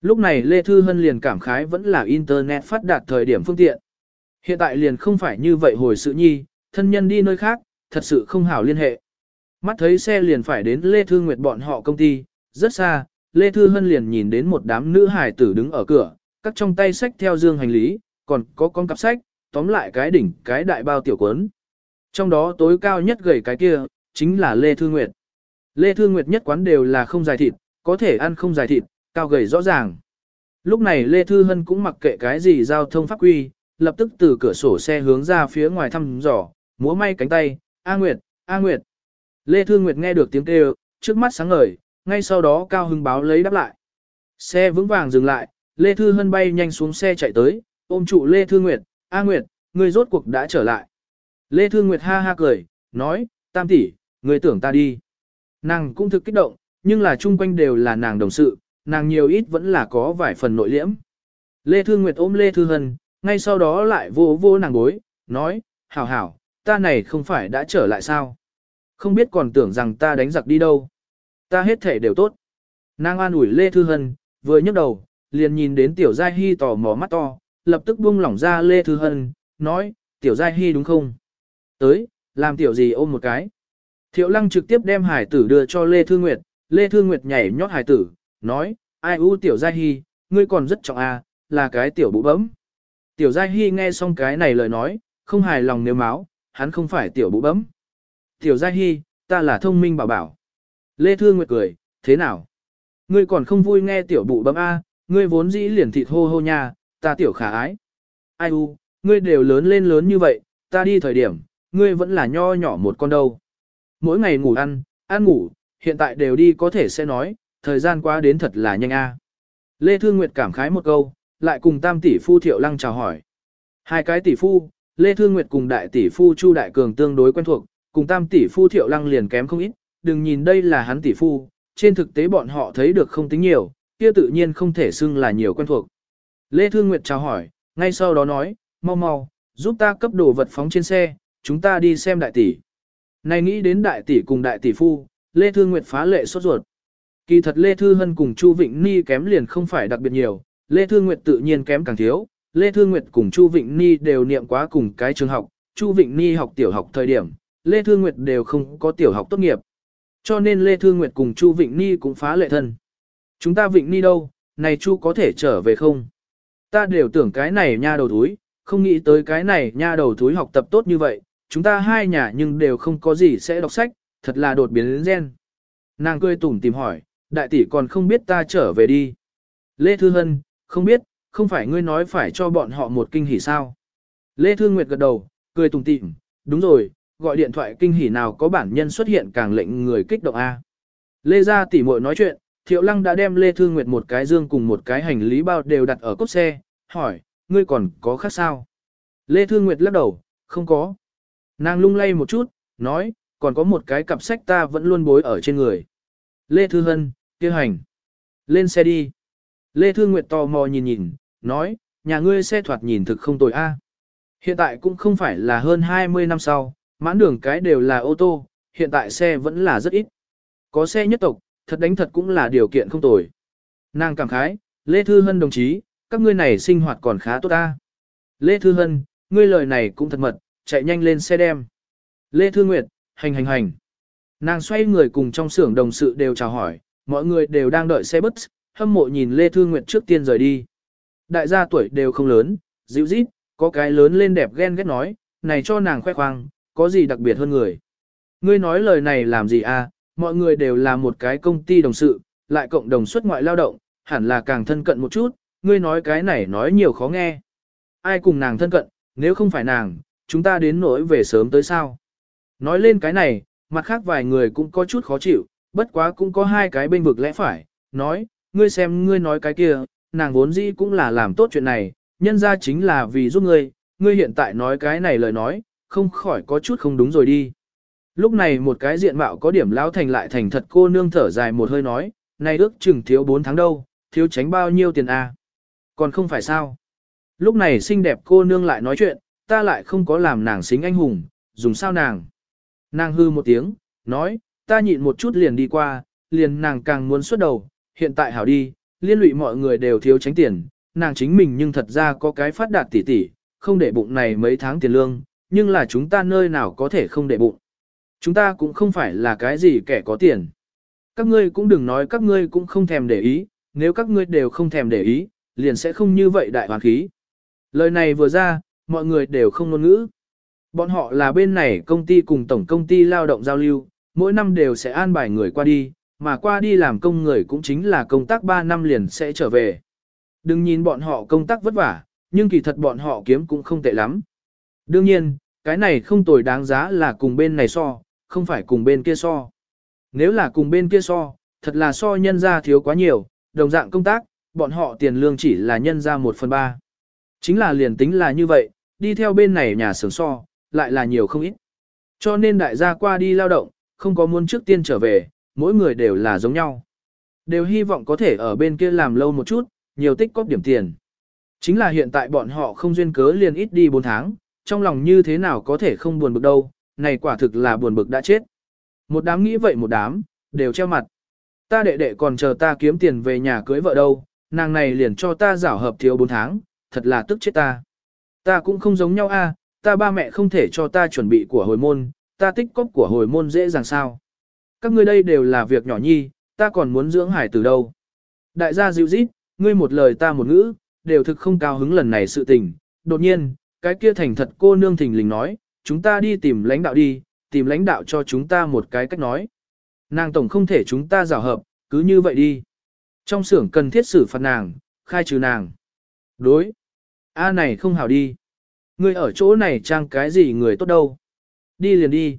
Lúc này Lê Thư Hân liền cảm khái vẫn là Internet phát đạt thời điểm phương tiện. Hiện tại liền không phải như vậy hồi sự nhi, thân nhân đi nơi khác, thật sự không hảo liên hệ. Mắt thấy xe liền phải đến Lê Thư Nguyệt bọn họ công ty, rất xa, Lê Thư Hân liền nhìn đến một đám nữ hài tử đứng ở cửa, các trong tay sách theo dương hành lý, còn có con cặp sách, tóm lại cái đỉnh cái đại bao tiểu cuốn. Trong đó tối cao nhất gầy cái kia, chính là Lê Thư Nguyệt. Lê Thư Nguyệt nhất quán đều là không dài thịt, có thể ăn không dài thịt, cao gầy rõ ràng. Lúc này Lê Thư Hân cũng mặc kệ cái gì giao thông pháp quy, lập tức từ cửa sổ xe hướng ra phía ngoài thăm dò, múa may cánh tay, A Nguyệt, A Nguyệt. Lê Thương Nguyệt nghe được tiếng kêu, trước mắt sáng ngời, ngay sau đó cao hưng báo lấy đáp lại. Xe vững vàng dừng lại, Lê Thư Hân bay nhanh xuống xe chạy tới, ôm trụ Lê Thư Nguyệt, "A Nguyệt, người rốt cuộc đã trở lại." Lê Thư Nguyệt ha ha cười, nói, "Tam tỷ, người tưởng ta đi." Nàng cũng thực kích động, nhưng là chung quanh đều là nàng đồng sự, nàng nhiều ít vẫn là có vài phần nội liễm. Lê Thư Nguyệt ôm Lê Thư Hân, ngay sau đó lại vô vô nàng bối, nói, "Hảo hảo, ta này không phải đã trở lại sao?" không biết còn tưởng rằng ta đánh giặc đi đâu. Ta hết thể đều tốt. Nàng an ủi Lê Thư Hân, vừa nhấc đầu, liền nhìn đến Tiểu Giai Hy tò mò mắt to, lập tức buông lỏng ra Lê Thư Hân, nói, Tiểu Giai Hy đúng không? Tới, làm Tiểu gì ôm một cái. Thiệu Lăng trực tiếp đem hải tử đưa cho Lê Thư Nguyệt, Lê Thư Nguyệt nhảy nhót hải tử, nói, ai u Tiểu Giai Hy, ngươi còn rất trọng à, là cái Tiểu bụ bấm. Tiểu Giai Hy nghe xong cái này lời nói, không hài lòng nếu máu, hắn không phải Tiểu bụ bấm. Tiểu Giai Hy, ta là thông minh bảo bảo. Lê Thương Nguyệt cười, thế nào? Ngươi còn không vui nghe tiểu bụ bấm A, ngươi vốn dĩ liền thịt hô hô nha, ta tiểu khả ái. Ai u, ngươi đều lớn lên lớn như vậy, ta đi thời điểm, ngươi vẫn là nho nhỏ một con đâu. Mỗi ngày ngủ ăn, ăn ngủ, hiện tại đều đi có thể sẽ nói, thời gian qua đến thật là nhanh a. Lê Thương Nguyệt cảm khái một câu, lại cùng tam tỷ phu Thiệu Lăng chào hỏi. Hai cái tỷ phu, Lê Thương Nguyệt cùng đại tỷ phu Chu Đại Cường tương đối quen thuộc, cùng tam tỷ phu thiệu lăng liền kém không ít, đừng nhìn đây là hắn tỷ phu, trên thực tế bọn họ thấy được không tính nhiều, kia tự nhiên không thể xưng là nhiều quen thuộc. Lê Thương Nguyệt chào hỏi, ngay sau đó nói, mau mau, giúp ta cấp đồ vật phóng trên xe, chúng ta đi xem đại tỷ. Này nghĩ đến đại tỷ cùng đại tỷ phu, Lê Thương Nguyệt phá lệ sốt ruột. Kỳ thật Lê Thư Hân cùng Chu Vịnh Ni kém liền không phải đặc biệt nhiều, Lê thương Nguyệt tự nhiên kém càng thiếu. Lê thương Nguyệt cùng Chu Vịnh Ni đều niệm quá cùng cái trường học, Chu Vịnh Ni học tiểu học thời điểm, Lê Thư Nguyệt đều không có tiểu học tốt nghiệp. Cho nên Lê Thư Nguyệt cùng Chu Vịnh Ni cũng phá lệ thân. Chúng ta Vịnh Ni đâu, này Chu có thể trở về không? Ta đều tưởng cái này nha đầu túi, không nghĩ tới cái này nha đầu túi học tập tốt như vậy. Chúng ta hai nhà nhưng đều không có gì sẽ đọc sách, thật là đột biến đến gen. Nàng cười tủm tìm hỏi, đại tỷ còn không biết ta trở về đi. Lê Thư Hân, không biết, không phải ngươi nói phải cho bọn họ một kinh hỉ sao. Lê Thư Nguyệt gật đầu, cười tủm tỉm, đúng rồi, gọi điện thoại kinh hỉ nào có bản nhân xuất hiện càng lệnh người kích động a. Lê gia tỷ muội nói chuyện, Thiệu Lăng đã đem Lê Thư Nguyệt một cái dương cùng một cái hành lý bao đều đặt ở cốp xe, hỏi, ngươi còn có khác sao? Lê Thư Nguyệt lắc đầu, không có. Nàng lung lay một chút, nói, còn có một cái cặp sách ta vẫn luôn bối ở trên người. Lê Thư Hân, kêu hành. Lên xe đi. Lê Thư Nguyệt tò mò nhìn nhìn, nói, nhà ngươi xe thoạt nhìn thực không tồi a. Hiện tại cũng không phải là hơn 20 năm sau, Mãn đường cái đều là ô tô, hiện tại xe vẫn là rất ít. Có xe nhất tộc, thật đánh thật cũng là điều kiện không tồi. Nàng cảm khái, Lê Thư Hân đồng chí, các ngươi này sinh hoạt còn khá tốt ta. Lê Thư Hân, ngươi lời này cũng thật mật, chạy nhanh lên xe đem. Lê Thư Nguyệt, hành hành hành. Nàng xoay người cùng trong xưởng đồng sự đều chào hỏi, mọi người đều đang đợi xe bus, hâm mộ nhìn Lê Thư Nguyệt trước tiên rời đi. Đại gia tuổi đều không lớn, dịu dít, có cái lớn lên đẹp ghen ghét nói, này cho nàng khoe khoang, có gì đặc biệt hơn người. Ngươi nói lời này làm gì à, mọi người đều là một cái công ty đồng sự, lại cộng đồng xuất ngoại lao động, hẳn là càng thân cận một chút, ngươi nói cái này nói nhiều khó nghe. Ai cùng nàng thân cận, nếu không phải nàng, chúng ta đến nỗi về sớm tới sao. Nói lên cái này, mặt khác vài người cũng có chút khó chịu, bất quá cũng có hai cái bên vực lẽ phải, nói, ngươi xem ngươi nói cái kia, nàng vốn dĩ cũng là làm tốt chuyện này, nhân ra chính là vì giúp ngươi, ngươi hiện tại nói cái này lời nói, không khỏi có chút không đúng rồi đi. Lúc này một cái diện mạo có điểm lão thành lại thành thật cô nương thở dài một hơi nói, này ước chừng thiếu 4 tháng đâu, thiếu tránh bao nhiêu tiền a? À? Còn không phải sao? Lúc này xinh đẹp cô nương lại nói chuyện, ta lại không có làm nàng xính anh hùng, dùng sao nàng? Nàng hư một tiếng, nói, ta nhịn một chút liền đi qua, liền nàng càng muốn xuất đầu, hiện tại hảo đi, liên lụy mọi người đều thiếu tránh tiền, nàng chính mình nhưng thật ra có cái phát đạt tỷ tỷ, không để bụng này mấy tháng tiền lương, nhưng là chúng ta nơi nào có thể không để bụng. Chúng ta cũng không phải là cái gì kẻ có tiền. Các ngươi cũng đừng nói các ngươi cũng không thèm để ý, nếu các ngươi đều không thèm để ý, liền sẽ không như vậy đại hoàn khí. Lời này vừa ra, mọi người đều không ngôn ngữ. Bọn họ là bên này công ty cùng tổng công ty lao động giao lưu, mỗi năm đều sẽ an bài người qua đi, mà qua đi làm công người cũng chính là công tác 3 năm liền sẽ trở về. Đừng nhìn bọn họ công tác vất vả, nhưng kỳ thật bọn họ kiếm cũng không tệ lắm. Đương nhiên, cái này không tồi đáng giá là cùng bên này so, không phải cùng bên kia so. Nếu là cùng bên kia so, thật là so nhân ra thiếu quá nhiều, đồng dạng công tác, bọn họ tiền lương chỉ là nhân ra 1 phần 3. Chính là liền tính là như vậy, đi theo bên này nhà xưởng so, lại là nhiều không ít. Cho nên đại gia qua đi lao động, không có muốn trước tiên trở về, mỗi người đều là giống nhau. Đều hy vọng có thể ở bên kia làm lâu một chút, nhiều tích cóp điểm tiền. Chính là hiện tại bọn họ không duyên cớ liền ít đi 4 tháng, trong lòng như thế nào có thể không buồn bực đâu, này quả thực là buồn bực đã chết. Một đám nghĩ vậy một đám, đều treo mặt. Ta đệ đệ còn chờ ta kiếm tiền về nhà cưới vợ đâu, nàng này liền cho ta giảo hợp thiếu 4 tháng, thật là tức chết ta. Ta cũng không giống nhau a, ta ba mẹ không thể cho ta chuẩn bị của hồi môn, ta tích cóp của hồi môn dễ dàng sao. Các ngươi đây đều là việc nhỏ nhi, ta còn muốn dưỡng hải từ đâu. Đại gia dịu dít, ngươi một lời ta một ngữ, đều thực không cao hứng lần này sự tình. Đột nhiên, cái kia thành thật cô nương thình lình nói, chúng ta đi tìm lãnh đạo đi, tìm lãnh đạo cho chúng ta một cái cách nói. Nàng tổng không thể chúng ta rào hợp, cứ như vậy đi. Trong xưởng cần thiết xử phạt nàng, khai trừ nàng. Đối. A này không hảo đi. người ở chỗ này trang cái gì người tốt đâu. Đi liền đi.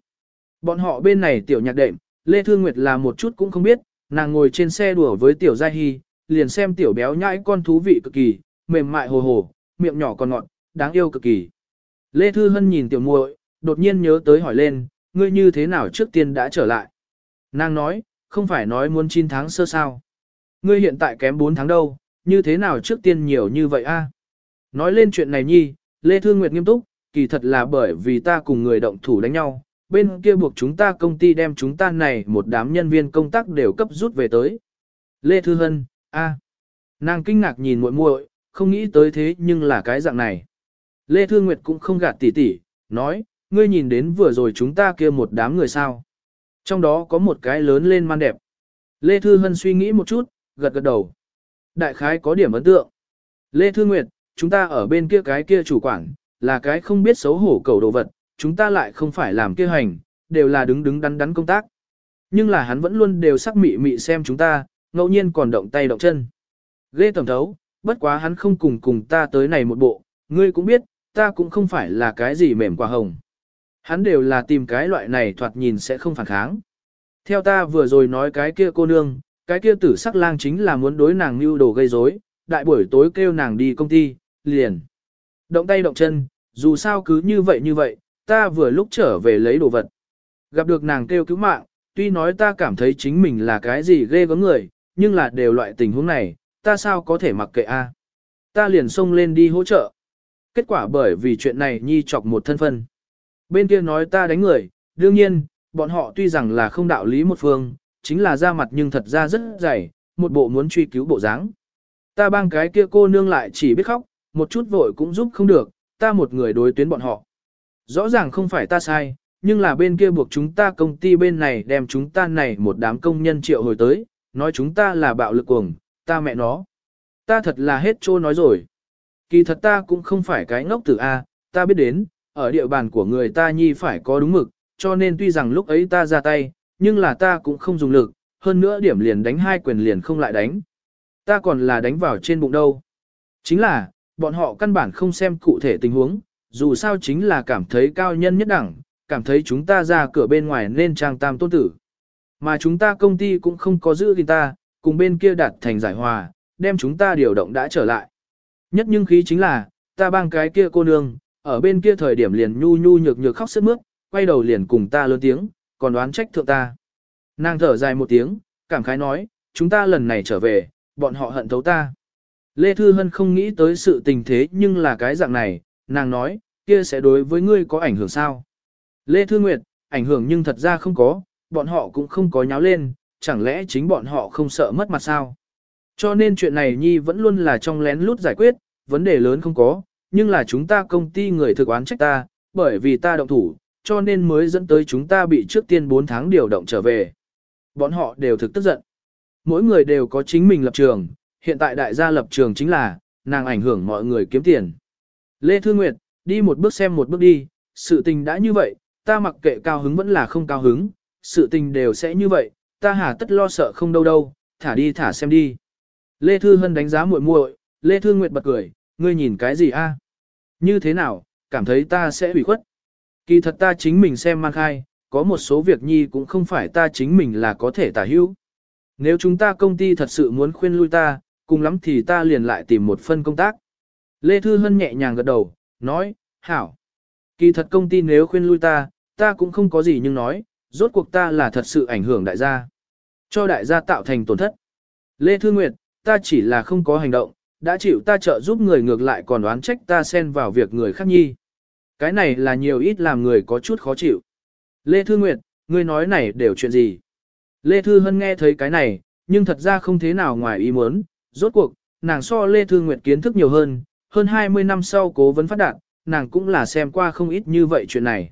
Bọn họ bên này tiểu nhạc đệm, Lê Thương Nguyệt là một chút cũng không biết, nàng ngồi trên xe đùa với tiểu Gia Hy, liền xem tiểu béo nhãi con thú vị cực kỳ, mềm mại hồ hồ, miệng nhỏ còn ngọt, đáng yêu cực kỳ. Lê Thư Hân nhìn tiểu muội, đột nhiên nhớ tới hỏi lên, ngươi như thế nào trước tiên đã trở lại? Nàng nói, không phải nói muốn 9 tháng sơ sao. Ngươi hiện tại kém 4 tháng đâu, như thế nào trước tiên nhiều như vậy a? Nói lên chuyện này nhi, Lê Thư Nguyệt nghiêm túc, kỳ thật là bởi vì ta cùng người động thủ đánh nhau, bên kia buộc chúng ta công ty đem chúng ta này một đám nhân viên công tác đều cấp rút về tới. Lê Thư Hân, a. Nàng kinh ngạc nhìn muội muội, không nghĩ tới thế nhưng là cái dạng này. Lê Thư Nguyệt cũng không gạt tỉ tỉ, nói, ngươi nhìn đến vừa rồi chúng ta kia một đám người sao. Trong đó có một cái lớn lên man đẹp. Lê Thư Hân suy nghĩ một chút, gật gật đầu. Đại khái có điểm ấn tượng. Lê Thư Nguyệt, chúng ta ở bên kia cái kia chủ quản, là cái không biết xấu hổ cầu đồ vật, chúng ta lại không phải làm kia hành, đều là đứng đứng đắn đắn công tác. Nhưng là hắn vẫn luôn đều sắc mị mị xem chúng ta, ngẫu nhiên còn động tay động chân. Ghê tầm thấu, bất quá hắn không cùng cùng ta tới này một bộ, ngươi cũng biết, ta cũng không phải là cái gì mềm quả hồng. Hắn đều là tìm cái loại này thoạt nhìn sẽ không phản kháng. Theo ta vừa rồi nói cái kia cô nương, cái kia tử sắc lang chính là muốn đối nàng mưu đồ gây rối, đại buổi tối kêu nàng đi công ty, liền. Động tay động chân, dù sao cứ như vậy như vậy, ta vừa lúc trở về lấy đồ vật. Gặp được nàng kêu cứu mạng, tuy nói ta cảm thấy chính mình là cái gì ghê gớm người, nhưng là đều loại tình huống này, ta sao có thể mặc kệ a? Ta liền xông lên đi hỗ trợ. Kết quả bởi vì chuyện này nhi chọc một thân phân. Bên kia nói ta đánh người, đương nhiên, bọn họ tuy rằng là không đạo lý một phương, chính là ra mặt nhưng thật ra rất dày, một bộ muốn truy cứu bộ dáng. Ta bang cái kia cô nương lại chỉ biết khóc, một chút vội cũng giúp không được, ta một người đối tuyến bọn họ. Rõ ràng không phải ta sai, nhưng là bên kia buộc chúng ta công ty bên này đem chúng ta này một đám công nhân triệu hồi tới, nói chúng ta là bạo lực cuồng, ta mẹ nó. Ta thật là hết trô nói rồi kỳ thật ta cũng không phải cái ngốc tử A, ta biết đến, ở địa bàn của người ta nhi phải có đúng mực, cho nên tuy rằng lúc ấy ta ra tay, nhưng là ta cũng không dùng lực, hơn nữa điểm liền đánh hai quyền liền không lại đánh. Ta còn là đánh vào trên bụng đâu. Chính là, bọn họ căn bản không xem cụ thể tình huống, dù sao chính là cảm thấy cao nhân nhất đẳng, cảm thấy chúng ta ra cửa bên ngoài nên trang tam tôn tử. Mà chúng ta công ty cũng không có giữ gì ta, cùng bên kia đạt thành giải hòa, đem chúng ta điều động đã trở lại. Nhất nhưng khí chính là, ta bang cái kia cô nương, ở bên kia thời điểm liền nhu nhu nhược nhược khóc sướt mướt, quay đầu liền cùng ta lớn tiếng, còn đoán trách thượng ta. Nàng thở dài một tiếng, cảm khái nói, chúng ta lần này trở về, bọn họ hận thấu ta. Lê Thư Hân không nghĩ tới sự tình thế nhưng là cái dạng này, nàng nói, kia sẽ đối với ngươi có ảnh hưởng sao? Lê Thư Nguyệt, ảnh hưởng nhưng thật ra không có, bọn họ cũng không có nháo lên, chẳng lẽ chính bọn họ không sợ mất mặt sao? Cho nên chuyện này Nhi vẫn luôn là trong lén lút giải quyết, vấn đề lớn không có, nhưng là chúng ta công ty người thực oán trách ta, bởi vì ta động thủ, cho nên mới dẫn tới chúng ta bị trước tiên 4 tháng điều động trở về. Bọn họ đều thực tức giận. Mỗi người đều có chính mình lập trường, hiện tại đại gia lập trường chính là, nàng ảnh hưởng mọi người kiếm tiền. Lê Thư Nguyệt, đi một bước xem một bước đi, sự tình đã như vậy, ta mặc kệ cao hứng vẫn là không cao hứng, sự tình đều sẽ như vậy, ta hà tất lo sợ không đâu đâu, thả đi thả xem đi. Lê Thư Hân đánh giá muội muội, Lê Thư Nguyệt bật cười, ngươi nhìn cái gì a? Như thế nào, cảm thấy ta sẽ bị khuất? Kỳ thật ta chính mình xem mang khai, có một số việc nhi cũng không phải ta chính mình là có thể tả hữu. Nếu chúng ta công ty thật sự muốn khuyên lui ta, cùng lắm thì ta liền lại tìm một phân công tác. Lê Thư Hân nhẹ nhàng gật đầu, nói, hảo. Kỳ thật công ty nếu khuyên lui ta, ta cũng không có gì nhưng nói, rốt cuộc ta là thật sự ảnh hưởng đại gia. Cho đại gia tạo thành tổn thất. Lê Thư Nguyệt, ta chỉ là không có hành động, đã chịu ta trợ giúp người ngược lại còn oán trách ta xen vào việc người khác nhi. Cái này là nhiều ít làm người có chút khó chịu. Lê Thư Nguyệt, ngươi nói này đều chuyện gì? Lê Thư Hân nghe thấy cái này, nhưng thật ra không thế nào ngoài ý muốn, rốt cuộc, nàng so Lê Thư Nguyệt kiến thức nhiều hơn, hơn 20 năm sau cố vấn phát đạt, nàng cũng là xem qua không ít như vậy chuyện này.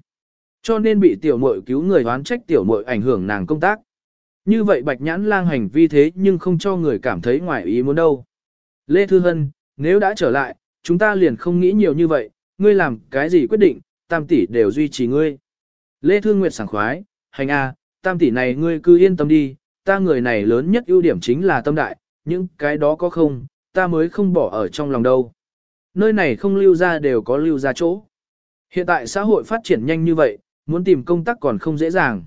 Cho nên bị tiểu muội cứu người oán trách tiểu muội ảnh hưởng nàng công tác. Như vậy bạch nhãn lang hành vi thế nhưng không cho người cảm thấy ngoài ý muốn đâu. Lê Thư Hân, nếu đã trở lại, chúng ta liền không nghĩ nhiều như vậy, ngươi làm cái gì quyết định, tam tỷ đều duy trì ngươi. Lê Thư Nguyệt sảng khoái, hành a, tam tỷ này ngươi cứ yên tâm đi, ta người này lớn nhất ưu điểm chính là tâm đại, những cái đó có không, ta mới không bỏ ở trong lòng đâu. Nơi này không lưu ra đều có lưu ra chỗ. Hiện tại xã hội phát triển nhanh như vậy, muốn tìm công tác còn không dễ dàng.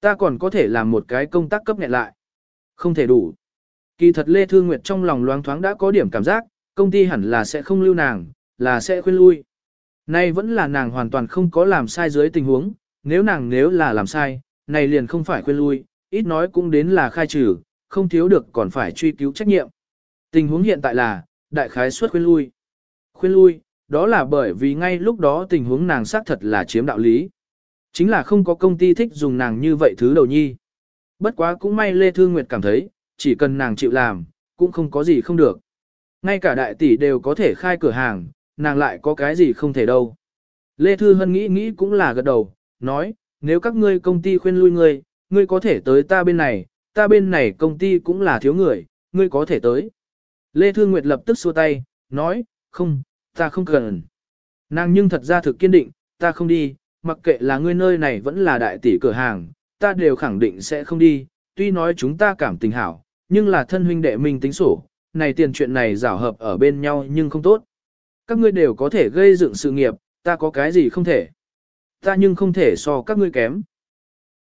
Ta còn có thể làm một cái công tác cấp nghẹn lại. Không thể đủ. Kỳ thật Lê Thương Nguyệt trong lòng loáng thoáng đã có điểm cảm giác, công ty hẳn là sẽ không lưu nàng, là sẽ khuyên lui. Nay vẫn là nàng hoàn toàn không có làm sai dưới tình huống, nếu nàng nếu là làm sai, này liền không phải khuyên lui, ít nói cũng đến là khai trừ, không thiếu được còn phải truy cứu trách nhiệm. Tình huống hiện tại là, đại khái suất khuyên lui. Khuyên lui, đó là bởi vì ngay lúc đó tình huống nàng xác thật là chiếm đạo lý. Chính là không có công ty thích dùng nàng như vậy thứ đầu nhi. Bất quá cũng may Lê Thương Nguyệt cảm thấy, chỉ cần nàng chịu làm, cũng không có gì không được. Ngay cả đại tỷ đều có thể khai cửa hàng, nàng lại có cái gì không thể đâu. Lê Thư Hân nghĩ nghĩ cũng là gật đầu, nói, nếu các ngươi công ty khuyên lui ngươi, ngươi có thể tới ta bên này, ta bên này công ty cũng là thiếu người, ngươi có thể tới. Lê Thư Nguyệt lập tức xua tay, nói, không, ta không cần. Nàng nhưng thật ra thực kiên định, ta không đi, mặc kệ là ngươi nơi này vẫn là đại tỷ cửa hàng, ta đều khẳng định sẽ không đi, tuy nói chúng ta cảm tình hảo, nhưng là thân huynh đệ mình tính sổ, này tiền chuyện này rảo hợp ở bên nhau nhưng không tốt. Các ngươi đều có thể gây dựng sự nghiệp, ta có cái gì không thể. Ta nhưng không thể so các ngươi kém.